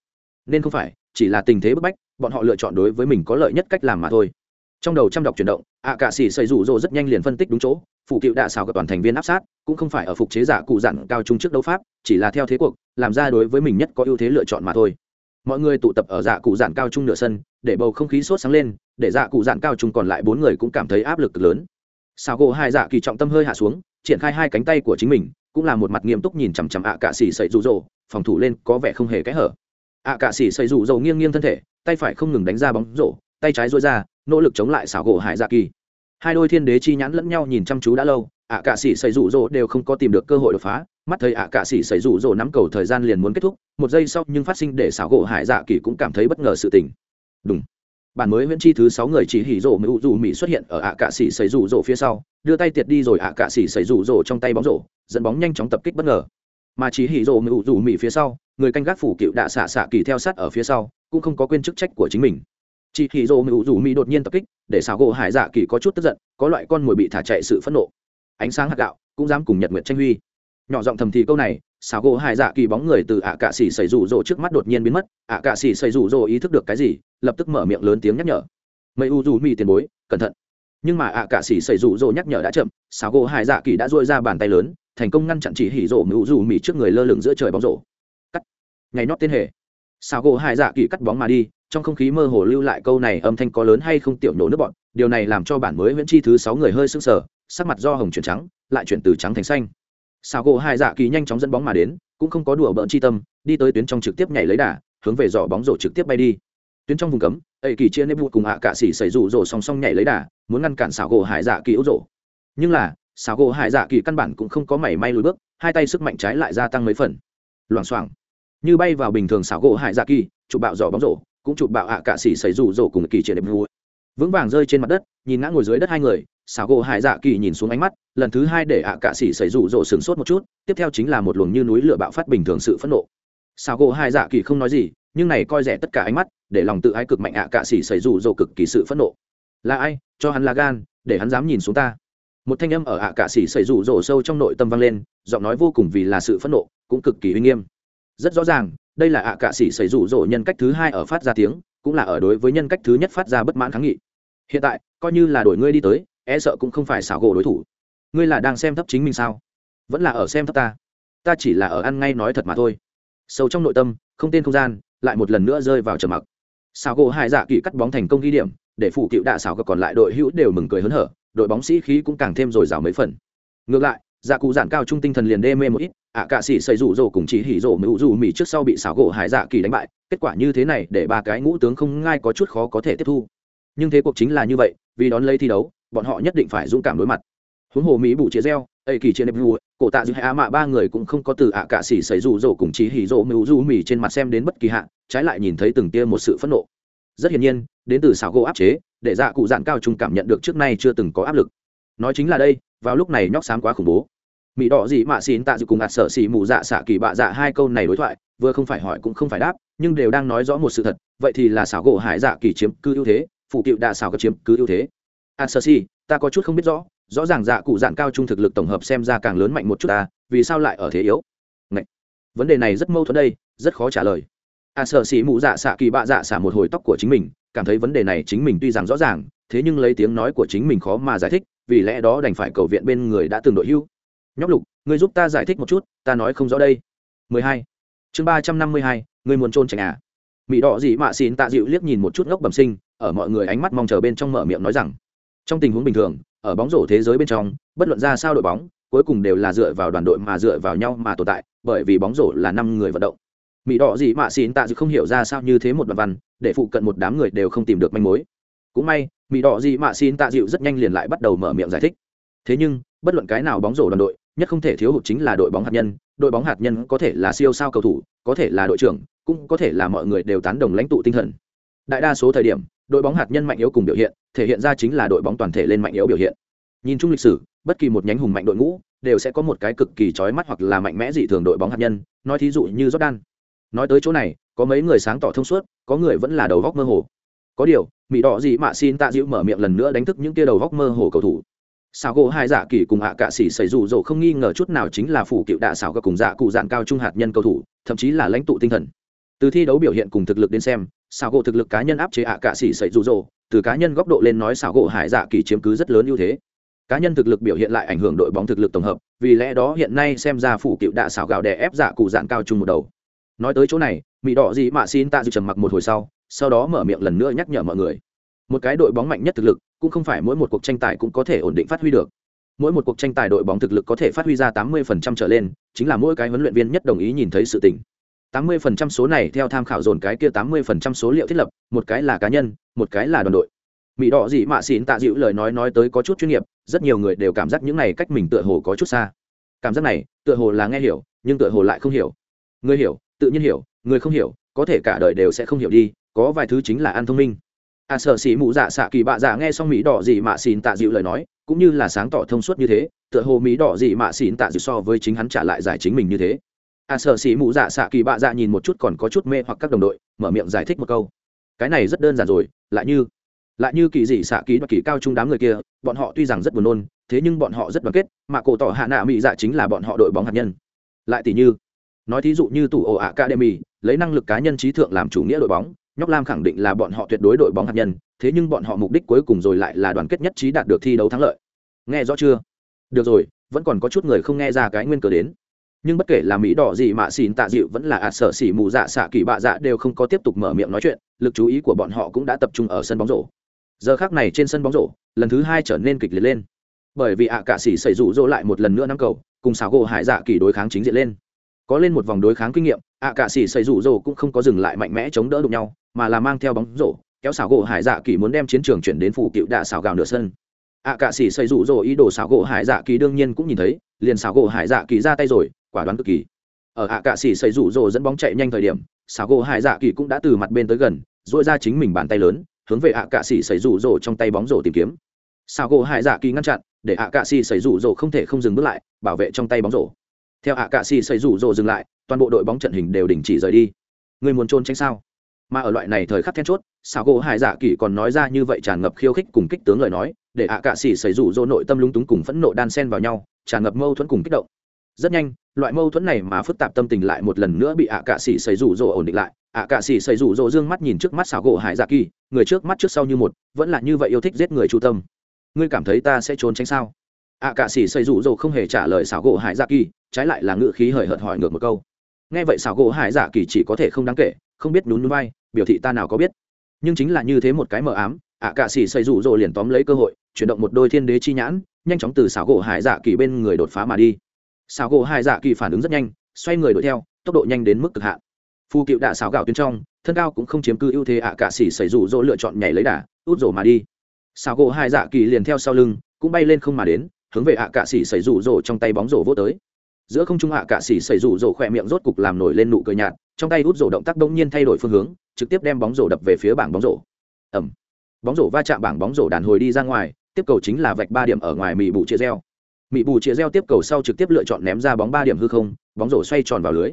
nên không phải, chỉ là tình thế bức bách, bọn họ lựa chọn đối với mình có lợi nhất cách làm mà thôi. Trong đầu trăm đọc chuyển động ạ cạ xỉ xây rủ rỗ rất nhanh liền phân tích đúng chỗ, phụ cựu đạ xào các toàn thành viên áp sát, cũng không phải ở phục chế giả cụ dặn cao trung trước đấu pháp, chỉ là theo thế cuộc, làm ra đối với mình nhất có ưu thế lựa chọn mà thôi. Mọi người tụ tập ở dạ cụ dạn cao trung nửa sân, để bầu không khí sốt sáng lên, để dạ cụ dạn cao trung còn lại bốn người cũng cảm thấy áp lực cực lớn. Sao gỗ hai dạ kỳ trọng tâm hơi hạ xuống, triển khai hai cánh tay của chính mình, cũng là một mặt nghiêm túc nhìn chằm chằm ạ cạ xỉ sậy rụ rỗ phòng thủ lên có vẻ không hề kẽ hở ạ cạ xỉ xây rụ rỗ nghiêng nghiêng thân thể, tay phải không ngừng đánh ra bóng rổ, tay trái dối ra, nỗ lực chống lại xảo gỗ hải dạ kỳ. Hai đôi thiên đế chi nhãn lẫn nhau nhìn chăm chú đã lâu, ạ cạ xỉ xây rụ rỗ đều không có tìm được cơ hội đột phá, mắt thấy ạ cạ xỉ xây rụ rỗ nắm cầu thời gian liền muốn kết thúc, một giây sau nhưng phát sinh để xảo gỗ hải dạ kỳ cũng cảm thấy bất ngờ sự tình. Đúng bản mới viễn chi thứ sáu người chỉ hỉ rổ mưu dù mỹ xuất hiện ở ạ cạ xỉ xây rủ rổ phía sau, đưa tay tiệt đi rồi ạ cạ xỉ xây rủ rổ trong tay bóng rổ, dẫn bóng nhanh chóng tập kích bất ngờ mà chỉ hỉ rộ mưu rủ mỹ phía sau, người canh gác phủ cựu đạ xạ xạ kỳ theo sát ở phía sau, cũng không có quên chức trách của chính mình. Chỉ hỉ rộ mưu rủ mỹ đột nhiên tập kích, để xảo gỗ hải dạ kỳ có chút tức giận, có loại con mồi bị thả chạy sự phẫn nộ. Ánh sáng hạt gạo, cũng dám cùng nhật nguyện tranh huy. Nhỏ giọng thầm thì câu này, xảo gỗ hải dạ kỳ bóng người từ ạ cạ xỉ xảy rủ rộ trước mắt đột nhiên biến mất, ạ cạ xỉ xảy rủ rộ ý thức được cái gì, lập tức mở miệng lớn tiếng nhắc nhở. Mây u rủ mỹ tiền bối, cẩn thận. Nhưng mà ạ cạ xỉ xảy rủ rộ nhắc nhở đã chậm, xảo gỗ hải dạ kỳ đã dôi ra bàn tay lớn thành công ngăn chặn chỉ hỉ rổ mưu dù mì trước người lơ lửng giữa trời bóng rổ. Cắt. Nhảy nhót tên hề. Xảo gỗ hai dạ kỳ cắt bóng mà đi, trong không khí mơ hồ lưu lại câu này âm thanh có lớn hay không tiểu nổ nước bọn, điều này làm cho bản mới nguyễn chi thứ sáu người hơi sưng sờ, sắc mặt do hồng chuyển trắng, lại chuyển từ trắng thành xanh. Xào gỗ hai dạ kỳ nhanh chóng dẫn bóng mà đến, cũng không có đùa bỡn chi tâm, đi tới tuyến trong trực tiếp nhảy lấy đà, hướng về giỏ bóng rổ trực tiếp bay đi. Tuyến trong vùng cấm ấy kỳ chia nếp vụ cùng hạ cạ xỉ xảy rủ rổ song song nhảy lấy đà, muốn ngăn cản xào gỗ hải dạ kỳ ấu rổ. Nhưng là xào gỗ hải dạ kỳ căn bản cũng không có mảy may lùi bước, hai tay sức mạnh trái lại gia tăng mấy phần. Loảng xoảng. Như bay vào bình thường xào gỗ hải dạ kỳ, chụp bạo giỏ bóng rổ, cũng chụp bạo hạ cạ xỉ xảy rủ rổ cùng kỳ chia đẹp vui. Vững vàng rơi trên mặt đất, nhìn ngã ngồi dưới đất hai người, xào gỗ hải dạ kỳ nhìn xuống ánh mắt, lần thứ hai để ạ cạ xỉ xảy rủ rổ sửng sốt một chút, tiếp theo chính là một luồng như núi lửa bạo phát bình thường sự phẫn nộ. Xào gỗ hải dạ kỳ không nói gì, nhưng này coi rẻ tất cả ánh mắt, để lòng tự ái cực mạnh ạ cạ xỉ xảy rủ rổ cực kỳ sự phẫn nộ. Là ai? Cho hắn là gan, để hắn dám nhìn xuống ta một thanh âm ở ạ cạ xỉ xảy rủ rổ sâu trong nội tâm vang lên, giọng nói vô cùng vì là sự phẫn nộ, cũng cực kỳ uy nghiêm. Rất rõ ràng, đây là ạ cạ xỉ xảy rủ rổ nhân cách thứ hai ở phát ra tiếng, cũng là ở đối với nhân cách thứ nhất phát ra bất mãn kháng nghị. Hiện tại, coi như là đổi ngươi đi tới e sợ cũng không phải xảo gỗ đối thủ. Ngươi là đang xem thấp chính mình sao? Vẫn là ở xem thấp ta? Ta chỉ là ở ăn ngay nói thật mà thôi. Sâu trong nội tâm, không tên không gian, lại một lần nữa rơi vào trầm mặc. Xảo gỗ hai dạ kỳ cắt bóng thành công ghi điểm, để phụ cựu đạ xảo còn lại đội hữu đều mừng cười hớn hở đội bóng sĩ khí cũng càng thêm dồi dào mấy phần. Ngược lại dạ cụ giản cao trung tinh thần liền đê mê một ít, ạ cạ sĩ xây rủ rồ cùng chỉ hỉ rồ mưu dù mỹ trước sau bị xảo gỗ hải dạ kỳ đánh bại, kết quả như thế này để ba cái ngũ tướng không ngai có chút khó có thể tiếp thu. Nhưng thế cuộc chính là như vậy, vì đón lấy thi đấu, bọn họ nhất định phải dũng cảm đối mặt. Huống hồ mỹ bù chia reo ây kỳ trên nếp vua, cổ tạ giữa hai mạ ba người cũng không có từ ạ cạ sĩ xây rủ rồ cùng chỉ hỉ rồ mưu dù mỹ trên mặt xem đến bất kỳ hạn trái lại nhìn thấy từng tia một sự phẫn nộ. Rất hiển nhiên, đến từ xảo gỗ áp chế để dạ cụ dạn cao trung cảm nhận được trước nay chưa từng có áp lực. Nói chính là đây, vào lúc này nhóc xám quá khủng bố. Mỹ đỏ gì mạ xin tạ dự cùng ạt sợ xỉ mù dạ xạ kỳ bạ dạ hai câu này đối thoại, vừa không phải hỏi cũng không phải đáp, nhưng đều đang nói rõ một sự thật, vậy thì là xảo gỗ hải dạ kỳ chiếm cứ ưu thế, phụ cựu đạ xảo có chiếm cứ ưu thế. Ạt sợ xỉ ta có chút không biết rõ rõ ràng dạ cụ dạn cao trung thực lực tổng hợp xem ra càng lớn mạnh một chút ta, vì sao lại ở thế yếu? Ngậy. vấn đề này rất mâu thuẫn đây, rất khó trả lời. Ạt sợ xỉ mù dạ xạ kỳ bạ dạ xả một hồi tóc của chính mình cảm thấy vấn đề này chính mình tuy rằng rõ ràng thế nhưng lấy tiếng nói của chính mình khó mà giải thích vì lẽ đó đành phải cầu viện bên người đã từng đội hưu. Nhóc lục ngươi giúp ta giải thích một chút ta nói không rõ đây. 12. chương 352, ngươi muốn trôn tránh à? Mỹ đỏ dị mạ xin tạ dịu liếc nhìn một chút ngốc bẩm sinh ở mọi người ánh mắt mong chờ bên trong mở miệng nói rằng trong tình huống bình thường ở bóng rổ thế giới bên trong bất luận ra sao đội bóng cuối cùng đều là dựa vào đoàn đội mà dựa vào nhau mà tồn tại bởi vì bóng rổ là năm người vận động mỹ đỏ gì mạ xin tạ dự không hiểu ra sao như thế một đoạn văn, để phụ cận một đám người đều không tìm được manh mối. Cũng may mỹ đỏ gì mạ xin tạ dịu rất nhanh liền lại bắt đầu mở miệng giải thích. Thế nhưng, bất luận cái nào bóng rổ đoàn đội, nhất không thể thiếu hụt chính là đội bóng hạt nhân. Đội bóng hạt nhân có thể là siêu sao cầu thủ, có thể là đội trưởng, cũng có thể là mọi người đều tán đồng lãnh tụ tinh thần. Đại đa số thời điểm, đội bóng hạt nhân mạnh yếu cùng biểu hiện, thể hiện ra chính là đội bóng toàn thể lên mạnh yếu biểu hiện. Nhìn chung lịch sử, bất kỳ một nhánh hùng mạnh đội ngũ, đều sẽ có một cái cực kỳ trói mắt hoặc là mạnh mẽ dị thường đội bóng hạt nhân, nói thí dụ như jordan nói tới chỗ này, có mấy người sáng tỏ thông suốt, có người vẫn là đầu góc mơ hồ. Có điều, mỹ đỏ gì mà xin tạ dịu mở miệng lần nữa đánh thức những tia đầu góc mơ hồ cầu thủ. Xảo gỗ hai dạ kỳ cùng hạ cạ sĩ xảy rủ rỗ không nghi ngờ chút nào chính là phủ cựu đạ xảo gặp cùng dạ cụ dạng cao trung hạt nhân cầu thủ, thậm chí là lãnh tụ tinh thần. Từ thi đấu biểu hiện cùng thực lực đến xem, xảo gỗ thực lực cá nhân áp chế hạ cạ sĩ xảy rủ rỗ từ cá nhân góc độ lên nói xảo gỗ hải dạ kỳ chiếm cứ rất lớn ưu thế. Cá nhân thực lực biểu hiện lại ảnh hưởng đội bóng thực lực tổng hợp, vì lẽ đó hiện nay xem ra phủ cựu đạ xảo gạo đè ép dạ cụ dạng cao trung một đầu nói tới chỗ này mỹ đỏ gì mạ xin tạ dư trầm mặc một hồi sau sau đó mở miệng lần nữa nhắc nhở mọi người. Một cái đội bóng mạnh nhất thực lực, cũng không phải mỗi một cuộc tranh tài cũng có thể ổn định phát huy được. Mỗi một cuộc tranh tài đội bóng thực lực có thể phát huy ra tám mươi phần trăm trở lên, chính là mỗi cái huấn luyện viên nhất đồng ý nhìn thấy sự tình. tám mươi phần trăm số này theo tham khảo dồn cái kia tám mươi phần trăm số liệu thiết lập, một cái là cá nhân, một cái là đoàn đội. Mỹ đỏ gì mạ xỉn tạ dịu lời nói nói tới có chút chuyên nghiệp, rất nhiều người đều cảm giác những này cách mình tựa hồ có chút xa. Cảm giác này, tựa hồ là nghe hiểu, nhưng tựa hồ lại không hiểu. Người hiểu tự nhiên hiểu, người không hiểu, có thể cả đời đều sẽ không hiểu đi, có vài thứ chính là ăn thông minh. À sợ xỉ mụ dạ xạ kỳ bạ dạ nghe xong mỹ đỏ gì mạ xỉn tạ dịu lời nói, cũng như là sáng tỏ thông suốt như thế, tựa hồ mỹ đỏ gì mạ xỉn tạ dịu so với chính hắn trả lại giải chính mình như thế. À sợ xỉ mụ dạ xạ kỳ bạ dạ nhìn một chút còn có chút mê hoặc các đồng đội, mở miệng giải thích một câu. Cái này rất đơn giản rồi, lại như lại như kỳ dị xạ kỳ và kỳ cao trung đám người kia, bọn họ tuy rằng rất buồn nôn, thế nhưng bọn họ rất đoàn kết, mà cổ tỏ hạ nạ mỹ dạ chính là bọn họ đội bóng hạt nhân. Lại tỷ như nói thí dụ như tủ ổ academy, lấy năng lực cá nhân trí thượng làm chủ nghĩa đội bóng, nhóc lam khẳng định là bọn họ tuyệt đối đội bóng hạt nhân, thế nhưng bọn họ mục đích cuối cùng rồi lại là đoàn kết nhất trí đạt được thi đấu thắng lợi. Nghe rõ chưa? Được rồi, vẫn còn có chút người không nghe ra cái nguyên cờ đến. Nhưng bất kể là mỹ đỏ gì mà xin tạ dịu vẫn là ạt sợ xỉ mù dạ xạ kỳ bạ dạ đều không có tiếp tục mở miệng nói chuyện, lực chú ý của bọn họ cũng đã tập trung ở sân bóng rổ. Giờ khác này trên sân bóng rổ, lần thứ hai trở nên kịch liệt lên. Bởi vì ạ cả xỉ xảy rủ rỗ lại một lần nữa năm cầu, cùng xào gỗ hải dạ kỳ đối kháng chính diện lên có lên một vòng đối kháng kinh nghiệm, ạ cạ xỉ xây rủ rỗ cũng không có dừng lại mạnh mẽ chống đỡ đụng nhau, mà là mang theo bóng rổ, kéo xảo gỗ hải dạ kỳ muốn đem chiến trường chuyển đến phủ cựu đạ xảo gào nửa sân. ạ cạ xỉ xây rủ rỗ ý đồ xảo gỗ hải dạ kỳ đương nhiên cũng nhìn thấy, liền xảo gỗ hải dạ kỳ ra tay rồi, quả đoán cực kỳ. Ở ạ cạ xỉ xây rủ rỗ dẫn bóng chạy nhanh thời điểm, xảo gỗ hải dạ kỳ cũng đã từ mặt bên tới gần dội ra chính mình bàn tay lớn, hướng về ạ cạ xỉ xây rủ rỗ trong tay bóng rổ tìm kiếm. Xảo gỗ hải dạ kỳ ngăn chặn, để ạ cạ xì xây rủ rồ không thể không dừng bước lại, bảo vệ trong tay bóng rổ theo ạ cạ xì xảy rủ rộ dừng lại, toàn bộ đội bóng trận hình đều đình chỉ rời đi. Người muốn trốn tránh sao? Mà ở loại này thời khắc then chốt sao gỗ hải dạ kỳ còn nói ra như vậy tràn ngập khiêu khích cùng kích tướng lời nói, để ạ cạ xì xảy rủ rỗ nội tâm lúng túng cùng phẫn nộ đan sen vào nhau, tràn ngập mâu thuẫn cùng kích động. Rất nhanh, loại mâu thuẫn này mà phức tạp tâm tình lại một lần nữa bị ạ cạ xì xảy rủ rỗ ổn định lại. Ạ cạ xì xảy rủ rồ dương mắt nhìn trước mắt xảo gỗ hải dạ kỳ người trước mắt trước sau như một, vẫn là như vậy yêu thích giết người chu tâm. Ngươi cảm thấy ta sẽ trốn tránh sao? Ạ cạ xì xây rủ rồ không hề trả lời xảo gỗ hải dạ kỳ, trái lại là ngự khí hời hợt hỏi ngược một câu. Nghe vậy xảo gỗ hải dạ kỳ chỉ có thể không đáng kể, không biết nhún núi vai, biểu thị ta nào có biết. Nhưng chính là như thế một cái mờ ám, ạ cạ xì xây rủ rồ liền tóm lấy cơ hội, chuyển động một đôi thiên đế chi nhãn, nhanh chóng từ xảo gỗ hải dạ kỳ bên người đột phá mà đi. Xảo gỗ hải dạ kỳ phản ứng rất nhanh, xoay người đuổi theo, tốc độ nhanh đến mức cực hạn. Phu cựu đạ xảo gạo tuyến trong, thân cao cũng không chiếm cư ưu thế ạ cạ xỉ xây rủ rỗ lựa chọn nhảy lấy đà, út rổ mà đi. Xảo gỗ hải dạ kỳ liền theo sau lưng, cũng bay lên không mà đến hướng về ạ cạ xỉ xảy rủ rỗ trong tay bóng rổ vô tới. Giữa không trung ạ cạ xỉ xảy rủ rỗ khỏe miệng rốt cục làm nổi lên nụ cười nhạt, trong tay út rổ động tác đông nhiên thay đổi phương hướng, trực tiếp đem bóng rổ đập về phía bảng bóng rổ. Ẩm bóng rổ va chạm bảng bóng rổ đàn hồi đi ra ngoài, tiếp cầu chính là vạch ba điểm ở ngoài mỹ bù chia reo mỹ bù chia reo tiếp cầu sau trực tiếp lựa chọn ném ra bóng ba điểm hư không, bóng rổ xoay tròn vào lưới.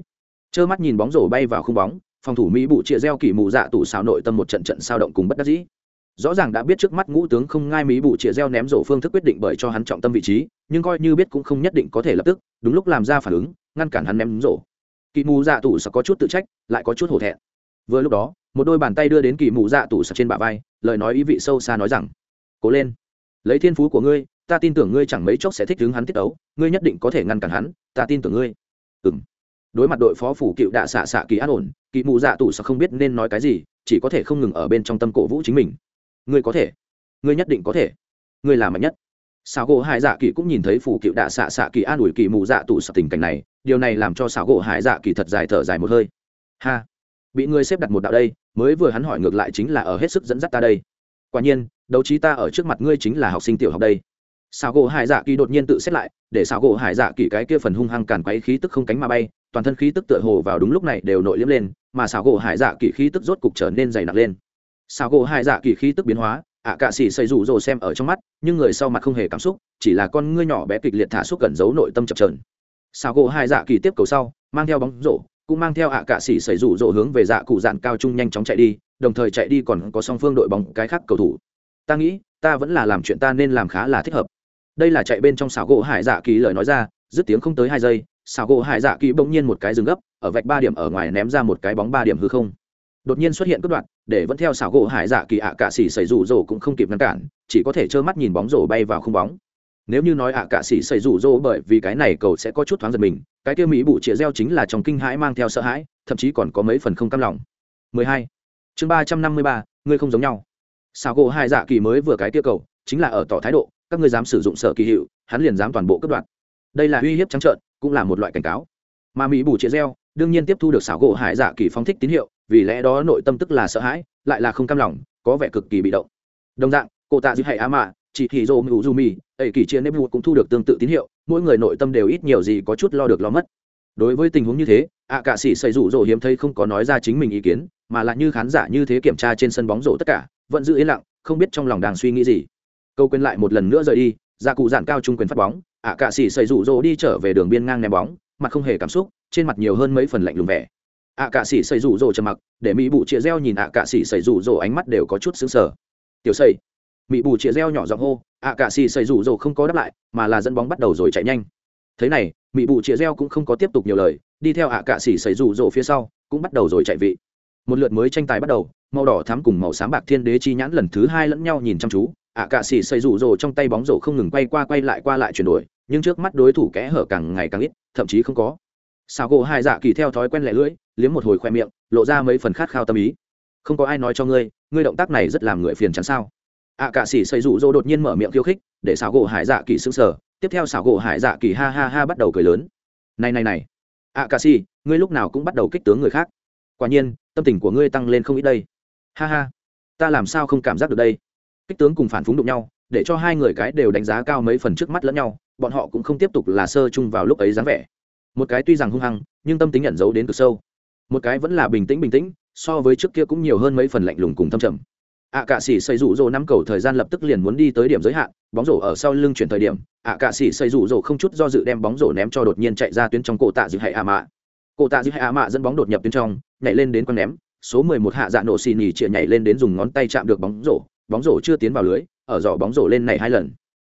Trơ mắt nhìn bóng rổ bay vào khung bóng, phòng thủ mỹ bù chia reo kỳ mù dạ tủ xào nội tâm một trận trận sao động cùng bất đắc dĩ rõ ràng đã biết trước mắt ngũ tướng không ngai mỹ bù chĩa reo ném rổ phương thức quyết định bởi cho hắn trọng tâm vị trí, nhưng coi như biết cũng không nhất định có thể lập tức, đúng lúc làm ra phản ứng, ngăn cản hắn ném rổ. Kỳ mù dạ tủ sặc có chút tự trách, lại có chút hổ thẹn. Vừa lúc đó, một đôi bàn tay đưa đến kỳ mù dạ tủ sặc trên bả vai, lời nói ý vị sâu xa nói rằng, cố lên, lấy thiên phú của ngươi, ta tin tưởng ngươi chẳng mấy chốc sẽ thích đứng hắn tiết ấu ngươi nhất định có thể ngăn cản hắn, ta tin tưởng ngươi. Ừng đối mặt đội phó phủ cựu đạ xạ xạ kỳ an ổn kỳ mù dạ tủ sặc không biết nên nói cái gì, chỉ có thể không ngừng ở bên trong tâm cổ vũ chính mình ngươi có thể. Ngươi nhất định có thể. Ngươi là mạnh nhất. Xảo gỗ hải dạ kỳ cũng nhìn thấy phủ cựu đạ xạ xạ kỳ an ủi kỳ mù dạ tủ sập tình cảnh này, điều này làm cho xảo gỗ hải dạ kỳ thật dài thở dài một hơi. Ha! Bị ngươi xếp đặt một đạo đây, mới vừa hắn hỏi ngược lại chính là ở hết sức dẫn dắt ta đây. Quả nhiên, đấu trí ta ở trước mặt ngươi chính là học sinh tiểu học đây. Xảo gỗ hải dạ kỳ đột nhiên tự xét lại, để xảo gỗ hải dạ kỳ cái kia phần hung hăng càn quấy khí tức không cánh mà bay, toàn thân khí tức tựa hồ vào đúng lúc này đều nội liếm lên, mà xảo gỗ hải dạ kỳ khí tức rốt cục trở nên dày nặng lên. Sao gỗ hải dạ kỳ khí tức biến hóa, ạ cạ xỉ xây rủ rồ xem ở trong mắt, nhưng người sau mặt không hề cảm xúc, chỉ là con ngươi nhỏ bé kịch liệt thả xúc gần giấu nội tâm chập trờn Sao gỗ hải dạ kỳ tiếp cầu sau, mang theo bóng rổ, cũng mang theo ạ cạ xỉ xảy rủ rồ hướng về dạ cụ dạn cao trung nhanh chóng chạy đi, đồng thời chạy đi còn có song phương đội bóng cái khác cầu thủ. Ta nghĩ, ta vẫn là làm chuyện ta nên làm khá là thích hợp. Đây là chạy bên trong xào gỗ hải dạ kỳ lời nói ra, dứt tiếng không tới hai giây, xào gỗ hải dạ kỳ bỗng nhiên một cái dừng gấp, ở vạch ba điểm ở ngoài ném ra một cái bóng ba điểm hư không. Đột nhiên xuất hiện cất đoạn để vẫn theo xảo gỗ hải dạ kỳ ạ cạ xỉ xảy rủ rồ cũng không kịp ngăn cản chỉ có thể trơ mắt nhìn bóng rổ bay vào không bóng. Nếu như nói ạ cạ xỉ xảy rủ rồ bởi vì cái này cầu sẽ có chút thoáng giật mình cái kia mỹ bụ chĩa reo chính là trong kinh hãi mang theo sợ hãi thậm chí còn có mấy phần không cam lòng. 12. chương 353, ngươi không giống nhau. Xảo gỗ hải dạ kỳ mới vừa cái kia cầu chính là ở tỏ thái độ các ngươi dám sử dụng sở kỳ hiệu hắn liền dám toàn bộ cất đoạn đây là uy hiếp trắng trợn cũng là một loại cảnh cáo. Mà mỹ bù chĩa reo đương nhiên tiếp thu được xảo gỗ hải dạ kỳ phóng thích tín hiệu vì lẽ đó nội tâm tức là sợ hãi, lại là không cam lòng, có vẻ cực kỳ bị động. Đồng dạng, cô tạ dư hay á mạ, chỉ hì dô mưu du mi, ấy kỳ chia nếp vụ cũng thu được tương tự tín hiệu, mỗi người nội tâm đều ít nhiều gì có chút lo được lo mất. Đối với tình huống như thế, ạ cạ sĩ xây rủ rỗ hiếm thấy không có nói ra chính mình ý kiến, mà là như khán giả như thế kiểm tra trên sân bóng rổ tất cả, vẫn giữ yên lặng, không biết trong lòng đang suy nghĩ gì. Câu quên lại một lần nữa rời đi ra cụ giản cao trung quyền phát bóng, ạ cạ sĩ xây rủ rỗ đi trở về đường biên ngang ném bóng, mặt không hề cảm xúc, trên mặt nhiều hơn mấy phần lạnh lùng vẻ ạ cạ sĩ xây rủ rồ trầm mặc, để mỹ bụ chĩa reo nhìn ạ cạ sĩ xây rủ rồ ánh mắt đều có chút xứng sở tiểu xây mỹ bù chĩa reo nhỏ giọng hô, ạ cạ xì xây rủ rồ không có đáp lại, mà là dẫn bóng bắt đầu rồi chạy nhanh. Thế này, mỹ bù chĩa reo cũng không có tiếp tục nhiều lời, đi theo ạ cạ xì xây rủ rồ phía sau, cũng bắt đầu rồi chạy vị. Một lượt mới tranh tài bắt đầu, màu đỏ thắm cùng màu sáng bạc thiên đế chi nhãn lần thứ hai lẫn nhau nhìn chăm chú, ạ cạ xì xây rủ rồ trong tay bóng rổ không ngừng quay qua quay lại qua lại chuyển đổi, nhưng trước mắt đối thủ kẽ hở càng ngày càng ít, thậm chí không có sao gỗ hai dạ kỳ theo thói quen lẻ lưỡi, liếm một hồi khoe miệng, lộ ra mấy phần khát khao tâm ý. Không có ai nói cho ngươi ngươi động tác này rất làm người phiền chắn sao? Ạ cạ sĩ xây rủ rỗ đột nhiên mở miệng khiêu khích, để xào gỗ hải dạ kỳ xứng sở tiếp theo xào gỗ hải dạ kỳ ha ha ha bắt đầu cười lớn. Này này này. Ạ cạ sĩ, ngươi lúc nào cũng bắt đầu kích tướng người khác. Quả nhiên, tâm tình của ngươi tăng lên không ít đây. Ha ha. Ta làm sao không cảm giác được đây? Kích tướng cùng phản phúng đụng nhau, để cho hai người cái đều đánh giá cao mấy phần trước mắt lẫn nhau, bọn họ cũng không tiếp tục là sơ chung vào lúc ấy dáng vẻ một cái tuy rằng hung hăng, nhưng tâm tính nhận dấu đến cực sâu. Một cái vẫn là bình tĩnh bình tĩnh, so với trước kia cũng nhiều hơn mấy phần lạnh lùng cùng thâm trầm. Ạ cạ sĩ xây rủ rồ năm cầu thời gian lập tức liền muốn đi tới điểm giới hạn, bóng rổ ở sau lưng chuyển thời điểm, ạ cạ sĩ xây rủ rồ không chút do dự đem bóng rổ ném cho đột nhiên chạy ra tuyến trong cổ tạ dư hệ ạ mạ. Cổ tạ dư hệ ạ mạ dẫn bóng đột nhập tuyến trong, nhảy lên đến con ném, số 11 hạ dạ nổ xì nhì chĩa nhảy lên đến dùng ngón tay chạm được bóng rổ bóng rổ chưa tiến vào lưới, ở giỏ bóng rổ lên này hai lần.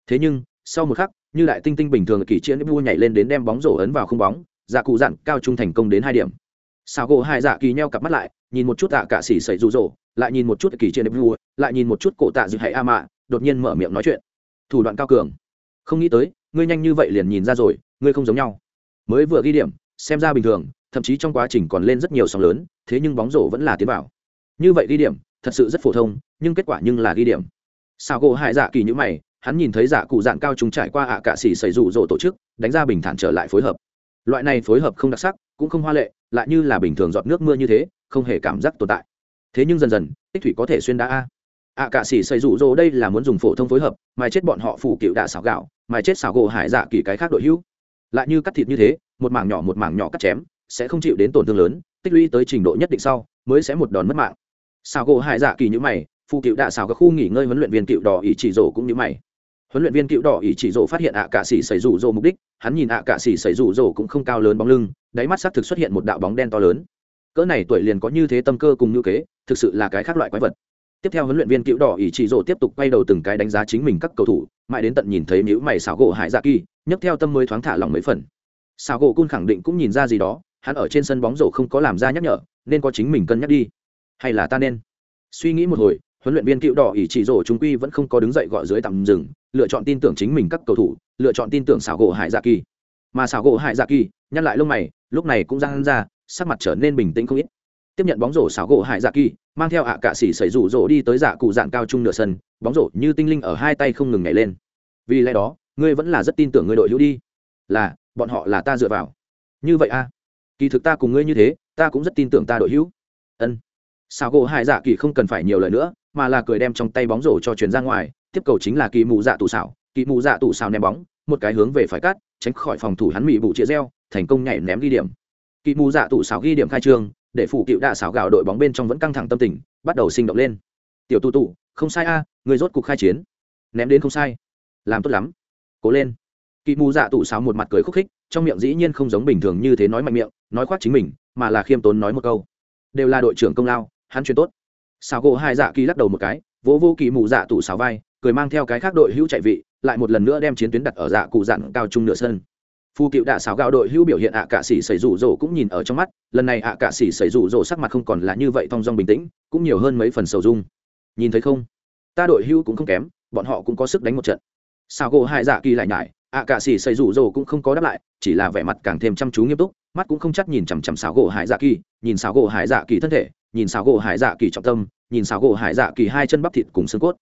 Thế nhưng, sau một khắc như đại tinh tinh bình thường kỳ chiến vua nhảy lên đến đem bóng rổ ấn vào không bóng dạ cụ dặn cao trung thành công đến hai điểm. Sao gỗ hai dạ kỳ nheo cặp mắt lại, nhìn một chút tạ cả xỉ xảy rụ rỗ lại nhìn một chút kỳ chiến vua, lại nhìn một chút cổ tạ dự hãy a mạ, đột nhiên mở miệng nói chuyện. Thủ đoạn cao cường. Không nghĩ tới, ngươi nhanh như vậy liền nhìn ra rồi, ngươi không giống nhau. Mới vừa ghi điểm, xem ra bình thường, thậm chí trong quá trình còn lên rất nhiều sóng lớn, thế nhưng bóng rổ vẫn là tiến vào. Như vậy ghi điểm, thật sự rất phổ thông, nhưng kết quả nhưng là ghi điểm. Sao gỗ hại dạ kỳ như mày hắn nhìn thấy giả cụ dạng cao chúng trải qua ạ à cạ xỉ xảy rủ rỗ tổ chức, đánh ra bình thản trở lại phối hợp. Loại này phối hợp không đặc sắc, cũng không hoa lệ, lại như là bình thường giọt nước mưa như thế, không hề cảm giác tồn tại. Thế nhưng dần dần, tích thủy có thể xuyên đá a. Ạ cạ xỉ xảy rủ rỗ đây là muốn dùng phổ thông phối hợp mà chết bọn họ phủ cựu đạ xảo gạo mà chết xảo gỗ hải dạ kỳ cái khác đội hữu. Lại như cắt thịt như thế, một mảng nhỏ một mảng nhỏ cắt chém, sẽ không chịu đến tổn thương lớn, tích lũy tới trình độ nhất định sau, mới sẽ một đòn mất mạng. Xảo gỗ hải dạ kỳ như mày phụ cựu đạ xảo các khu nghỉ ngơi huấn luyện viên cựu đỏ ỷ chỉ rổ cũng như mày huấn luyện viên cựu đỏ ý chỉ rổ phát hiện ạ cạ xỉ xảy rủ rổ mục đích, hắn nhìn ạ cạ xỉ xảy rủ rổ cũng không cao lớn bóng lưng, đáy mắt xác thực xuất hiện một đạo bóng đen to lớn. Cỡ này tuổi liền có như thế tâm cơ cùng ngữ kế, thực sự là cái khác loại quái vật. Tiếp theo huấn luyện viên cựu đỏ ý chỉ rổ tiếp tục quay đầu từng cái đánh giá chính mình các cầu thủ, mãi đến tận nhìn thấy nữ mày xảo gỗ hải dạ kỳ, nhấc theo tâm mới thoáng thả lòng mấy phần. Xảo gỗ cun khẳng định cũng nhìn ra gì đó, hắn ở trên sân bóng rổ không có làm ra nhắc nhở, nên có chính mình cân nhắc đi. Hay là ta nên? Suy nghĩ một hồi, huấn luyện viên cựu đỏ ỷ chỉ rổ chúng quy vẫn không có đứng dậy gọi dưới tạm dừng lựa chọn tin tưởng chính mình các cầu thủ, lựa chọn tin tưởng xảo gỗ hải dạ kỳ. Mà xảo gỗ hải dạ kỳ nhăn lại lông mày, lúc này cũng răng ra, sắc mặt trở nên bình tĩnh không ít. Tiếp nhận bóng rổ xảo gỗ hải dạ kỳ, mang theo ạ cạ xỉ xảy rủ rỗ đi tới dạ cụ dạng cao trung nửa sân, bóng rổ như tinh linh ở hai tay không ngừng nhảy lên. Vì lẽ đó, ngươi vẫn là rất tin tưởng người đội hữu đi. Là, bọn họ là ta dựa vào. Như vậy a à? kỳ thực ta cùng ngươi như thế, ta cũng rất tin tưởng ta đội hữu. Ân. Xảo gỗ hải dạ kỳ không cần phải nhiều lời nữa, mà là cười đem trong tay bóng rổ cho chuyền ra ngoài tiếp cầu chính là kỳ mù dạ tụ xảo, kỳ mù dạ tụ xảo ném bóng, một cái hướng về phải cắt, tránh khỏi phòng thủ hắn mỹ bụ chia reo, thành công nhảy ném ghi điểm. Kỳ mù dạ tụ xảo ghi điểm khai trương, để phủ cựu đạ xảo gạo đội bóng bên trong vẫn căng thẳng tâm tình, bắt đầu sinh động lên. Tiểu tu tụ không sai a, người rốt cục khai chiến. Ném đến không sai. Làm tốt lắm. Cố lên. Kỳ mù dạ tụ xảo một mặt cười khúc khích, trong miệng dĩ nhiên không giống bình thường như thế nói mạnh miệng, nói khoác chính mình, mà là khiêm tốn nói một câu. Đều là đội trưởng công lao, hắn chuyên tốt. Xảo gỗ hai dạ kỳ lắc đầu một cái, vỗ vô kỳ mù dạ tụ xảo vai cười mang theo cái khác đội hữu chạy vị, lại một lần nữa đem chiến tuyến đặt ở dạ cụ dặn cao trung nửa sân. Phu cựu đạ xảo gạo đội hữu biểu hiện ạ à cạ xỉ xảy rủ rỗ cũng nhìn ở trong mắt, lần này ạ à cạ xỉ xảy rủ rỗ sắc mặt không còn là như vậy thong dong bình tĩnh, cũng nhiều hơn mấy phần sầu dung. Nhìn thấy không? Ta đội hữu cũng không kém, bọn họ cũng có sức đánh một trận. Sao gỗ hai dạ kỳ lại nhải, ạ cả xỉ xảy rủ rỗ cũng không có đáp lại, chỉ là vẻ mặt càng thêm chăm chú nghiêm túc, mắt cũng không chắc nhìn chằm chằm xảo gỗ hải dạ kỳ, nhìn xảo gỗ hải dạ kỳ thân thể, nhìn xảo gỗ hải dạ kỳ trọng tâm, nhìn xảo gỗ hải dạ kỳ hai chân bắp thịt cùng xương cốt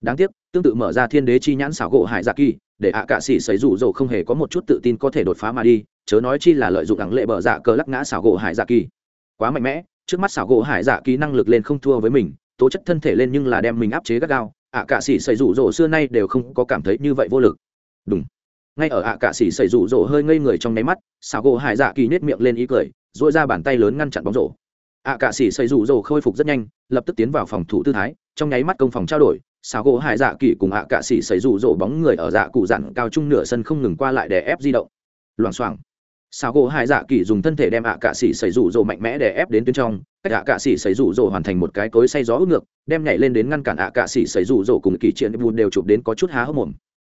đáng tiếc, tương tự mở ra thiên đế chi nhãn xảo gỗ hải dạ kỳ, để ạ cạ sĩ xấy rủ rỗ không hề có một chút tự tin có thể đột phá mà đi, chớ nói chi là lợi dụng ẳng lệ bờ dạ cờ lắc ngã xảo gỗ hải dạ kỳ. Quá mạnh mẽ, trước mắt xảo gỗ hải dạ kỳ năng lực lên không thua với mình, tố chất thân thể lên nhưng là đem mình áp chế gắt gao, ạ cạ sĩ xấy rủ rỗ xưa nay đều không có cảm thấy như vậy vô lực. Đúng ngay ở ạ cạ sĩ xấy rủ rỗ hơi ngây người trong nháy mắt, xảo gỗ hải dạ kỳ nết miệng lên ý cười dội ra bàn tay lớn ngăn chặn bóng rổ. Ạ cạ sĩ xấy rủ rỗ khôi phục rất nhanh, lập tức tiến vào phòng thủ tư thái, trong nháy mắt công phòng trao đổi sao gỗ hải dạ kỳ cùng ạ cạ sĩ xảy rủ rỗ bóng người ở dạ cụ dặn cao trung nửa sân không ngừng qua lại để ép di động. Loảng xoảng. Sao gỗ hải dạ kỳ dùng thân thể đem ạ cạ sĩ xảy rủ rỗ mạnh mẽ để ép đến tuyến trong cách ạ cạ sĩ xảy rủ rỗ hoàn thành một cái cối say gió ướt ngược đem nhảy lên đến ngăn cản ạ cạ sĩ xảy rủ rỗ cùng kỳ triển bùn đều chụp đến có chút há hốc mồm.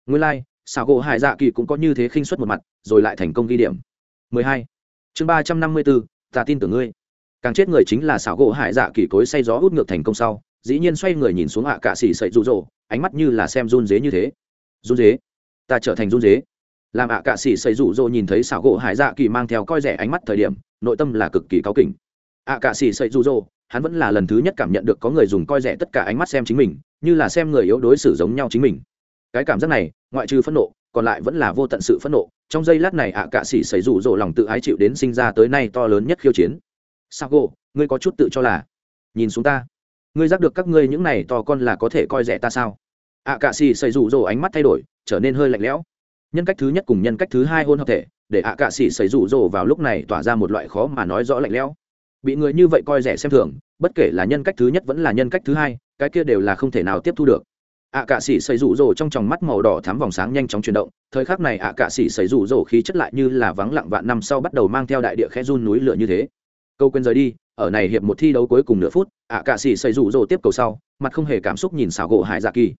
Nguyên lai、like, sao gỗ hải dạ kỳ cũng có như thế khinh suất một mặt rồi lại thành công ghi điểm. 12. chương 354, ta tin tưởng ngươi. Càng chết người chính là xảo gỗ hải dạ kỳ cối say gió hút ngược thành công sau dĩ nhiên xoay người nhìn xuống ạ cạ xỉ sậy rụ rỗ ánh mắt như là xem run dế như thế. Run dế? Ta trở thành run dế. Làm ạ cạ xỉ sậy rụ rỗ nhìn thấy xảo gỗ hải dạ kỳ mang theo coi rẻ ánh mắt thời điểm, nội tâm là cực kỳ cáu kỉnh. Ạ cạ xỉ sậy rụ rỗ hắn vẫn là lần thứ nhất cảm nhận được có người dùng coi rẻ tất cả ánh mắt xem chính mình, như là xem người yếu đối xử giống nhau chính mình. Cái cảm giác này, ngoại trừ phẫn nộ, còn lại vẫn là vô tận sự phẫn nộ. Trong giây lát này ạ cạ xỉ xảy rụ rỗ lòng tự ái chịu đến sinh ra tới nay to lớn nhất khiêu chiến. Sao gỗ, ngươi có chút tự cho là. Nhìn xuống ta ngươi giác được các ngươi những này to con là có thể coi rẻ ta sao? Ạ cạ xì xây rủ rỗ ánh mắt thay đổi, trở nên hơi lạnh lẽo. Nhân cách thứ nhất cùng nhân cách thứ hai hôn hợp thể, để ạ cạ xì xây rủ rỗ vào lúc này tỏa ra một loại khó mà nói rõ lạnh lẽo. Bị người như vậy coi rẻ xem thường, bất kể là nhân cách thứ nhất vẫn là nhân cách thứ hai, cái kia đều là không thể nào tiếp thu được. Ạ cạ sĩ xây rủ rồ trong tròng mắt màu đỏ thắm vòng sáng nhanh chóng chuyển động, thời khắc này ạ cạ sĩ xây rủ rồ khí chất lại như là vắng lặng vạn năm sau bắt đầu mang theo đại địa khe run núi lửa như thế câu quên rời đi, ở này hiệp một thi đấu cuối cùng nửa phút, ạ cạ sĩ xây rủ rồ tiếp cầu sau, mặt không hề cảm xúc nhìn xảo gỗ hải dạ kỳ.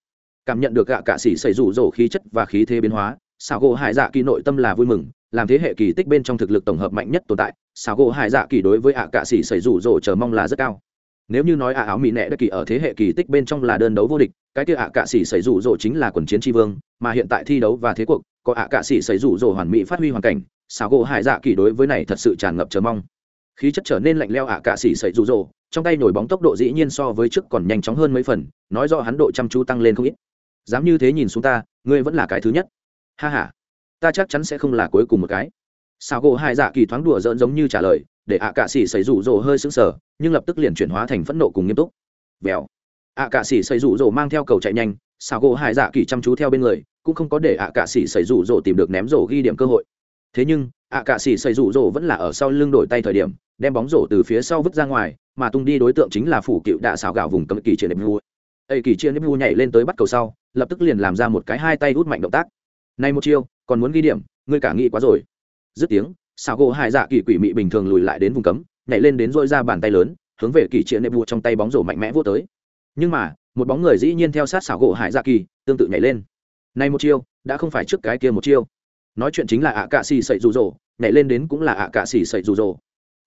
Cảm nhận được ạ cạ sĩ xây rủ rồ khí chất và khí thế biến hóa, xảo gỗ hải dạ kỳ nội tâm là vui mừng, làm thế hệ kỳ tích bên trong thực lực tổng hợp mạnh nhất tồn tại, xảo gỗ hải dạ kỳ đối với ạ cạ sĩ xây rủ rồ chờ mong là rất cao. Nếu như nói ạ áo mỹ nẹ đất kỳ ở thế hệ kỳ tích bên trong là đơn đấu vô địch, cái kia ạ cạ sĩ xảy rủ rồ chính là quần chiến tri vương, mà hiện tại thi đấu và thế cuộc, có ạ cạ sĩ xảy rủ rồ hoàn mỹ phát huy hoàn cảnh, xảo gỗ hải dạ kỳ đối với này thật sự tràn ngập chờ mong khí chất trở nên lạnh leo ạ cạ xỉ sậy rủ rỗ trong tay nổi bóng tốc độ dĩ nhiên so với trước còn nhanh chóng hơn mấy phần, nói do hắn độ chăm chú tăng lên không ít. Dám như thế nhìn xuống ta, ngươi vẫn là cái thứ nhất. Ha h a ta chắc chắn sẽ không là cuối cùng một cái. Sao gỗ hải dạ kỳ thoáng đùa dỡn giống như trả lời, để ạ cạ xỉ xảy rủ rỗ hơi sững sờ, nhưng lập tức liền chuyển hóa thành phẫn nộ cùng nghiêm túc. Vèo. Ạ cạ xỉ xảy rủ rỗ mang theo cầu chạy nhanh sao gỗ hải dạ kỳ chăm chú theo bên người, cũng không có để ạ cạ xỉ xảy rủ rỗ tìm được ném rổ ghi điểm cơ hội. Thế nhưng, ạ cạ xỉ xảy rủ rỗ vẫn là ở sau lưng đổi tay thời điểm đem bóng rổ từ phía sau vứt ra ngoài, mà tung đi đối tượng chính là phủ cựu đạ xào gạo vùng cấm kỳ triển nếp vu ây kỳ triển nếp vu nhảy lên tới bắt cầu sau, lập tức liền làm ra một cái hai tay hút mạnh động tác. Nay một chiêu, còn muốn ghi điểm, ngươi cả nghĩ quá rồi. Dứt tiếng xào gỗ hải dạ kỳ quỷ mị bình thường lùi lại đến vùng cấm, nhảy lên đến dội ra bàn tay lớn, hướng về kỳ triển nếp vụ trong tay bóng rổ mạnh mẽ vô tới. Nhưng mà, một bóng người dĩ nhiên theo sát xảo gỗ hải dạ kỳ, tương tự nhảy lên. Nay một chiêu, đã không phải trước cái kia một chiêu. Nói chuyện chính là ạ cạ xì sậy rụ rỗ nhảy lên đến cũng là ạ cạ xì sậy rụ rỗ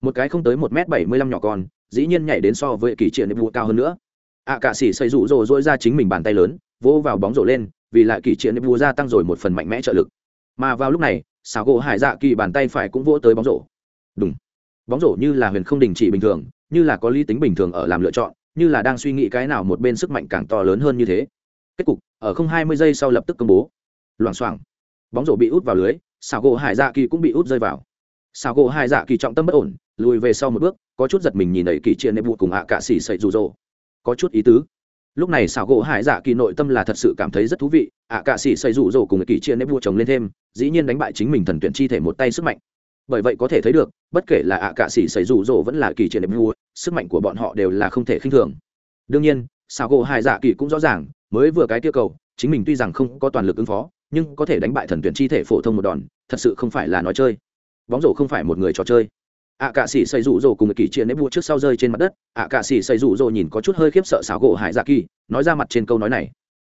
một cái không tới một m bảy mươi lăm nhỏ con, dĩ nhiên nhảy đến so với kỳ triển nệm vụ cao hơn nữa. Ạ cạ xì xây rụ rỗ dỗi ra chính mình bàn tay lớn, vỗ vào bóng rổ lên, vì lại kỳ triển nệm vụ gia tăng rồi một phần mạnh mẽ trợ lực. Mà vào lúc này xảo gỗ hải dạ kỳ bàn tay phải cũng vỗ tới bóng rổ. Đúng bóng rổ như là huyền không đình chỉ bình thường, như là có lý tính bình thường ở làm lựa chọn, như là đang suy nghĩ cái nào một bên sức mạnh càng to lớn hơn như thế. Kết cục, ở không hai mươi giây sau lập tức công bố. Loảng xoảng. Bóng rổ bị út vào lưới xảo gỗ hải dạ kỳ cũng bị út rơi vào xảo gỗ hải dạ kỳ trọng tâm bất ổn, lùi về sau một bước, có chút giật mình nhìn đẩy kỳ chia nệm vụ cùng hạ Cả xỉ sậy rụ rỗ. Có chút ý tứ. Lúc này xảo gỗ hải dạ kỳ nội tâm là thật sự cảm thấy rất thú vị, ạ cạ sĩ xây rủ rỗ cùng kỳ chia nếp vua chồng lên thêm, dĩ nhiên đánh bại chính mình thần tuyển chi thể một tay sức mạnh. Bởi vậy có thể thấy được, bất kể là ạ cạ sĩ xây rủ rỗ vẫn là kỳ chia nếp vua sức mạnh của bọn họ đều là không thể khinh thường. Đương nhiên xảo gỗ hải dạ kỳ cũng rõ ràng, mới vừa cái tiêu cầu, chính mình tuy rằng không có toàn lực ứng phó, nhưng có thể đánh bại thần tuyển chi thể phổ thông một đòn, thật sự không phải là nói chơi bóng rổ không phải một người trò chơi. Ạ cạ sĩ xây rủ rồ cùng kỳ chia nếp vua trước sau rơi trên mặt đất, ạ cạ sĩ xây rủ rồ nhìn có chút hơi khiếp sợ xảo gỗ hải dạ kỳ, nói ra mặt trên câu nói này.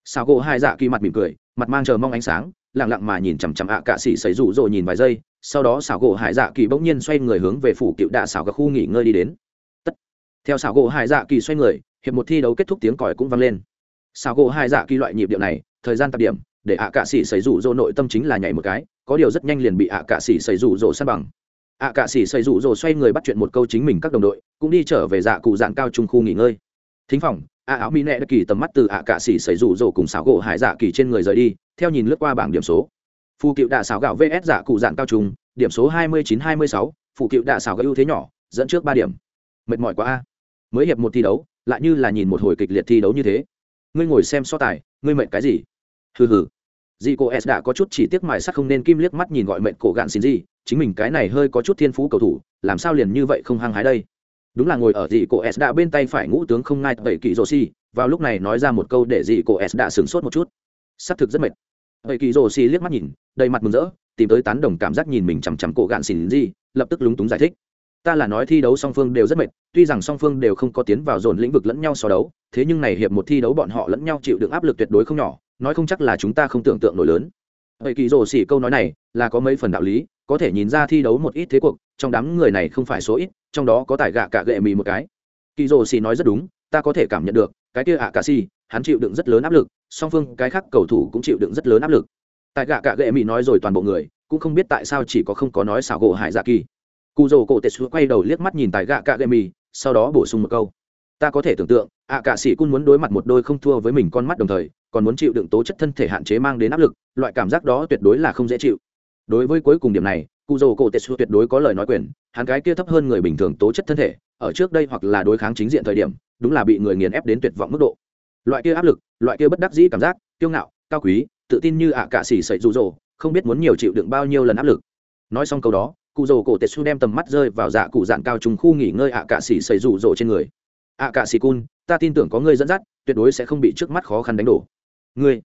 Xảo gỗ hải dạ kỳ mặt mỉm cười, mặt mang chờ mong ánh sáng, lặng lặng mà nhìn chằm chằm ạ cạ sĩ xây rủ rồ nhìn vài giây, sau đó xảo gỗ hải dạ kỳ bỗng nhiên xoay người hướng về phủ cựu đạ xảo các khu nghỉ ngơi đi đến. Tất. theo xảo gỗ hải dạ kỳ xoay người, hiệp một thi đấu kết thúc tiếng còi cũng vang lên. Xảo gỗ hải dạ kỳ loại nhịp điệu này, thời gian tập điểm, để ạ cạ sĩ xây rủ rồ nội tâm chính là nhảy một cái có điều rất nhanh liền bị ạ cạ sĩ xây rủ rồ sát bằng. ạ cạ sĩ xây rủ rồ xoay người bắt chuyện một câu chính mình các đồng đội, cũng đi trở về dạ cụ dạng cao trung khu nghỉ ngơi. Thính phòng, ạ áo mỹ nẹ đã kỳ tầm mắt từ ạ cạ sĩ xây rủ rồ cùng xáo gỗ hải dạ kỳ trên người rời đi, theo nhìn lướt qua bảng điểm số. Phụ cựu đạ xáo gạo vs dạ cụ dạng cao trung, điểm số hai mươi chín hai mươi sáu phụ cựu đạ xáo gạo ưu thế nhỏ, dẫn trước ba điểm. Mệt mỏi quá a. Mới hiệp một thi đấu, lại như là nhìn một hồi kịch liệt thi đấu như thế. Ngươi ngồi xem so tài, ngươi mệt cái gì? Hừ hừ dì cô s đã có chút chỉ tiếc mài sắc không nên kim liếc mắt nhìn gọi mệnh cổ gạn xin gì chính mình cái này hơi có chút thiên phú cầu thủ, làm sao liền như vậy không hăng hái đây? Đúng là ngồi ở dì cô s đã bên tay phải ngũ tướng không ngai tẩy kỳ rô si vào lúc này nói ra một câu để dì cô s đã sửng sốt một chút. Xác thực rất mệt. Tẩy kỳ rô si liếc mắt nhìn, đầy mặt mừng rỡ, tìm tới tán đồng cảm giác nhìn mình chằm chằm cổ gạn xin gì lập tức lúng túng giải thích. Ta là nói thi đấu song phương đều rất mệt, tuy rằng song phương đều không có tiến vào dồn lĩnh vực lẫn nhau so đấu, thế nhưng này hiệp một thi đấu bọn họ lẫn nhau chịu được áp lực tuyệt đối không nhỏ nói không chắc là chúng ta không tưởng tượng nổi lớn. Vậy kỳ rồ xỉ câu nói này là có mấy phần đạo lý, có thể nhìn ra thi đấu một ít thế cuộc, trong đám người này không phải số ít, trong đó có tài gạ cả gệ mì một cái. Kỳ rồ xỉ nói rất đúng, ta có thể cảm nhận được, cái kia ạ cả xì hắn chịu đựng rất lớn áp lực, song phương, cái khác cầu thủ cũng chịu đựng rất lớn áp lực. Tại gạ cả gệ mì nói rồi toàn bộ người, cũng không biết tại sao chỉ có không có nói xảo gỗ hải dạ kỳ. Cụ rồ cổ tệ quay đầu liếc mắt nhìn tại gạ cả gệ mì, sau đó bổ sung một câu. Ta có thể tưởng tượng, ạ cả sĩ cũng muốn đối mặt một đôi không thua với mình con mắt đồng thời còn muốn chịu đựng tố chất thân thể hạn chế mang đến áp lực, loại cảm giác đó tuyệt đối là không dễ chịu. Đối với cuối cùng điểm này cụ dầu cổ tetsu tuyệt đối có lời nói quyền, hắn cái kia thấp hơn người bình thường tố chất thân thể, ở trước đây hoặc là đối kháng chính diện thời điểm, đúng là bị người nghiền ép đến tuyệt vọng mức độ. Loại kia áp lực, loại kia bất đắc dĩ cảm giác, kiêu ngạo, cao quý, tự tin như ạ cả xỉ sậy rụ rỗ không biết muốn nhiều chịu đựng bao nhiêu lần áp lực. Nói xong câu đó cụ dầu cổ tetsu đem tầm mắt rơi vào dạ cụ dạng cao trùng khu nghỉ ngơi ạ cả xỉ sậy rủ rỗ trên người. Ạ cả xỉ cun, ta tin tưởng có ngươi dẫn dắt, tuyệt đối sẽ không bị trước mắt khó khăn đánh đổ ngươi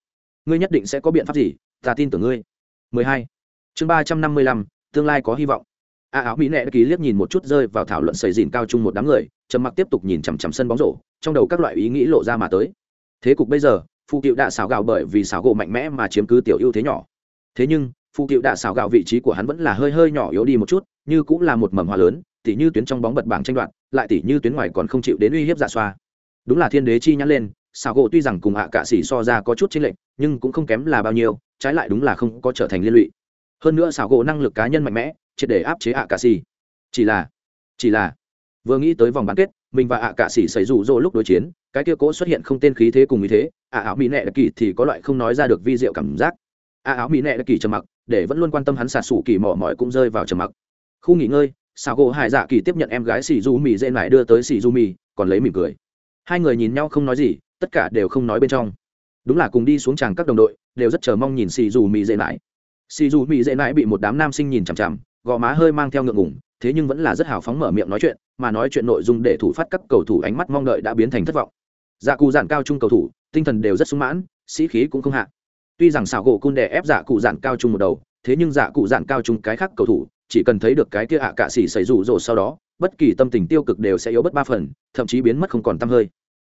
ngươi nhất định sẽ có biện pháp gì? Ta tin tưởng ngươi. 12. chương 355, tương lai có hy vọng. A áo mỹ nệ ký liếc nhìn một chút rơi vào thảo luận sầy dìn cao chung một đám người trầm mặc tiếp tục nhìn chằm chằm sân bóng rổ trong đầu các loại ý nghĩ lộ ra mà tới. Thế cục bây giờ phụ cựu đã xào gạo bởi vì xào gỗ mạnh mẽ mà chiếm cứ tiểu ưu thế nhỏ. Thế nhưng phụ cựu đã xào gạo vị trí của hắn vẫn là hơi hơi nhỏ yếu đi một chút như cũng là một mầm hoa lớn tỉ như tuyến trong bóng bật bảng tranh đoạt lại tỉ như tuyến ngoài còn không chịu đến uy hiếp dạ xoa. Đúng là thiên đế chi nhắn lên xào gỗ tuy rằng cùng hạ cạ xỉ so ra có chút chênh lệch, nhưng cũng không kém là bao nhiêu, trái lại đúng là không có trở thành liên lụy. Hơn nữa xào gỗ năng lực cá nhân mạnh mẽ, triệt để áp chế hạ cạ xỉ. Chỉ là chỉ là, vừa nghĩ tới vòng bán kết, mình và ạ cạ xỉ xảy rủ rỗ lúc đối chiến, cái kia cố xuất hiện không tên khí thế cùng ý thế, ạ áo mỹ nệ đặc kỳ thì có loại không nói ra được vi diệu cảm giác. Ạ áo mỹ nệ đặc kỳ trầm mặc, để vẫn luôn quan tâm hắn xả sủ kỳ mỏ mỏi cũng rơi vào trầm mặc. Khu nghỉ ngơi sao gỗ hải dạ kỳ tiếp nhận em gái xì du mì dễ lại đưa tới xì du mì, còn lấy mỉm cười. Hai người nhìn nhau không nói gì tất cả đều không nói bên trong. Đúng là cùng đi xuống tràng các đồng đội, đều rất chờ mong nhìn xì dù mỹ dễ mãi xì dù mỹ dễ mãi bị một đám nam sinh nhìn chằm chằm, gò má hơi mang theo ngượng ngủng thế nhưng vẫn là rất hào phóng mở miệng nói chuyện, mà nói chuyện nội dung để thủ phát các cầu thủ ánh mắt mong đợi đã biến thành thất vọng. Dạ cụ giản cao trung cầu thủ, tinh thần đều rất sung mãn, sĩ khí cũng không hạ. Tuy rằng xảo gỗ cun đè ép dạ cụ giản cao trung một đầu, thế nhưng dạ cụ giản cao trung cái khác cầu thủ, chỉ cần thấy được cái kia hạ cạ xỉ xảy rủ rồ sau đó, bất kỳ tâm tình tiêu cực đều sẽ yếu bất ba phần, thậm chí biến mất không còn t hơi.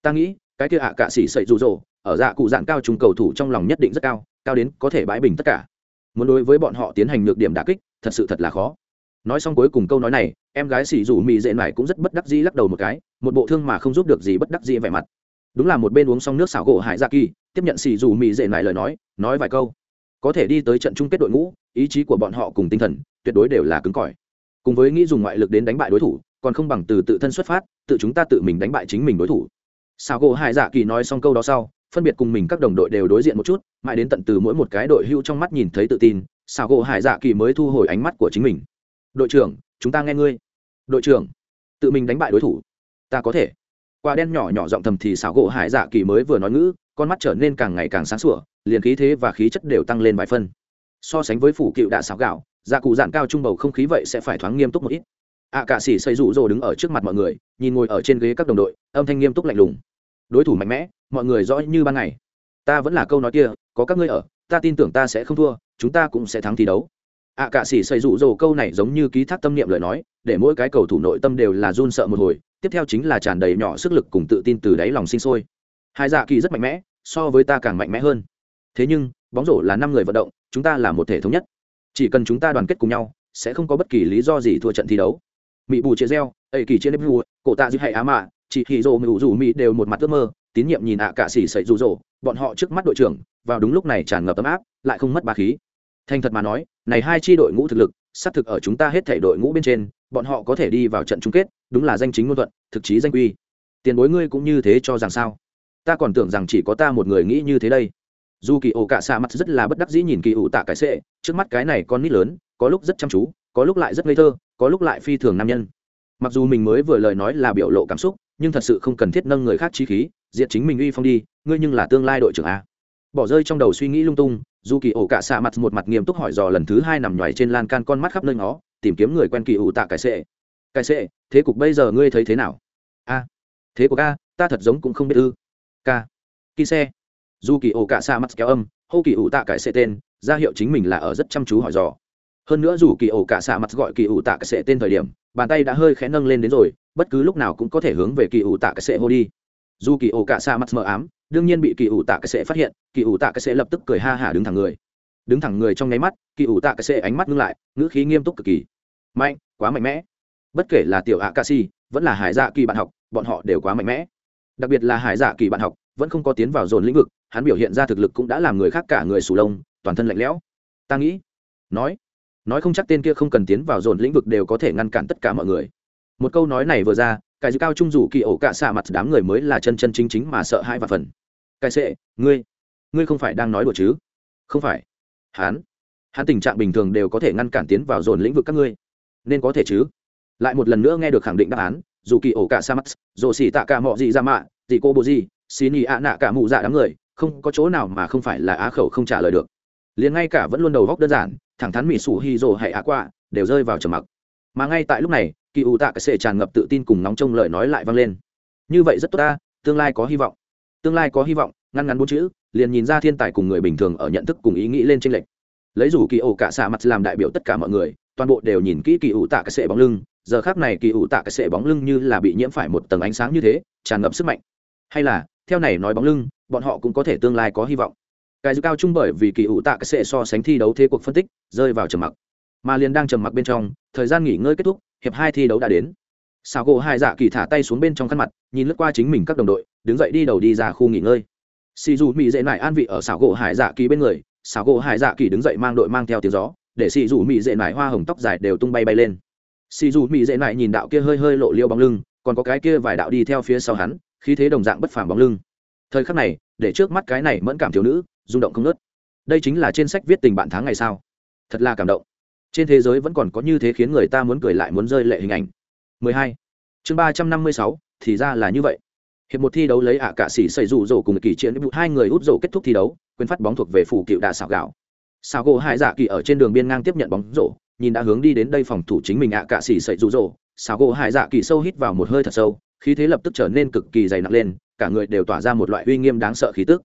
Ta nghĩ cái kia hạ cạ sĩ sậy rụ rỗ ở dạ cụ dạng cao trùng cầu thủ trong lòng nhất định rất cao cao đến có thể bãi bình tất cả. Muốn đối với bọn họ tiến hành nhược điểm đà kích, thật sự thật là khó. Nói xong cuối cùng câu nói này, em gái xỉ rủ mì dệ mải cũng rất bất đắc dĩ lắc đầu một cái, một bộ thương mà không giúp được gì bất đắc dĩ vẻ mặt. Đúng là một bên uống xong nước xảo gỗ hải dạ kỳ, tiếp nhận xỉ rủ mì dệ mải lời nói nói vài câu. Có thể đi tới trận chung kết đội ngũ, ý chí của bọn họ cùng tinh thần, tuyệt đối đều là cứng cỏi. Cùng với nghĩ dùng ngoại lực đến đánh bại đối thủ, còn không bằng từ tự thân xuất phát, tự chúng ta tự mình đánh bại chính mình đối thủ. Sao gỗ hải dạ kỳ nói xong câu đó sau, phân biệt cùng mình các đồng đội đều đối diện một chút, mãi đến tận từ mỗi một cái đội hưu trong mắt nhìn thấy tự tin Sao gỗ hải dạ kỳ mới thu hồi ánh mắt của chính mình. Đội trưởng, chúng ta nghe ngươi. Đội trưởng. Tự mình đánh bại đối thủ. Ta có thể. Quả đen nhỏ nhỏ giọng thầm thì xảo gỗ hải dạ kỳ mới vừa nói ngữ, con mắt trở nên càng ngày càng sáng sủa, liền khí thế và khí chất đều tăng lên vài phân. So sánh với phủ cựu đạ xảo gạo dạ cụ dạn cao trung bầu không khí vậy sẽ phải thoáng nghiêm túc một ít ạ cạ cả sĩ xây rủ rồ đứng ở trước mặt mọi người, nhìn ngồi ở trên ghế các đồng đội, âm thanh nghiêm túc lạnh lùng. Đối thủ mạnh mẽ, mọi người rõ như ban ngày. Ta vẫn là câu nói kia, có các ngươi ở, ta tin tưởng ta sẽ không thua, chúng ta cũng sẽ thắng thi đấu. Ạ cạ cả sĩ xây rủ rồ câu này giống như ký thác tâm niệm lời nói, để mỗi cái cầu thủ nội tâm đều là run sợ một hồi, tiếp theo chính là tràn đầy nhỏ sức lực cùng tự tin từ đáy lòng sinh sôi. Hai dạ kỳ rất mạnh mẽ, so với ta càng mạnh mẽ hơn. Thế nhưng, bóng rổ là năm người vận động, chúng ta là một thể thống nhất. Chỉ cần chúng ta đoàn kết cùng nhau, sẽ không có bất kỳ lý do gì thua trận thi đấu mỹ bù chia reo, ấy kỳ chia nếp vua, cổ tạ dư hay á mạ, chỉ hì rồ mỹ dù mỹ đều một mặt ước mơ, tín nhiệm nhìn ạ cả xỉ sậy rụ rỗ bọn họ trước mắt đội trưởng, vào đúng lúc này tràn ngập ấm áp, lại không mất ba khí. Thành thật mà nói, này hai chi đội ngũ thực lực, xác thực ở chúng ta hết thể đội ngũ bên trên, bọn họ có thể đi vào trận chung kết, đúng là danh chính ngôn thuận, thực chí danh quy tiền bối ngươi cũng như thế cho rằng sao? Ta còn tưởng rằng chỉ có ta một người nghĩ như thế đây. Dù kỳ ổ cả xa mặt rất là bất đắc dĩ nhìn kỳ ủ tạ cái sệ trước mắt cái này con nít lớn, có lúc rất chăm chú, có lúc lại rất ngây thơ có lúc lại phi thường nam nhân. Mặc dù mình mới vừa lời nói là biểu lộ cảm xúc, nhưng thật sự không cần thiết nâng người khác chí khí, diệt chính mình uy phong đi, ngươi nhưng là tương lai đội trưởng a. Bỏ rơi trong đầu suy nghĩ lung tung dù kỳ ổ cả xạ mặt một mặt nghiêm túc hỏi dò lần thứ hai nằm nhoài trên lan can con mắt khắp nơi ngó, tìm kiếm người quen kỳ ủ tạ cải sệ. Cải sệ, thế cục bây giờ ngươi thấy thế nào? A. Thế của ca ta thật giống cũng không biết ư. Ca kỳ xe dù kỳ ổ cả xạ mặt kéo âm, hô kỳ ủ tạ cải sệ tên, ra hiệu chính mình là ở rất chăm chú hỏi dò hơn nữa dù kỳ ổ cả xạ mặt gọi kỳ ủ tạ cái sệ tên thời điểm, bàn tay đã hơi khẽ nâng lên đến rồi, bất cứ lúc nào cũng có thể hướng về kỳ ủ tạ cái sệ hô đi. Dù kỳ ổ cả xạ mặt mờ ám, đương nhiên bị kỳ ủ tạ cái sệ phát hiện, kỳ ủ tạ cái sệ lập tức cười ha hả đứng thẳng người. Đứng thẳng người trong nháy mắt, kỳ ủ tạ cái sệ ánh mắt ngưng lại, ngữ khí nghiêm túc cực kỳ. Mạnh, quá mạnh mẽ. Bất kể là tiểu ạ ca si vẫn là hải dạ kỳ bạn học, bọn họ đều quá mạnh mẽ. Đặc biệt là hải dạ kỳ bạn học, vẫn không có tiến vào dồn lĩnh vực, hắn biểu hiện ra thực lực cũng đã làm người khác cả người sù lông, toàn thân lạnh lẽo. Ta nghĩ, nói nói không chắc tên kia không cần tiến vào dồn lĩnh vực đều có thể ngăn cản tất cả mọi người. Một câu nói này vừa ra cái dư cao trung rủ kỳ ổ cạ xạ mặt đám người mới là chân chân chính chính mà sợ hai và phần. Cái sệ ngươi ngươi không phải đang nói đùa chứ? Không phải. Hán, hắn tình trạng bình thường đều có thể ngăn cản tiến vào dồn lĩnh vực các ngươi. Nên có thể chứ? Lại một lần nữa nghe được khẳng định đáp án dù kỳ ổ cả sa mắt dù xỉ tạ cả mọi gì ra mạ gì cô bố gì xì nhị ạ nạ cả mụ dạ đám người không có chỗ nào mà không phải là á khẩu không trả lời được liền ngay cả vẫn luôn đầu góc đơn giản, thẳng thắn mỹ sủ hi rồ hay ạ qua đều rơi vào trầm mặc. Mà ngay tại lúc này, kỳ ủ tạ cái sệ tràn ngập tự tin cùng nóng trong lời nói lại vang lên. Như vậy rất tốt ta, tương lai có hy vọng. Tương lai có hy vọng, ngăn ngắn bốn chữ, liền nhìn ra thiên tài cùng người bình thường ở nhận thức cùng ý nghĩ lên tranh lệch. Lấy rủ kỳ ủ cả xạ mặt làm đại biểu tất cả mọi người, toàn bộ đều nhìn kỹ kỳ ủ tạ cái sệ bóng lưng. Giờ khác này kỳ ủ tạ cái sệ bóng lưng như là bị nhiễm phải một tầng ánh sáng như thế, tràn ngập sức mạnh. Hay là, theo này nói bóng lưng, bọn họ cũng có thể tương lai có hy vọng cái dư cao chung bởi vì kỳ ủ tạ cái sệ so sánh thi đấu thế cuộc phân tích, rơi vào trầm mặc. Mà liền đang trầm mặc bên trong, thời gian nghỉ ngơi kết thúc, hiệp hai thi đấu đã đến. Xào gỗ hai dạ kỳ thả tay xuống bên trong khăn mặt, nhìn lướt qua chính mình các đồng đội, đứng dậy đi đầu đi ra khu nghỉ ngơi. Xì dù mỹ dễ nải an vị ở xào gỗ hải dạ kỳ bên người xào gỗ hải dạ kỳ đứng dậy mang đội mang theo tiếng gió, để xì dù mỹ dễ nải hoa hồng tóc dài đều tung bay bay lên. Xì dù mỹ dễ nải nhìn đạo kia hơi hơi lộ liêu bóng lưng, còn có cái kia vài đạo đi theo phía sau hắn, khí thế đồng dạng bất phàm bóng lưng. Thời khắc này, để trước mắt cái này mẫn cảm thiếu nữ rung động không nớt đây chính là trên sách viết tình bạn tháng ngày sao? Thật là cảm động. Trên thế giới vẫn còn có như thế khiến người ta muốn cười lại muốn rơi lệ hình ảnh. 12. chương 356, thì ra là như vậy. Hiệp một thi đấu lấy ạ à cạ sĩ xây rủ rổ cùng kỳ chiến hai người hút rổ kết thúc thi đấu quyền phát bóng thuộc về phủ cựu đà xảo gạo. Xảo gỗ hai dạ kỳ ở trên đường biên ngang tiếp nhận bóng rổ nhìn đã hướng đi đến đây phòng thủ chính mình ạ à cạ sĩ xây rủ rổ. Xảo gỗ hai dạ kỳ sâu hít vào một hơi thật sâu khí thế lập tức trở nên cực kỳ dày nặng lên cả người đều tỏa ra một loại uy nghiêm đáng sợ khí tức.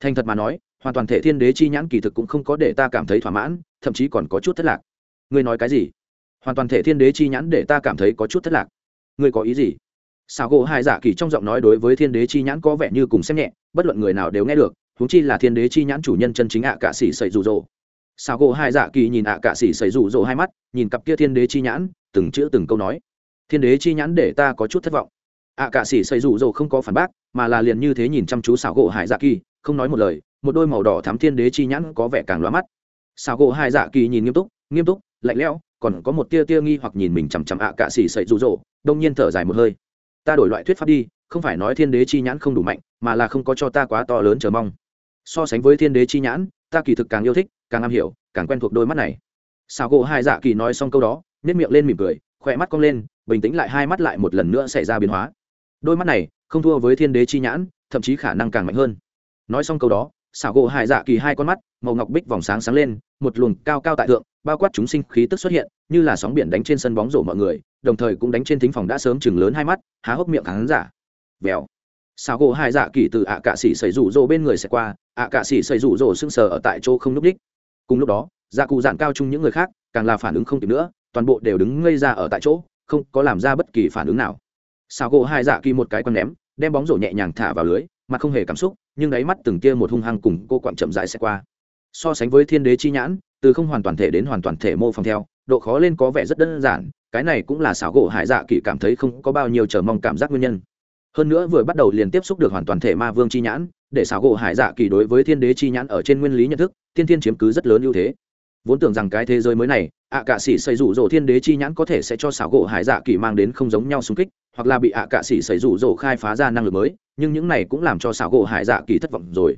Thành thật mà nói hoàn toàn thể thiên đế chi nhãn kỳ thực cũng không có để ta cảm thấy thỏa mãn, thậm chí còn có chút thất lạc. Ngươi nói cái gì? Hoàn toàn thể thiên đế chi nhãn để ta cảm thấy có chút thất lạc. Ngươi có ý gì? Xào gỗ hai giả kỳ trong giọng nói đối với thiên đế chi nhãn có vẻ như cùng xem nhẹ, bất luận người nào đều nghe được, huống chi là thiên đế chi nhãn chủ nhân chân chính ạ à cạ xỉ sậy rụ rỗ. Xào gỗ hai giả kỳ nhìn ạ à cạ xỉ sậy rụ rỗ hai mắt, nhìn cặp kia thiên đế chi nhãn, từng chữ từng câu nói. Thiên đế chi nhãn để ta có chút thất vọng. ạ à cạ xỉ sậy rụ rỗ không có phản bác, mà là liền như thế nhìn chăm chú xào gỗ hải dạ kỳ không nói một lời, một đôi màu đỏ thắm thiên đế chi nhãn có vẻ càng lóa mắt. Xào gỗ Hai dạ kỳ nhìn nghiêm túc nghiêm túc, lạnh lẽo, còn có một tia tia nghi hoặc nhìn mình chằm chằm ạ cạ xỉ sậy rụ rỗ, đông nhiên thở dài một hơi. Ta đổi loại thuyết pháp đi, không phải nói thiên đế chi nhãn không đủ mạnh, mà là không có cho ta quá to lớn chờ mong. So sánh với thiên đế chi nhãn, ta kỳ thực càng yêu thích, càng am hiểu, càng quen thuộc đôi mắt này. Sao gỗ hai dạ kỳ nói xong câu đó nếp miệng lên mỉm cười, khỏe mắt cong lên, bình tĩnh lại hai mắt lại một lần nữa xảy ra biến hóa. Đôi mắt này không thua với thiên đế chi nhãn, thậm chí khả năng càng mạnh hơn nói xong câu đó, xảo gỗ hải dạ kỳ hai con mắt, màu ngọc bích vòng sáng sáng lên, một luồng cao cao tại thượng, bao quát chúng sinh khí tức xuất hiện, như là sóng biển đánh trên sân bóng rổ mọi người, đồng thời cũng đánh trên thính phòng đã sớm chừng lớn hai mắt, há hốc miệng khán giả. Vèo. Xảo gỗ hải dạ kỳ từ ạ cạ sĩ xảy rủ rỗ bên người sẽ qua, ạ cạ sĩ xảy rủ rỗ sưng sờ ở tại chỗ không núp đích. Cùng lúc đó dạ cụ dạn cao chung những người khác, càng là phản ứng không kịp nữa, toàn bộ đều đứng ngây ra ở tại chỗ, không có làm ra bất kỳ phản ứng nào. Xảo gỗ hải dạ kỳ một cái con ném, đem bóng rổ nhẹ nhàng thả vào lưới mà không hề cảm xúc nhưng đáy mắt từng kia một hung hăng cùng cô quặn chậm rãi sẽ qua. So sánh với thiên đế chi nhãn, từ không hoàn toàn thể đến hoàn toàn thể mô phỏng theo, độ khó lên có vẻ rất đơn giản, cái này cũng là xảo gỗ hải dạ kỳ cảm thấy không có bao nhiêu chờ mong cảm giác nguyên nhân. Hơn nữa vừa bắt đầu liền tiếp xúc được hoàn toàn thể ma vương chi nhãn, để xảo gỗ hải dạ kỳ đối với thiên đế chi nhãn ở trên nguyên lý nhận thức thiên thiên chiếm cứ rất lớn ưu thế vốn tưởng rằng cái thế giới mới này, ạ à cạ sĩ xây rủ rỗ thiên đế chi nhãn có thể sẽ cho xảo gỗ hải dạ kỳ mang đến không giống nhau xung kích, hoặc là bị ạ à cạ sĩ xây rủ rỗ khai phá ra năng lực mới, nhưng những này cũng làm cho xảo gỗ hải dạ kỳ thất vọng rồi.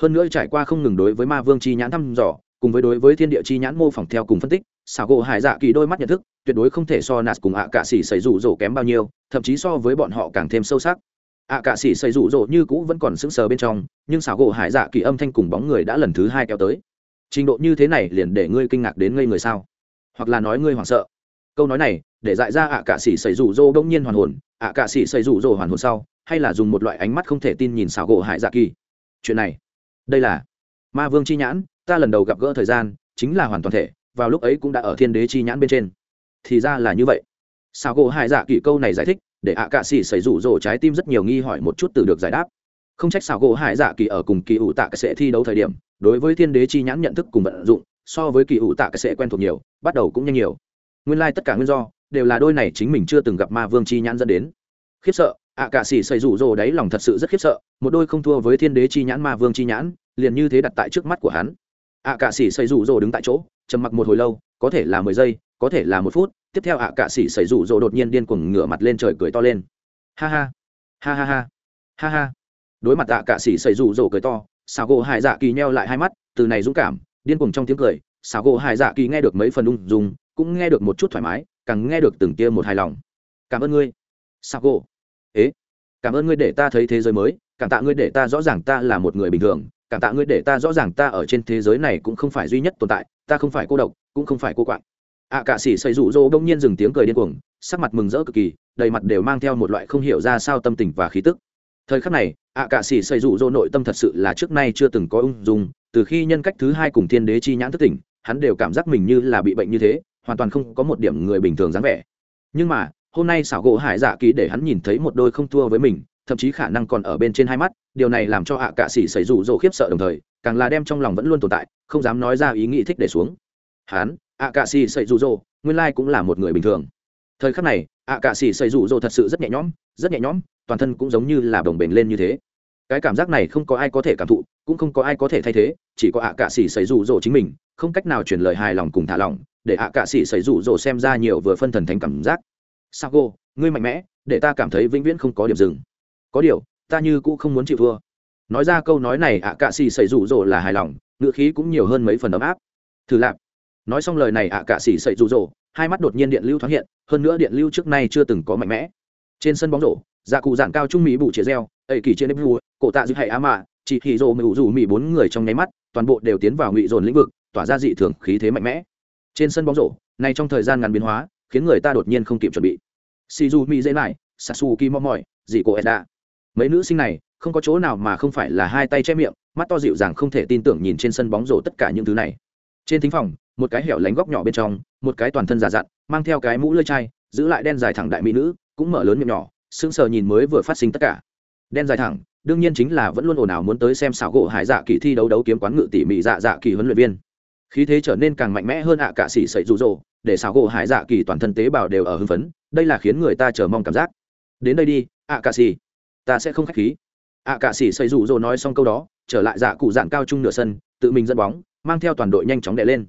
Hơn nữa trải qua không ngừng đối với ma vương chi nhãn thăm dò, cùng với đối với thiên địa chi nhãn mô phỏng theo cùng phân tích, xảo gỗ hải dạ kỳ đôi mắt nhận thức, tuyệt đối không thể so nạt cùng ạ à cạ sĩ xây rủ rỗ kém bao nhiêu, thậm chí so với bọn họ càng thêm sâu sắc. Ạ cạ sĩ xây rủ rỗ như cũ vẫn còn sững sờ bên trong, nhưng xảo gỗ hải dạ kỳ âm thanh cùng bóng người đã lần thứ hai kéo tới trình độ như thế này liền để ngươi kinh ngạc đến ngây người sao? Hoặc là nói ngươi hoảng sợ. Câu nói này, để dại ra ạ cạ sĩ xảy rủ rô đông nhiên hoàn hồn. Ạ cạ sĩ xảy rủ rô hoàn hồn sau, hay là dùng một loại ánh mắt không thể tin nhìn xảo gỗ hải dạ kỳ. Chuyện này, đây là ma vương chi nhãn, ta lần đầu gặp gỡ thời gian, chính là hoàn toàn thể, vào lúc ấy cũng đã ở thiên đế chi nhãn bên trên. Thì ra là như vậy. Xảo gỗ hải dạ kỳ câu này giải thích, để ạ cạ xỉ xảy rủ rô trái tim rất nhiều nghi hỏi một chút từ được giải đáp không trách xảo gỗ hải dạ kỳ ở cùng kỳ ủ tạ cái sệ thi đấu thời điểm, đối với thiên đế chi nhãn nhận thức cùng vận dụng, so với kỳ ủ tạ cái sệ quen thuộc nhiều, bắt đầu cũng nhanh nhiều. Nguyên lai、like、tất cả nguyên do, đều là đôi này chính mình chưa từng gặp ma vương chi nhãn dẫn đến. Khiếp sợ, ạ cạ xỉ xây rủ rỗ đấy lòng thật sự rất khiếp sợ, một đôi không thua với thiên đế chi nhãn ma vương chi nhãn, liền như thế đặt tại trước mắt của hắn. Ạ cạ xỉ xây rủ rỗ đứng tại chỗ, trầm mặc một hồi lâu, có thể là mười giây, có thể là một phút, tiếp theo ạ cạ xỉ xây rủ rỗ đột nhiên điên cuồng ngửa mặt lên trời cười to lên. Ha ha ha ha ha ha ha đối mặt tạ cạ sĩ xảy rủ rỗ cười to, xào gỗ hải dạ kỳ nheo lại hai mắt, từ này dũng cảm, điên cuồng trong tiếng cười, xào gỗ hải dạ kỳ nghe được mấy phần ung dung, cũng nghe được một chút thoải mái, càng nghe được từng tia một hài lòng. Cảm ơn ngươi. Xào gỗ. Ế. Cảm ơn ngươi để ta thấy thế giới mới, cảm tạ ngươi để ta rõ ràng ta là một người bình thường, cảm tạ ngươi để ta rõ ràng ta ở trên thế giới này cũng không phải duy nhất tồn tại, ta không phải cô độc, cũng không phải cô quạng. Ạ cạ sĩ xây rụ rỗ đông nhiên dừng tiếng cười điên cuồng, sắc mặt mừng rỡ cực kỳ, đầy mặt đều mang theo một loại không hiểu ra sao tâm tình và khí tức thời khắc này, ạ cạ sĩ xây dụ rỗ nội tâm thật sự là trước nay chưa từng có ung dung, từ khi nhân cách thứ hai cùng thiên đế chi nhãn thức tỉnh, hắn đều cảm giác mình như là bị bệnh như thế, hoàn toàn không có một điểm người bình thường dáng vẻ. Nhưng mà, hôm nay xảo gỗ hải dạ kỳ để hắn nhìn thấy một đôi không thua với mình, thậm chí khả năng còn ở bên trên hai mắt, điều này làm cho ạ cạ sĩ xảy rủ rỗ khiếp sợ đồng thời, càng là đem trong lòng vẫn luôn tồn tại, không dám nói ra ý nghĩ thích để xuống. Hắn, ạ cạ sĩ xảy rủ rỗ, nguyên lai cũng là một người bình thường. Thời khắc này, ạ cạ sĩ xảy rủ rỗ thật sự rất nhẹ nhõm, rất nhẹ nhõm toàn thân cũng giống như là đồng bền lên như thế. Cái cảm giác này không có ai có thể cảm thụ, cũng không có ai có thể thay thế, chỉ có ạ cạ sĩ xảy rủ rỗ chính mình, không cách nào truyền lời hài lòng cùng thả lòng để ạ cạ sĩ xảy rủ rỗ xem ra nhiều vừa phân thần thành cảm giác. Sao cô ngươi mạnh mẽ, để ta cảm thấy vĩnh viễn không có điểm dừng. Có điều, ta như cũng không muốn chịu thua. Nói ra câu nói này, ạ cạ xì xảy rủ rỗ là hài lòng ngựa khí cũng nhiều hơn mấy phần ấm áp. Thử lạp. Nói xong lời này, ạ cạ xì xảy rủ rỗ, hai mắt đột nhiên điện lưu thoáng hiện, hơn nữa điện lưu trước nay chưa từng có mạnh mẽ. Trên sân bóng rổ dạ cụ dạng cao trung mỹ bụ chia reo, ấy kỳ trên nếp vua, cổ tạ giữ hệ á mạ, chỉ hì rồ mưu rủ mỹ bốn người trong nháy mắt, toàn bộ đều tiến vào ngụy dồn lĩnh vực, tỏa ra dị thường khí thế mạnh mẽ. Trên sân bóng rổ này trong thời gian ngắn biến hóa, khiến người ta đột nhiên không kịp chuẩn bị. Shizu mỹ dễ lại sasuki mò mỏi dị cổ edda. Mấy nữ sinh này, không có chỗ nào mà không phải là hai tay che miệng, mắt to dịu dàng không thể tin tưởng nhìn trên sân bóng rổ tất cả những thứ này. Trên thính phòng, một cái hẻo lánh góc nhỏ bên trong, một cái toàn thân già dặn, mang theo cái mũ lơi chai, giữ lại đen dài thẳng đại mỹ nữ, cũng mở lớn miệng nhỏ sững sờ nhìn mới vừa phát sinh tất cả. Đen dài thẳng, đương nhiên chính là vẫn luôn ồn ào muốn tới xem xảo gỗ hải dạ kỳ thi đấu đấu kiếm quán ngự tỉ mỉ dạ dạ kỳ huấn luyện viên. Khí thế trở nên càng mạnh mẽ hơn ạ à cả xỉ sậy rụ rỗ để xảo gỗ hải dạ kỳ toàn thân tế bào đều ở hưng phấn, đây là khiến người ta chờ mong cảm giác. Đến đây đi, ạ à cả xỉ ta sẽ không khách khí. Ạ cả xỉ sậy rụ rỗ nói xong câu đó, trở lại dạ cụ dạng cao trung nửa sân, tự mình dẫn bóng, mang theo toàn đội nhanh chóng đè lên.